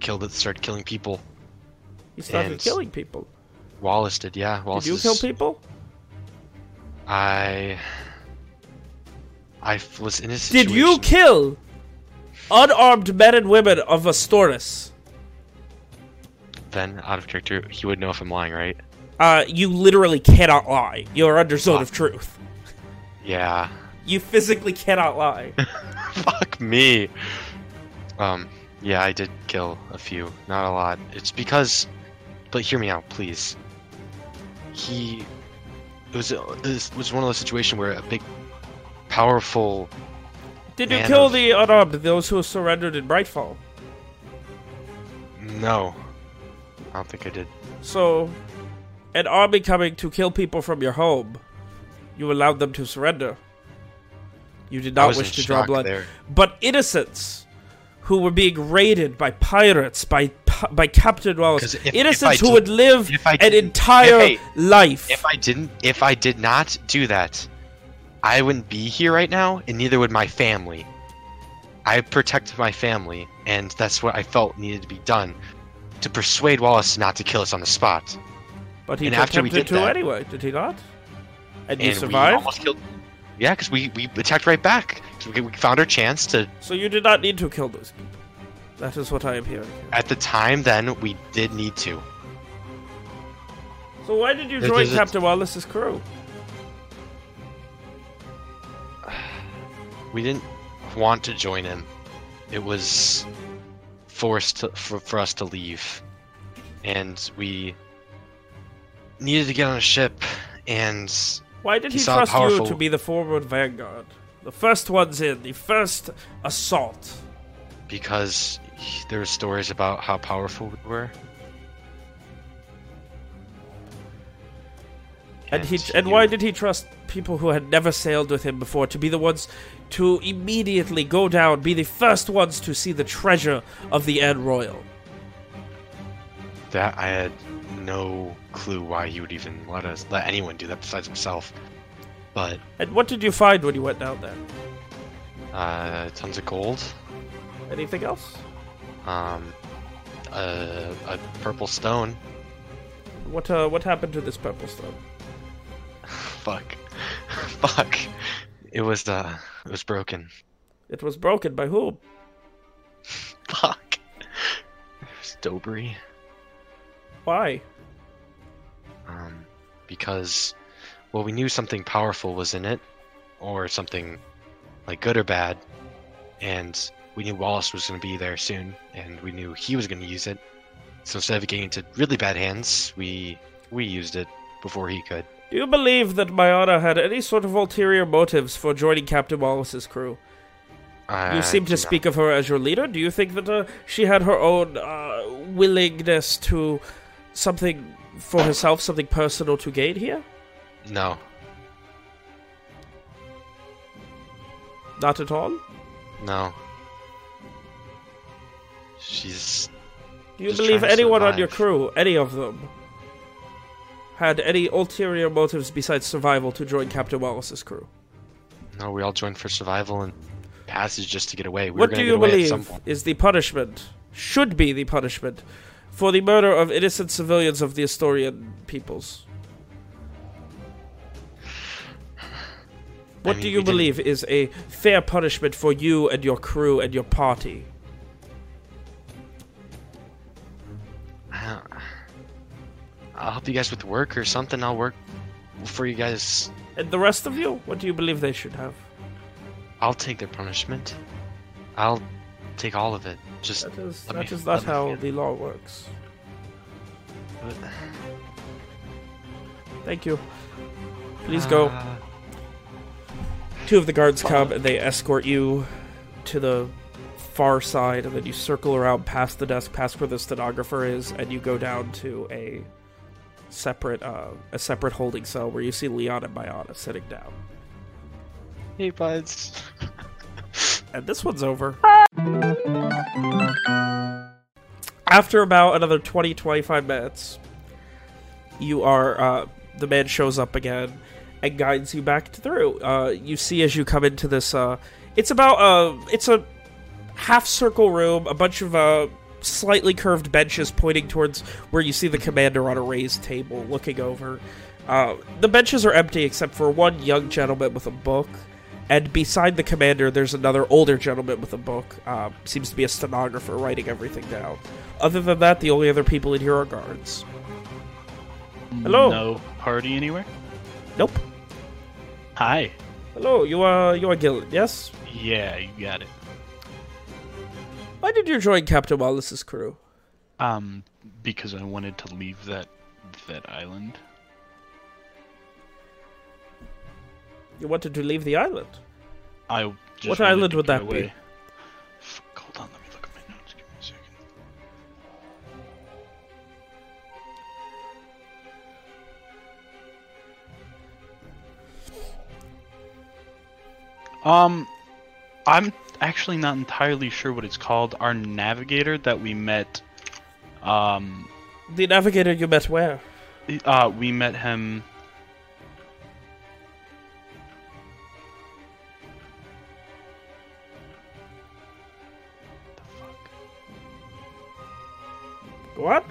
Speaker 5: killed it. Started killing people.
Speaker 1: He started
Speaker 5: and-
Speaker 1: killing people.
Speaker 5: Wallace did. Yeah. Wallace.
Speaker 1: Did you kill people?
Speaker 5: I. I was in a
Speaker 1: Did you kill unarmed men and women of Astoris?
Speaker 5: Then, out of character, he would know if I'm lying, right?
Speaker 1: Uh, you literally cannot lie. You're under zone of truth.
Speaker 5: Yeah.
Speaker 1: You physically cannot lie.
Speaker 5: Fuck me. Um, yeah, I did kill a few, not a lot. It's because, but hear me out, please. He, it was this was one of those situations where a big, powerful.
Speaker 1: Did you kill
Speaker 5: of-
Speaker 1: the unarmed, those who surrendered in Brightfall?
Speaker 5: No, I don't think I did.
Speaker 1: So, an army coming to kill people from your home, you allowed them to surrender. You did not wish to draw blood.
Speaker 5: there.
Speaker 1: But innocents who were being raided by pirates, by by Captain Wallace,
Speaker 5: if- if
Speaker 1: innocents
Speaker 5: I
Speaker 1: who would live an entire
Speaker 5: if
Speaker 1: life.
Speaker 5: If I didn't, if I did not do that, I wouldn't be here right now, and neither would my family. I protected my family, and that's what I felt needed to be done to persuade Wallace not to kill us on the spot.
Speaker 1: but he
Speaker 5: and after we did
Speaker 1: to
Speaker 5: that-
Speaker 1: anyway, did he not? And, you
Speaker 5: and we
Speaker 1: survived?
Speaker 5: killed. Yeah, because we, we attacked right back. 'Cause we, we found our chance to.
Speaker 1: So you did not need to kill those people. That is what I am hearing.
Speaker 5: At the time, then we did need to.
Speaker 1: So why did you
Speaker 5: There-
Speaker 1: join Captain Wallace's crew?
Speaker 5: We didn't want to join him. It was forced to, for, for us to leave, and we needed to get on a ship. And
Speaker 1: Why did
Speaker 5: He
Speaker 1: he, trust
Speaker 5: powerful-
Speaker 1: you to be the forward vanguard? The first ones in, the first assault.
Speaker 5: because there were stories about how powerful we were,
Speaker 1: And he and
Speaker 5: you-
Speaker 1: why did he trust people who had never sailed with him before to be the ones to immediately go down, be the first ones to see the treasure of the Ed Royal?
Speaker 5: that I had no clue why he would even let us let anyone do that besides himself. But
Speaker 1: And what did you find when you went down there?
Speaker 5: uh, tons of gold,
Speaker 1: Anything else?
Speaker 5: Um, a, a purple stone.
Speaker 1: What uh, what happened to this purple stone?
Speaker 5: Fuck, fuck. It was uh, it was broken.
Speaker 1: It was broken by whom?
Speaker 5: Fuck. Dobry.
Speaker 1: Why?
Speaker 5: Um, because, well, we knew something powerful was in it, or something like good or bad, and we knew Wallace was going to be there soon, and we knew he was going to use it. So instead of getting into really bad hands, we we used it before he could.
Speaker 1: Do you believe that Mayana had any sort of ulterior motives for joining Captain Wallace's crew?
Speaker 5: I
Speaker 1: You seem to
Speaker 5: not-
Speaker 1: speak of her as your leader. Do you think that uh, she had her own uh, willingness to something for herself, something personal to gain here?
Speaker 5: No,
Speaker 1: Not at all.
Speaker 5: no. She's
Speaker 1: Do you believe anyone on your crew, any of them, had any ulterior motives besides survival to join Captain Wallace's crew?
Speaker 5: no. We all joined for survival and passage just to get away. We
Speaker 1: what do you
Speaker 5: get away at some
Speaker 1: believe is the punishment, should be the punishment, for the murder of innocent civilians of the Astorian peoples? What
Speaker 5: mean,
Speaker 1: do you
Speaker 5: didn't-
Speaker 1: believe is a fair punishment for you and your crew and your party?
Speaker 5: I'll help you guys with work or something. I'll work for you guys.
Speaker 1: And the rest of you, what do you believe they should have?
Speaker 5: I'll take their punishment. I'll take all of it. Just
Speaker 1: That is, that
Speaker 5: me-
Speaker 1: is not how the law works.
Speaker 5: but-
Speaker 1: Thank you. Please go.
Speaker 5: Uh,
Speaker 1: Two of the guards come and they escort you to the far side, and then you circle around past the desk, past where the stenographer is, and you go down to a separate uh, a separate holding cell where you see Leon and Mayana sitting down.
Speaker 5: Hey, buds.
Speaker 1: And this one's over. After about another 20 25 minutes, you are uh, the man shows up again and guides you back through. Uh, you see as you come into this uh, it's about uh it's a half circle room, a bunch of uh slightly curved benches pointing towards where you see the commander on a raised table looking over. Uh, the benches are empty except for one young gentleman with a book, and beside the commander, there's another older gentleman with a book. Uh, seems to be a stenographer writing everything down. Other than that, the only other people in here are guards. Hello.
Speaker 9: No party anywhere?
Speaker 1: Nope.
Speaker 9: Hi.
Speaker 1: Hello, you are you are Gillen, yes?
Speaker 9: Yeah, you got it.
Speaker 1: Why did you join Captain Wallace's crew?
Speaker 9: Um, because I wanted to leave that that island.
Speaker 1: You wanted to leave the island.
Speaker 9: I just
Speaker 1: What island would that be?
Speaker 9: Fuck, hold on, let me look at my notes. Give me a second. Um, I'm actually not entirely sure what it's called. Our navigator that we met, um,
Speaker 1: The navigator you met where?
Speaker 9: uh, we met him.
Speaker 1: What?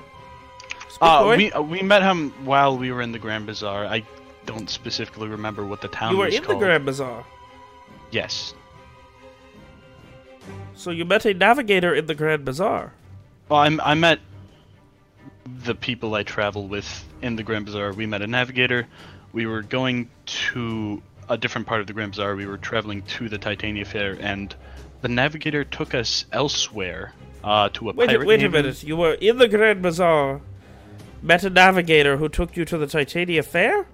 Speaker 9: Uh, we uh, we met him while we were in the Grand Bazaar. I don't specifically remember what the town
Speaker 1: you were
Speaker 9: was
Speaker 1: in
Speaker 9: called.
Speaker 1: the Grand Bazaar.
Speaker 9: Yes.
Speaker 1: So you met a navigator in the Grand Bazaar.
Speaker 9: Well, I'm, I met the people I travel with in the Grand Bazaar. We met a navigator. We were going to a different part of the Grand Bazaar. We were traveling to the Titania Fair, and the navigator took us elsewhere uh, to a
Speaker 1: Wait,
Speaker 9: pirate
Speaker 1: wait a minute. You were in the Grand Bazaar, met a navigator who took you to the Titania Fair,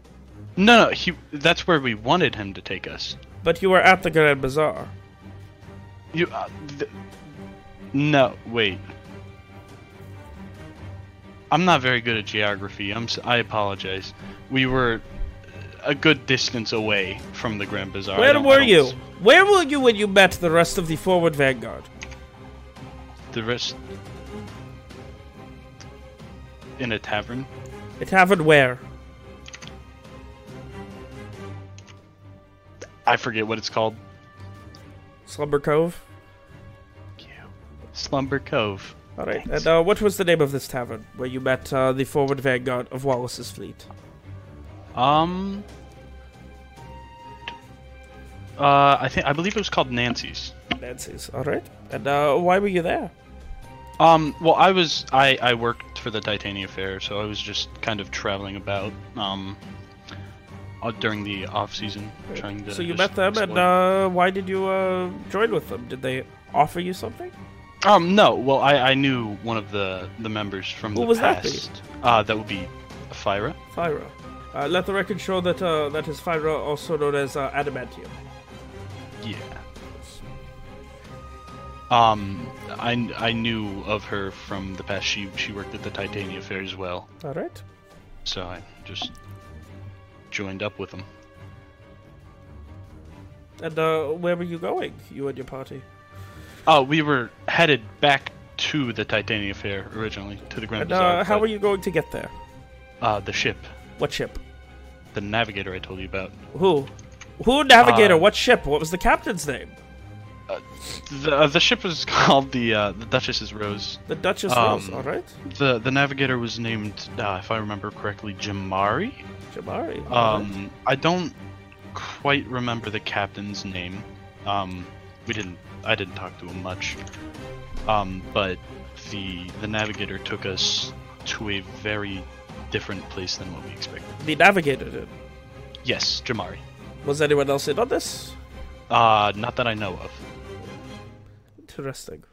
Speaker 9: No, no, he. That's where we wanted him to take us.
Speaker 1: but you were at the Grand Bazaar.
Speaker 9: You. Uh, th- no, wait. I'm not very good at geography. I'm. s- I apologize. We were a good distance away from the Grand Bazaar.
Speaker 1: Where were you? Where were you when you met the rest of the Forward Vanguard?
Speaker 9: The rest. In a tavern.
Speaker 1: A tavern where?
Speaker 9: I forget what it's called.
Speaker 1: Slumber Cove.
Speaker 9: Slumber Cove.
Speaker 1: All right. And uh, what was the name of this tavern where you met uh, the Forward Vanguard of Wallace's fleet?
Speaker 9: Um. Uh, I think I believe it was called Nancy's.
Speaker 1: Nancy's. All right. And uh, why were you there?
Speaker 9: Um, well, I was I I worked for the Titania Fair, so I was just kind of traveling about um uh, during the off season, trying to.
Speaker 1: So you met them, and uh, why did you uh, join with them? Did they offer you something?
Speaker 9: Um, no. Well, I I knew one of the the members from
Speaker 1: Who
Speaker 9: the
Speaker 1: was that be?
Speaker 9: past. Uh, that would be Fyra.
Speaker 1: Fyra. Uh, let the record show that uh, that is Fyra, also known as uh, Adamantium.
Speaker 9: Yeah. Um, I, I knew of her from the past. She she worked at the Titania Fair as well,
Speaker 1: All right.
Speaker 9: so I just joined up with them.
Speaker 1: And uh, where were you going, you and your party?
Speaker 9: Oh, we were headed back to the Titania Fair originally, to the Grand
Speaker 1: And
Speaker 9: Bazaar.
Speaker 1: uh, how were you going to get there?
Speaker 9: Uh, the ship,
Speaker 1: What ship?
Speaker 9: the navigator I told you about.
Speaker 1: Who? Who navigator?
Speaker 9: Uh,
Speaker 1: what ship? What was the captain's name?
Speaker 9: The uh, the ship was called the uh, the Duchess's Rose.
Speaker 1: The Duchess
Speaker 9: um,
Speaker 1: Rose. All right.
Speaker 9: The the navigator was named, uh, if I remember correctly, Jamari.
Speaker 1: Jamari. all right.
Speaker 9: Um, I don't quite remember the captain's name. Um, we didn't. I didn't talk to him much. Um, but the the navigator took us to a very different place than what we expected.
Speaker 1: The navigator did.
Speaker 9: Yes, Jamari.
Speaker 1: Was anyone else in on this?
Speaker 9: Uh, not that I know of.
Speaker 1: Interesting.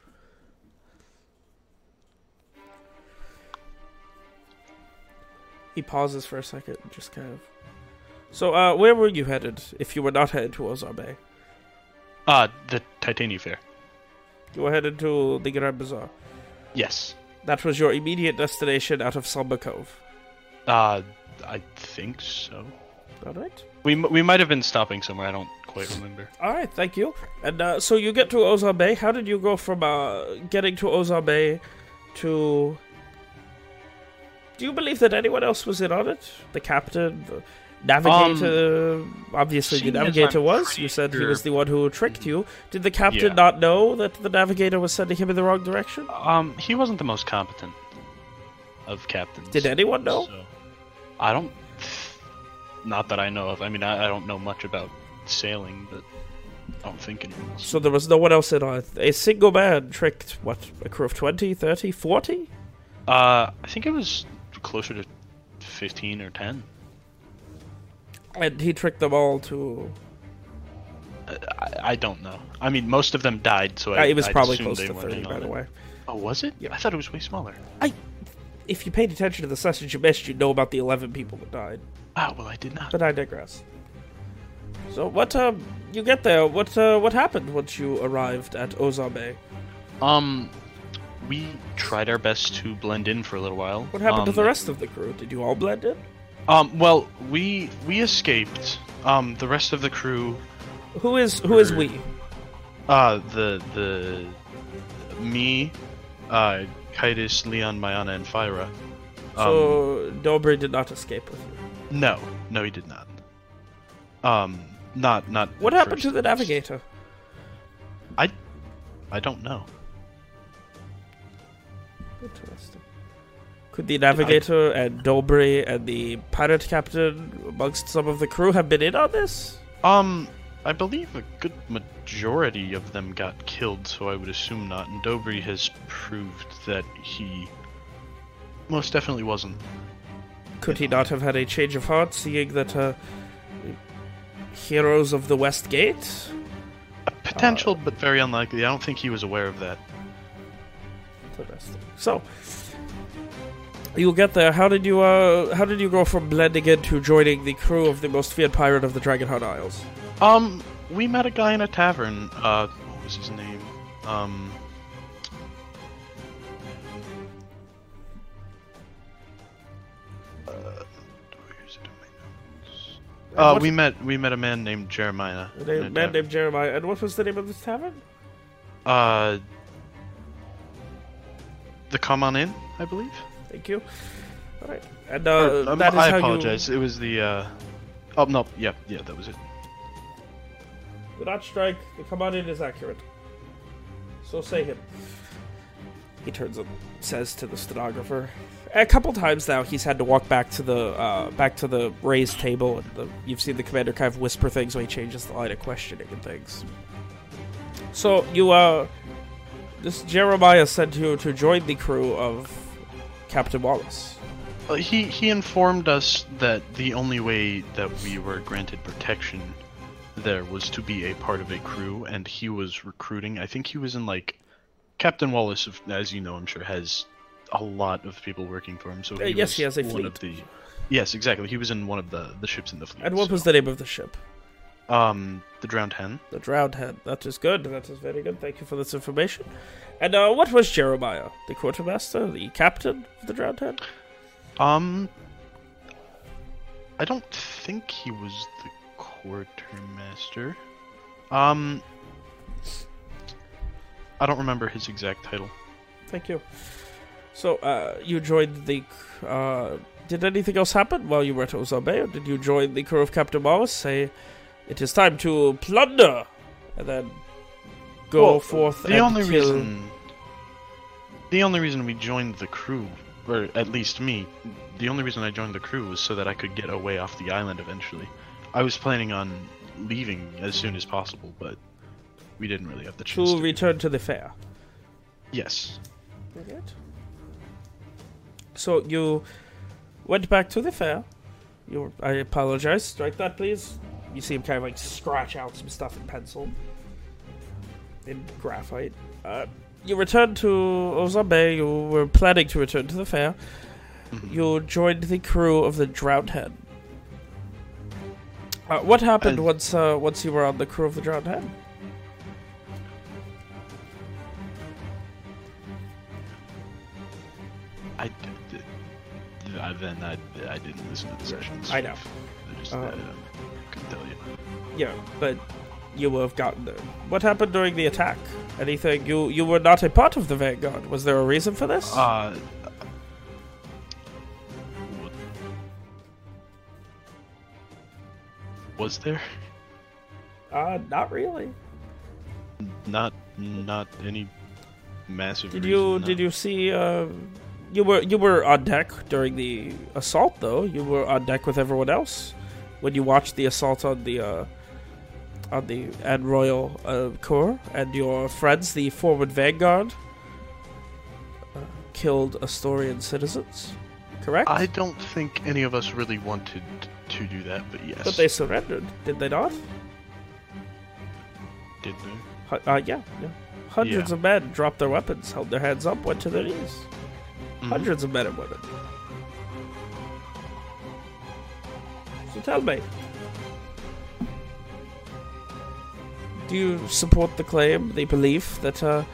Speaker 1: He pauses for a second, just kind of. So, uh, where were you headed if you were not headed to Ozar Bay?
Speaker 9: Uh, the Titania Fair.
Speaker 1: You were headed to the Grand Bazaar.
Speaker 9: Yes.
Speaker 1: That was your immediate destination out of Slumber Cove.
Speaker 9: Uh, I think so.
Speaker 1: All right.
Speaker 9: We we might have been stopping somewhere. I don't quite remember.
Speaker 1: All right, thank you. And uh, so you get to Ozar Bay. How did you go from uh, getting to Ozar Bay to? Do you believe that anyone else was in on it? The captain, the navigator. Obviously, the navigator was. You said he was the one who tricked you. Did the captain
Speaker 9: Yeah.
Speaker 1: not know that the navigator was sending him in the wrong direction?
Speaker 9: Um, he wasn't the most competent of captains.
Speaker 1: Did anyone know?
Speaker 9: So, I don't. Not that I know of. I mean, I, I don't know much about sailing, but I don't think anyone else.
Speaker 1: So there was no one else in it. A single man tricked what a crew of 20, 30, 40?
Speaker 9: Uh, I think it was closer to fifteen or ten.
Speaker 1: and he tricked them all to.
Speaker 9: Uh, I, I don't know. I mean, most of them died, so
Speaker 1: Uh,
Speaker 9: I.
Speaker 1: it was
Speaker 9: I'd
Speaker 1: probably close to 30, by the way.
Speaker 9: Oh, was it?
Speaker 1: Yeah.
Speaker 9: I thought it was way smaller.
Speaker 1: I, If you paid attention to the sessions you missed, you'd know about the 11 people that died.
Speaker 9: Ah, well, I did not.
Speaker 1: But I digress. So what? Um, you get there. What? Uh, what happened once you arrived at Ozar Bay?
Speaker 9: Um, we tried our best to blend in for a little while.
Speaker 1: What happened to
Speaker 9: Um,
Speaker 1: the rest of the crew? Did you all blend in?
Speaker 9: Um, well, we we escaped. Um, the rest of the crew,
Speaker 1: Who is who is
Speaker 9: Or-
Speaker 1: we?
Speaker 9: uh, the the me, uh, Kitus, Leon, Mayana, and Fyra. Um,
Speaker 1: So Dobry did not escape with you.
Speaker 9: No, no, he did not. Um, not not.
Speaker 1: What happened to the navigator?
Speaker 9: I I don't know.
Speaker 1: Interesting. Could the navigator and Dobry and the pirate captain, amongst some of the crew, have been in on this?
Speaker 9: Um, I believe a good majority of them got killed, so I would assume not. And Dobry has proved that he most definitely wasn't.
Speaker 1: Could he not have had a change of heart, seeing that uh, heroes of the West Gate?
Speaker 9: A potential, but very unlikely. I don't think he was aware of that.
Speaker 1: Interesting. So, you get there. How did you uh, how did you go from blending into joining the crew of the most feared pirate of the Dragonheart Isles?
Speaker 9: Um, we met a guy in a tavern. Uh, what was his name? Um. Uh,
Speaker 1: what-
Speaker 9: we met we met a man named Jeremiah.
Speaker 1: A name- man
Speaker 9: tavern.
Speaker 1: named Jeremiah. And what was the name of this tavern?
Speaker 9: Uh, the Come On In, I believe.
Speaker 1: Thank you. All right. And
Speaker 9: Or,
Speaker 1: uh,
Speaker 9: um,
Speaker 1: that is
Speaker 9: I
Speaker 1: how
Speaker 9: apologize. It was the. uh... Oh no, yeah, yeah, that was it.
Speaker 1: you. The Dutch strike. The come on in is accurate. So say him. He turns and says to the stenographer. A couple times now, he's had to walk back to the uh, back to the raised table, and the, you've seen the commander kind of whisper things when he changes the line of questioning and things. So you uh, this Jeremiah sent you to join the crew of Captain Wallace.
Speaker 9: Uh, he he informed us that the only way that we were granted protection there was to be a part of a crew, and he was recruiting. I think he was in like Captain Wallace, as you know, I'm sure has a lot of people working for him. So
Speaker 1: Uh, yes,
Speaker 9: was
Speaker 1: he has a
Speaker 9: one
Speaker 1: fleet.
Speaker 9: of the. Yes, exactly. He was in one of the the ships in the fleet.
Speaker 1: And what
Speaker 9: so-
Speaker 1: was the name of the ship?
Speaker 9: um the drowned hen?
Speaker 1: The Drowned hen. That is good. That is very good. Thank you for this information. And uh, what was Jeremiah? The quartermaster? The captain of the Drowned hen?
Speaker 9: Um, I don't think he was the quartermaster. Um, I don't remember his exact title.
Speaker 1: Thank you. So, uh, you joined the. Uh, did anything else happen while you were at Ozar Bay? Or did you join the crew of Captain Wallace? Say, it is time to plunder! And then go
Speaker 9: Well,
Speaker 1: forth
Speaker 9: The only
Speaker 1: kill.
Speaker 9: reason, the only reason we joined the crew, or at least me, the only reason I joined the crew was so that I could get away off the island eventually. I was planning on leaving as soon as possible, but we didn't really have the chance
Speaker 1: To
Speaker 9: to.
Speaker 1: return to the fair.
Speaker 9: yes.
Speaker 1: Alright. So you went back to the fair. You I apologize. Strike that, please. You see him kind of like scratch out some stuff in pencil, in graphite. Uh, you returned to Ozar Bay. You were planning to return to the fair.
Speaker 9: Mhm.
Speaker 1: You joined the crew of the Drowned hen. Uh, what happened
Speaker 9: I-
Speaker 1: once uh, once you were on the crew of the Drowned hen?
Speaker 9: I, I then I, I didn't listen to the sessions.
Speaker 1: I know.
Speaker 9: I just
Speaker 1: Um,
Speaker 9: uh, couldn't tell you.
Speaker 1: Yeah, but you will have gotten there. What happened during the attack? Anything? You you were not a part of the Vanguard. Was there a reason for this?
Speaker 9: Uh, was there
Speaker 1: Uh, not really.
Speaker 9: not not any massive?
Speaker 1: Did
Speaker 9: reason,
Speaker 1: you
Speaker 9: no.
Speaker 1: did you see? Uh, you were you were on deck during the assault, though. You were on deck with everyone else when you watched the assault on the uh, on the Ad Royal uh, Corps, and your friends, the forward Vanguard, uh, killed Astorian citizens. Correct.
Speaker 9: I don't think any of us really wanted to do that, but yes,
Speaker 1: But they surrendered, did they not?
Speaker 9: did. They?
Speaker 1: Uh, yeah, yeah. Hundreds
Speaker 9: Yeah.
Speaker 1: of men dropped their weapons, held their hands up, went to their knees.
Speaker 9: Mhm.
Speaker 1: Hundreds of men and women. So tell me. Do you support the claim, the belief that uh,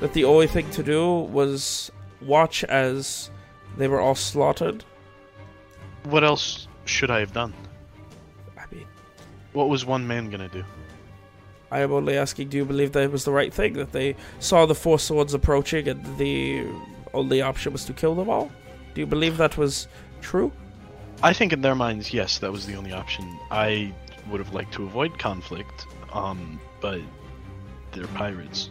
Speaker 1: that the only thing to do was watch as they were all slaughtered?
Speaker 9: What else should I have done?
Speaker 1: I mean,
Speaker 9: What was one man gonna do?
Speaker 1: I am only asking, do you believe that it was the right thing? That they saw the four swords approaching and the only option was to kill them all? Do you believe that was true?
Speaker 9: I think in their minds, yes, that was the only option. I would have liked to avoid conflict, um, but they're pirates.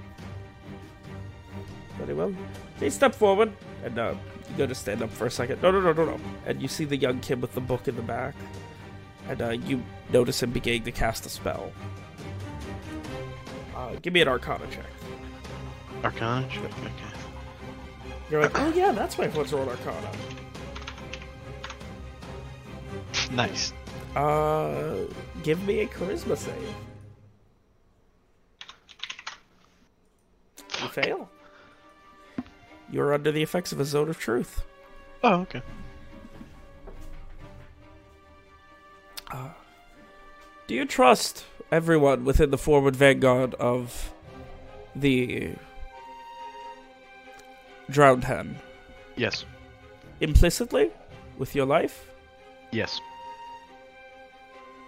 Speaker 1: Very well. They step forward. And uh, you go to stand up for a second. No, no, no, no, no. And you see the young kid with the book in the back. And uh, you notice him beginning to cast a spell. Uh, give me an Arcana check.
Speaker 9: Arcana? check, Okay.
Speaker 1: You're like, oh yeah, that's my roll Arcana.
Speaker 9: Nice.
Speaker 1: Uh, give me a Charisma save. You fail. You're under the effects of a zone of truth.
Speaker 9: Oh, okay.
Speaker 1: Do you trust everyone within the forward vanguard of the drowned hen
Speaker 9: Yes.
Speaker 1: implicitly with your life?
Speaker 9: Yes.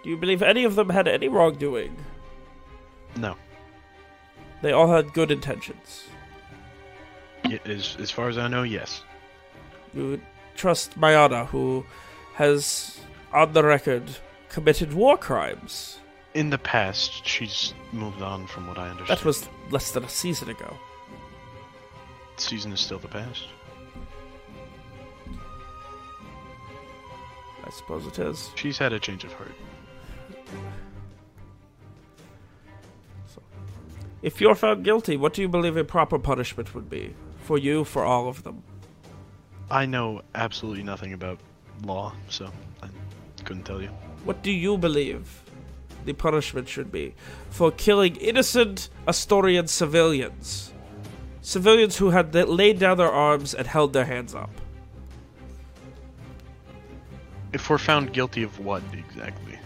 Speaker 1: Do you believe any of them had any wrongdoing?
Speaker 9: No.
Speaker 1: They all had good intentions.
Speaker 9: As, as far as I know, yes.
Speaker 1: You trust Mayana, who has, on the record, committed war crimes.
Speaker 9: In the past, she's moved on from what I understand.
Speaker 1: That was less than a season ago.
Speaker 9: Season is still the past.
Speaker 1: I suppose it is.
Speaker 9: She's had a change of heart.
Speaker 1: If you're found guilty, what do you believe a proper punishment would be? For you, for all of them?
Speaker 9: I know absolutely nothing about law, so I couldn't tell you.
Speaker 1: What do you believe the punishment should be for killing innocent Astorian civilians? Civilians who had laid down their arms and held their hands up.
Speaker 9: If we're found guilty of what exactly?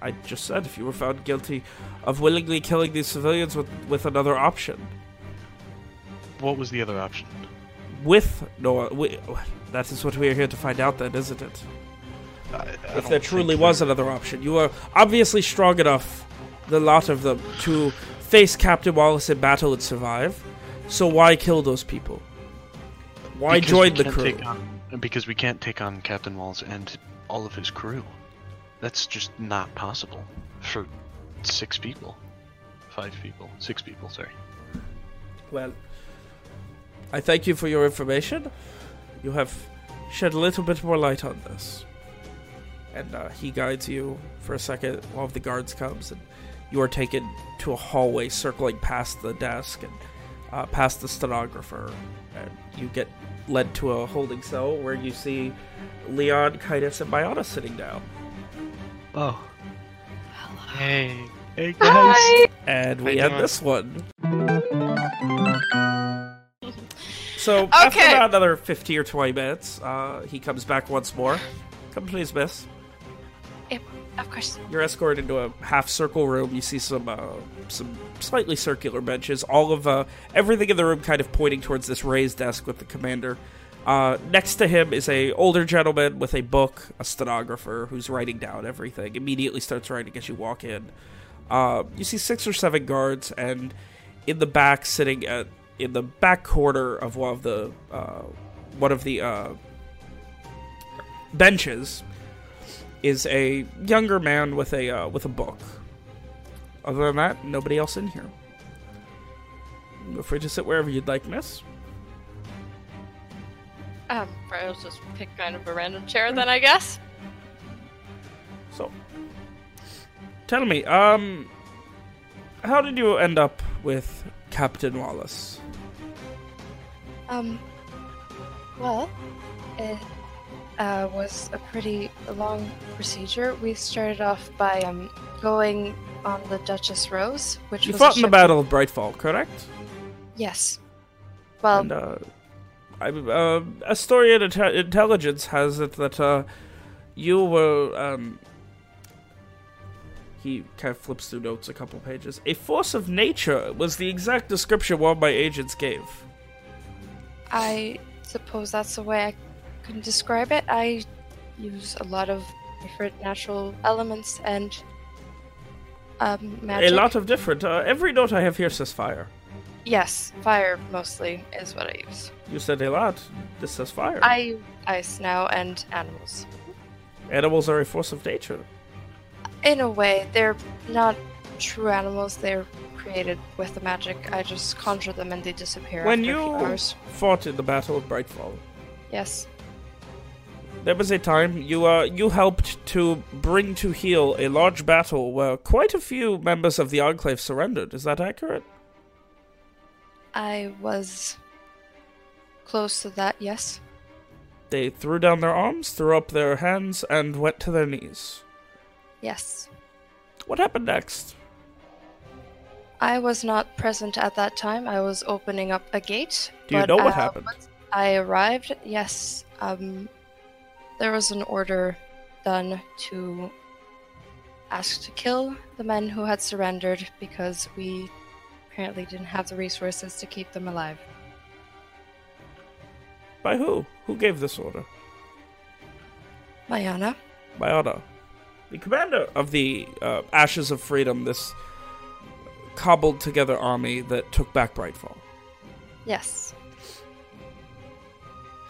Speaker 1: I just said if you were found guilty of willingly killing these civilians with, with another option.
Speaker 9: What was the other option?
Speaker 1: With no, that is what we are here to find out, then, isn't it?
Speaker 9: I, I
Speaker 1: if there truly was another option. You are obviously strong enough, the lot of them, to face Captain Wallace in battle and survive. So why kill those people? Why
Speaker 9: Because
Speaker 1: join the crew?
Speaker 9: On, because we can't take on Captain Wallace and all of his crew. That's just not possible for six people, five people, six people. Sorry.
Speaker 1: Well, I thank you for your information. You have shed a little bit more light on this. And uh, he guides you for a second while the guards comes, and you are taken to a hallway circling past the desk and uh, past the stenographer. And you get led to a holding cell where you see Leon, Kitus, and Mayana sitting down.
Speaker 9: Oh. Hey. Hey guys.
Speaker 3: Hi.
Speaker 1: And we
Speaker 5: How
Speaker 1: end this one. So after about another fifty or twenty minutes, uh, he comes back once more. Come please, miss.
Speaker 4: Of course.
Speaker 1: You're escorted into a half circle room. You see some uh, some slightly circular benches. All of uh, everything in the room kind of pointing towards this raised desk with the commander. Uh, next to him is a older gentleman with a book, a stenographer who's writing down everything. Immediately starts writing as you walk in. Uh, you see six or seven guards, and in the back, sitting at in the back corner of one of the uh, one of the uh, benches is a younger man with a uh, with a book. Other than that, nobody else in here. Feel free to sit wherever you'd like, Miss.
Speaker 4: Um, I'll just pick kind of a random chair then, I guess.
Speaker 1: So, tell me, um, how did you end up with Captain Wallace?
Speaker 4: Um, well, it uh, was a pretty long procedure. We started off by um, going on the Duchess Rose, which
Speaker 1: You
Speaker 4: was
Speaker 1: fought in the Battle of Brightfall, correct?
Speaker 4: Yes. Well,
Speaker 1: and uh, I, uh, Astorian inte- intelligence has it that uh, you were. Um, he kind of flips through notes a couple pages. A force of nature was the exact description one of my agents gave.
Speaker 4: I suppose that's the way I can describe it. I use a lot of different natural elements and um, magic.
Speaker 1: A lot of different. Uh, every note I have here says fire.
Speaker 4: Yes, fire mostly is what I use.
Speaker 1: You said a lot. This says fire.
Speaker 4: I ice now and animals.
Speaker 1: Animals are a force of nature.
Speaker 4: In a way, they're not true animals. They're created with the magic. I just conjure them and they disappear
Speaker 1: When
Speaker 4: after a few
Speaker 1: you
Speaker 4: hours.
Speaker 1: fought in the Battle of Brightfall,
Speaker 4: Yes.
Speaker 1: There was a time you uh you helped to bring to heel a large battle where quite a few members of the Enclave surrendered. Is that accurate?
Speaker 4: I was close to that, yes.
Speaker 1: They threw down their arms, threw up their hands, and went to their knees.
Speaker 4: Yes.
Speaker 1: What happened next?
Speaker 4: I was not present at that time. I was opening up a gate.
Speaker 1: Do you know what
Speaker 4: uh,
Speaker 1: happened?
Speaker 4: I arrived, yes. Um, there was an order done to ask to kill the men who had surrendered because we apparently didn't have the resources to keep them alive.
Speaker 1: By who? Who gave this order?
Speaker 4: Mayana?
Speaker 1: Otto. The commander of the uh, Ashes of Freedom, this cobbled together army that took back Brightfall.
Speaker 4: Yes.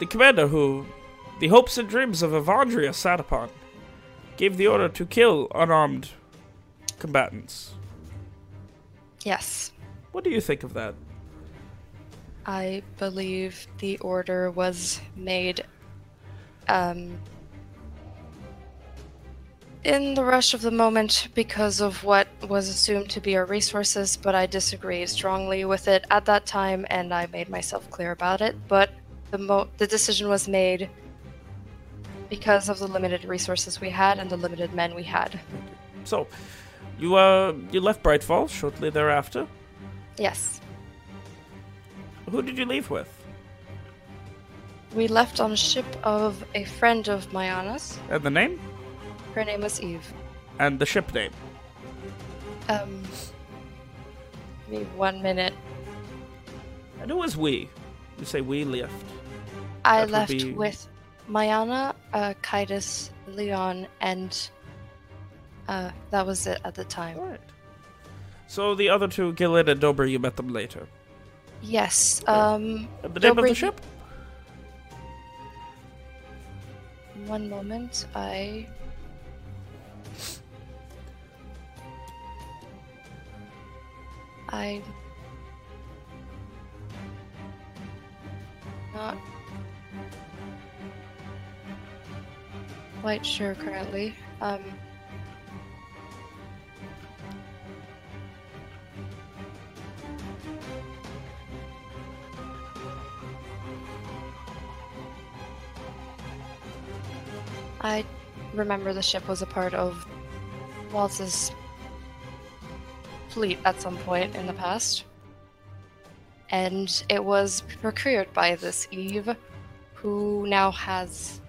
Speaker 1: The commander who the hopes and dreams of Evandria sat upon gave the order to kill unarmed combatants.
Speaker 4: Yes.
Speaker 1: What do you think of that?
Speaker 4: I believe the order was made um, in the rush of the moment because of what was assumed to be our resources, but I disagree strongly with it at that time, and I made myself clear about it. But the mo- the decision was made because of the limited resources we had and the limited men we had.
Speaker 1: So, you uh, you left Brightfall shortly thereafter.
Speaker 4: Yes,
Speaker 1: Who did you leave with?
Speaker 4: we left on a ship of a friend of Mayana's.
Speaker 1: And the name?
Speaker 4: Her name was Eve.
Speaker 1: And the ship name.
Speaker 4: Um, give me one minute.
Speaker 1: And who was we? You say we left.
Speaker 4: I
Speaker 1: That
Speaker 4: left
Speaker 1: be-
Speaker 4: with Mayana, uh, Leon, and uh, that was it at the time.
Speaker 1: Alright. So the other two, Gillid and Dober, you met them later.
Speaker 4: Yes. Um,
Speaker 1: And the name of the ship?
Speaker 4: one moment. I. I. Not quite sure currently. Um. I remember the ship was a part of Wallace's fleet at some point in the past. And it was procured by this Eve, who now has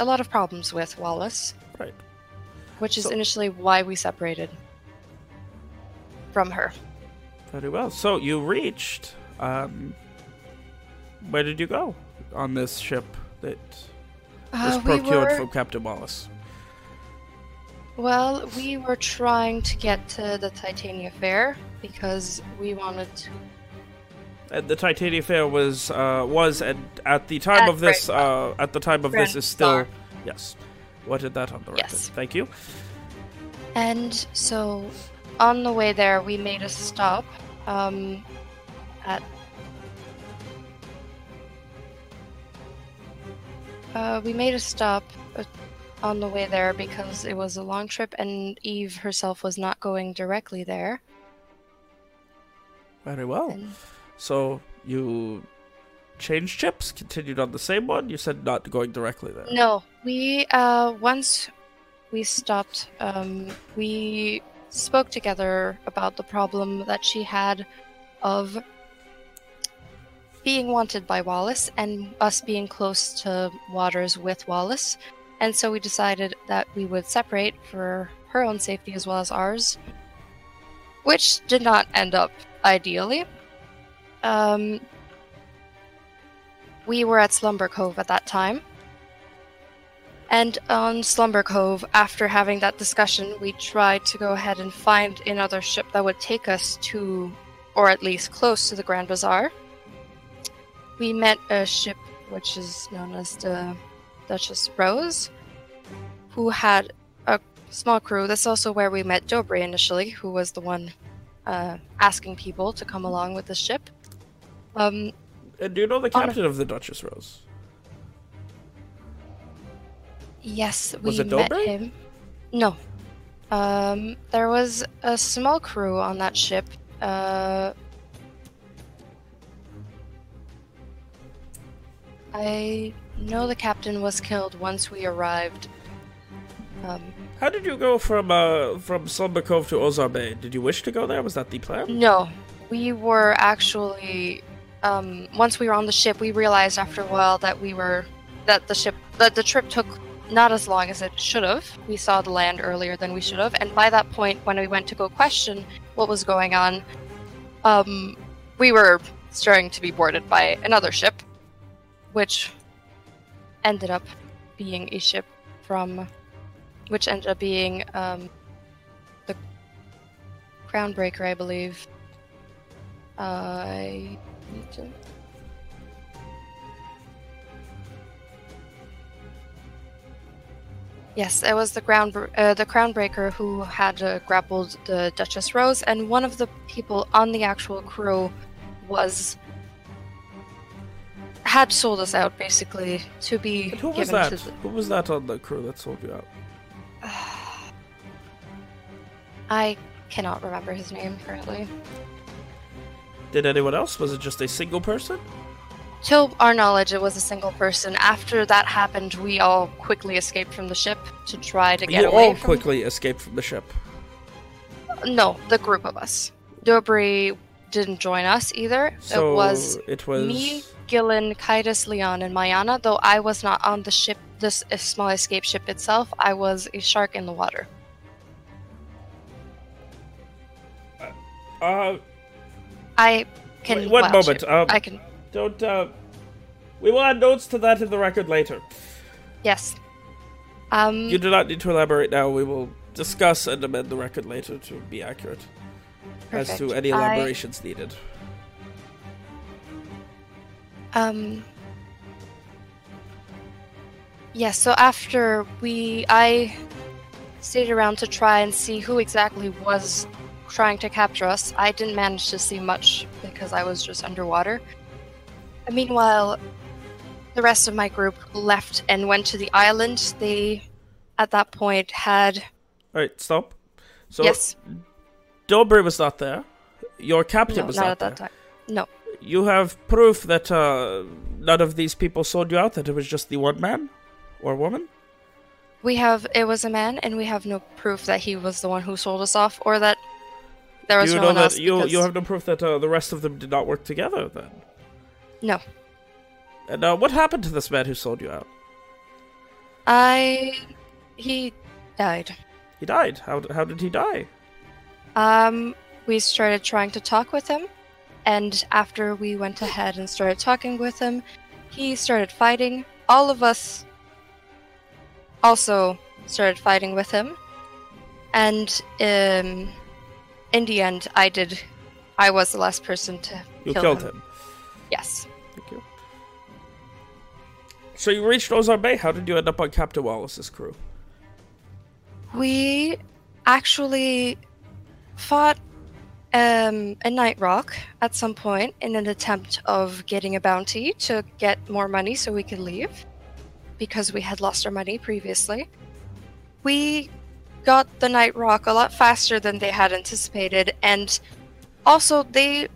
Speaker 4: a lot of problems with Wallace,
Speaker 1: Right.
Speaker 4: which is
Speaker 1: So-
Speaker 4: initially why we separated from her.
Speaker 1: Very well. So you reached. Um, where did you go on this ship that was
Speaker 4: Uh, we
Speaker 1: procured
Speaker 4: were,
Speaker 1: from Captain Wallace?
Speaker 4: well, we were trying to get to the Titania Fair because we wanted to
Speaker 1: And the Titania Fair was uh, was at at the time
Speaker 4: At
Speaker 1: of this uh, at the time of
Speaker 4: Grand
Speaker 1: this is still yes. did that on the record.
Speaker 4: Yes.
Speaker 1: Thank you.
Speaker 4: And so, on the way there, we made a stop um, at. Uh, we made a stop uh, on the way there because it was a long trip, and Eve herself was not going directly there.
Speaker 1: Very well.
Speaker 4: And
Speaker 1: So you changed ships, continued on the same one. You said not going directly there.
Speaker 4: no, we uh, once we stopped. Um, we spoke together about the problem that she had of being wanted by Wallace and us being close to waters with Wallace. And so we decided that we would separate for her own safety as well as ours, which did not end up ideally. Um, we were at Slumber Cove at that time. And on Slumber Cove, after having that discussion, we tried to go ahead and find another ship that would take us to, or at least close to the Grand Bazaar. We met a ship which is known as the Duchess Rose, who had a small crew. That's also where we met Dobry initially, who was the one uh, asking people to come along with the ship. Um,
Speaker 1: And do you know the
Speaker 4: On a-
Speaker 1: captain of the Duchess Rose?
Speaker 4: Yes, we met
Speaker 1: Dobry?
Speaker 4: him. No. Um, there was a small crew on that ship. Uh, I know the captain was killed once we arrived. Um,
Speaker 1: How did you go from uh, from Slumber Cove to Ozar Bay? Did you wish to go there? Was that the plan?
Speaker 4: no, we were actually. Um, once we were on the ship, we realized after a while that we were that the ship that the trip took not as long as it should have. We saw the land earlier than we should have, and by that point, when we went to go question what was going on, um, we were starting to be boarded by another ship, which ended up being a ship from, which ended up being um, the Crownbreaker, I believe. I need to. Yes, it was the ground uh, the Crownbreaker who had uh, grappled the Duchess Rose, and one of the people on the actual crew was had sold us out basically to be
Speaker 1: And who was that?
Speaker 4: to the,
Speaker 1: Who was that on the crew that sold you out?
Speaker 4: I cannot remember his name currently.
Speaker 1: Did anyone else? Was it just a single person?
Speaker 4: To our knowledge, it was a single person. After that happened, we all quickly escaped from the ship to try to get
Speaker 1: you
Speaker 4: away
Speaker 1: all
Speaker 4: from
Speaker 1: quickly escaped from the ship.
Speaker 4: No, the group of us. Dobry didn't join us either.
Speaker 1: So
Speaker 4: it was
Speaker 1: it was
Speaker 4: me, Gillen, Kitus, Leon, and Mayana. Though I was not on the ship, this small escape ship itself. I was a shark in the water.
Speaker 1: Uh,
Speaker 4: I can.
Speaker 1: Wait, one
Speaker 4: well,
Speaker 1: moment, um,
Speaker 4: I can.
Speaker 1: don't. Uh, we will add notes to that in the record later.
Speaker 4: Yes. Um.
Speaker 1: You do not need to elaborate now. We will discuss and amend the record later to be accurate as to
Speaker 4: perfect.
Speaker 1: any
Speaker 4: I-
Speaker 1: elaborations needed.
Speaker 4: Um. Yes. so after we, I stayed around to try and see who exactly was trying to capture us. I didn't manage to see much because I was just underwater. And meanwhile, the rest of my group left and went to the island. They, at that point, had
Speaker 1: All right, stop. So
Speaker 4: yes,
Speaker 1: Dobry was not there. Your captain
Speaker 4: no,
Speaker 1: was
Speaker 4: not
Speaker 1: not,
Speaker 4: at that
Speaker 1: there.
Speaker 4: time. No,
Speaker 1: You have proof that uh, none of these people sold you out. That it was just the one man or woman.
Speaker 4: we have. It was a man, and we have no proof that he was the one who sold us off, or that there was
Speaker 1: you
Speaker 4: no
Speaker 1: know
Speaker 4: one
Speaker 1: that
Speaker 4: else.
Speaker 1: you
Speaker 4: because-
Speaker 1: you have no proof that uh, the rest of them did not work together. Then.
Speaker 4: No.
Speaker 1: And uh, what happened to this man who sold you out?
Speaker 4: I. He died.
Speaker 1: He died. How how did he die?
Speaker 4: Um, we started trying to talk with him, and after we went ahead and started talking with him, he started fighting. All of us also started fighting with him, and um, in the end, I did. I was the last person to
Speaker 1: You
Speaker 4: kill
Speaker 1: killed
Speaker 4: him.
Speaker 1: him.
Speaker 4: Yes.
Speaker 1: Thank you. So you reached Ozar Bay. How did you end up on Captain Wallace's crew?
Speaker 4: We actually fought um, a Night Roc at some point in an attempt of getting a bounty to get more money so we could leave because we had lost our money previously. We got the Night Roc a lot faster than they had anticipated, and also they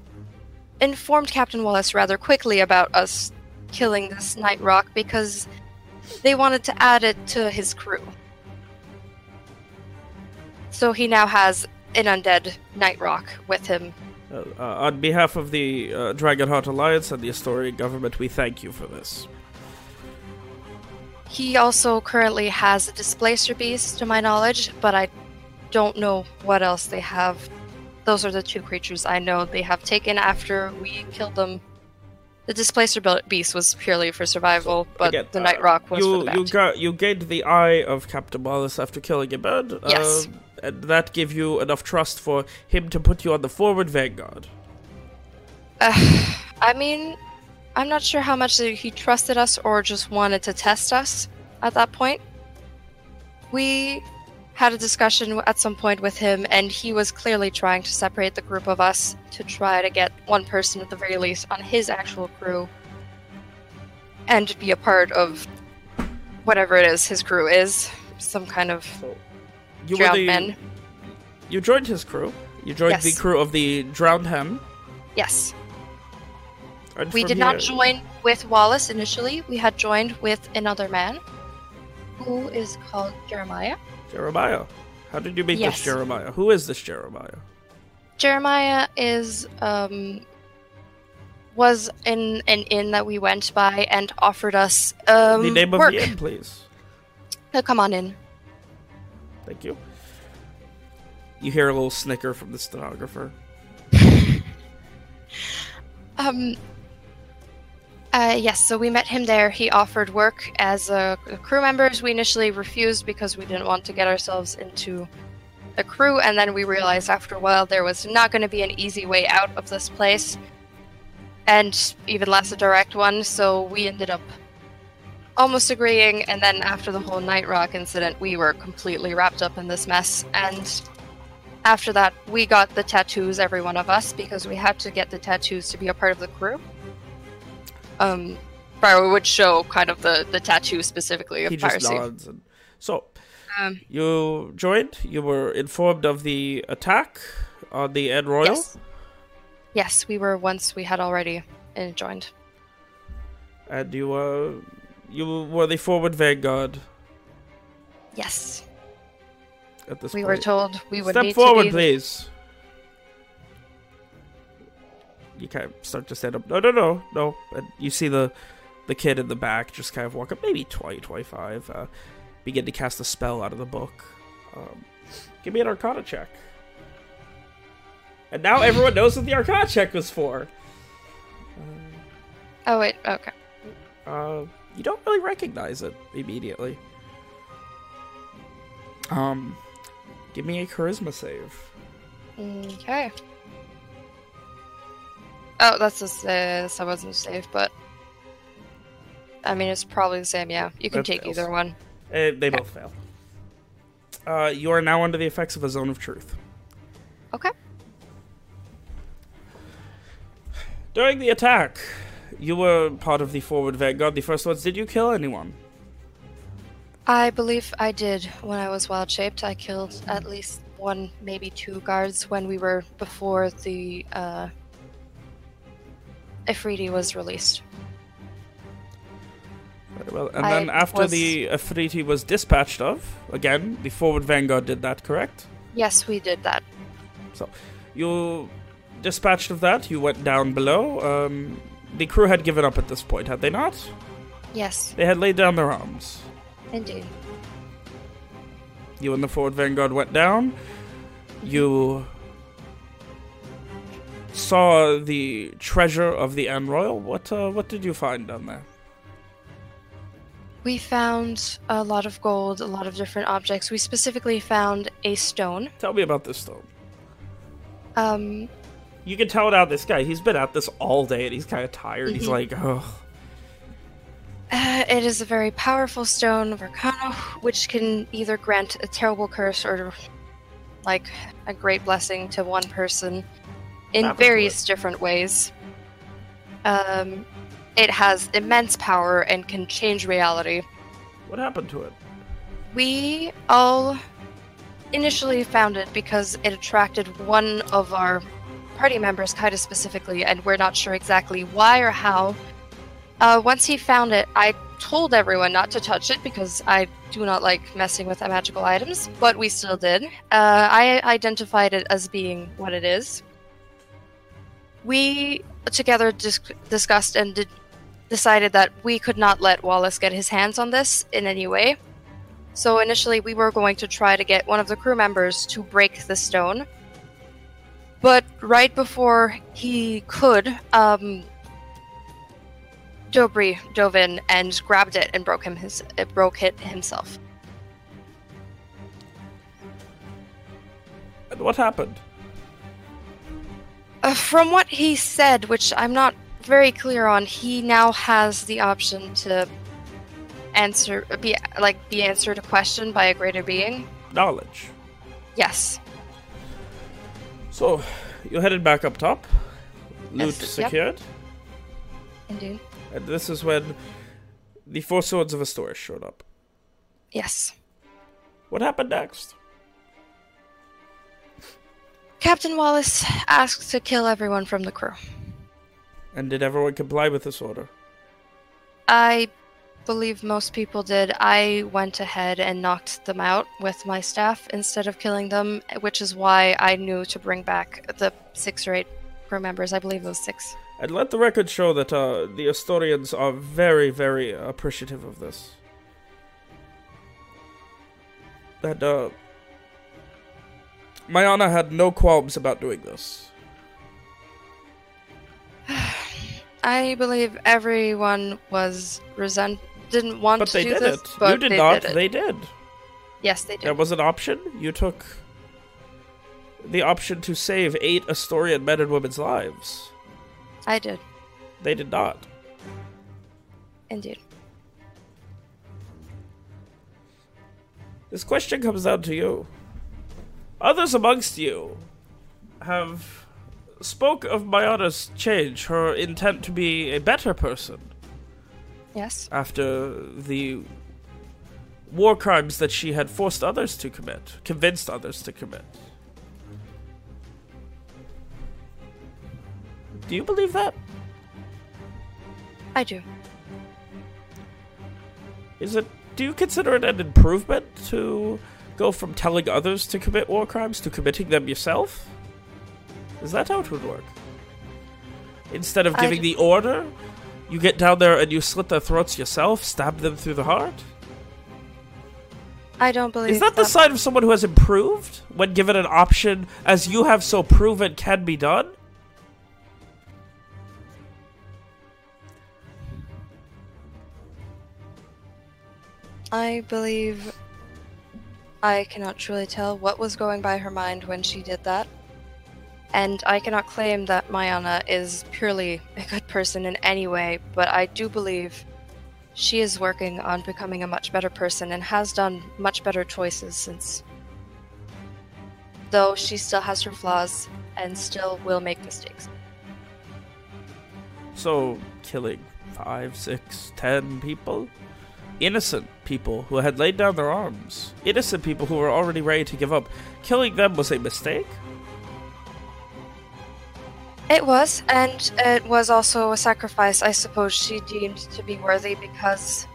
Speaker 4: informed Captain Wallace rather quickly about us killing this Night Roc because they wanted to add it to his crew. So he now has an undead Night Roc with him.
Speaker 1: Uh, uh, on behalf of the uh, Dragonheart Alliance and the Astorian government, we thank you for this.
Speaker 4: He also currently has a Displacer Beast, to my knowledge, but I don't know what else they have. Those are the two creatures I know they have taken after we killed them. The Displacer Beast was purely for survival, but
Speaker 1: Again,
Speaker 4: the
Speaker 1: uh,
Speaker 4: Night Roc was
Speaker 1: you,
Speaker 4: for the
Speaker 1: you got you gained the eye of Captain Wallace after killing a bird.
Speaker 4: Yes.
Speaker 1: uh, and that gave you enough trust for him to put you on the forward vanguard.
Speaker 4: Uh, I mean, I'm not sure how much he trusted us or just wanted to test us at that point. We had a discussion at some point with him, and he was clearly trying to separate the group of us to try to get one person at the very least on his actual crew and be a part of whatever it is his crew is. Some kind of
Speaker 1: You
Speaker 4: drowned
Speaker 1: the
Speaker 4: men.
Speaker 1: you joined his crew. You joined the crew of the Drowned Hen.
Speaker 4: Yes. We did not join with Wallace initially. We had joined with another man who is called Jeremiah.
Speaker 1: Jeremiah. How did you meet
Speaker 4: Yes.
Speaker 1: this Jeremiah? Who is this Jeremiah?
Speaker 4: Jeremiah is um was in an inn that we went by and offered us um
Speaker 1: the name of
Speaker 4: work.
Speaker 1: the inn, please.
Speaker 4: Uh, come on in.
Speaker 1: Thank you. You hear a little snicker from the stenographer.
Speaker 4: Um uh, yes, so we met him there. He offered work as uh, crew members. We initially refused because we didn't want to get ourselves into the crew, and then we realized after a while there was not going to be an easy way out of this place, and even less a direct one. So we ended up almost agreeing, and then after the whole Night Roc incident, we were completely wrapped up in this mess. And after that, we got the tattoos, every one of us, because we had to get the tattoos to be a part of the crew. Um, Pyro would show kind of the, the tattoo specifically of
Speaker 1: He just
Speaker 4: piracy.
Speaker 1: nods, and So,
Speaker 4: Um,
Speaker 1: you joined. You were informed of the attack on the Ed Royal.
Speaker 4: yes. Yes, we were once. We had already joined.
Speaker 1: And you were, you were the forward vanguard
Speaker 4: Yes,
Speaker 1: at this
Speaker 4: we
Speaker 1: point.
Speaker 4: were told we would
Speaker 1: Step
Speaker 4: need
Speaker 1: forward,
Speaker 4: to be.
Speaker 1: please. You kind of start to stand up. No, no, no, no. And you see the the kid in the back just kind of walk up, maybe 20, 25, uh, begin to cast a spell out of the book. Um, give me an Arcana check. And now everyone knows what the Arcana check was for.
Speaker 4: Oh wait, okay.
Speaker 1: Uh, you don't really recognize it immediately. Um, give me a charisma save.
Speaker 4: Okay. Oh, that's a uh, that wasn't safe, but I mean it's probably the same. Yeah, you can
Speaker 1: That
Speaker 4: take
Speaker 1: fails.
Speaker 4: either one.
Speaker 1: Uh, they both fail. Uh, you are now under the effects of a zone of truth.
Speaker 4: Okay.
Speaker 1: During the attack, you were part of the forward vanguard. The first ones. Did you kill anyone?
Speaker 4: I believe I did when I was wild shaped. I killed at least one, maybe two guards when we were before the uh, Efreeti was released.
Speaker 1: Very well. And
Speaker 4: I
Speaker 1: then after
Speaker 4: was-
Speaker 1: the Efreeti was dispatched of, again, the forward vanguard did that, correct?
Speaker 4: Yes, we did that.
Speaker 1: So, you dispatched of that. You went down below. Um, the crew had given up at this point, had they not?
Speaker 4: Yes,
Speaker 1: They had laid down their arms.
Speaker 4: indeed.
Speaker 1: You and the forward vanguard went down. You saw the treasure of the Anne Royal. What uh, what did you find down there?
Speaker 4: We found a lot of gold, a lot of different objects. We specifically found a stone.
Speaker 1: Tell me about this stone.
Speaker 4: Um,
Speaker 1: You can tell now this guy, he's been at this all day and he's kind of tired. He's
Speaker 4: Mhm.
Speaker 1: like, oh,
Speaker 4: Uh, it is a very powerful stone of Arcana, which can either grant a terrible curse or, like, a great blessing to one person in various different ways. Um, it has immense power and can change reality.
Speaker 1: what happened to it?
Speaker 4: We all initially found it because it attracted one of our party members, kind of specifically, and we're not sure exactly why or how. Uh, once he found it, I told everyone not to touch it because I do not like messing with magical items, but we still did. Uh, I identified it as being what it is. We together dis- discussed and did- decided that we could not let Wallace get his hands on this in any way. So initially, we were going to try to get one of the crew members to break the stone. But right before he could, um, Dobry dove in and grabbed it and broke him his it broke it himself.
Speaker 1: And what happened?
Speaker 4: Uh, from what he said, which I'm not very clear on, he now has the option to answer be like be answered a question by a greater being.
Speaker 1: Knowledge.
Speaker 4: Yes.
Speaker 1: So, you're headed back up top. Loot
Speaker 4: Yes, yep.
Speaker 1: secured.
Speaker 4: Indeed.
Speaker 1: And this is when the Four Swords of Astoria showed up.
Speaker 4: Yes.
Speaker 1: What happened next?
Speaker 4: Captain Wallace asked to kill everyone from the crew.
Speaker 1: And did everyone comply with this order?
Speaker 4: I believe most people did. I went ahead and knocked them out with my staff instead of killing them, which is why I knew to bring back the six or eight crew members. I believe it was six.
Speaker 1: And let the record show that uh, the Astorians are very, very appreciative of this. That, uh. Mayana had no qualms about doing this.
Speaker 4: I believe everyone was resent didn't want
Speaker 1: But
Speaker 4: to
Speaker 1: they
Speaker 4: do
Speaker 1: did
Speaker 4: this,
Speaker 1: it.
Speaker 4: but
Speaker 1: You did
Speaker 4: they
Speaker 1: not,
Speaker 4: Did
Speaker 1: they did.
Speaker 4: Yes, they did.
Speaker 1: There was an option. You took the option to save eight Astorian men and women's lives.
Speaker 4: I did,
Speaker 1: They did not.
Speaker 4: indeed.
Speaker 1: This question comes down to you. Others amongst you have spoke of Mayana's change, her intent to be a better person
Speaker 4: Yes.
Speaker 1: after the war crimes that she had forced others to commit, convinced others to commit. Do you believe that?
Speaker 4: I do.
Speaker 1: Is it? Do you consider it an improvement to go from telling others to commit war crimes to committing them yourself? Is that how it would work? Instead of giving the order, you get down there and you slit their throats yourself, stab them through the heart?
Speaker 4: I don't believe
Speaker 1: Is that the sign of someone who has improved when given an option as you have so proven can be done?
Speaker 4: I believe I cannot truly tell what was going by her mind when she did that. And I cannot claim that Mayana is purely a good person in any way, but I do believe she is working on becoming a much better person and has done much better choices since. Though she still has her flaws and still will make mistakes.
Speaker 1: So, killing five, six, ten people? Innocent people who had laid down their arms. Innocent people who were already ready to give up. Killing them was a mistake?
Speaker 4: It was, and it was also a sacrifice I suppose she deemed to be worthy because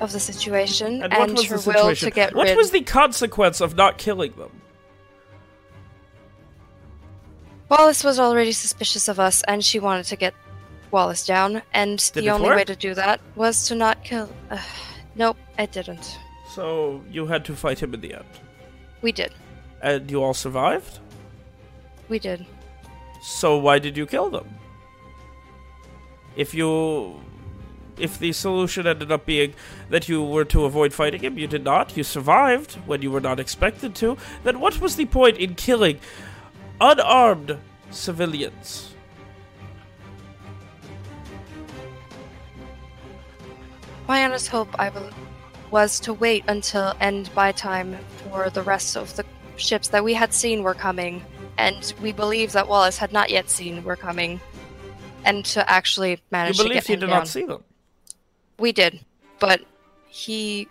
Speaker 4: of the situation
Speaker 1: And,
Speaker 4: and,
Speaker 1: what was
Speaker 4: her will to get
Speaker 1: what
Speaker 4: rid.
Speaker 1: was the consequence of not killing them?
Speaker 4: Wallace was already suspicious of us, and she wanted to get Wallace down, and
Speaker 1: Did
Speaker 4: the only
Speaker 1: work?
Speaker 4: way to do that was to not kill. Uh, nope, it didn't.
Speaker 1: So, you had to fight him in the end.
Speaker 4: We did.
Speaker 1: And you all survived?
Speaker 4: We did.
Speaker 1: So why did you kill them? If you if the solution ended up being that you were to avoid fighting him, you did not, you survived when you were not expected to, then what was the point in killing unarmed civilians?
Speaker 4: Mayana's hope, I believe, was to wait until end by time for the rest of the ships that we had seen were coming, and we believe that Wallace had not yet seen were coming, and to actually
Speaker 1: You
Speaker 4: manage to
Speaker 1: believed
Speaker 4: get
Speaker 1: he did
Speaker 4: down.
Speaker 1: not see them.
Speaker 4: We did, but he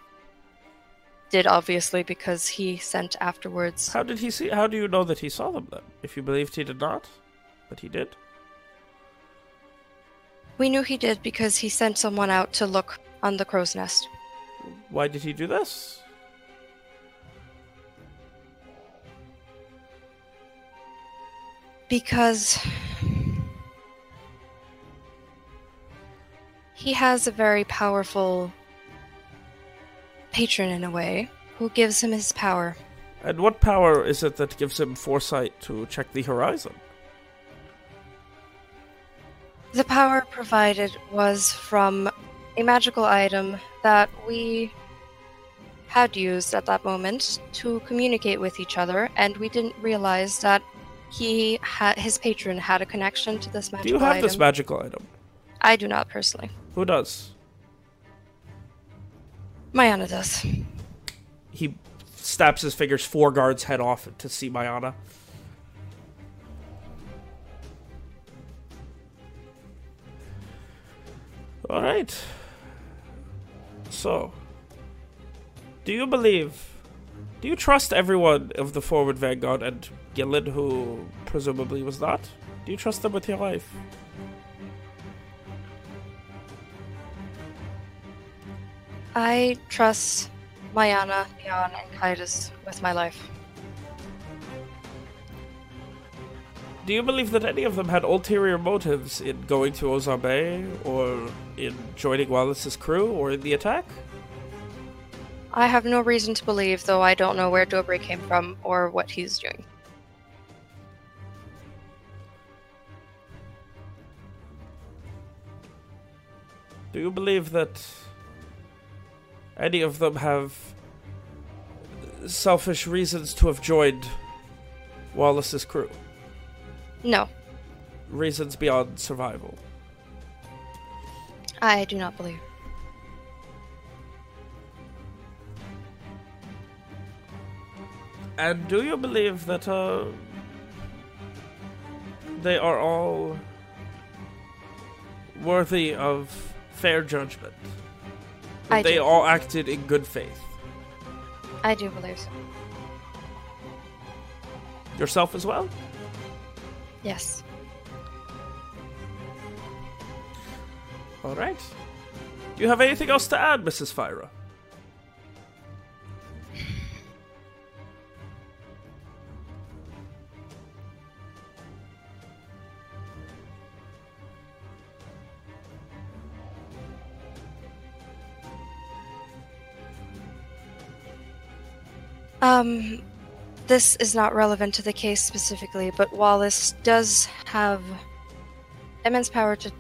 Speaker 4: did obviously because he sent afterwards.
Speaker 1: How did he see how do you know that he saw them then? If you believed he did not? But he did?
Speaker 4: We knew he did because he sent someone out to look on the crow's nest.
Speaker 1: Why did he do this?
Speaker 4: Because he has a very powerful patron in a way who gives him his power.
Speaker 1: And what power is it that gives him foresight to check the horizon?
Speaker 4: The power provided was from a magical item that we had used at that moment to communicate with each other, and we didn't realize that he had his patron had a connection to this magical.
Speaker 1: Do you have
Speaker 4: item.
Speaker 1: this magical item?
Speaker 4: I do not personally.
Speaker 1: Who does?
Speaker 4: Mayana does.
Speaker 1: He snaps his fingers four guards head off to see Mayana. Alright. So, do you believe. Do you trust everyone of the Forward Vanguard and Gillen, who presumably was not? Do you trust them with your life?
Speaker 4: I trust Mayana, Leon, and Kitus with my life.
Speaker 1: Do you believe that any of them had ulterior motives in going to Ozar Bay, or in joining Wallace's crew, or in the attack?
Speaker 4: I have no reason to believe, though I don't know where Dobry came from or what he's doing.
Speaker 1: Do you believe that any of them have selfish reasons to have joined Wallace's crew?
Speaker 4: No,
Speaker 1: Reasons beyond survival.
Speaker 4: I do not believe.
Speaker 1: And do you believe that uh, they are all worthy of fair judgment? that
Speaker 4: I
Speaker 1: they
Speaker 4: do.
Speaker 1: all acted in good faith.
Speaker 4: I do believe so.
Speaker 1: Yourself as well?
Speaker 4: Yes.
Speaker 1: All right. Do you have anything else to add, Mrs. Fyra?
Speaker 4: Um, this is not relevant to the case specifically, but Wallace does have immense power to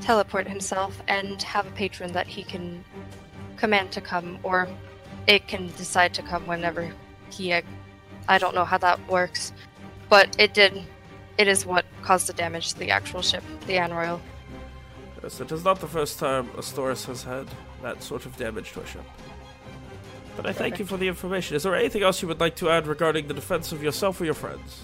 Speaker 4: teleport himself and have a patron that he can command to come, or it can decide to come whenever he. I don't know how that works, but it did. It is what caused the damage to the actual ship, the Anne Royal.
Speaker 1: Yes, it is not the first time Astoria has had that sort of damage to a ship. But I thank you for the information. Is there anything else you would like to add regarding the defense of yourself or your friends?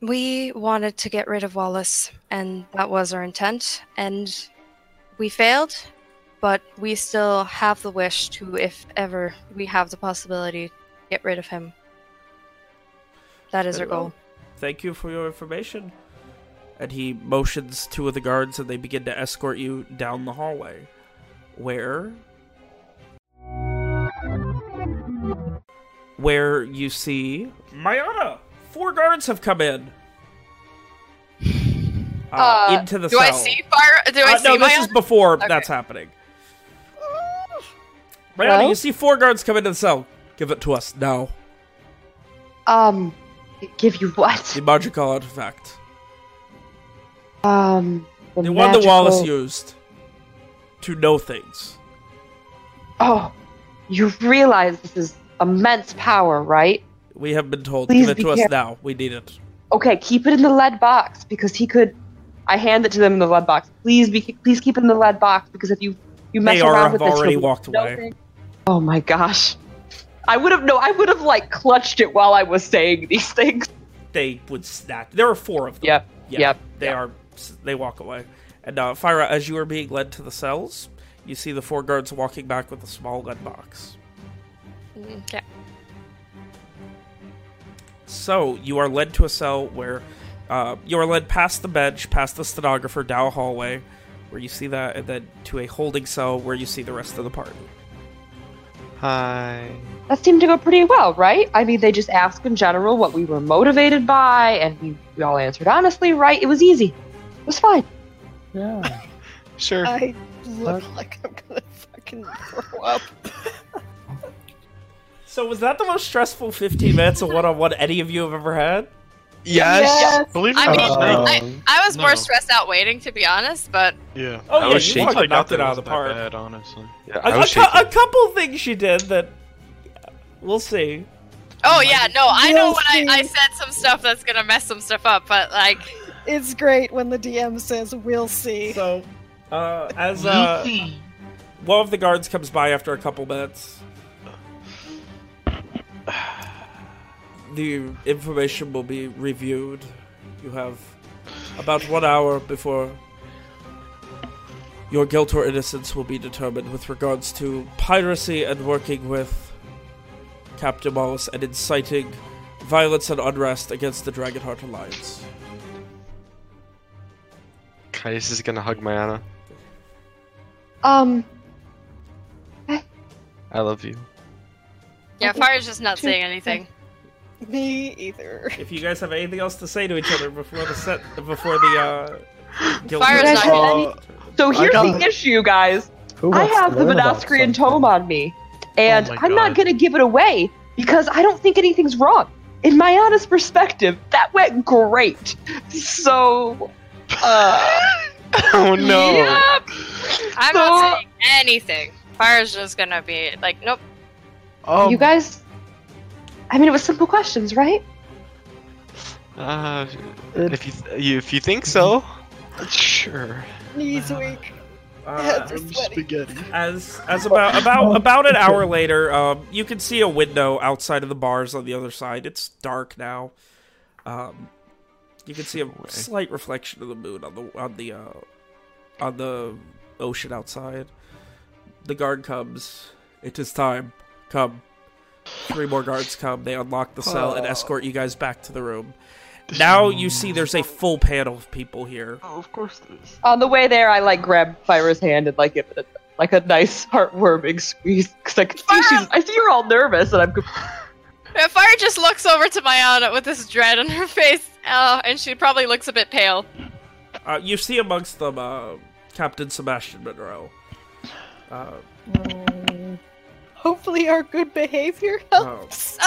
Speaker 4: We wanted to get rid of Wallace, and that was our intent. And we failed, but we still have the wish to, if ever we have the possibility, get rid of him. That is
Speaker 1: Very
Speaker 4: our goal.
Speaker 1: well. Thank you for your information. And he motions two of the guards, and they begin to escort you down the hallway, where where you see Mayana. Four guards have come in uh,
Speaker 4: Uh,
Speaker 1: into the cell.
Speaker 4: Do
Speaker 1: cell.
Speaker 4: I see fire? Do I
Speaker 1: Uh,
Speaker 4: see
Speaker 1: no, this
Speaker 4: my
Speaker 1: is before
Speaker 4: Okay.
Speaker 1: that's happening. Mayana,
Speaker 3: Hello?
Speaker 1: you see four guards come into the cell. Give it to us now.
Speaker 3: Um, give you what?
Speaker 1: The magical artifact.
Speaker 3: Um, the,
Speaker 1: The one that Wallace
Speaker 3: magical-
Speaker 1: used to know things.
Speaker 3: Oh, you realize this is immense power, right?
Speaker 1: We have been told.
Speaker 3: Please
Speaker 1: Give it to us now. We need it.
Speaker 3: Okay, keep it in the lead box because he could. I hand it to them in the lead box. Please be, please keep it in the lead box because if you you mess
Speaker 1: are-
Speaker 3: around with this,
Speaker 1: already walked away.
Speaker 3: nothing. Oh my gosh, I would have no. I would have like clutched it while I was saying these things.
Speaker 1: They would snap. There are four of them.
Speaker 3: Yep.
Speaker 1: Yeah,
Speaker 3: Yep.
Speaker 1: They are. They walk away. And uh, Fyra, as you are being led to the cells, you see the four guards walking back with a small gun box.
Speaker 4: Okay.
Speaker 1: So you are led to a cell where uh, you are led past the bench, past the stenographer, down a hallway, where you see that, and then to a holding cell where you see the rest of the party.
Speaker 5: Hi.
Speaker 3: That seemed to go pretty well, right? I mean, they just asked in general what we were motivated by, and we, we all answered honestly, right? It was easy. It was fine.
Speaker 2: Yeah.
Speaker 5: Sure.
Speaker 7: I look like I'm gonna fucking throw up.
Speaker 1: So was that the most stressful 15 minutes of one-on-one any of you have ever had?
Speaker 5: yes.
Speaker 9: Believe it
Speaker 4: I mean,
Speaker 9: not,
Speaker 4: I, I was more stressed out waiting, to be honest, but
Speaker 9: yeah.
Speaker 1: Oh,
Speaker 5: I
Speaker 1: yeah,
Speaker 5: was
Speaker 1: you
Speaker 5: shaking.
Speaker 1: fucking knocked it out of the park.
Speaker 9: Bad, honestly.
Speaker 5: Yeah,
Speaker 1: A,
Speaker 5: I
Speaker 1: a
Speaker 5: was
Speaker 1: cou-
Speaker 5: shaking.
Speaker 1: a couple things she did that we'll see.
Speaker 4: oh yeah, no, I know
Speaker 7: We'll
Speaker 4: when I, I said some stuff that's gonna mess some stuff up, but like,
Speaker 7: It's great when the DM says, "We'll see."
Speaker 1: So, uh, as uh, one of the guards comes by after a couple minutes, the information will be reviewed. You have about one hour before your guilt or innocence will be determined with regards to piracy and working with Captain Wallace and inciting violence and unrest against the Dragonheart Alliance.
Speaker 5: Caius is gonna hug Mayana.
Speaker 3: Um,
Speaker 5: I love you.
Speaker 4: yeah,
Speaker 3: Okay.
Speaker 4: Fyra's just not saying anything.
Speaker 7: Me either.
Speaker 1: If you guys have anything else to say to each other before the set, before the uh, guild
Speaker 4: Fyra's
Speaker 3: not
Speaker 9: Uh,
Speaker 3: so here's the issue, guys.
Speaker 2: Who
Speaker 3: I
Speaker 2: wants
Speaker 3: have
Speaker 2: to
Speaker 3: the
Speaker 2: learn about
Speaker 3: Venastrian
Speaker 2: something?
Speaker 3: tome on me, and
Speaker 9: Oh
Speaker 3: I'm not gonna give it away because I don't think anything's wrong. In my honest perspective, that went great. So, uh,
Speaker 5: oh no.
Speaker 3: yep.
Speaker 4: I'm
Speaker 3: So-
Speaker 4: not saying anything. Fyra's just gonna be like, nope.
Speaker 9: Um,
Speaker 3: you guys. I mean, it was simple questions, right?
Speaker 5: Uh, if you, th- you if you think so, sure.
Speaker 7: Knees weak.
Speaker 1: Uh,
Speaker 9: I'm spaghetti.
Speaker 1: as as about about about an hour later, um, you can see a window outside of the bars on the other side. It's dark now. Um, you can see a
Speaker 5: way.
Speaker 1: slight reflection of the moon on the on the uh, on the ocean outside. The guard comes. It is time. Come. Three more guards come. They unlock the cell and escort you guys back to the room. Now you see there's a full panel of people here.
Speaker 9: Oh, of course there is.
Speaker 8: On the way there, I like grab Fyra's hand and like give it a, like a nice heartwarming squeeze because I can see she's. I see her all nervous, and I'm.
Speaker 4: Yeah, Fyra just looks over to Mayana with this dread on her face, uh, and she probably looks a bit pale.
Speaker 1: Uh, you see amongst them uh, Captain Sebastian Monroe. Uh,
Speaker 7: Hopefully, our good behavior helps.
Speaker 1: uh,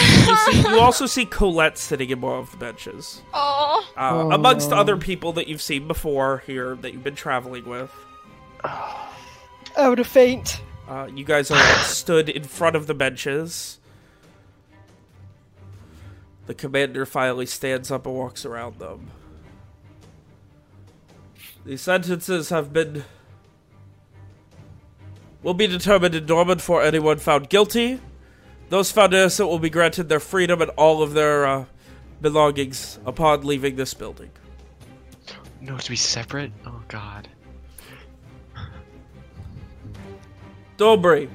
Speaker 1: you, see, you also see Colette sitting in one of the benches.
Speaker 4: oh,
Speaker 1: Uh,
Speaker 2: Oh,
Speaker 1: amongst other people that you've seen before here that you've been traveling with.
Speaker 7: Oh, to faint.
Speaker 1: Uh, you guys are stood in front of the benches. The commander finally stands up and walks around them. The sentences have been. will be determined in Norman for anyone found guilty. Those found innocent will be granted their freedom and all of their uh, belongings upon leaving this building.
Speaker 5: No, to be separate? Oh god.
Speaker 1: Dobry,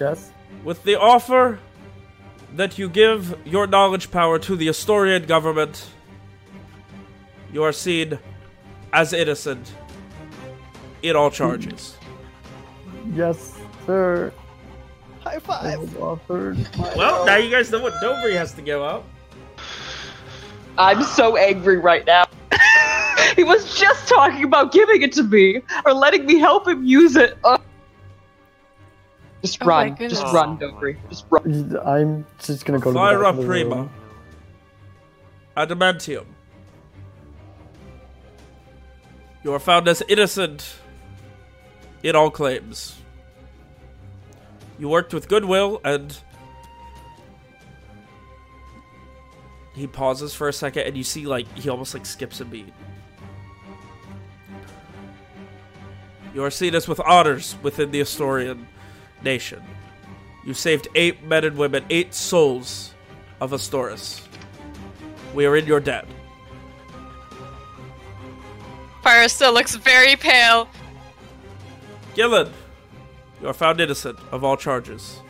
Speaker 2: Yes.
Speaker 1: with the offer that you give your knowledge power to the Astorian government, you are seen as innocent in all charges.
Speaker 2: Yes, sir.
Speaker 7: High five.
Speaker 2: was offered.
Speaker 1: Well, now you guys know what Dobry has to give up.
Speaker 8: I'm so angry right now. he was just talking about giving it to me or letting me help him use it. Ugh. Just
Speaker 4: Oh my
Speaker 8: run. Just
Speaker 4: goodness.
Speaker 8: run, oh Dobry. Just run.
Speaker 2: I'm just gonna go to the
Speaker 1: Lyra
Speaker 2: back of the
Speaker 1: Prima. Adamantium. You are found as innocent in all claims. You worked with goodwill and. He pauses for a second and you see, like, he almost like skips a beat. You are seen as with honors within the Astorian nation. You saved eight men and women, eight souls of Astoris. We are in your debt.
Speaker 4: Fire still looks very pale.
Speaker 1: Gillen, you are found innocent of all charges.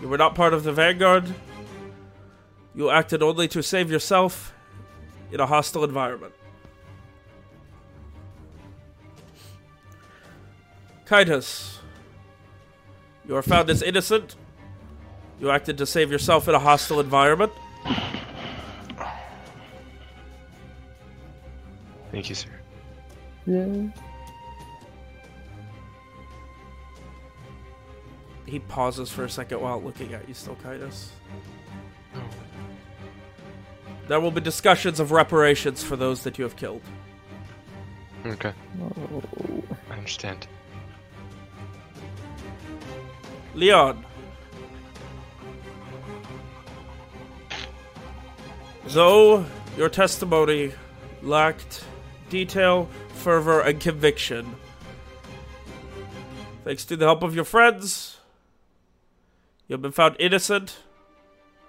Speaker 1: You were not part of the Vanguard. You acted only to save yourself in a hostile environment. Kitus, you are found as innocent. You acted to save yourself in a hostile environment.
Speaker 5: Thank you, sir.
Speaker 2: Yeah.
Speaker 1: He pauses for a second while looking at you, still, Kitus. Oh. There will be discussions of reparations for those that you have killed.
Speaker 5: Okay,
Speaker 2: Oh.
Speaker 5: I understand.
Speaker 1: Leon. Though your testimony lacked detail, fervor, and conviction, thanks to the help of your friends, you have been found innocent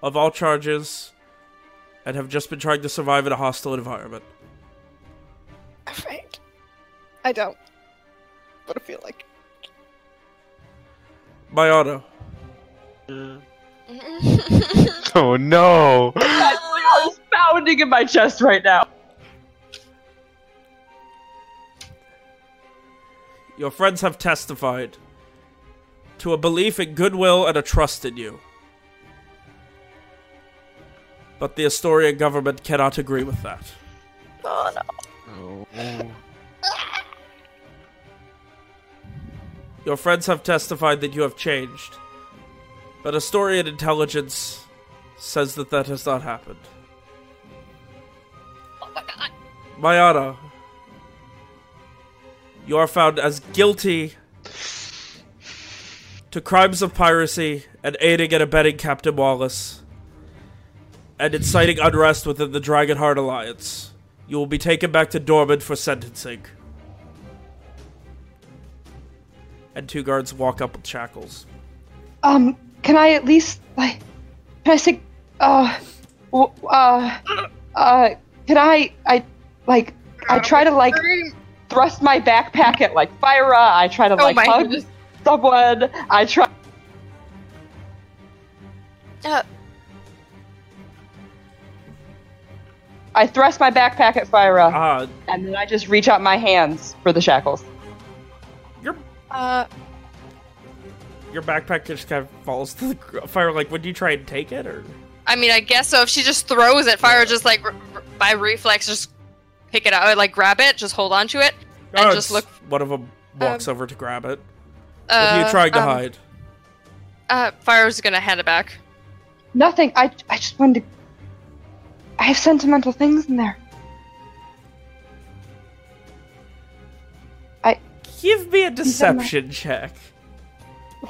Speaker 1: of all charges and have just been trying to survive in a hostile environment.
Speaker 7: I faint. I don't. But I feel like.
Speaker 1: Mayana,
Speaker 5: Oh no!
Speaker 8: My heart is pounding in my chest right now.
Speaker 1: your friends have testified to a belief in goodwill and a trust in you. But the Astorian government cannot agree with that.
Speaker 4: oh no.
Speaker 5: Oh.
Speaker 1: Your friends have testified that you have changed, but Astorian intelligence says that that has not happened.
Speaker 4: Oh my god.
Speaker 1: Mayana, you are found as guilty to crimes of piracy and aiding and abetting Captain Wallace, and inciting unrest within the Dragonheart Alliance. You will be taken back to Dormant for sentencing. And two guards walk up with shackles.
Speaker 8: Um, can I at least like? Can I say? Uh, uh, uh, can I? I like.
Speaker 3: I try to like thrust my backpack at like Fyra. I try to
Speaker 4: Oh
Speaker 3: like
Speaker 4: my
Speaker 3: hug
Speaker 4: goodness.
Speaker 3: someone. I try.
Speaker 4: Uh,
Speaker 3: I thrust my backpack at Fyra,
Speaker 1: Uh,
Speaker 3: and then I just reach out my hands for the shackles.
Speaker 1: Your
Speaker 4: uh,
Speaker 1: your backpack just kind of falls to the fire. Like, would you try and take it, or
Speaker 4: I mean, I guess so. If she just throws it, fire just like r- r- by reflex, just pick it out, like grab it, just hold on to it. And
Speaker 1: Oh,
Speaker 4: just look-
Speaker 1: One of them walks over to grab it.
Speaker 4: Uh,
Speaker 1: what are you trying to
Speaker 4: um,
Speaker 1: hide?
Speaker 4: Uh, fire's gonna hand it back.
Speaker 3: Nothing. I I just wanted to. I have sentimental things in there.
Speaker 1: Give me a deception check.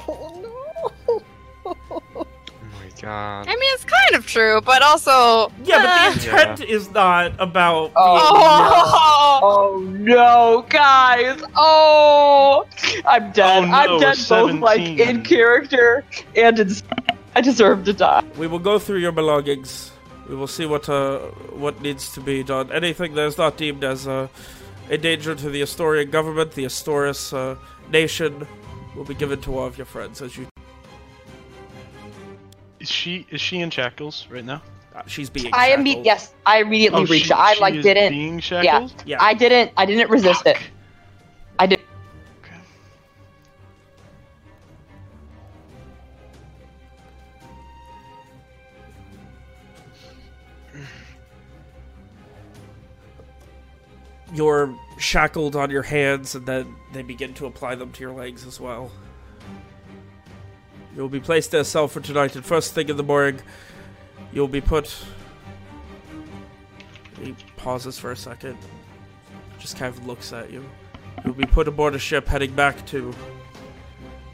Speaker 7: Oh no!
Speaker 5: Oh my god.
Speaker 4: I mean, it's kind of true, but also.
Speaker 1: Yeah, but
Speaker 4: uh,
Speaker 1: the intent is not about.
Speaker 3: Oh. Oh no, guys! Oh, I'm dead.
Speaker 9: Oh, no,
Speaker 3: I'm dead both like in character and in. I deserve to die.
Speaker 1: we will go through your belongings. We will see what uh what needs to be done. Anything that is not deemed as uh, a danger to the Astorian government, the Astoris uh, nation, will be given to all of your friends. As you,
Speaker 9: Is she is she in shackles right now?
Speaker 1: uh, she's being.
Speaker 3: I am.
Speaker 1: shackled.
Speaker 3: Yes, I immediately
Speaker 9: Oh,
Speaker 3: reached
Speaker 9: she-
Speaker 3: out. I
Speaker 9: she
Speaker 3: like
Speaker 9: is
Speaker 3: didn't.
Speaker 9: being shackled.
Speaker 1: Yeah.
Speaker 3: I didn't. I didn't resist it. I did.
Speaker 1: You're shackled on your hands, and then they begin to apply them to your legs as well. You'll be placed in a cell for tonight, and first thing in the morning, you'll be put. He pauses for a second, just kind of looks at you. You'll be put aboard a ship heading back to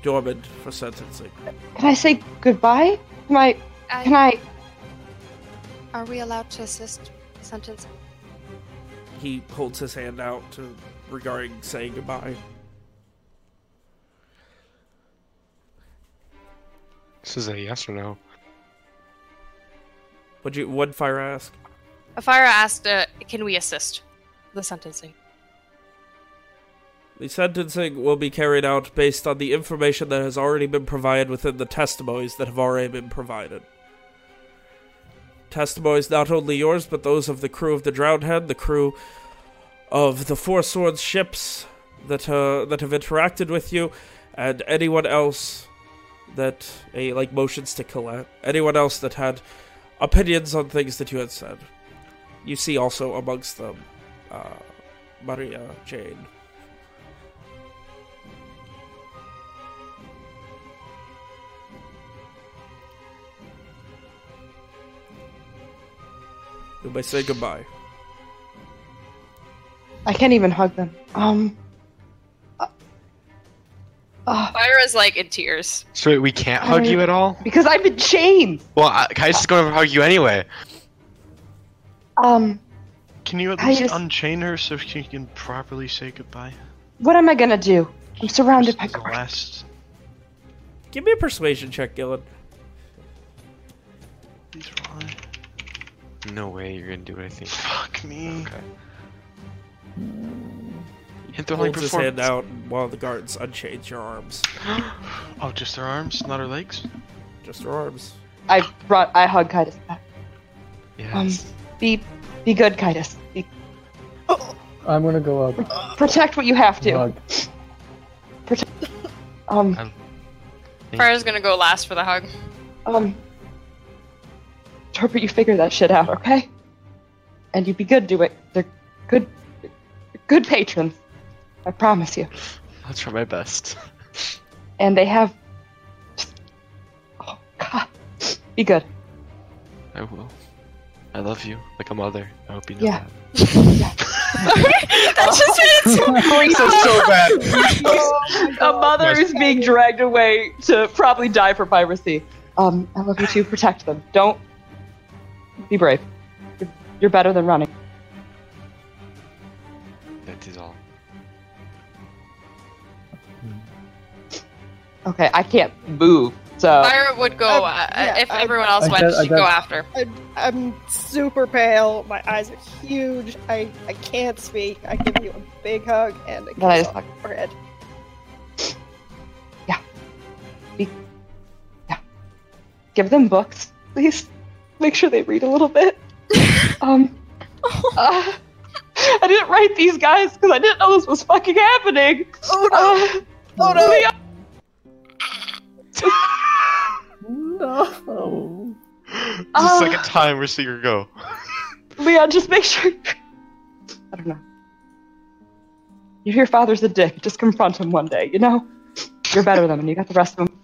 Speaker 1: Dormant for sentencing.
Speaker 3: Can I say goodbye? Can I?
Speaker 4: I-
Speaker 3: Can I?
Speaker 4: Are we allowed to assist sentence?
Speaker 1: He holds his hand out to regarding saying goodbye.
Speaker 5: This is a yes or no.
Speaker 1: Would you? One fire ask.
Speaker 4: Fire asked, uh, "Can we assist the sentencing?"
Speaker 1: The sentencing will be carried out based on the information that has already been provided within the testimonies that have already been provided. Testimonies not only yours, but those of the crew of the Drownhead, the crew of the Four Swords ships that uh, that have interacted with you, and anyone else that a like motions to Colette, anyone else that had opinions on things that you had said. You see also amongst them uh, Maria Jane. You may say goodbye.
Speaker 3: I can't even hug them. Um. Uh, uh,
Speaker 4: Fire is like in tears.
Speaker 5: So wait, we can't hug you at all?
Speaker 3: because I'm been chained.
Speaker 5: Well, I, Kai's going to hug you anyway.
Speaker 3: Um.
Speaker 9: Can you at
Speaker 3: I
Speaker 9: least
Speaker 3: just-
Speaker 9: unchain her so she can properly say goodbye?
Speaker 3: What am I gonna do? I'm surrounded
Speaker 9: Just
Speaker 3: by
Speaker 9: as a
Speaker 3: guards.
Speaker 9: last.
Speaker 1: Give me a persuasion check, Gillen.
Speaker 9: Please rely.
Speaker 5: No way you're gonna do anything.
Speaker 9: Fuck me.
Speaker 5: Okay. Hit the only
Speaker 1: Holds his hand out while the guards unchains your arms.
Speaker 9: Oh, just her arms, not her legs.
Speaker 1: Just your arms.
Speaker 3: I brought. I hug Kitus back. Um.
Speaker 5: Yes.
Speaker 3: Be. Be good, Kitus. Be,
Speaker 2: I'm gonna go up.
Speaker 3: protect what you have to.
Speaker 2: Hug.
Speaker 3: Um.
Speaker 5: Thank-
Speaker 4: Fire's gonna go last for the hug.
Speaker 3: Um. Torpor, you figure that shit out, okay? And you'd be good to it. They're good. Good patrons. I promise you.
Speaker 5: I'll try my best.
Speaker 3: And they have. Oh God. Be good.
Speaker 5: I will. I love you like a mother. I hope you know
Speaker 3: Yeah.
Speaker 5: that.
Speaker 4: that just made it so
Speaker 5: so bad.
Speaker 3: A mother is being dragged away to probably die for piracy. Um, I love you too. Protect them. Don't be brave. You're, you're better than running.
Speaker 5: that is all.
Speaker 3: Okay, I can't move, So
Speaker 4: Myra would go
Speaker 7: Um,
Speaker 4: uh,
Speaker 7: yeah,
Speaker 4: if
Speaker 7: I-
Speaker 4: everyone else
Speaker 2: I
Speaker 4: went.
Speaker 2: guess- I
Speaker 4: she'd go
Speaker 2: guess-
Speaker 4: after.
Speaker 7: I, I'm super pale. My eyes are huge. I, I can't speak. I give you a big hug and a kiss
Speaker 3: Then I just
Speaker 7: on the forehead.
Speaker 3: give them books, please. Make sure they read a little bit. um, uh, I didn't write these guys because I didn't know this was fucking happening.
Speaker 7: Oh no!
Speaker 3: Uh,
Speaker 7: oh no!
Speaker 3: Leon,
Speaker 2: No.
Speaker 5: the
Speaker 3: Uh,
Speaker 5: second time we're seeing her go.
Speaker 3: Leon, just make sure. I don't know. You hear father's a dick, just confront him one day. You know, you're better than him. and You got the rest of them.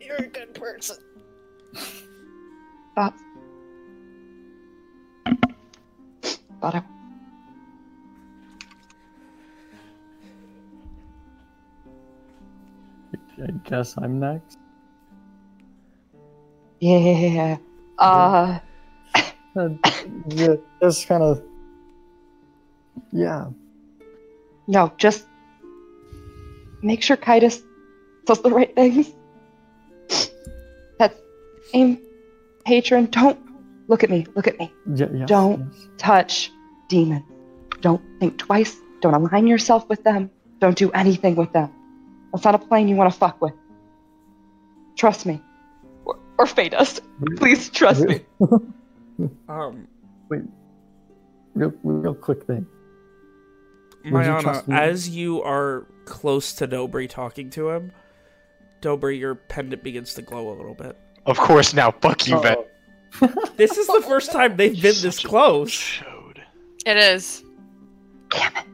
Speaker 7: You're a good person.
Speaker 3: Thoughts? Thought I.
Speaker 2: I guess I'm next.
Speaker 3: Yeah. Uh.
Speaker 2: Uh, yeah, just kind of. Yeah.
Speaker 3: No, just make sure Kitus does the right things. That's aim, patron. Don't look at me. Look at me.
Speaker 2: Yeah. Yes,
Speaker 3: Don't.
Speaker 2: yes.
Speaker 3: Touch demons. Don't think twice. Don't align yourself with them. Don't do anything with them. That's not a plane you want to fuck with. Trust me. Or, or fate us. Please trust me.
Speaker 1: Um, Wait.
Speaker 2: Real, real quick thing. Would you
Speaker 1: Mayana,
Speaker 2: trust me?
Speaker 1: as you are close to Dobry talking to him, Dobry, your pendant begins to glow a little bit.
Speaker 5: Of course now, fuck you, Vet.
Speaker 2: Uh-oh.
Speaker 1: This is the first time they've been this
Speaker 9: Such a
Speaker 1: close.
Speaker 9: Chode.
Speaker 4: It is.
Speaker 3: Damn it.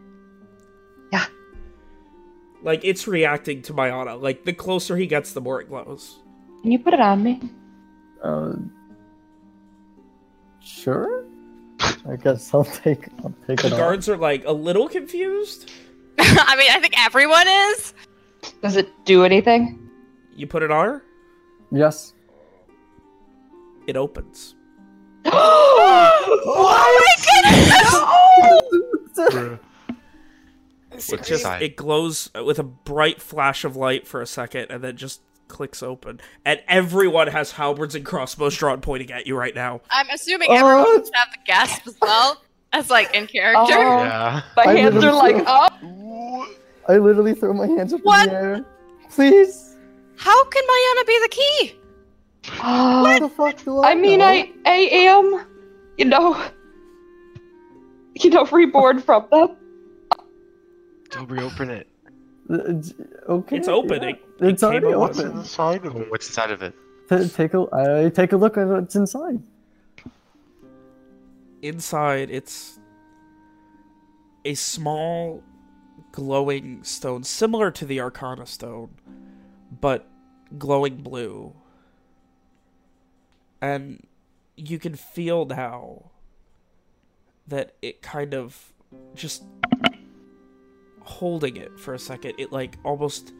Speaker 1: Like it's reacting to Mayana. Like the closer he gets, the more it glows.
Speaker 3: Can you put it on me?
Speaker 2: Uh, sure. I guess I'll take. I'll take
Speaker 1: The
Speaker 2: it off.
Speaker 1: guards are like a little confused.
Speaker 4: I mean, I think everyone is.
Speaker 3: Does it do anything?
Speaker 1: You put it on her,
Speaker 2: Yes.
Speaker 1: It opens. oh my goodness! Oh! It just it glows with a bright flash of light for a second, and then just clicks open. And everyone has halberds and crossbows drawn, pointing at you right now.
Speaker 4: I'm assuming
Speaker 2: Oh,
Speaker 4: everyone
Speaker 2: it's-
Speaker 4: must have the gasp as well as like in character.
Speaker 3: Oh.
Speaker 5: Yeah.
Speaker 3: My
Speaker 2: I
Speaker 3: hands are like
Speaker 2: feel-
Speaker 3: up. Oh.
Speaker 2: I literally throw my hands up
Speaker 4: What?
Speaker 2: in the air. Please.
Speaker 4: How can Mayana be the key?
Speaker 2: How the fuck do I?
Speaker 3: I mean. I I am, you know, you know, reborn from them.
Speaker 5: Dobry, reopen it.
Speaker 2: Uh, Okay.
Speaker 1: It's open.
Speaker 2: yeah.
Speaker 1: It- it
Speaker 2: It's already
Speaker 1: came open.
Speaker 5: What's inside of it? What's inside of it?
Speaker 2: Ta- Take a. I take a look at what's inside.
Speaker 1: Inside, it's a small glowing stone, similar to the Arcana stone, but glowing blue. And you can feel now that it kind of just holding it for a second, it like almost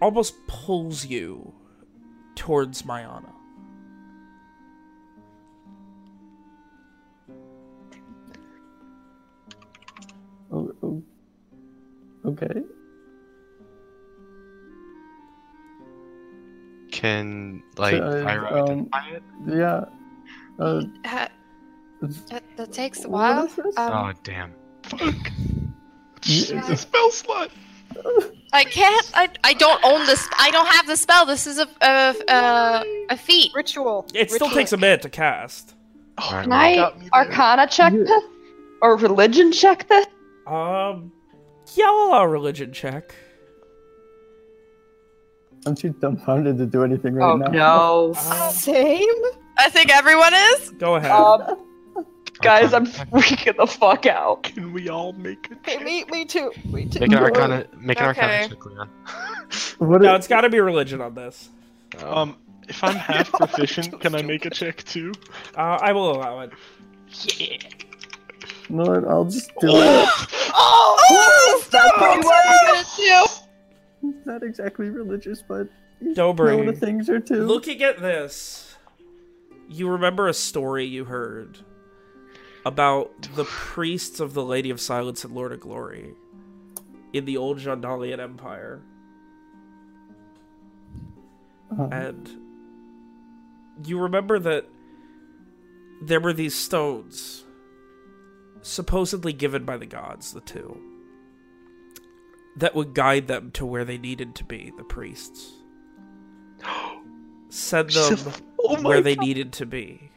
Speaker 1: almost pulls you towards Mayana.
Speaker 2: Okay.
Speaker 5: Can like
Speaker 2: Uh,
Speaker 5: Myra
Speaker 2: um,
Speaker 5: it?
Speaker 2: Yeah. Uh,
Speaker 4: Uh, that, that takes a while. Um,
Speaker 5: oh damn.
Speaker 2: She's
Speaker 5: a spell slot.
Speaker 4: I can't. I, I don't own this. I don't have the spell. This is a a a, a feat.
Speaker 7: Ritual.
Speaker 1: It still takes a minute to cast.
Speaker 5: Alright,
Speaker 3: Can I
Speaker 5: got me there.
Speaker 3: Arcana check
Speaker 2: Yeah.
Speaker 3: this or religion check this?
Speaker 1: Um, yeah, we'll allow religion check.
Speaker 2: I'm too dumbfounded to do anything right
Speaker 3: Oh
Speaker 2: now.
Speaker 3: no,
Speaker 1: Um,
Speaker 7: Same.
Speaker 4: I think everyone is.
Speaker 1: go ahead.
Speaker 3: um, guys, I'm freaking the fuck out.
Speaker 9: Can we all make a
Speaker 7: Hey, me, me too. Me too.
Speaker 5: Make an arcana make an
Speaker 4: Okay.
Speaker 5: arcana check, Leon.
Speaker 2: What
Speaker 1: no, it's got to be religion on this.
Speaker 9: Um, if I'm half proficient, can I make a check too?
Speaker 1: Uh, I will allow it.
Speaker 9: Yeah.
Speaker 2: no, I'll just do it.
Speaker 3: Oh, that's what I'm gonna do.
Speaker 2: It's not exactly religious, but you
Speaker 1: Dobry.
Speaker 2: know the things are too.
Speaker 1: Looking at this, you remember a story you heard about the priests of the Lady of Silence and Lord of Glory in the old Jandalian Empire.
Speaker 2: Uh,
Speaker 1: and you remember that there were these stones supposedly given by the gods the two that would guide them to where they needed to be the priests send them
Speaker 5: Oh
Speaker 1: where they
Speaker 5: God.
Speaker 1: needed to be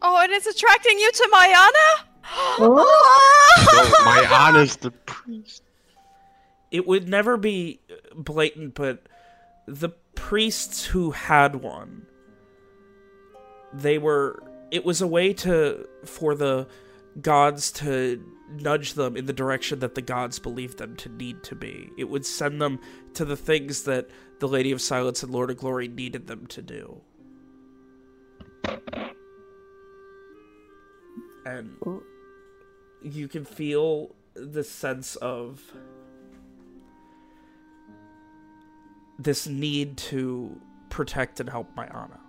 Speaker 4: Oh, and it's attracting you to Mayana?
Speaker 5: No, Mayana's the priest.
Speaker 1: it would never be blatant but the priests who had one they were it was a way to for the gods to nudge them in the direction that the gods believed them to need to be. It would send them to the things that the lady of silence and lord of glory needed them to do. And you can feel the sense of this need to protect and help Mayana.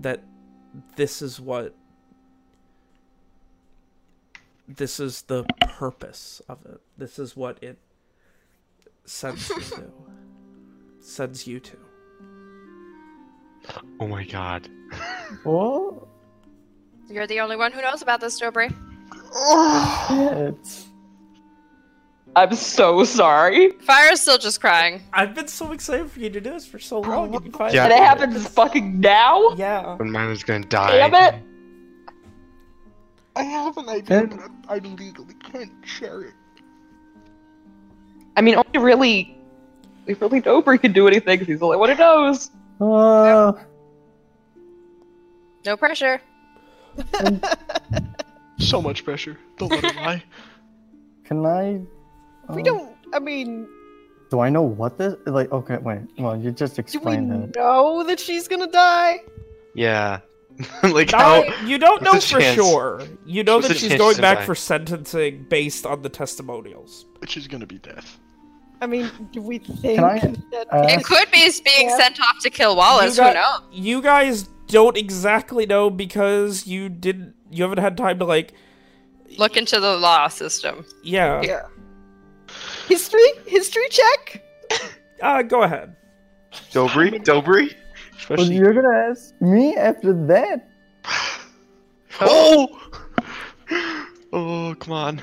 Speaker 1: That this is what this is the purpose of it. This is what it sends you to. Sends you to.
Speaker 5: Oh my god.
Speaker 2: What?
Speaker 4: You're the only one who knows about this, Dobry.
Speaker 2: Shit.
Speaker 3: I'm so sorry.
Speaker 4: Fire's still just crying.
Speaker 1: I've been so excited for you to do this for so long. And you
Speaker 5: Yeah.
Speaker 3: And it happens fucking now?
Speaker 1: Yeah.
Speaker 5: When Mayana's gonna die.
Speaker 3: Damn it!
Speaker 5: I have an idea,
Speaker 2: And-
Speaker 5: but I, I legally can't share it.
Speaker 3: I mean, only really, we really Dobry can do anything because he's the only one who knows.
Speaker 2: Uh,
Speaker 4: No pressure.
Speaker 9: So much pressure. Don't let her lie.
Speaker 2: can I?
Speaker 7: We
Speaker 2: uh,
Speaker 7: don't. I mean,
Speaker 2: Do I know what this? Like, okay, wait. Well, you just
Speaker 7: do we
Speaker 2: explained it.
Speaker 7: know that she's gonna die?
Speaker 5: Yeah. like
Speaker 1: No,
Speaker 5: how
Speaker 1: you don't know for
Speaker 5: chance?
Speaker 1: sure. You know
Speaker 5: What's
Speaker 1: that she's going back
Speaker 5: die?
Speaker 1: for sentencing based on the testimonials.
Speaker 9: Which is gonna be death.
Speaker 7: I mean, do we think
Speaker 2: I
Speaker 7: that?
Speaker 2: ask-
Speaker 4: It could be being
Speaker 7: Yeah.
Speaker 4: sent off to kill Wallace.
Speaker 1: You
Speaker 4: Who knows?
Speaker 1: You guys don't exactly know because you didn't. You haven't had time to like.
Speaker 4: Look into the law system.
Speaker 1: Yeah.
Speaker 7: yeah. History, history check.
Speaker 1: Uh, go ahead.
Speaker 5: Dobry? Dobry?
Speaker 2: Well,
Speaker 9: Especially
Speaker 2: you're gonna ask me after that?
Speaker 5: Oh! Oh, come on.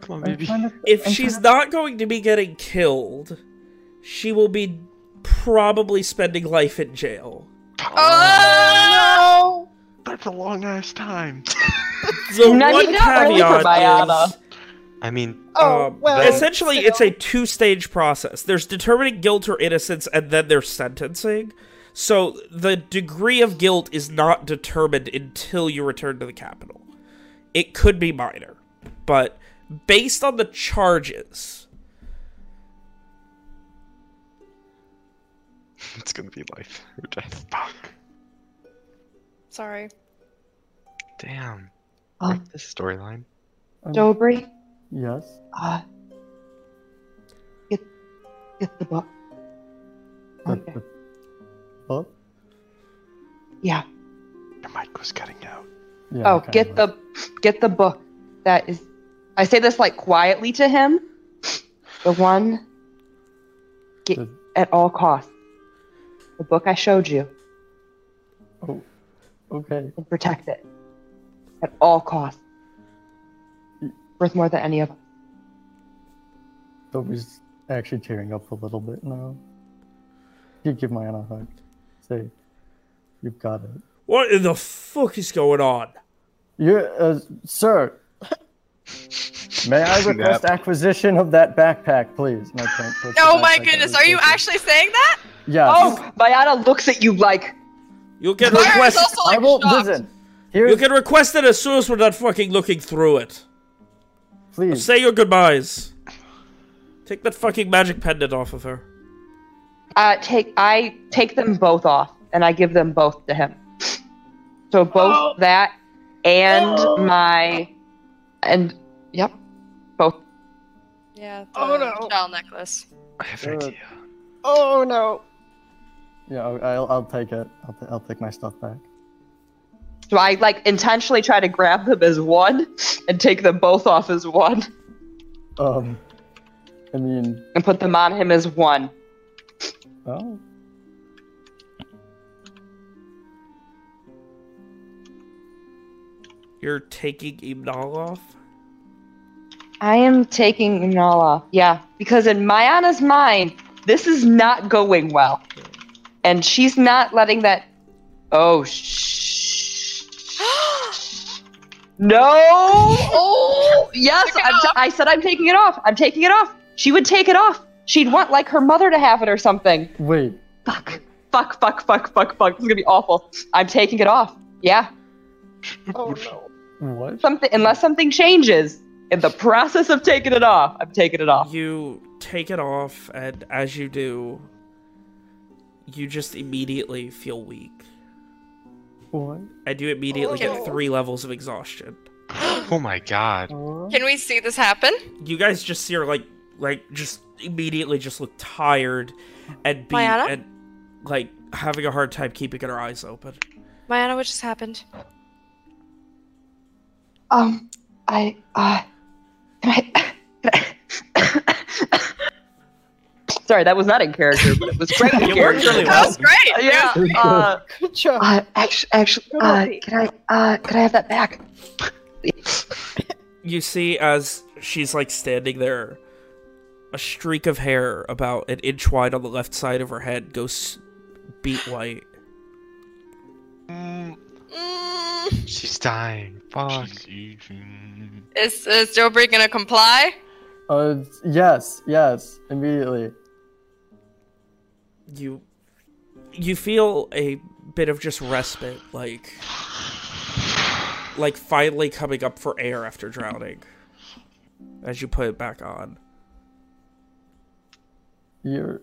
Speaker 5: Come on,
Speaker 2: I'm
Speaker 5: baby.
Speaker 2: trying to-
Speaker 1: If
Speaker 2: I'm
Speaker 1: she's
Speaker 2: trying
Speaker 1: not going to be getting killed, she will be probably spending life in jail.
Speaker 4: Oh!
Speaker 9: that's a long ass time.
Speaker 1: The
Speaker 3: Not
Speaker 1: one
Speaker 3: even that early for
Speaker 1: caveat
Speaker 3: Mayana.
Speaker 1: is.
Speaker 5: I mean,
Speaker 7: Oh
Speaker 1: Um,
Speaker 7: well.
Speaker 1: essentially,
Speaker 7: still.
Speaker 1: it's a two-stage process. There's determining guilt or innocence, and then there's sentencing. So the degree of guilt is not determined until you return to the capital. It could be minor, but based on the charges,
Speaker 5: it's gonna be life or death. Fuck.
Speaker 4: Sorry.
Speaker 5: Damn.
Speaker 3: Um,
Speaker 5: Like this storyline.
Speaker 2: Um,
Speaker 3: Dobry,
Speaker 2: Yes.
Speaker 3: uh, get get the book.
Speaker 2: The-
Speaker 3: Okay.
Speaker 2: the book?
Speaker 3: Yeah.
Speaker 9: Your mic was cutting out.
Speaker 2: Yeah.
Speaker 3: Oh,
Speaker 2: okay,
Speaker 3: get the get the book. That is. I say this like quietly to him. The one. Get
Speaker 2: The-
Speaker 3: at all costs. The book I showed you.
Speaker 2: Oh, okay.
Speaker 3: and protect it at all costs. Worth more than any of us.
Speaker 2: Toby's actually tearing up a little bit now. You give my a hug. Say, you've got it.
Speaker 1: what in the fuck is going on?
Speaker 2: You, uh, sir. May I request acquisition of that backpack, please? And I can't touch the
Speaker 4: Oh my goodness, are you
Speaker 2: taken.
Speaker 4: actually saying that?
Speaker 2: Yes.
Speaker 3: Oh, Mayana looks at you like,
Speaker 1: You can
Speaker 4: Fire is
Speaker 1: request.
Speaker 4: also
Speaker 2: I will
Speaker 4: shocked.
Speaker 2: listen.
Speaker 1: You
Speaker 2: Here's,
Speaker 1: can request it as soon as we're not fucking looking through it.
Speaker 2: Please.
Speaker 1: Say your goodbyes. Take that fucking magic pendant off of her.
Speaker 3: uh, take I take them both off and I give them both to him. So both
Speaker 7: Oh.
Speaker 3: that and
Speaker 7: Oh.
Speaker 3: my and yep, both.
Speaker 4: Yeah.
Speaker 7: Oh, no.
Speaker 4: shell necklace.
Speaker 5: I have an
Speaker 2: Uh,
Speaker 5: idea.
Speaker 7: Oh no.
Speaker 2: Yeah, I'll, I'll, I'll take it. I'll, t- I'll take my stuff back.
Speaker 3: So I like intentionally try to grab them as one and take them both off as one.
Speaker 2: Um, I mean,
Speaker 3: and put them on him as one.
Speaker 2: oh,
Speaker 1: You're taking Imnal off?
Speaker 3: I am taking Nala off. Yeah, because in Mayana's mind, this is not going well, and she's not letting that. Oh shh. No. Oh yes, I'm t-
Speaker 4: off.
Speaker 3: I said I'm taking it off. I'm taking it off. She would take it off. She'd want like her mother to have it or something.
Speaker 2: wait.
Speaker 3: Fuck. Fuck. Fuck. Fuck. Fuck. Fuck. This is gonna be awful. I'm taking it off. Yeah.
Speaker 7: Oh no.
Speaker 2: What?
Speaker 3: Something unless something changes in the process of taking it off. I'm taking it off.
Speaker 1: You take it off, and as you do, you just immediately feel weak.
Speaker 2: What?
Speaker 1: And you immediately
Speaker 7: Oh,
Speaker 1: get
Speaker 7: no.
Speaker 1: three levels of exhaustion.
Speaker 5: Oh my god.
Speaker 4: Can we see this happen?
Speaker 1: You guys just see her like like just immediately just look tired and be
Speaker 4: Mayana?
Speaker 1: and like having a hard time keeping her eyes open.
Speaker 4: Mayana, what just happened?
Speaker 3: Um, I, uh, can I, can I Sorry, that was not in character, but it was great in
Speaker 1: It worked
Speaker 3: character.
Speaker 1: really
Speaker 4: That was great.
Speaker 3: Yeah. Uh,
Speaker 7: Good job.
Speaker 3: uh, actually, actually, uh, can I, uh, can I have that back?
Speaker 1: You see as she's like standing there, a streak of hair about an inch wide on the left side of her head goes beat white.
Speaker 4: Mm,
Speaker 5: She's dying. Fuck.
Speaker 4: is is Dobry gonna comply?
Speaker 2: Uh, yes, yes, immediately.
Speaker 1: You you feel a bit of just respite, like like finally coming up for air after drowning. As you put it back on.
Speaker 2: Your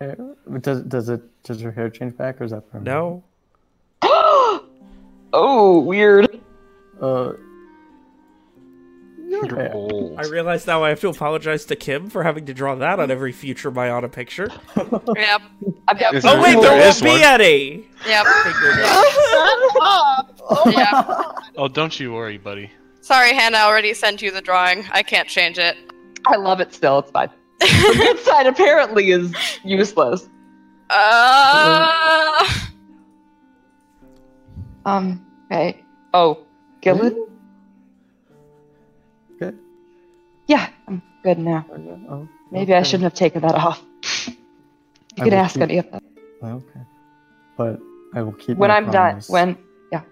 Speaker 2: hair? Does does it does your hair change back or is that permanent?
Speaker 1: No?
Speaker 3: oh, weird.
Speaker 2: Uh, your
Speaker 5: You're
Speaker 2: hair.
Speaker 5: old.
Speaker 1: I realize now I have to apologize to Kim for having to draw that on every future Mayana picture.
Speaker 4: Yep.
Speaker 3: I've got
Speaker 5: Is
Speaker 1: Oh wait, there
Speaker 5: there
Speaker 1: won't be
Speaker 5: one.
Speaker 1: any!
Speaker 4: Yep.
Speaker 7: Oh,
Speaker 4: Yep.
Speaker 9: Oh, don't you worry, buddy.
Speaker 4: Sorry, Hannah already sent you the drawing. I can't change it.
Speaker 3: I love it still. It's fine. The good side apparently is useless.
Speaker 4: Uh,
Speaker 3: Um. Okay. Oh, Gillen. Yeah, I'm good now.
Speaker 2: Oh,
Speaker 3: Maybe I shouldn't have taken that off. You
Speaker 2: I
Speaker 3: can ask
Speaker 2: keep-
Speaker 3: any of them
Speaker 2: Okay. But I will keep
Speaker 3: when I'm
Speaker 2: promise.
Speaker 3: done. When yeah,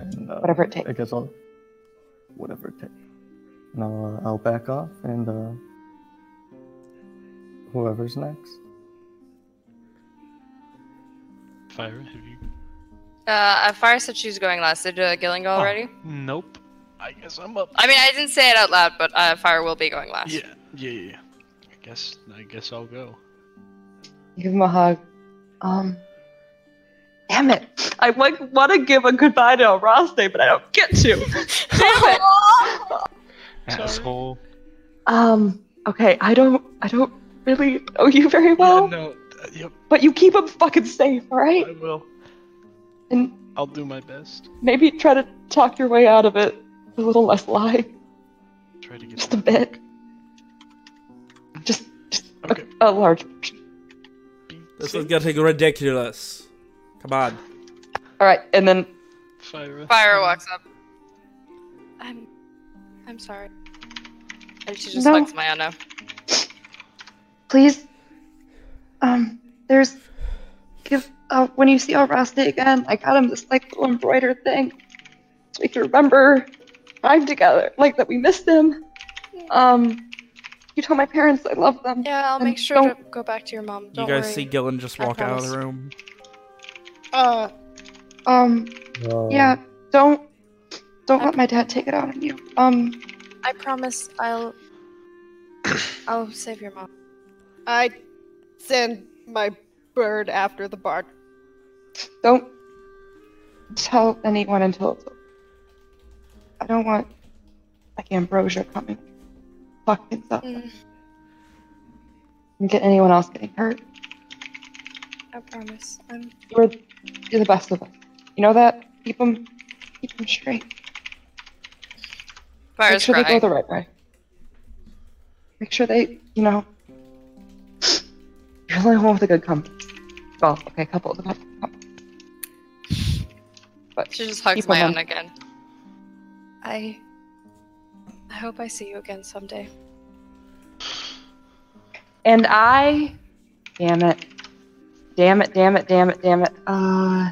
Speaker 2: And, uh,
Speaker 3: whatever it takes.
Speaker 2: I guess I'll whatever it takes. And I'll, uh, I'll back off and uh, whoever's next.
Speaker 9: Fire, have you?
Speaker 4: uh, Fire said she's going last. Did uh, Gillen go already?
Speaker 9: Nope. I guess I'm up.
Speaker 4: I mean, I didn't say it out loud, but uh, Fire will be going last.
Speaker 9: Yeah, yeah, yeah. yeah. I guess, I guess I'll go.
Speaker 3: Give him a hug. Um. Damn it! I like want to give a goodbye to Roste, but I don't get to. Damn it!
Speaker 5: Asshole.
Speaker 3: Um. Okay, I don't. I don't really know you very well,
Speaker 9: yeah, no. uh, yep,
Speaker 3: but you keep him fucking safe, all right?
Speaker 9: I will.
Speaker 3: And
Speaker 9: I'll do my best.
Speaker 3: maybe try to talk your way out of it with a little less lie,
Speaker 9: Try to get.
Speaker 3: just a bit. Just, just a-
Speaker 9: Okay.
Speaker 3: a, large.
Speaker 1: This
Speaker 9: safe.
Speaker 1: is getting ridiculous. Come on.
Speaker 3: All right, and then
Speaker 9: Fire.
Speaker 4: Fire walks up. I'm, I'm sorry. And she just
Speaker 3: No.
Speaker 4: hugs Mayana.
Speaker 3: please, um, there's give uh when you see Araste again, I got him this like little embroidered thing, so we can remember time together, like that we miss them. Um, you told my parents I love them.
Speaker 4: Yeah, I'll make sure to
Speaker 3: don't-
Speaker 4: go back to your mom.
Speaker 1: You
Speaker 4: Don't
Speaker 1: guys
Speaker 4: worry.
Speaker 1: see Gillen just
Speaker 4: I
Speaker 1: walk out of the room.
Speaker 7: uh,
Speaker 3: Um,
Speaker 2: Uh,
Speaker 3: yeah, don't don't let my dad take it out on you. Um,
Speaker 4: I promise I'll. I'll save your mom.
Speaker 7: I send my bird after the bark.
Speaker 3: don't tell anyone until it's over. I don't want like ambrosia coming. Fuck things up
Speaker 4: Mm,
Speaker 3: and get anyone else getting hurt.
Speaker 4: I promise. I'm.
Speaker 3: You're you're the best of us. You know that? Keep them keep them straight. Make
Speaker 4: Fire's
Speaker 3: sure they go the right way. Make sure they, you know. You're the only one with a good company. Well, okay, a couple of them. But
Speaker 4: She just hugs my
Speaker 3: on.
Speaker 4: own again. I. I hope I see you again someday.
Speaker 3: And I. Damn it. Damn it, damn it, damn it, damn it. Uh.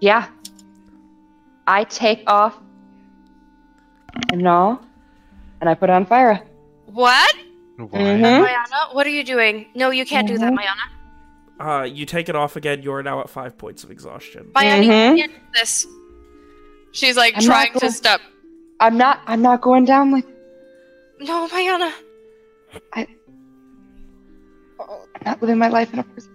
Speaker 3: Yeah. I take off and all, and I put on fire.
Speaker 4: What?
Speaker 5: Why?
Speaker 3: Mhm.
Speaker 4: Mayana, what are you doing? No, you can't do that,
Speaker 3: Mhm.
Speaker 4: Mayana.
Speaker 1: Uh, you take it off again. You're now at five points of exhaustion.
Speaker 4: Mayana,
Speaker 3: Mhm.
Speaker 4: you this. She's like
Speaker 3: I'm not
Speaker 4: trying to
Speaker 3: going-
Speaker 4: stop.
Speaker 3: I'm not. I'm not going down like.
Speaker 4: No, Mayana.
Speaker 3: I'm not living my life in a prison.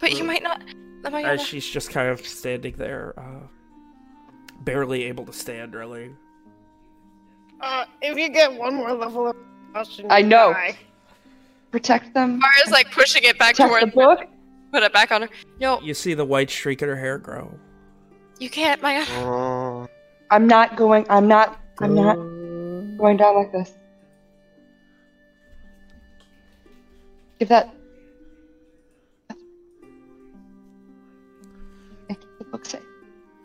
Speaker 4: But you might not. Mayana.
Speaker 1: As she's just kind of standing there, uh, barely able to stand, really.
Speaker 7: Uh, if you get one more level of exhaustion,
Speaker 3: I know.
Speaker 7: die.
Speaker 3: Protect them.
Speaker 4: Fire's like pushing it back
Speaker 3: Protect the
Speaker 4: towards.
Speaker 3: book.
Speaker 4: Put it back on her. No,
Speaker 1: You see the white streak in her hair grow.
Speaker 4: you can't, Mayana.
Speaker 5: Oh,
Speaker 3: I'm not going. I'm not. I'm not going down like this. Give that. I keep the book safe.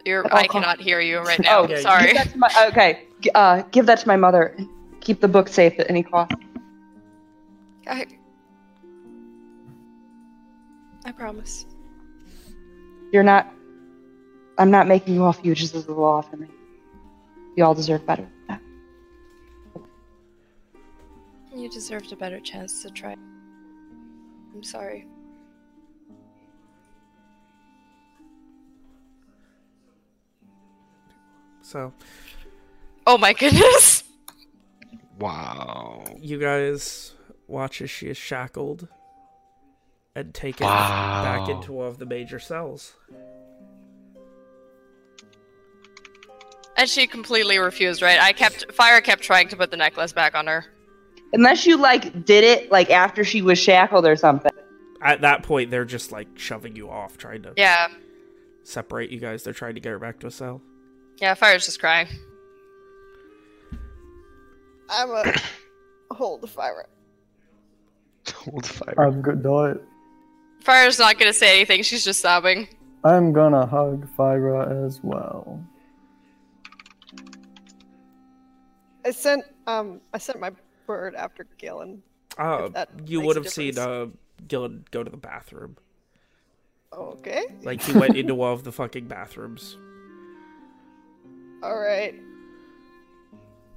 Speaker 4: You're.
Speaker 3: Oh,
Speaker 4: I cannot hear you right now.
Speaker 3: Oh,
Speaker 1: yeah,
Speaker 4: Sorry.
Speaker 3: Give that to my, okay. Uh, give that to my mother. Keep the book safe at any cost.
Speaker 4: I. I promise.
Speaker 3: You're not. I'm not making you all fugitives of the law for me. You all deserve better. than that.
Speaker 4: You deserved a better chance to try. I'm sorry.
Speaker 1: So,
Speaker 4: Oh my goodness.
Speaker 5: wow.
Speaker 1: you guys watch as she is shackled and taken
Speaker 5: Wow.
Speaker 1: back into one of the major cells.
Speaker 4: And she completely refused, right? I kept Fire kept trying to put the necklace back on her.
Speaker 3: Unless you like did it like after she was shackled or something.
Speaker 1: At that point, they're just like shoving you off, trying to
Speaker 4: Yeah.
Speaker 1: separate you guys. They're trying to get her back to a cell.
Speaker 4: Yeah, Fire's just crying.
Speaker 7: I'm a hold the fire.
Speaker 5: Hold fire.
Speaker 2: I'm gonna
Speaker 4: Fire's not gonna say anything, she's just sobbing.
Speaker 2: I'm gonna hug Fyra as well.
Speaker 7: I sent um I sent my bird after Galen.
Speaker 1: Uh,
Speaker 7: that
Speaker 1: you would have seen uh,
Speaker 7: difference.
Speaker 1: Gillen go to the bathroom.
Speaker 7: Okay.
Speaker 1: Like he went into one of the fucking bathrooms.
Speaker 7: All right.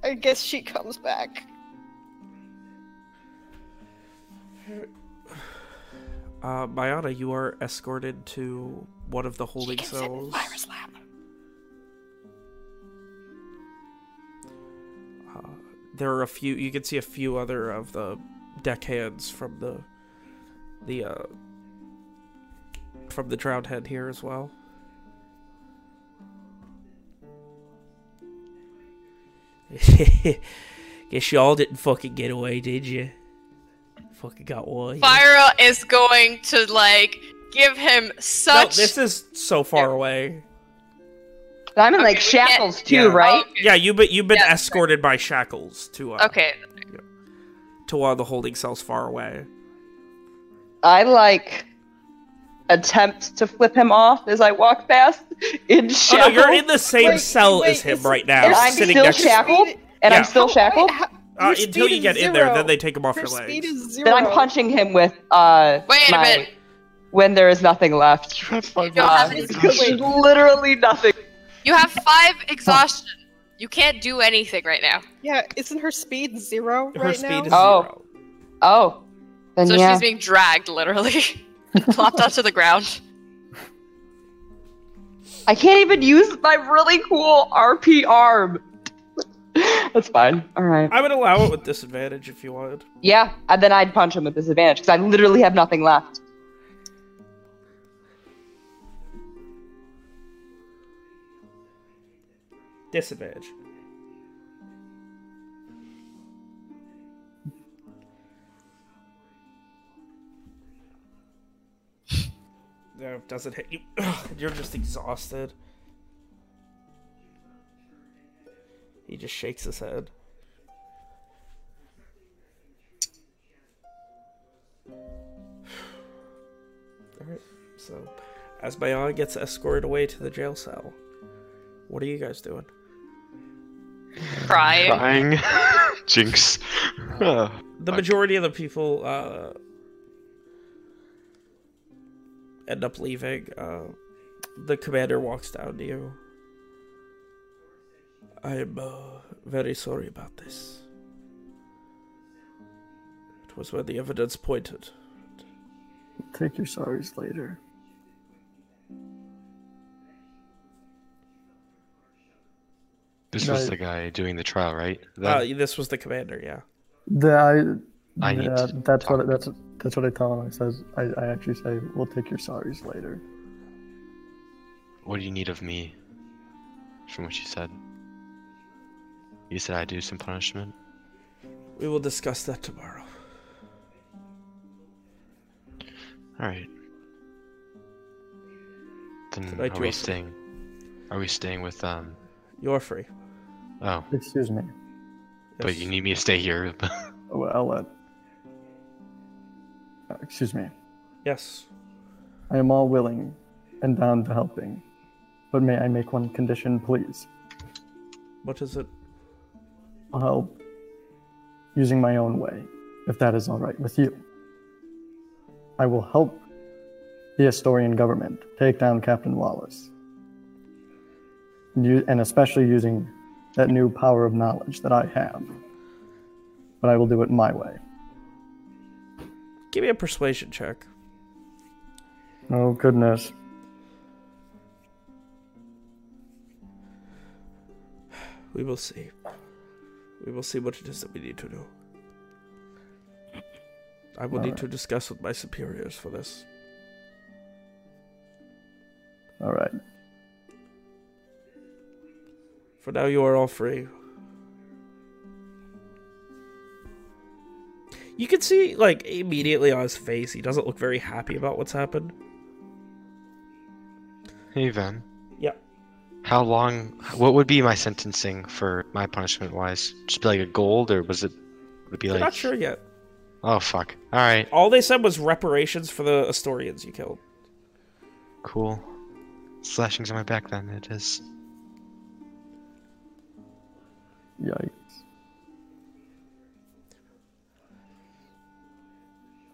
Speaker 7: I guess she comes back.
Speaker 1: Uh, Mayana, you are escorted to one of the holding cells. Uh, there are a few. You can see a few other of the deckhands from the the uh, from the drowned head here as well. Guess y'all didn't fucking get away, did you? Fucking got away.
Speaker 4: Fire is going to like give him
Speaker 1: No,
Speaker 4: such
Speaker 1: this is so far away.
Speaker 3: I'm in
Speaker 4: Okay,
Speaker 3: like shackles too,
Speaker 1: Yeah.
Speaker 3: right?
Speaker 4: Okay.
Speaker 1: Yeah, you've been you've been
Speaker 4: Yeah.
Speaker 1: escorted by shackles to uh,
Speaker 4: Okay.
Speaker 1: to one of the holding cells far away.
Speaker 3: I like attempt to flip him off as I walk past in
Speaker 1: Oh no,
Speaker 3: shackles.
Speaker 1: you're in the same
Speaker 7: Wait,
Speaker 1: cell
Speaker 7: wait,
Speaker 1: as him
Speaker 7: is-
Speaker 1: right now,
Speaker 3: and I'm
Speaker 1: sitting
Speaker 3: still
Speaker 1: next.
Speaker 3: shackled, and
Speaker 1: Yeah.
Speaker 3: I'm still
Speaker 7: How-
Speaker 3: shackled.
Speaker 7: wait, how-
Speaker 1: Uh,
Speaker 7: your
Speaker 1: until you
Speaker 7: is
Speaker 1: get in there, then they take him off
Speaker 7: Her
Speaker 1: your
Speaker 7: speed
Speaker 1: legs.
Speaker 7: is zero.
Speaker 3: Then I'm punching him with uh
Speaker 4: Wait a
Speaker 3: my
Speaker 4: minute.
Speaker 3: when there is nothing left.
Speaker 4: You don't
Speaker 3: Uh,
Speaker 4: have any
Speaker 3: there's literally nothing.
Speaker 4: You have five exhaustion. You can't do anything right now.
Speaker 7: Yeah, isn't her speed zero
Speaker 1: Her
Speaker 7: right
Speaker 1: speed
Speaker 7: now?
Speaker 1: is
Speaker 3: Oh.
Speaker 1: zero.
Speaker 3: Oh, then
Speaker 4: So
Speaker 3: yeah.
Speaker 4: she's being dragged, literally. Plopped onto the ground.
Speaker 3: I can't even use my really cool RP arm. That's fine. All right.
Speaker 1: I would allow it with disadvantage if you wanted.
Speaker 3: Yeah, and then I'd punch him with disadvantage because I literally have nothing left.
Speaker 1: Disadvantage. No, it doesn't hit you. You're just exhausted. He just shakes his head. Alright, so as Bayon gets escorted away to the jail cell, what are you guys doing?
Speaker 4: Crying.
Speaker 5: Crying. Jinx. Ah.
Speaker 1: The majority of the people uh, end up leaving. Uh, the commander walks down to you. I'm uh, very sorry about this. It was where the evidence pointed.
Speaker 2: Take your sorries later.
Speaker 5: This was
Speaker 2: Right.
Speaker 5: the guy doing the trial, right?
Speaker 1: Uh, this was the commander, yeah.
Speaker 2: The, I,
Speaker 5: I need
Speaker 2: yeah,
Speaker 5: to
Speaker 2: that's what that's that's what I tell him. I says I, I actually say we'll take your sorries later.
Speaker 5: what do you need of me? From what you said. You said I do some punishment.
Speaker 1: We will discuss that tomorrow.
Speaker 5: All right. Then
Speaker 1: Tonight
Speaker 5: are we
Speaker 1: are free.
Speaker 5: staying? Are we staying with um?
Speaker 1: You're free.
Speaker 5: Oh,
Speaker 2: Excuse me.
Speaker 5: but
Speaker 1: Yes.
Speaker 5: you need me to stay here.
Speaker 2: Oh, I'll let. Uh, excuse me.
Speaker 1: Yes.
Speaker 2: I am all willing and down to helping, but may I make one condition, please?
Speaker 1: What is it?
Speaker 2: I'll help using my own way, if that is all right with you. I will help the Astorian government take down Captain Wallace, and, and especially using that new power of knowledge that I have. But I will do it my way.
Speaker 1: Give me a persuasion check.
Speaker 2: Oh goodness.
Speaker 1: We will see. We will see what it is that we need to do. I will need
Speaker 2: Alright.
Speaker 1: to discuss with my superiors for this.
Speaker 2: All right.
Speaker 1: For now, you are all free. You can see, like, immediately on his face, he doesn't look very happy about what's happened.
Speaker 5: hey, Van.
Speaker 1: Yeah.
Speaker 5: How long? What would be my sentencing for my punishment wise? Just be like a gold, or was it? Would it be
Speaker 1: They're
Speaker 5: like?
Speaker 1: not sure yet.
Speaker 5: Oh fuck! All right,
Speaker 1: All they said was reparations for the Astorians you killed.
Speaker 5: cool. Slashings on my back, then it is.
Speaker 2: Yikes.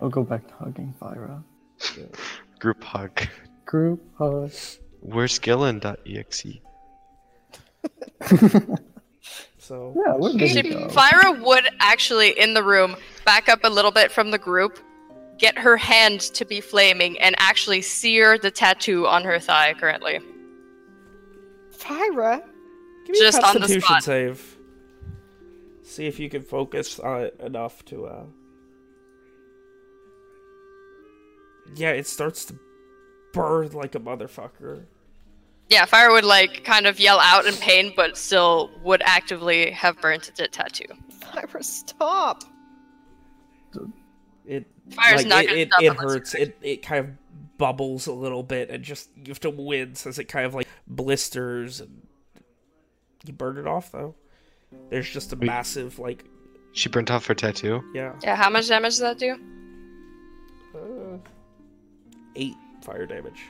Speaker 2: I'll go back to hugging Fyra.
Speaker 5: Group hug.
Speaker 2: Group hug.
Speaker 5: Where's Gillen.exe?
Speaker 1: So,
Speaker 2: Yeah, where did
Speaker 4: She,
Speaker 2: it go?
Speaker 4: Fyra would actually, in the room, back up a little bit from the group, get her hand to be flaming, and actually sear the tattoo on her thigh currently.
Speaker 7: Fyra?
Speaker 1: give me
Speaker 4: Just
Speaker 1: a
Speaker 4: on the
Speaker 1: constitution
Speaker 4: spot.
Speaker 1: save. See if you can focus on it enough to, uh. Yeah, it starts to burn like a motherfucker.
Speaker 4: Yeah, Fyra would like kind of yell out in pain, but still would actively have burnt the tattoo.
Speaker 7: Fyra, stop!
Speaker 1: It
Speaker 4: Fyra's
Speaker 1: like,
Speaker 4: not
Speaker 1: it,
Speaker 4: gonna
Speaker 1: it,
Speaker 4: stop
Speaker 1: it hurts. It it kind of bubbles a little bit, and just you have to wince as it kind of like blisters. And you burn it off though. There's just a
Speaker 5: Wait.
Speaker 1: massive like
Speaker 5: She burnt off her tattoo.
Speaker 1: yeah
Speaker 4: Yeah, how much damage does that do?
Speaker 1: uh, eight fire damage.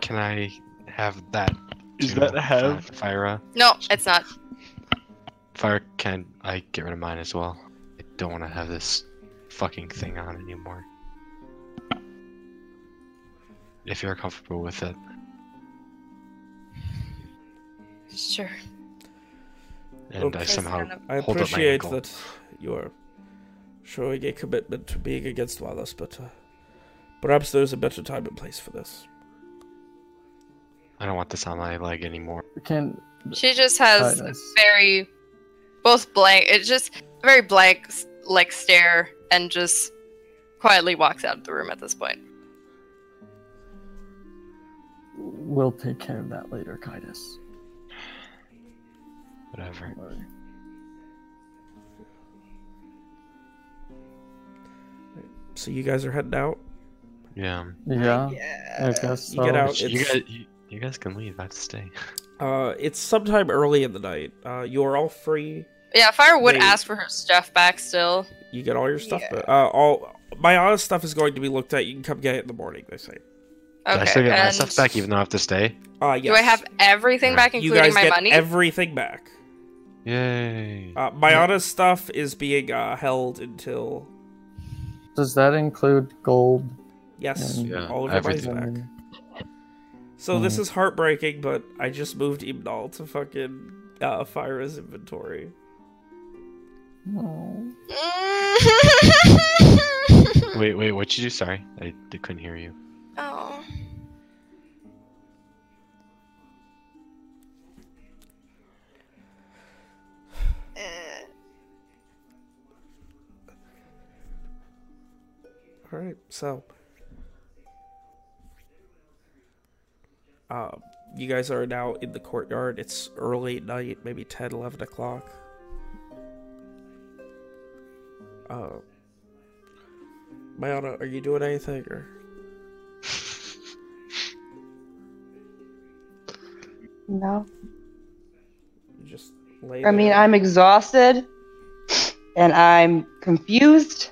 Speaker 5: Can I have that?
Speaker 9: Is that a have?
Speaker 5: Fi- Fyra?
Speaker 4: No, it's not.
Speaker 5: Fyra, can I get rid of mine as well? I don't want to have this fucking thing on anymore. If you're comfortable with it.
Speaker 4: Sure.
Speaker 5: And
Speaker 1: Okay.
Speaker 5: I somehow
Speaker 4: Kind of-
Speaker 1: I
Speaker 5: hold up my
Speaker 1: appreciate that you are showing a commitment to being against Wallace, but uh, perhaps there's a better time and place for this.
Speaker 5: I don't want this on my leg anymore.
Speaker 2: Can't.
Speaker 4: She just has
Speaker 2: Alright, nice.
Speaker 4: very both blank. It's just a very blank like stare, and just quietly walks out of the room at this point.
Speaker 2: We'll take care of that later, Kitus.
Speaker 5: Whatever.
Speaker 1: So you guys are heading out.
Speaker 5: Yeah.
Speaker 2: Yeah, I
Speaker 7: Yeah.
Speaker 2: guess
Speaker 1: You get
Speaker 2: so.
Speaker 1: out,
Speaker 5: You guys, you, you guys can leave. I have to stay.
Speaker 1: Uh, it's sometime early in the night. Uh, you are all free.
Speaker 4: Yeah, Fyra would
Speaker 1: They-
Speaker 4: ask for her stuff back still.
Speaker 1: You get all your stuff.
Speaker 7: Yeah.
Speaker 1: But, uh, all my honest stuff is going to be looked at. You can come get it in the morning. They say.
Speaker 4: Okay.
Speaker 5: I still get my stuff back, even though I have to stay.
Speaker 1: Uh, yes.
Speaker 4: Do I have everything back, including
Speaker 1: You
Speaker 4: including
Speaker 1: guys
Speaker 4: my
Speaker 1: get
Speaker 4: money?
Speaker 1: everything back.
Speaker 5: Yay!
Speaker 1: Uh, my honest stuff is being uh, held until
Speaker 2: Does that include gold?
Speaker 1: yes,
Speaker 2: Yeah,
Speaker 1: all of your money's
Speaker 5: everything.
Speaker 1: back. So this
Speaker 2: Mhm.
Speaker 1: is heartbreaking, but I just moved Imnal to fucking uh, Fyra's inventory.
Speaker 2: Oh.
Speaker 5: Wait, wait, what'd you do? Sorry, I d- couldn't hear you.
Speaker 4: oh.
Speaker 1: All right, so uh, you guys are now in the courtyard. It's early night, maybe 10, 11 o'clock. Uh, Mayana, are you doing anything or?
Speaker 3: No.
Speaker 1: You just lay
Speaker 3: I mean. I'm exhausted and I'm confused.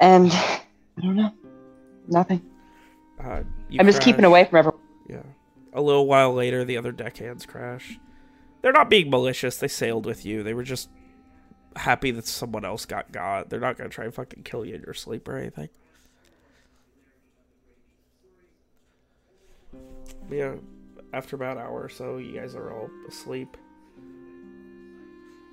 Speaker 3: And I don't know. Nothing.
Speaker 1: Uh, you
Speaker 3: I'm just keeping away from everyone.
Speaker 1: Yeah. A little while later, the other deckhands crash. They're not being malicious. They sailed with you. They were just happy that someone else got got. They're not gonna try and fucking kill you in your sleep or anything. Yeah. After about an hour or so, you guys are all asleep.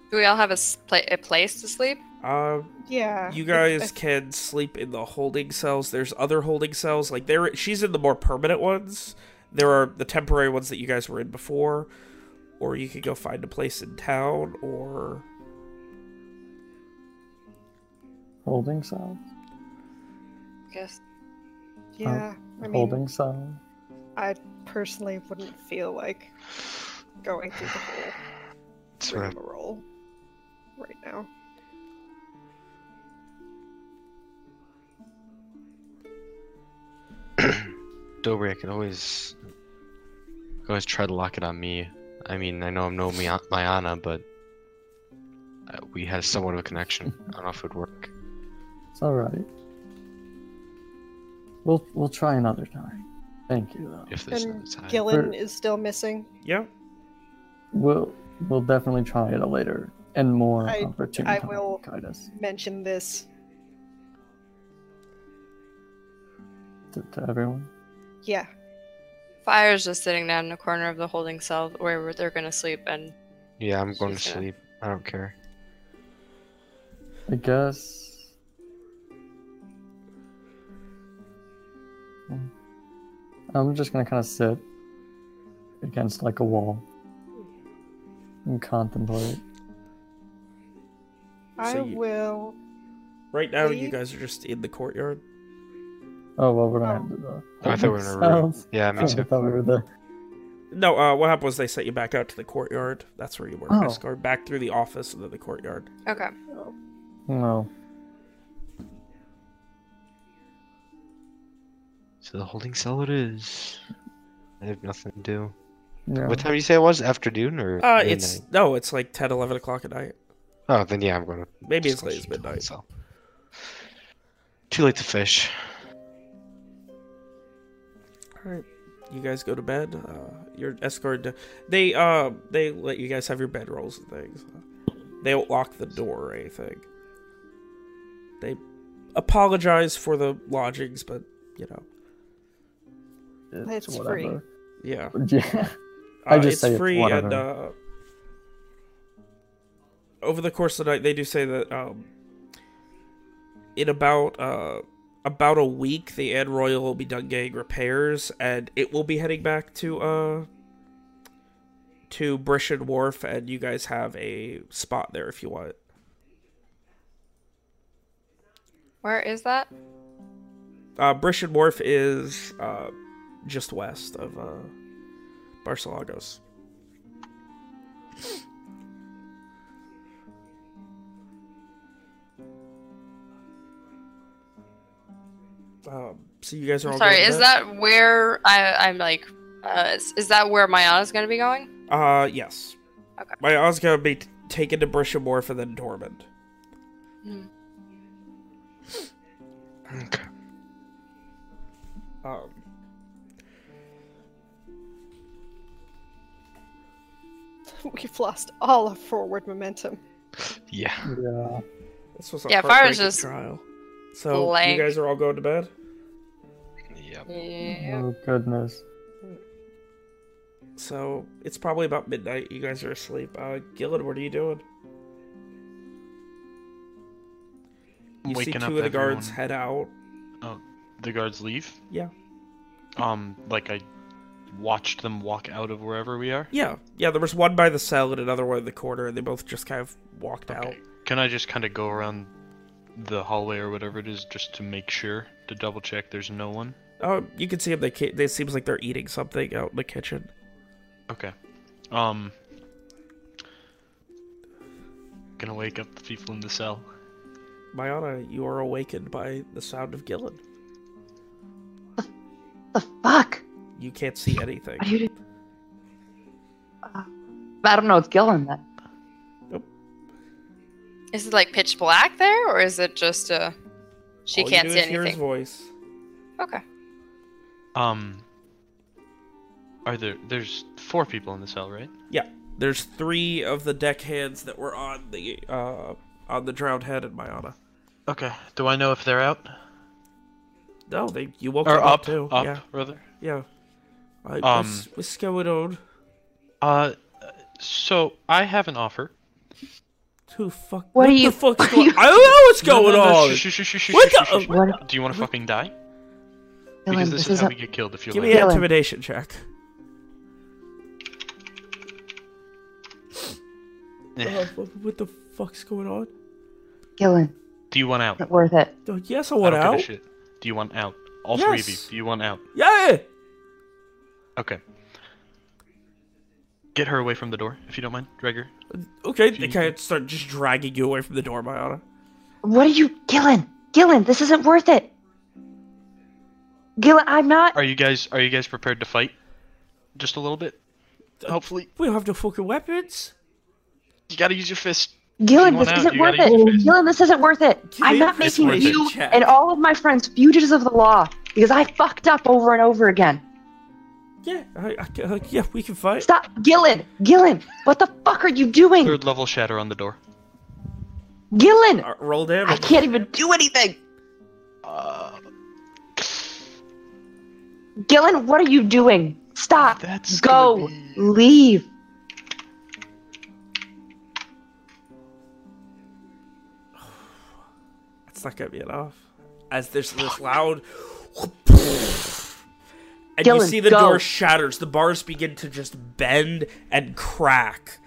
Speaker 4: Do we all have a, s- pla- a place to sleep?
Speaker 1: Uh,
Speaker 7: Yeah.
Speaker 1: you guys can sleep in the holding cells. There's other holding cells. Like there, she's in the more permanent ones. There are the temporary ones that you guys were in before, or you could go find a place in town, or
Speaker 2: Holding cell.
Speaker 4: Guess.
Speaker 7: Yeah. I mean,
Speaker 2: Holding cell.
Speaker 7: I personally wouldn't feel like going through the whole
Speaker 5: That's what I-
Speaker 7: rigmarole right now.
Speaker 5: Dobry, I could always, I could always try to lock it on me. I mean, I know I'm no Mia- Mayana, but uh, we had somewhat of a connection. I don't know if it would work.
Speaker 2: It's all right. We'll we'll try another time. Thank you though.
Speaker 5: If there's
Speaker 7: And
Speaker 5: another time.
Speaker 7: Gillen is still missing.
Speaker 1: yeah.
Speaker 2: We'll we'll definitely try it a later and more
Speaker 7: I-
Speaker 2: opportune
Speaker 7: I
Speaker 2: time,
Speaker 7: will-
Speaker 2: Kitus,
Speaker 7: Mention this.
Speaker 2: to, to everyone.
Speaker 7: Yeah.
Speaker 4: Fyra's just sitting down in the corner of the holding cell where they're gonna sleep, and
Speaker 5: Yeah, I'm going to
Speaker 4: She's gonna-
Speaker 5: sleep. I don't care.
Speaker 2: I guess. I'm just gonna kind of sit against like a wall and contemplate.
Speaker 7: I
Speaker 1: So you-
Speaker 7: will.
Speaker 1: Right now, you guys are just in the courtyard.
Speaker 2: Oh well, we're gonna have to the.
Speaker 5: I thought we were in a room.
Speaker 2: cells.
Speaker 5: Yeah, me
Speaker 2: I
Speaker 5: too.
Speaker 2: thought we were there.
Speaker 1: No, uh, what happened was they sent you back out to the courtyard. That's where you were.
Speaker 2: Oh.
Speaker 1: Escort back through the office and then the courtyard.
Speaker 4: okay.
Speaker 2: No.
Speaker 5: So the holding cell it is. I have nothing to do.
Speaker 2: Yeah.
Speaker 5: What time do you say it was? Afternoon or
Speaker 1: Uh,
Speaker 5: midnight?
Speaker 1: it's no, it's like 10, 11 o'clock at night.
Speaker 5: Oh, then yeah, I'm going to.
Speaker 1: Maybe
Speaker 5: just
Speaker 1: as late as
Speaker 5: straight to the
Speaker 1: midnight.
Speaker 5: cell. Too late to fish.
Speaker 1: All right, you guys go to bed. Uh, you're escorted. To, they uh they let you guys have your bed rolls and things. They don't lock the door or anything. They apologize for the lodgings, but you know,
Speaker 7: It's free.
Speaker 2: whatever.
Speaker 1: yeah.
Speaker 2: Yeah.
Speaker 1: Uh,
Speaker 2: I just
Speaker 1: it's
Speaker 2: say it's
Speaker 1: free
Speaker 2: whatever.
Speaker 1: and uh, over the course of the night, they do say that um, in about uh, about a week, the Anne Royal will be done getting repairs, and it will be heading back to uh to Brishan Wharf, and you guys have a spot there if you want.
Speaker 4: Where is that?
Speaker 1: Uh, Brishan Wharf is uh, just west of uh, Barcelagos. Um, so you guys are all
Speaker 4: Sorry,
Speaker 1: going
Speaker 4: is
Speaker 1: bed?
Speaker 4: that where I, I'm like, uh, is, is that where Mayana's gonna be going?
Speaker 1: Uh, yes.
Speaker 4: Okay.
Speaker 1: My Oz gonna be t- taken to Brishan Wharf and then Tormund.
Speaker 5: Okay.
Speaker 1: Um,
Speaker 7: We've lost all of forward momentum.
Speaker 5: Yeah.
Speaker 2: Yeah.
Speaker 1: this was a
Speaker 4: Yeah, Fyra's
Speaker 1: heartbreaking
Speaker 4: just
Speaker 1: trial. So
Speaker 4: blank.
Speaker 1: you guys are all going to bed.
Speaker 5: Yep.
Speaker 4: Yeah.
Speaker 2: Oh goodness.
Speaker 1: So it's probably about midnight. You guys are asleep. Uh, Gillen, what are you doing?
Speaker 9: I'm
Speaker 1: You see two
Speaker 9: up
Speaker 1: of the guards head out.
Speaker 9: Oh, The guards leave.
Speaker 1: Yeah.
Speaker 9: Um, like I watched them walk out of wherever we are.
Speaker 1: Yeah, yeah. There was one by the cell and another one in the corner, and they both just kind of walked out.
Speaker 9: Okay. Can I just kind of go around the hallway or whatever it is just to make sure to double check there's no one?
Speaker 1: Oh, you can see them. They ca- they seems like they're eating something out in the kitchen.
Speaker 9: Okay. Um. Gonna wake up the people in the cell.
Speaker 1: Mayana, you are awakened by the sound of Gillen.
Speaker 3: The the fuck?
Speaker 1: You can't see anything.
Speaker 3: Are you? Uh, I don't know. It's Gillen then.
Speaker 4: Is it like pitch black there, or is it just a she
Speaker 1: All
Speaker 4: can't
Speaker 1: you do
Speaker 4: see
Speaker 1: is hear his
Speaker 4: anything?
Speaker 1: voice.
Speaker 4: Okay.
Speaker 9: Um. Are there? There's four people in the cell, right?
Speaker 1: Yeah, there's three of the deckhands that were on the uh on the Drowned hen in Mayana.
Speaker 9: Okay. Do I know if they're out
Speaker 1: No, they you woke
Speaker 9: or
Speaker 1: them
Speaker 9: up?
Speaker 1: too.
Speaker 9: Up,
Speaker 1: Yeah,
Speaker 9: rather.
Speaker 1: yeah. Uh,
Speaker 9: Um,
Speaker 1: what's, what's going on?
Speaker 9: Uh. So I have an offer.
Speaker 1: Who fuck?
Speaker 3: What are you-
Speaker 1: fuck's
Speaker 3: what are you-
Speaker 1: I don't know what's going
Speaker 9: no, no,
Speaker 1: on.
Speaker 9: shh, shh, shh, shh, shh,
Speaker 1: What
Speaker 9: shh,
Speaker 1: the-
Speaker 9: shh, shh.
Speaker 3: What?
Speaker 9: Do you want to fucking die?
Speaker 3: Gillen,
Speaker 9: Because this,
Speaker 3: this
Speaker 9: is how
Speaker 3: isn't.
Speaker 9: we get killed if you're
Speaker 1: Give
Speaker 9: like.
Speaker 1: me an intimidation check. Uh, what, what the fuck's going on?
Speaker 3: Gillen,
Speaker 9: Do you want out?
Speaker 3: not worth it.
Speaker 1: Yes, I
Speaker 9: I
Speaker 1: want
Speaker 9: don't
Speaker 1: out.
Speaker 9: shit. Do you want out? All three of you. Do you want out?
Speaker 1: Yeah.
Speaker 9: Okay. Get her away from the door, if you don't mind. Drag her.
Speaker 1: Okay, they
Speaker 9: Jeez.
Speaker 1: kind of start just dragging you away from the door, Mayana.
Speaker 3: What are you, Gillen? Gillen, this isn't worth it. Gillen, I'm not.
Speaker 9: Are you guys are you guys prepared to fight? Just a little bit? Uh, Hopefully.
Speaker 1: We don't have no fucking weapons.
Speaker 9: You gotta use your fist.
Speaker 3: Gillen,
Speaker 9: You
Speaker 3: this
Speaker 9: out,
Speaker 3: isn't worth
Speaker 9: gotta use
Speaker 3: it.
Speaker 9: your fist.
Speaker 3: Gillen, this isn't worth it.
Speaker 1: Give
Speaker 3: I'm not making
Speaker 1: worth it
Speaker 3: you and all of my friends fugitives of the law because I fucked up over and over again.
Speaker 1: Yeah, I, I, uh, yeah, we can fight.
Speaker 3: Stop, Gillen, Gillen, what the fuck are you doing?
Speaker 9: Third level shatter on the door.
Speaker 3: Gillen,
Speaker 1: Uh, roll damage.
Speaker 3: I can't even do anything.
Speaker 9: Uh,
Speaker 3: Gillen, what are you doing? Stop.
Speaker 9: That's
Speaker 3: Go.
Speaker 9: be-
Speaker 3: Leave.
Speaker 1: It's not gonna be enough. As there's this loud, and you see the
Speaker 3: go.
Speaker 1: door shatters. The bars begin to just bend and crack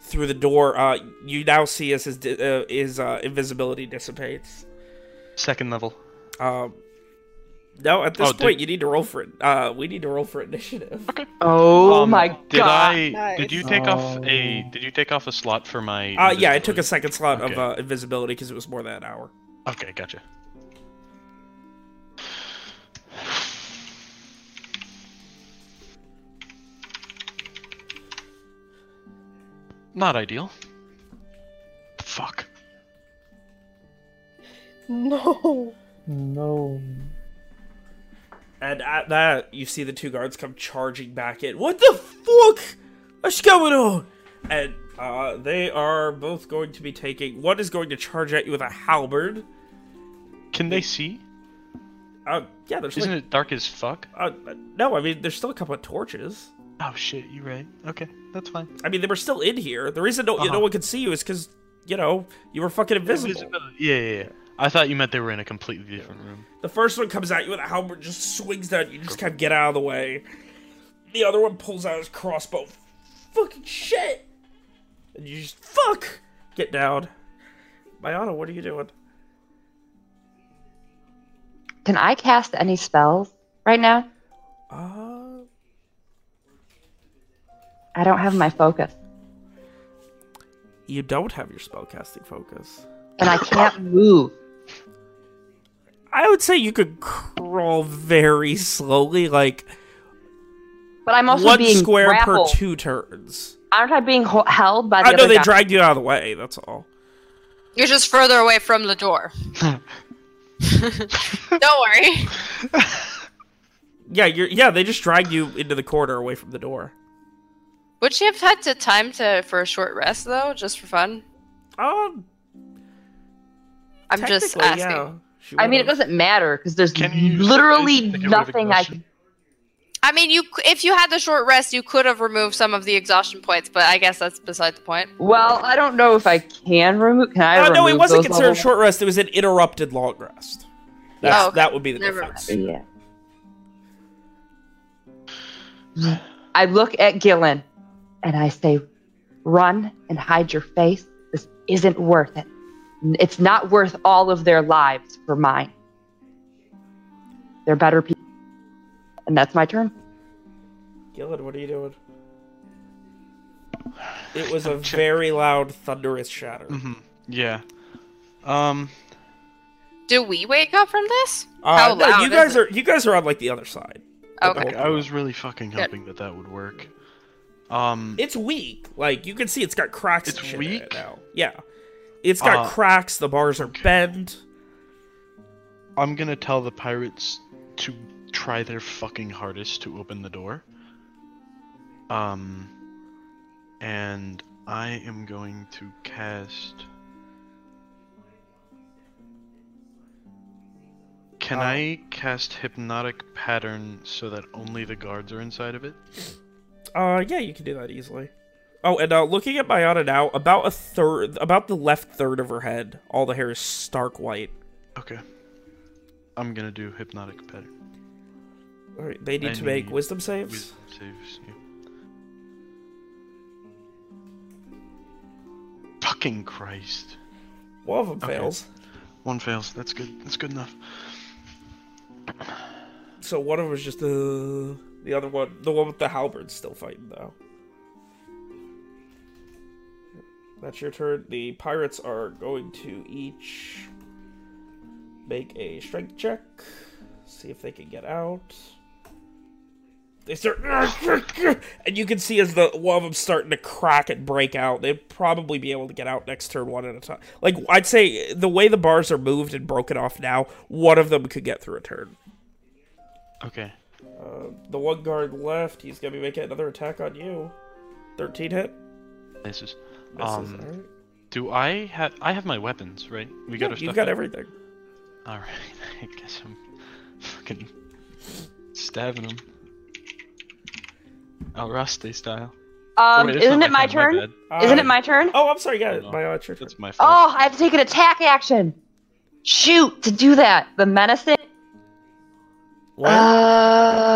Speaker 1: through the door. Uh, you now see as his uh, his uh, invisibility dissipates.
Speaker 9: Second level.
Speaker 1: Um, no, at this
Speaker 9: Oh, did-
Speaker 1: point, you need to roll for it. Uh, we need to roll for initiative. Okay.
Speaker 3: Oh
Speaker 9: Um,
Speaker 3: my
Speaker 9: did
Speaker 3: god.
Speaker 9: I
Speaker 7: Nice.
Speaker 9: did you take off a
Speaker 2: Oh.
Speaker 9: did you take off a slot for my
Speaker 1: Uh, yeah, I took a second slot of uh, invisibility because it was more than an hour.
Speaker 9: Okay, gotcha. Not ideal. Fuck.
Speaker 7: No.
Speaker 2: No.
Speaker 1: And at that, you see the two guards come charging back in. What the fuck? What's going on? And uh, they are both going to be taking. One is going to charge at you with a halberd.
Speaker 9: Can they see?
Speaker 1: Uh, yeah, there's
Speaker 9: Isn't
Speaker 1: like.
Speaker 9: it dark as fuck?
Speaker 1: Uh, no, I mean, there's still a couple of torches.
Speaker 9: Oh shit, you're right. Okay, that's fine.
Speaker 1: I mean, they were still in here. The reason no,
Speaker 9: Uh-huh.
Speaker 1: one could see you is because, you know, you were fucking invisible.
Speaker 9: Invisibility. Yeah, yeah, yeah. I thought you meant they were in a completely different room.
Speaker 1: The first one comes at you with a halberd, just swings down. You just kind of get out of the way. The other one pulls out his crossbow. Fucking shit! And you just fuck get down. Mayana, what are you doing?
Speaker 3: Can I cast any spells right now?
Speaker 1: Uh,
Speaker 3: I don't have my focus.
Speaker 1: you don't have your spellcasting focus.
Speaker 3: And I can't move.
Speaker 1: I would say you could crawl very slowly, like
Speaker 3: But I'm also
Speaker 1: one
Speaker 3: being
Speaker 1: square
Speaker 3: grappled.
Speaker 1: per two turns.
Speaker 3: Aren't I being ho- held by the
Speaker 1: I know
Speaker 3: other
Speaker 1: they
Speaker 3: guy?
Speaker 1: dragged you out of the way. That's all.
Speaker 4: You're just further away from the door. Don't worry.
Speaker 1: Yeah, you're. Yeah, they just dragged you into the corner away from the door.
Speaker 4: Would she have had to time to for a short rest though, just for fun?
Speaker 1: Um,
Speaker 4: I'm just asking.
Speaker 1: yeah,
Speaker 3: I mean, it doesn't matter because there's
Speaker 9: Can you use
Speaker 3: literally
Speaker 9: surprise to get rid of
Speaker 3: nothing I can.
Speaker 4: I mean, you if you had the short rest, you could have removed some of the exhaustion points, but I guess that's beside the point.
Speaker 3: Well, I don't know if I can remove. Can I?
Speaker 1: Uh, no, it wasn't
Speaker 3: those
Speaker 1: considered a short rest. It was an interrupted long rest. That's,
Speaker 4: Oh, okay.
Speaker 1: That would be the
Speaker 4: Never
Speaker 1: difference.
Speaker 3: Yeah. I look at Gillen and I say, run and hide your face. This isn't worth it. It's not worth all of their lives for mine. They're better people. And that's my turn.
Speaker 1: Gillen, what are you doing? It was a very loud, thunderous shatter.
Speaker 9: hmm Yeah. Um.
Speaker 4: Do we wake up from this?
Speaker 1: Uh,
Speaker 4: How
Speaker 1: no,
Speaker 4: loud
Speaker 1: you
Speaker 4: is
Speaker 1: guys
Speaker 4: it?
Speaker 1: are you guys are on like the other side.
Speaker 4: Okay.
Speaker 9: Like, I was really fucking
Speaker 4: Good.
Speaker 9: hoping that that would work. Um.
Speaker 1: It's weak. Like you can see, it's got cracks.
Speaker 9: It's
Speaker 1: in it
Speaker 9: weak?
Speaker 1: now. Yeah, it's got
Speaker 9: Uh,
Speaker 1: cracks. The bars are bent.
Speaker 9: I'm gonna tell the pirates to try their fucking hardest to open the door. Um, and I am going to cast. Can
Speaker 1: Uh,
Speaker 9: I cast hypnotic pattern so that only the guards are inside of it?
Speaker 1: Uh, yeah, you can do that easily. Oh, and uh, looking at Mayana now, about a third, about the left third of her head, all the hair is stark white.
Speaker 9: Okay. I'm gonna do hypnotic pattern.
Speaker 1: All right, they need
Speaker 9: I
Speaker 1: to make
Speaker 9: need
Speaker 1: wisdom saves.
Speaker 9: Wisdom saves. yeah. Fucking Christ.
Speaker 1: One of them
Speaker 9: Okay.
Speaker 1: fails,
Speaker 9: One fails. That's good. That's good enough.
Speaker 1: so one of them is just the the other one, the one with the halberd's still fighting though. That's your turn. The pirates are going to each make a strength check. See if they can get out. They start, and you can see as the one of them starting to crack and break out. They'd probably be able to get out next turn one at a time. Like I'd say, the way the bars are moved and broken off now, one of them could get through a turn.
Speaker 9: Okay.
Speaker 1: Uh, the one guard left, he's gonna be making another attack on you. Thirteen hit.
Speaker 9: Misses.
Speaker 1: Misses,
Speaker 9: Um,
Speaker 1: alright.
Speaker 9: Do I have? I have my weapons, right? We got our stuff.
Speaker 1: you've got
Speaker 9: out?
Speaker 1: everything.
Speaker 9: All right. I guess I'm fucking stabbing him. El Rusty style. Oh,
Speaker 3: Um,
Speaker 9: wait,
Speaker 3: isn't it my
Speaker 9: turn,
Speaker 3: turn?
Speaker 9: bad.
Speaker 3: Isn't
Speaker 1: Uh,
Speaker 3: it my turn?
Speaker 1: Oh, I'm sorry. Yeah,
Speaker 9: No,
Speaker 1: my uh, it's turn.
Speaker 9: That's my fault.
Speaker 3: Oh, I have to take an attack action. Shoot to do that. The menacing.
Speaker 1: What?
Speaker 3: Uh,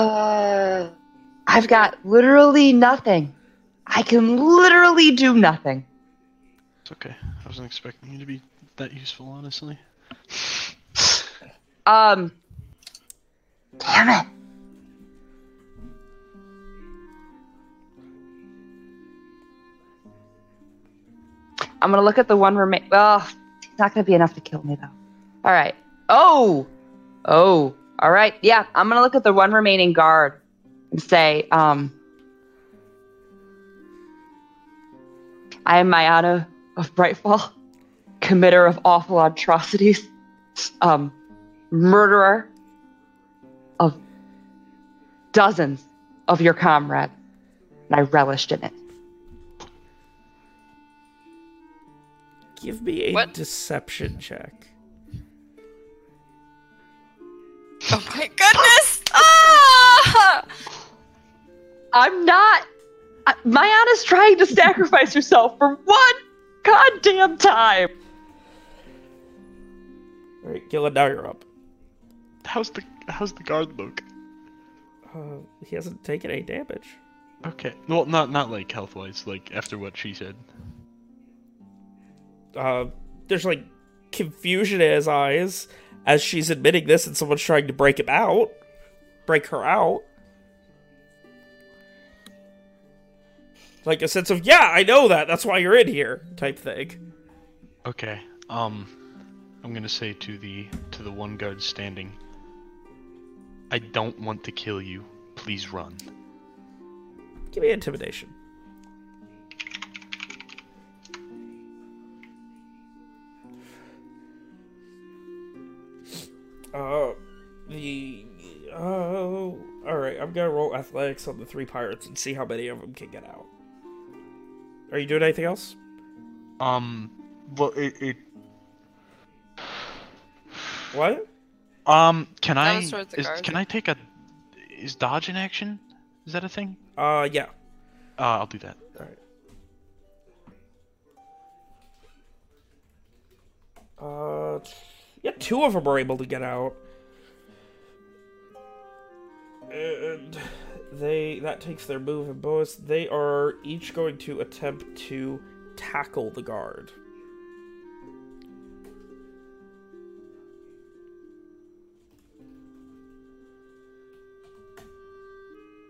Speaker 3: I've got literally nothing. I can literally do nothing.
Speaker 9: It's okay. I wasn't expecting you to be that useful, honestly.
Speaker 3: Um. Damn it. I'm gonna look at the one remain. Well, it's not gonna be enough to kill me though. All right. Oh. Oh. All right. Yeah, I'm gonna look at the one remaining guard say, um, I am Mayana of Brightfall, committer of awful atrocities, um, murderer of dozens of your comrades, and I relished in it.
Speaker 1: Give me a
Speaker 4: What?
Speaker 1: deception check.
Speaker 4: Oh my goodness! Ah!
Speaker 3: I'm not. I- Mayana's trying to sacrifice herself for one goddamn time.
Speaker 1: All right, Gillen, now you're up.
Speaker 9: How's the How's the guard look?
Speaker 1: Uh, he hasn't taken any damage.
Speaker 9: Okay. Well, not not like health wise. Like after what she said.
Speaker 1: Uh, there's like confusion in his eyes as she's admitting this, and someone's trying to break him out, break her out. Like a sense of, yeah, I know that. That's why you're in here, type thing.
Speaker 9: Okay. Um. I'm gonna say to the to the one guard standing. I don't want to kill you. Please run.
Speaker 1: Give me intimidation. Uh, the oh, all right. I'm gonna roll athletics on the three pirates and see how many of them can get out. Are you doing anything else?
Speaker 9: Um, well, it, it
Speaker 1: What?
Speaker 9: um, can I
Speaker 4: was towards
Speaker 9: is, can I take a is dodge in action? Is that a thing?
Speaker 1: Uh, yeah.
Speaker 9: Uh, I'll do that.
Speaker 1: All right. Uh, yeah, two of them are able to get out, and they that takes their move and bonus. They are each going to attempt to tackle the guard.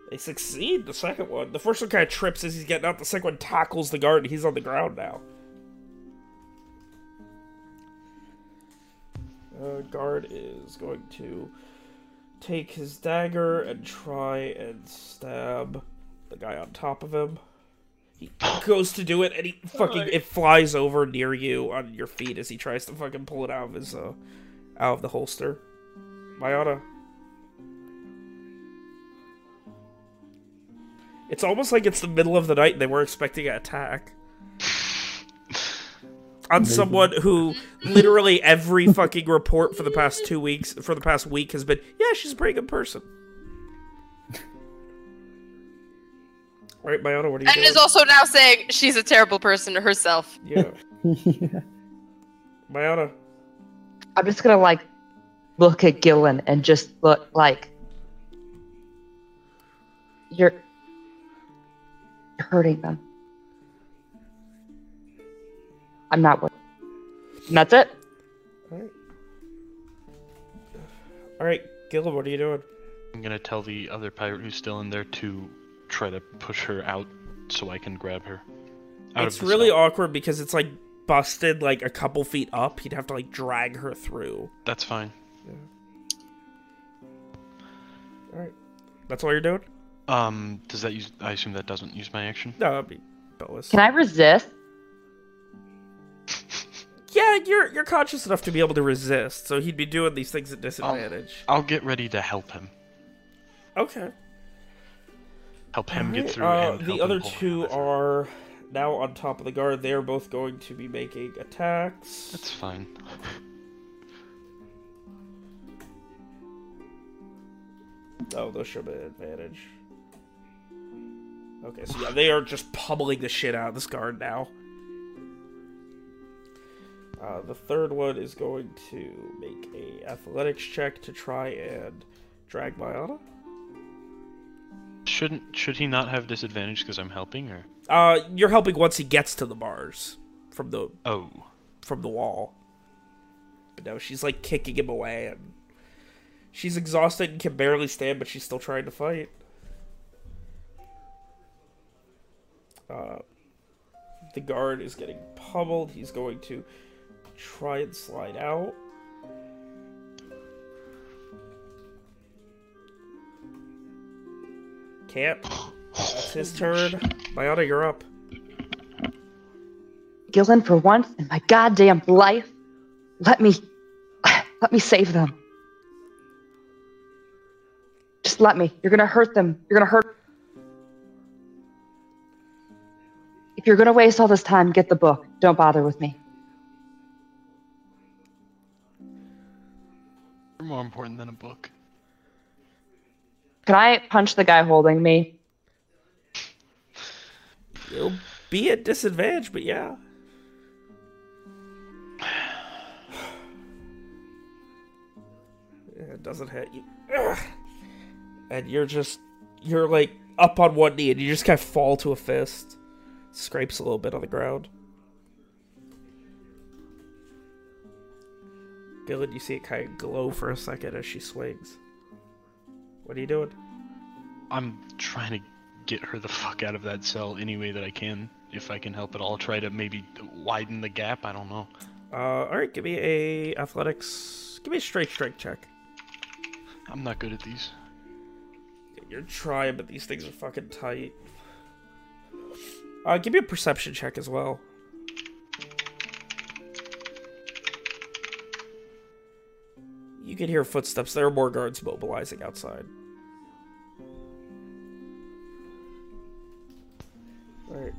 Speaker 1: They succeed the second one. The first one kind of trips as he's getting out. The second one tackles the guard, and he's on the ground now. Uh, guard is going to take his dagger and try and stab the guy on top of him. He goes to do it, and he fucking it flies over near you on your feet as he tries to fucking pull it out of his uh out of the holster. Mayana. It's almost like it's the middle of the night and they were expecting an attack. On someone who literally every fucking report for the past two weeks, for the past week, has been, yeah, she's a pretty good person. Right, Mayana, what are you
Speaker 4: And
Speaker 1: doing?
Speaker 4: is also now saying she's a terrible person to herself.
Speaker 1: yeah,
Speaker 2: yeah.
Speaker 1: Mayana.
Speaker 3: I'm just gonna like look at Gillen and just look like you're you're hurting them. I'm not. wor- And that's it.
Speaker 1: All right. All right, Gillen, what are you doing?
Speaker 9: I'm gonna tell the other pirate who's still in there to try to push her out so I can grab her.
Speaker 1: It's really
Speaker 9: cell.
Speaker 1: awkward because it's like busted like a couple feet up. He'd have to like drag her through.
Speaker 9: That's fine. Yeah.
Speaker 1: All right, that's all you're doing.
Speaker 9: Um, does that use? I assume that doesn't use my action.
Speaker 1: No, that'd be bonus.
Speaker 3: Can I resist?
Speaker 1: Yeah, you're you're conscious enough to be able to resist, so he'd be doing these things at disadvantage.
Speaker 9: I'll get ready to help him.
Speaker 1: Okay.
Speaker 9: Help him get through.
Speaker 1: uh, the other
Speaker 9: him pull her
Speaker 1: two are now on top of the guard. They are both going to be making attacks.
Speaker 9: That's fine.
Speaker 1: Oh, those should be an advantage. Okay, so yeah, they are just pummeling the shit out of this guard now. Uh, the third one is going to make a athletics check to try and drag Mayana.
Speaker 9: Shouldn't should he not have disadvantage because I'm helping or?
Speaker 1: Uh, you're helping once he gets to the bars from the
Speaker 9: Oh,
Speaker 1: from the wall. But no, she's like kicking him away, and she's exhausted and can barely stand, but she's still trying to fight. Uh, the guard is getting pummeled. He's going to try and slide out. Can't. That's his turn. Mayana, you're up.
Speaker 3: Gillen, for once in my goddamn life, let me let me save them. Just let me. You're gonna hurt them. You're gonna hurt. If you're gonna waste all this time, get the book. Don't bother with me.
Speaker 9: You're more important than a book.
Speaker 3: Can I punch the guy holding me?
Speaker 1: You'll be at disadvantage, but yeah. Yeah, It doesn't hit you. And you're just, you're like up on one knee and you just kind of fall to a fist. Scrapes a little bit on the ground. Gillen, you see it kind of glow for a second as she swings. What are you doing?
Speaker 9: I'm trying to get her the fuck out of that cell any way that I can, if I can help at all. Try to maybe widen the gap. I don't know.
Speaker 1: Uh, all right, give me a athletics. Give me a straight strike check.
Speaker 9: I'm not good at these.
Speaker 1: You're trying, but these things are fucking tight. Uh, give me a perception check as well. You can hear footsteps. There are more guards mobilizing outside. Alright.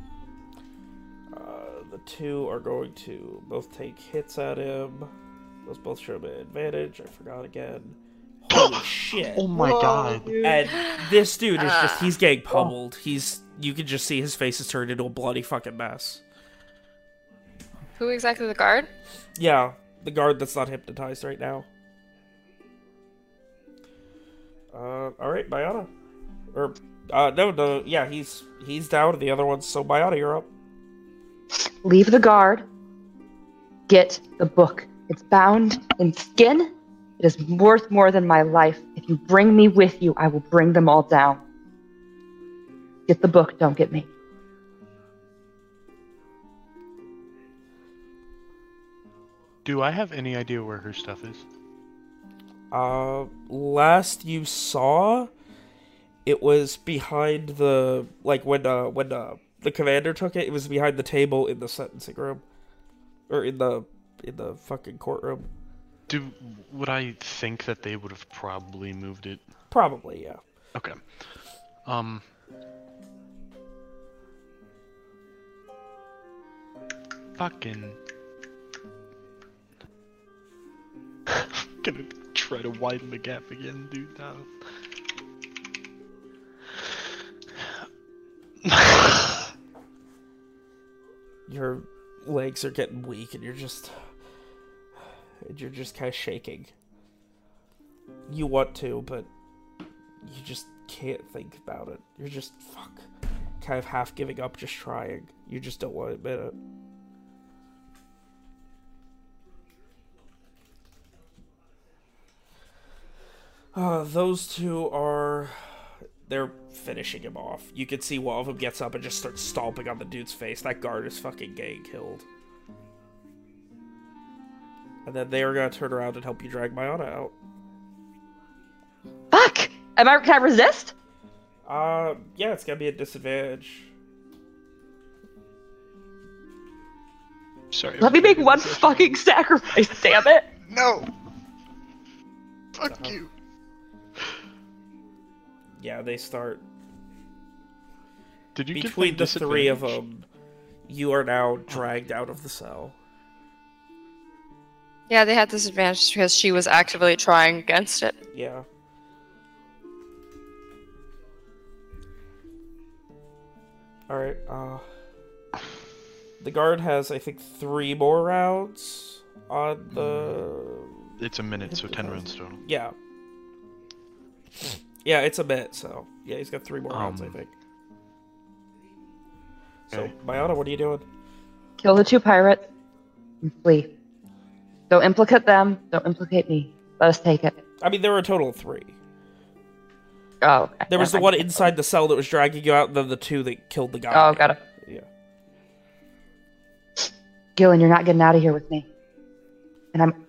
Speaker 1: Uh, the two are going to both take hits at him. Those both show him an advantage. I forgot again. Holy shit.
Speaker 5: Oh my god.
Speaker 1: And this dude is just, he's getting pummeled. He's, you can just see his face is turned into a bloody fucking mess.
Speaker 4: Who exactly the guard?
Speaker 1: Yeah, the guard that's not hypnotized right now. Uh, alright, Mayana. Or, uh, no, no, yeah, he's, he's down, and the other one's, so Mayana, you're up.
Speaker 3: Leave the guard. Get the book. It's bound in skin. It is worth more than my life. If you bring me with you, I will bring them all down. Get the book, don't get me.
Speaker 9: Do I have any idea where her stuff is?
Speaker 1: Uh, last you saw, it was behind the like when uh when uh the commander took it. It was behind the table in the sentencing room, or in the in the fucking courtroom.
Speaker 9: Do would I think that they would have probably moved it?
Speaker 1: Probably, yeah.
Speaker 9: Okay. Um. Fucking. Try to widen the gap again, dude. Now.
Speaker 1: Your legs are getting weak, and you're just and you're just kind of shaking. You want to, but you just can't think about it. You're just fuck, kind of half giving up, just trying. You just don't want to admit it. Uh, those two are. They're finishing him off. You can see one of them gets up and just starts stomping on the dude's face. That guard is fucking getting killed. And then they are gonna turn around and help you drag Mayana out.
Speaker 3: Fuck! Am I? Can I resist?
Speaker 1: Uh, yeah, it's gonna be a disadvantage.
Speaker 9: Sorry.
Speaker 3: Let me make one fucking sacrifice. Damn it!
Speaker 9: No. Fuck you.
Speaker 1: Yeah, they start
Speaker 9: Did you
Speaker 1: between the three of them. You are now dragged out of the cell.
Speaker 4: Yeah, they had disadvantage because she was actively trying against it.
Speaker 1: Yeah. Alright, uh. The guard has, I think, three more rounds on the.
Speaker 9: It's a minute, so ten rounds total.
Speaker 1: Yeah. Yeah, it's a bit, so. Yeah, he's got three more rounds, I
Speaker 9: Um,
Speaker 1: think. So,
Speaker 9: okay.
Speaker 1: Mayana, what are you doing?
Speaker 3: Kill the two pirates and flee. Don't implicate them. Don't implicate me. Let us take it.
Speaker 1: I mean, there were a total of three.
Speaker 3: Oh, okay.
Speaker 1: There was the
Speaker 3: Never
Speaker 1: one
Speaker 3: mind.
Speaker 1: inside the cell that was dragging you out, and then the two that killed the guy.
Speaker 3: Oh, got it.
Speaker 1: Yeah.
Speaker 3: Gillen, you're not getting out of here with me. And I'm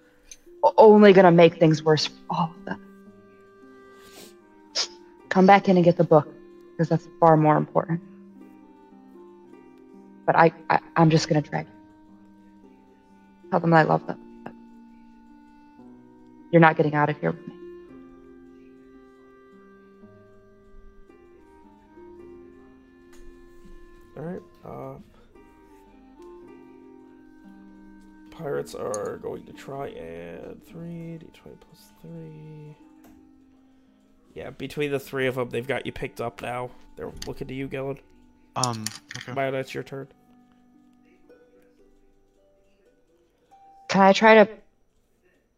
Speaker 3: o- only gonna make things worse for all of them. Come back in and get the book, because that's far more important. But I, I I'm just gonna drag you. Tell them I love them. You're not getting out of here with me.
Speaker 1: Alright, uh. Pirates are going to try and 3, d20 plus 3. Yeah, between the three of them, they've got you picked up now. They're looking to you, Gillen.
Speaker 5: Um, okay.
Speaker 1: Maya, it's your turn.
Speaker 3: Can I try to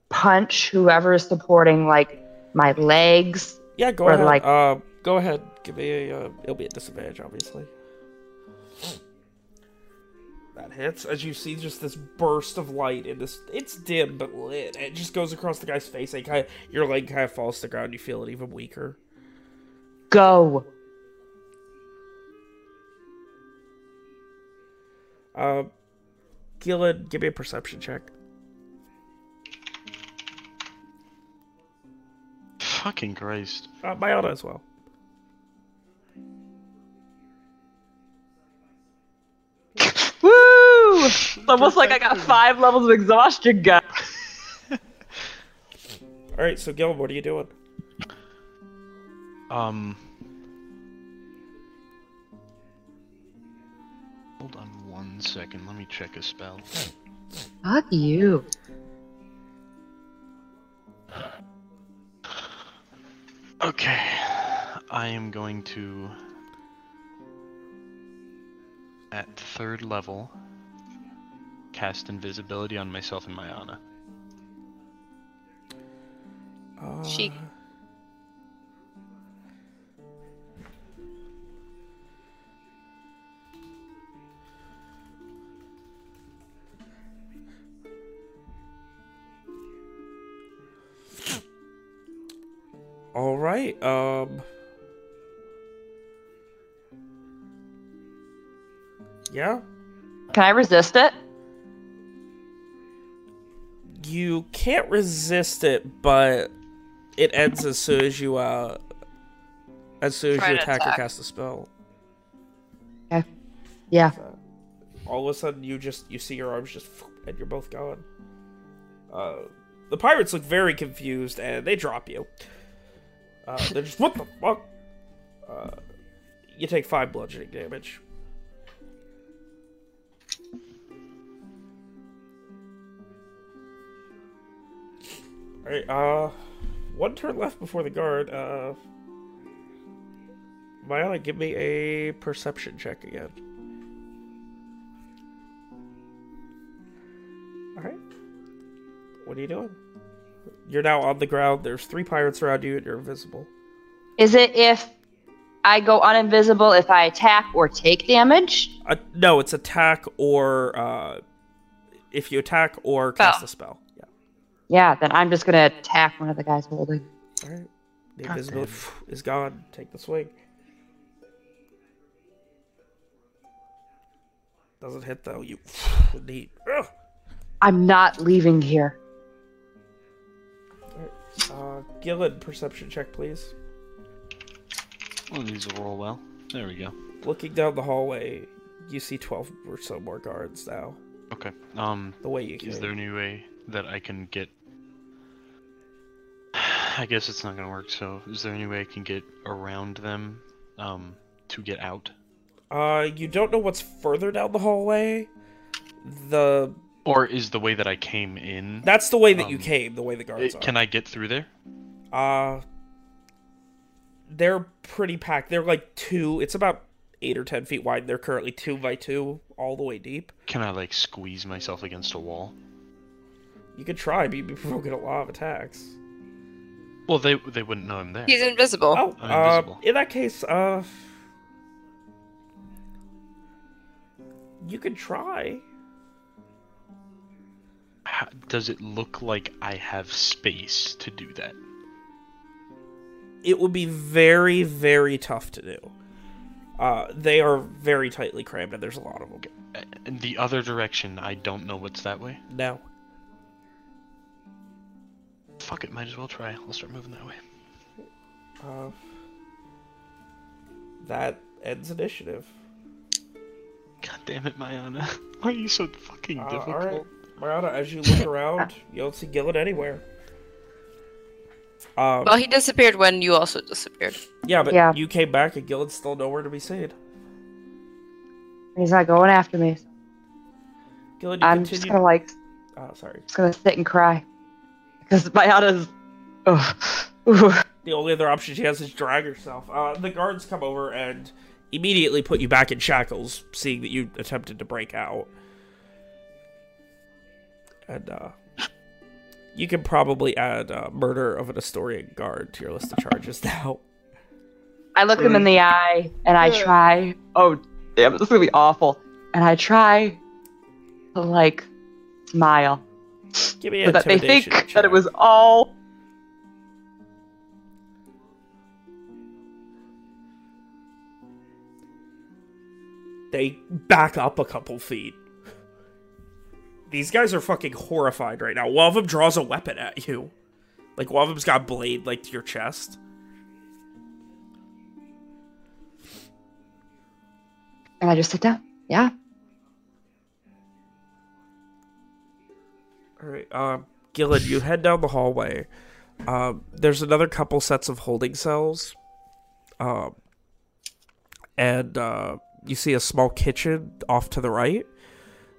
Speaker 3: punch whoever is supporting like my legs?
Speaker 1: Yeah, go
Speaker 3: Or,
Speaker 1: ahead.
Speaker 3: like-
Speaker 1: uh, go ahead. Give me a. Uh, it'll be a disadvantage, obviously. That hits as you see just this burst of light In this it's dim but lit. It just goes across the guy's face and kind of, your leg kind of falls to the ground. You feel it even weaker.
Speaker 3: Go.
Speaker 1: Uh, Gillen, give me a perception check.
Speaker 9: Fucking Christ.
Speaker 1: Uh, auto as well.
Speaker 3: It's almost like I got five levels of exhaustion, guys.
Speaker 1: All right, so Gil, what are you doing?
Speaker 9: Um. Hold on one second. Let me check a spell.
Speaker 3: Fuck you.
Speaker 9: Okay. I am going to. At third level, cast invisibility on myself and Mayana.
Speaker 1: Uh,
Speaker 4: Chic.
Speaker 1: All right. Um. Yeah,
Speaker 3: Can I resist it?
Speaker 1: You can't resist it, but it ends as soon as you uh, as soon as
Speaker 4: Try
Speaker 1: you
Speaker 4: to
Speaker 1: attack, or cast a spell.
Speaker 3: Yeah.
Speaker 1: So, all of a sudden, you just you see your arms just, and you're both gone. Uh, the pirates look very confused, and they drop you. Uh, they're just what the fuck. Uh, you take five bludgeoning damage. Alright, uh, one turn left before the guard. Uh, Mayana, give me a perception check again. Alright. What are you doing? You're now on the ground. There's three pirates around you, and you're invisible.
Speaker 3: Is it if I go uninvisible if I attack or take damage?
Speaker 1: Uh, no, it's attack or uh, if you attack or cast
Speaker 4: Spell.
Speaker 1: a spell. Yeah.
Speaker 3: Yeah, then I'm just gonna attack one of the guys holding.
Speaker 1: All right. The
Speaker 3: God
Speaker 1: invisibility is gone. Take the swing. Doesn't hit though. You neat. Ugh.
Speaker 3: I'm not leaving here.
Speaker 1: Uh, Gillen, perception check, please.
Speaker 9: Well, these will roll well. There we go.
Speaker 1: Looking down the hallway, you see twelve or so more guards now.
Speaker 9: Okay. Um,
Speaker 1: The way you
Speaker 9: is
Speaker 1: came.
Speaker 9: there any way that I can get? I guess it's not gonna work. So, is there any way I can get around them, um, to get out?
Speaker 1: Uh, you don't know what's further down the hallway. The
Speaker 9: Or is the way that I came in?
Speaker 1: that's the way that you
Speaker 9: Um,
Speaker 1: came. The way the guards
Speaker 9: it-
Speaker 1: are.
Speaker 9: can I get through there?
Speaker 1: Uh, they're pretty packed. They're like two. It's about eight or ten feet wide. They're currently two by two, all the way deep.
Speaker 9: Can I like squeeze myself against a wall?
Speaker 1: You could try, but you'd be provoking a lot of attacks.
Speaker 9: Well, they they wouldn't know I'm there.
Speaker 4: He's invisible.
Speaker 1: Oh,
Speaker 9: I'm
Speaker 1: uh,
Speaker 9: invisible.
Speaker 1: in that case, uh, you could try.
Speaker 9: How- Does it look like I have space to do that?
Speaker 1: It would be very, very tough to do. Uh, they are very tightly crammed, and there's a lot of them.
Speaker 9: Uh, In the other direction, I don't know what's that way.
Speaker 1: No.
Speaker 9: Fuck it, might as well try. I'll start moving that way.
Speaker 1: Uh, that ends initiative.
Speaker 9: God damn it, Mayana. Why are you so fucking
Speaker 1: Uh,
Speaker 9: difficult?
Speaker 1: alright. Mayana, as you look around, you don't see Gillen anywhere. Um,
Speaker 4: Well, he disappeared when you also disappeared.
Speaker 1: yeah, but
Speaker 3: Yeah.
Speaker 1: you came back and Gillen's still nowhere to be seen.
Speaker 3: He's not going after me.
Speaker 1: Gillen, you
Speaker 3: I'm just
Speaker 1: continue.
Speaker 3: gonna like
Speaker 1: Oh, sorry.
Speaker 3: just gonna sit and cry because Mayana's. Ugh.
Speaker 1: The only other option she has is drag herself. Uh, the guards come over and immediately put you back in shackles, seeing that you attempted to break out. And uh, you can probably add uh, murder of an Astorian guard to your list of charges now.
Speaker 3: I look him in the eye and I try. Oh, damn! This is gonna be awful. And I try to like smile
Speaker 1: Give me
Speaker 3: so that they think
Speaker 1: intimidation
Speaker 3: that it was all.
Speaker 1: They back up a couple feet. These guys are fucking horrified right now. One of them draws a weapon at you. Like one of them's got a blade like to your chest.
Speaker 3: And I just sit down. Yeah.
Speaker 1: All right, um, Gillen, you head down the hallway. Um, there's another couple sets of holding cells. Um, and uh, you see a small kitchen off to the right.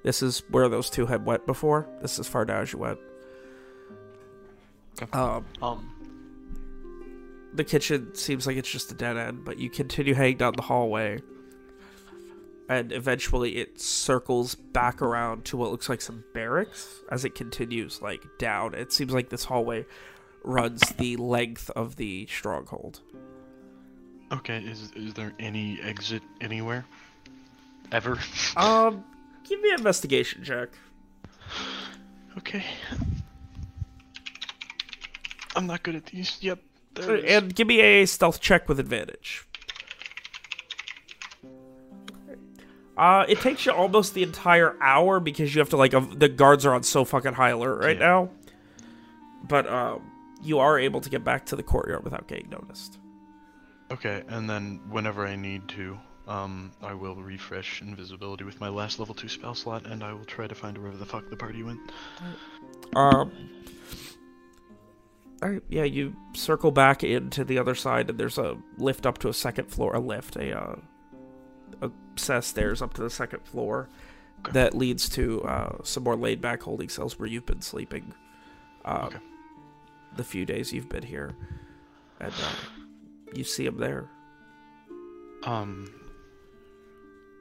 Speaker 1: This is where those two had went before. This is as far down as you went. Um,
Speaker 9: Um,
Speaker 1: the kitchen seems like it's just a dead end, but you continue heading down the hallway. And eventually it circles back around to what looks like some barracks as it continues like down. It seems like this hallway runs the length of the stronghold.
Speaker 9: okay, is is there any exit anywhere? Ever?
Speaker 1: Um give me an investigation check.
Speaker 9: okay. I'm not good at these. Yep. There.
Speaker 1: And give me a stealth check with advantage. Uh, it takes you almost the entire hour because you have to like uh, the guards are on so fucking high alert right
Speaker 9: Yeah.
Speaker 1: now. But um, you are able to get back to the courtyard without getting noticed.
Speaker 9: Okay, and then whenever I need to, um, I will refresh invisibility with my last level 2 spell slot, and I will try to find wherever the fuck the party went.
Speaker 1: Um. All right, yeah, you circle back into the other side, and there's a lift up to a second floor. A lift, a uh, a set stairs up to the second floor
Speaker 9: Okay.
Speaker 1: that leads to uh, some more laid back holding cells where you've been sleeping. Um,
Speaker 9: Okay.
Speaker 1: The few days you've been here, and uh, you see them there.
Speaker 9: Um,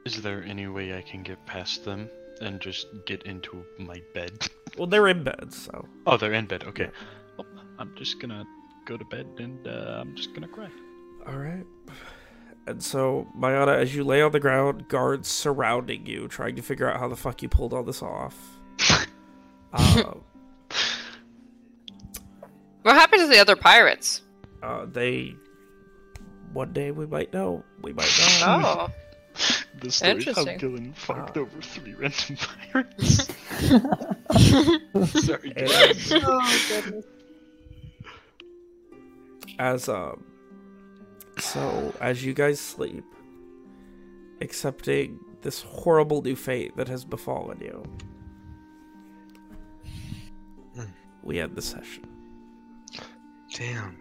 Speaker 9: is there any way I can get past them and just get into my bed?
Speaker 1: Well, they're in bed, so
Speaker 9: Oh, they're in bed. Okay. Well, I'm just gonna go to bed and uh, I'm just gonna cry.
Speaker 1: All right. And so, Mayana, as you lay on the ground, guards surrounding you, trying to figure out how the fuck you pulled all this off. uh,
Speaker 4: What happened to the other pirates?
Speaker 1: uh, they. One day we might know. We might know.
Speaker 4: Oh.
Speaker 9: The story of how
Speaker 4: Interesting.
Speaker 9: Fucked
Speaker 1: Ah.
Speaker 9: over three random pirates. Sorry,
Speaker 1: And
Speaker 7: Oh goodness.
Speaker 1: as um, so as you guys sleep, accepting this horrible new fate that has befallen you,
Speaker 5: Hmm.
Speaker 1: we end the session.
Speaker 5: Damn.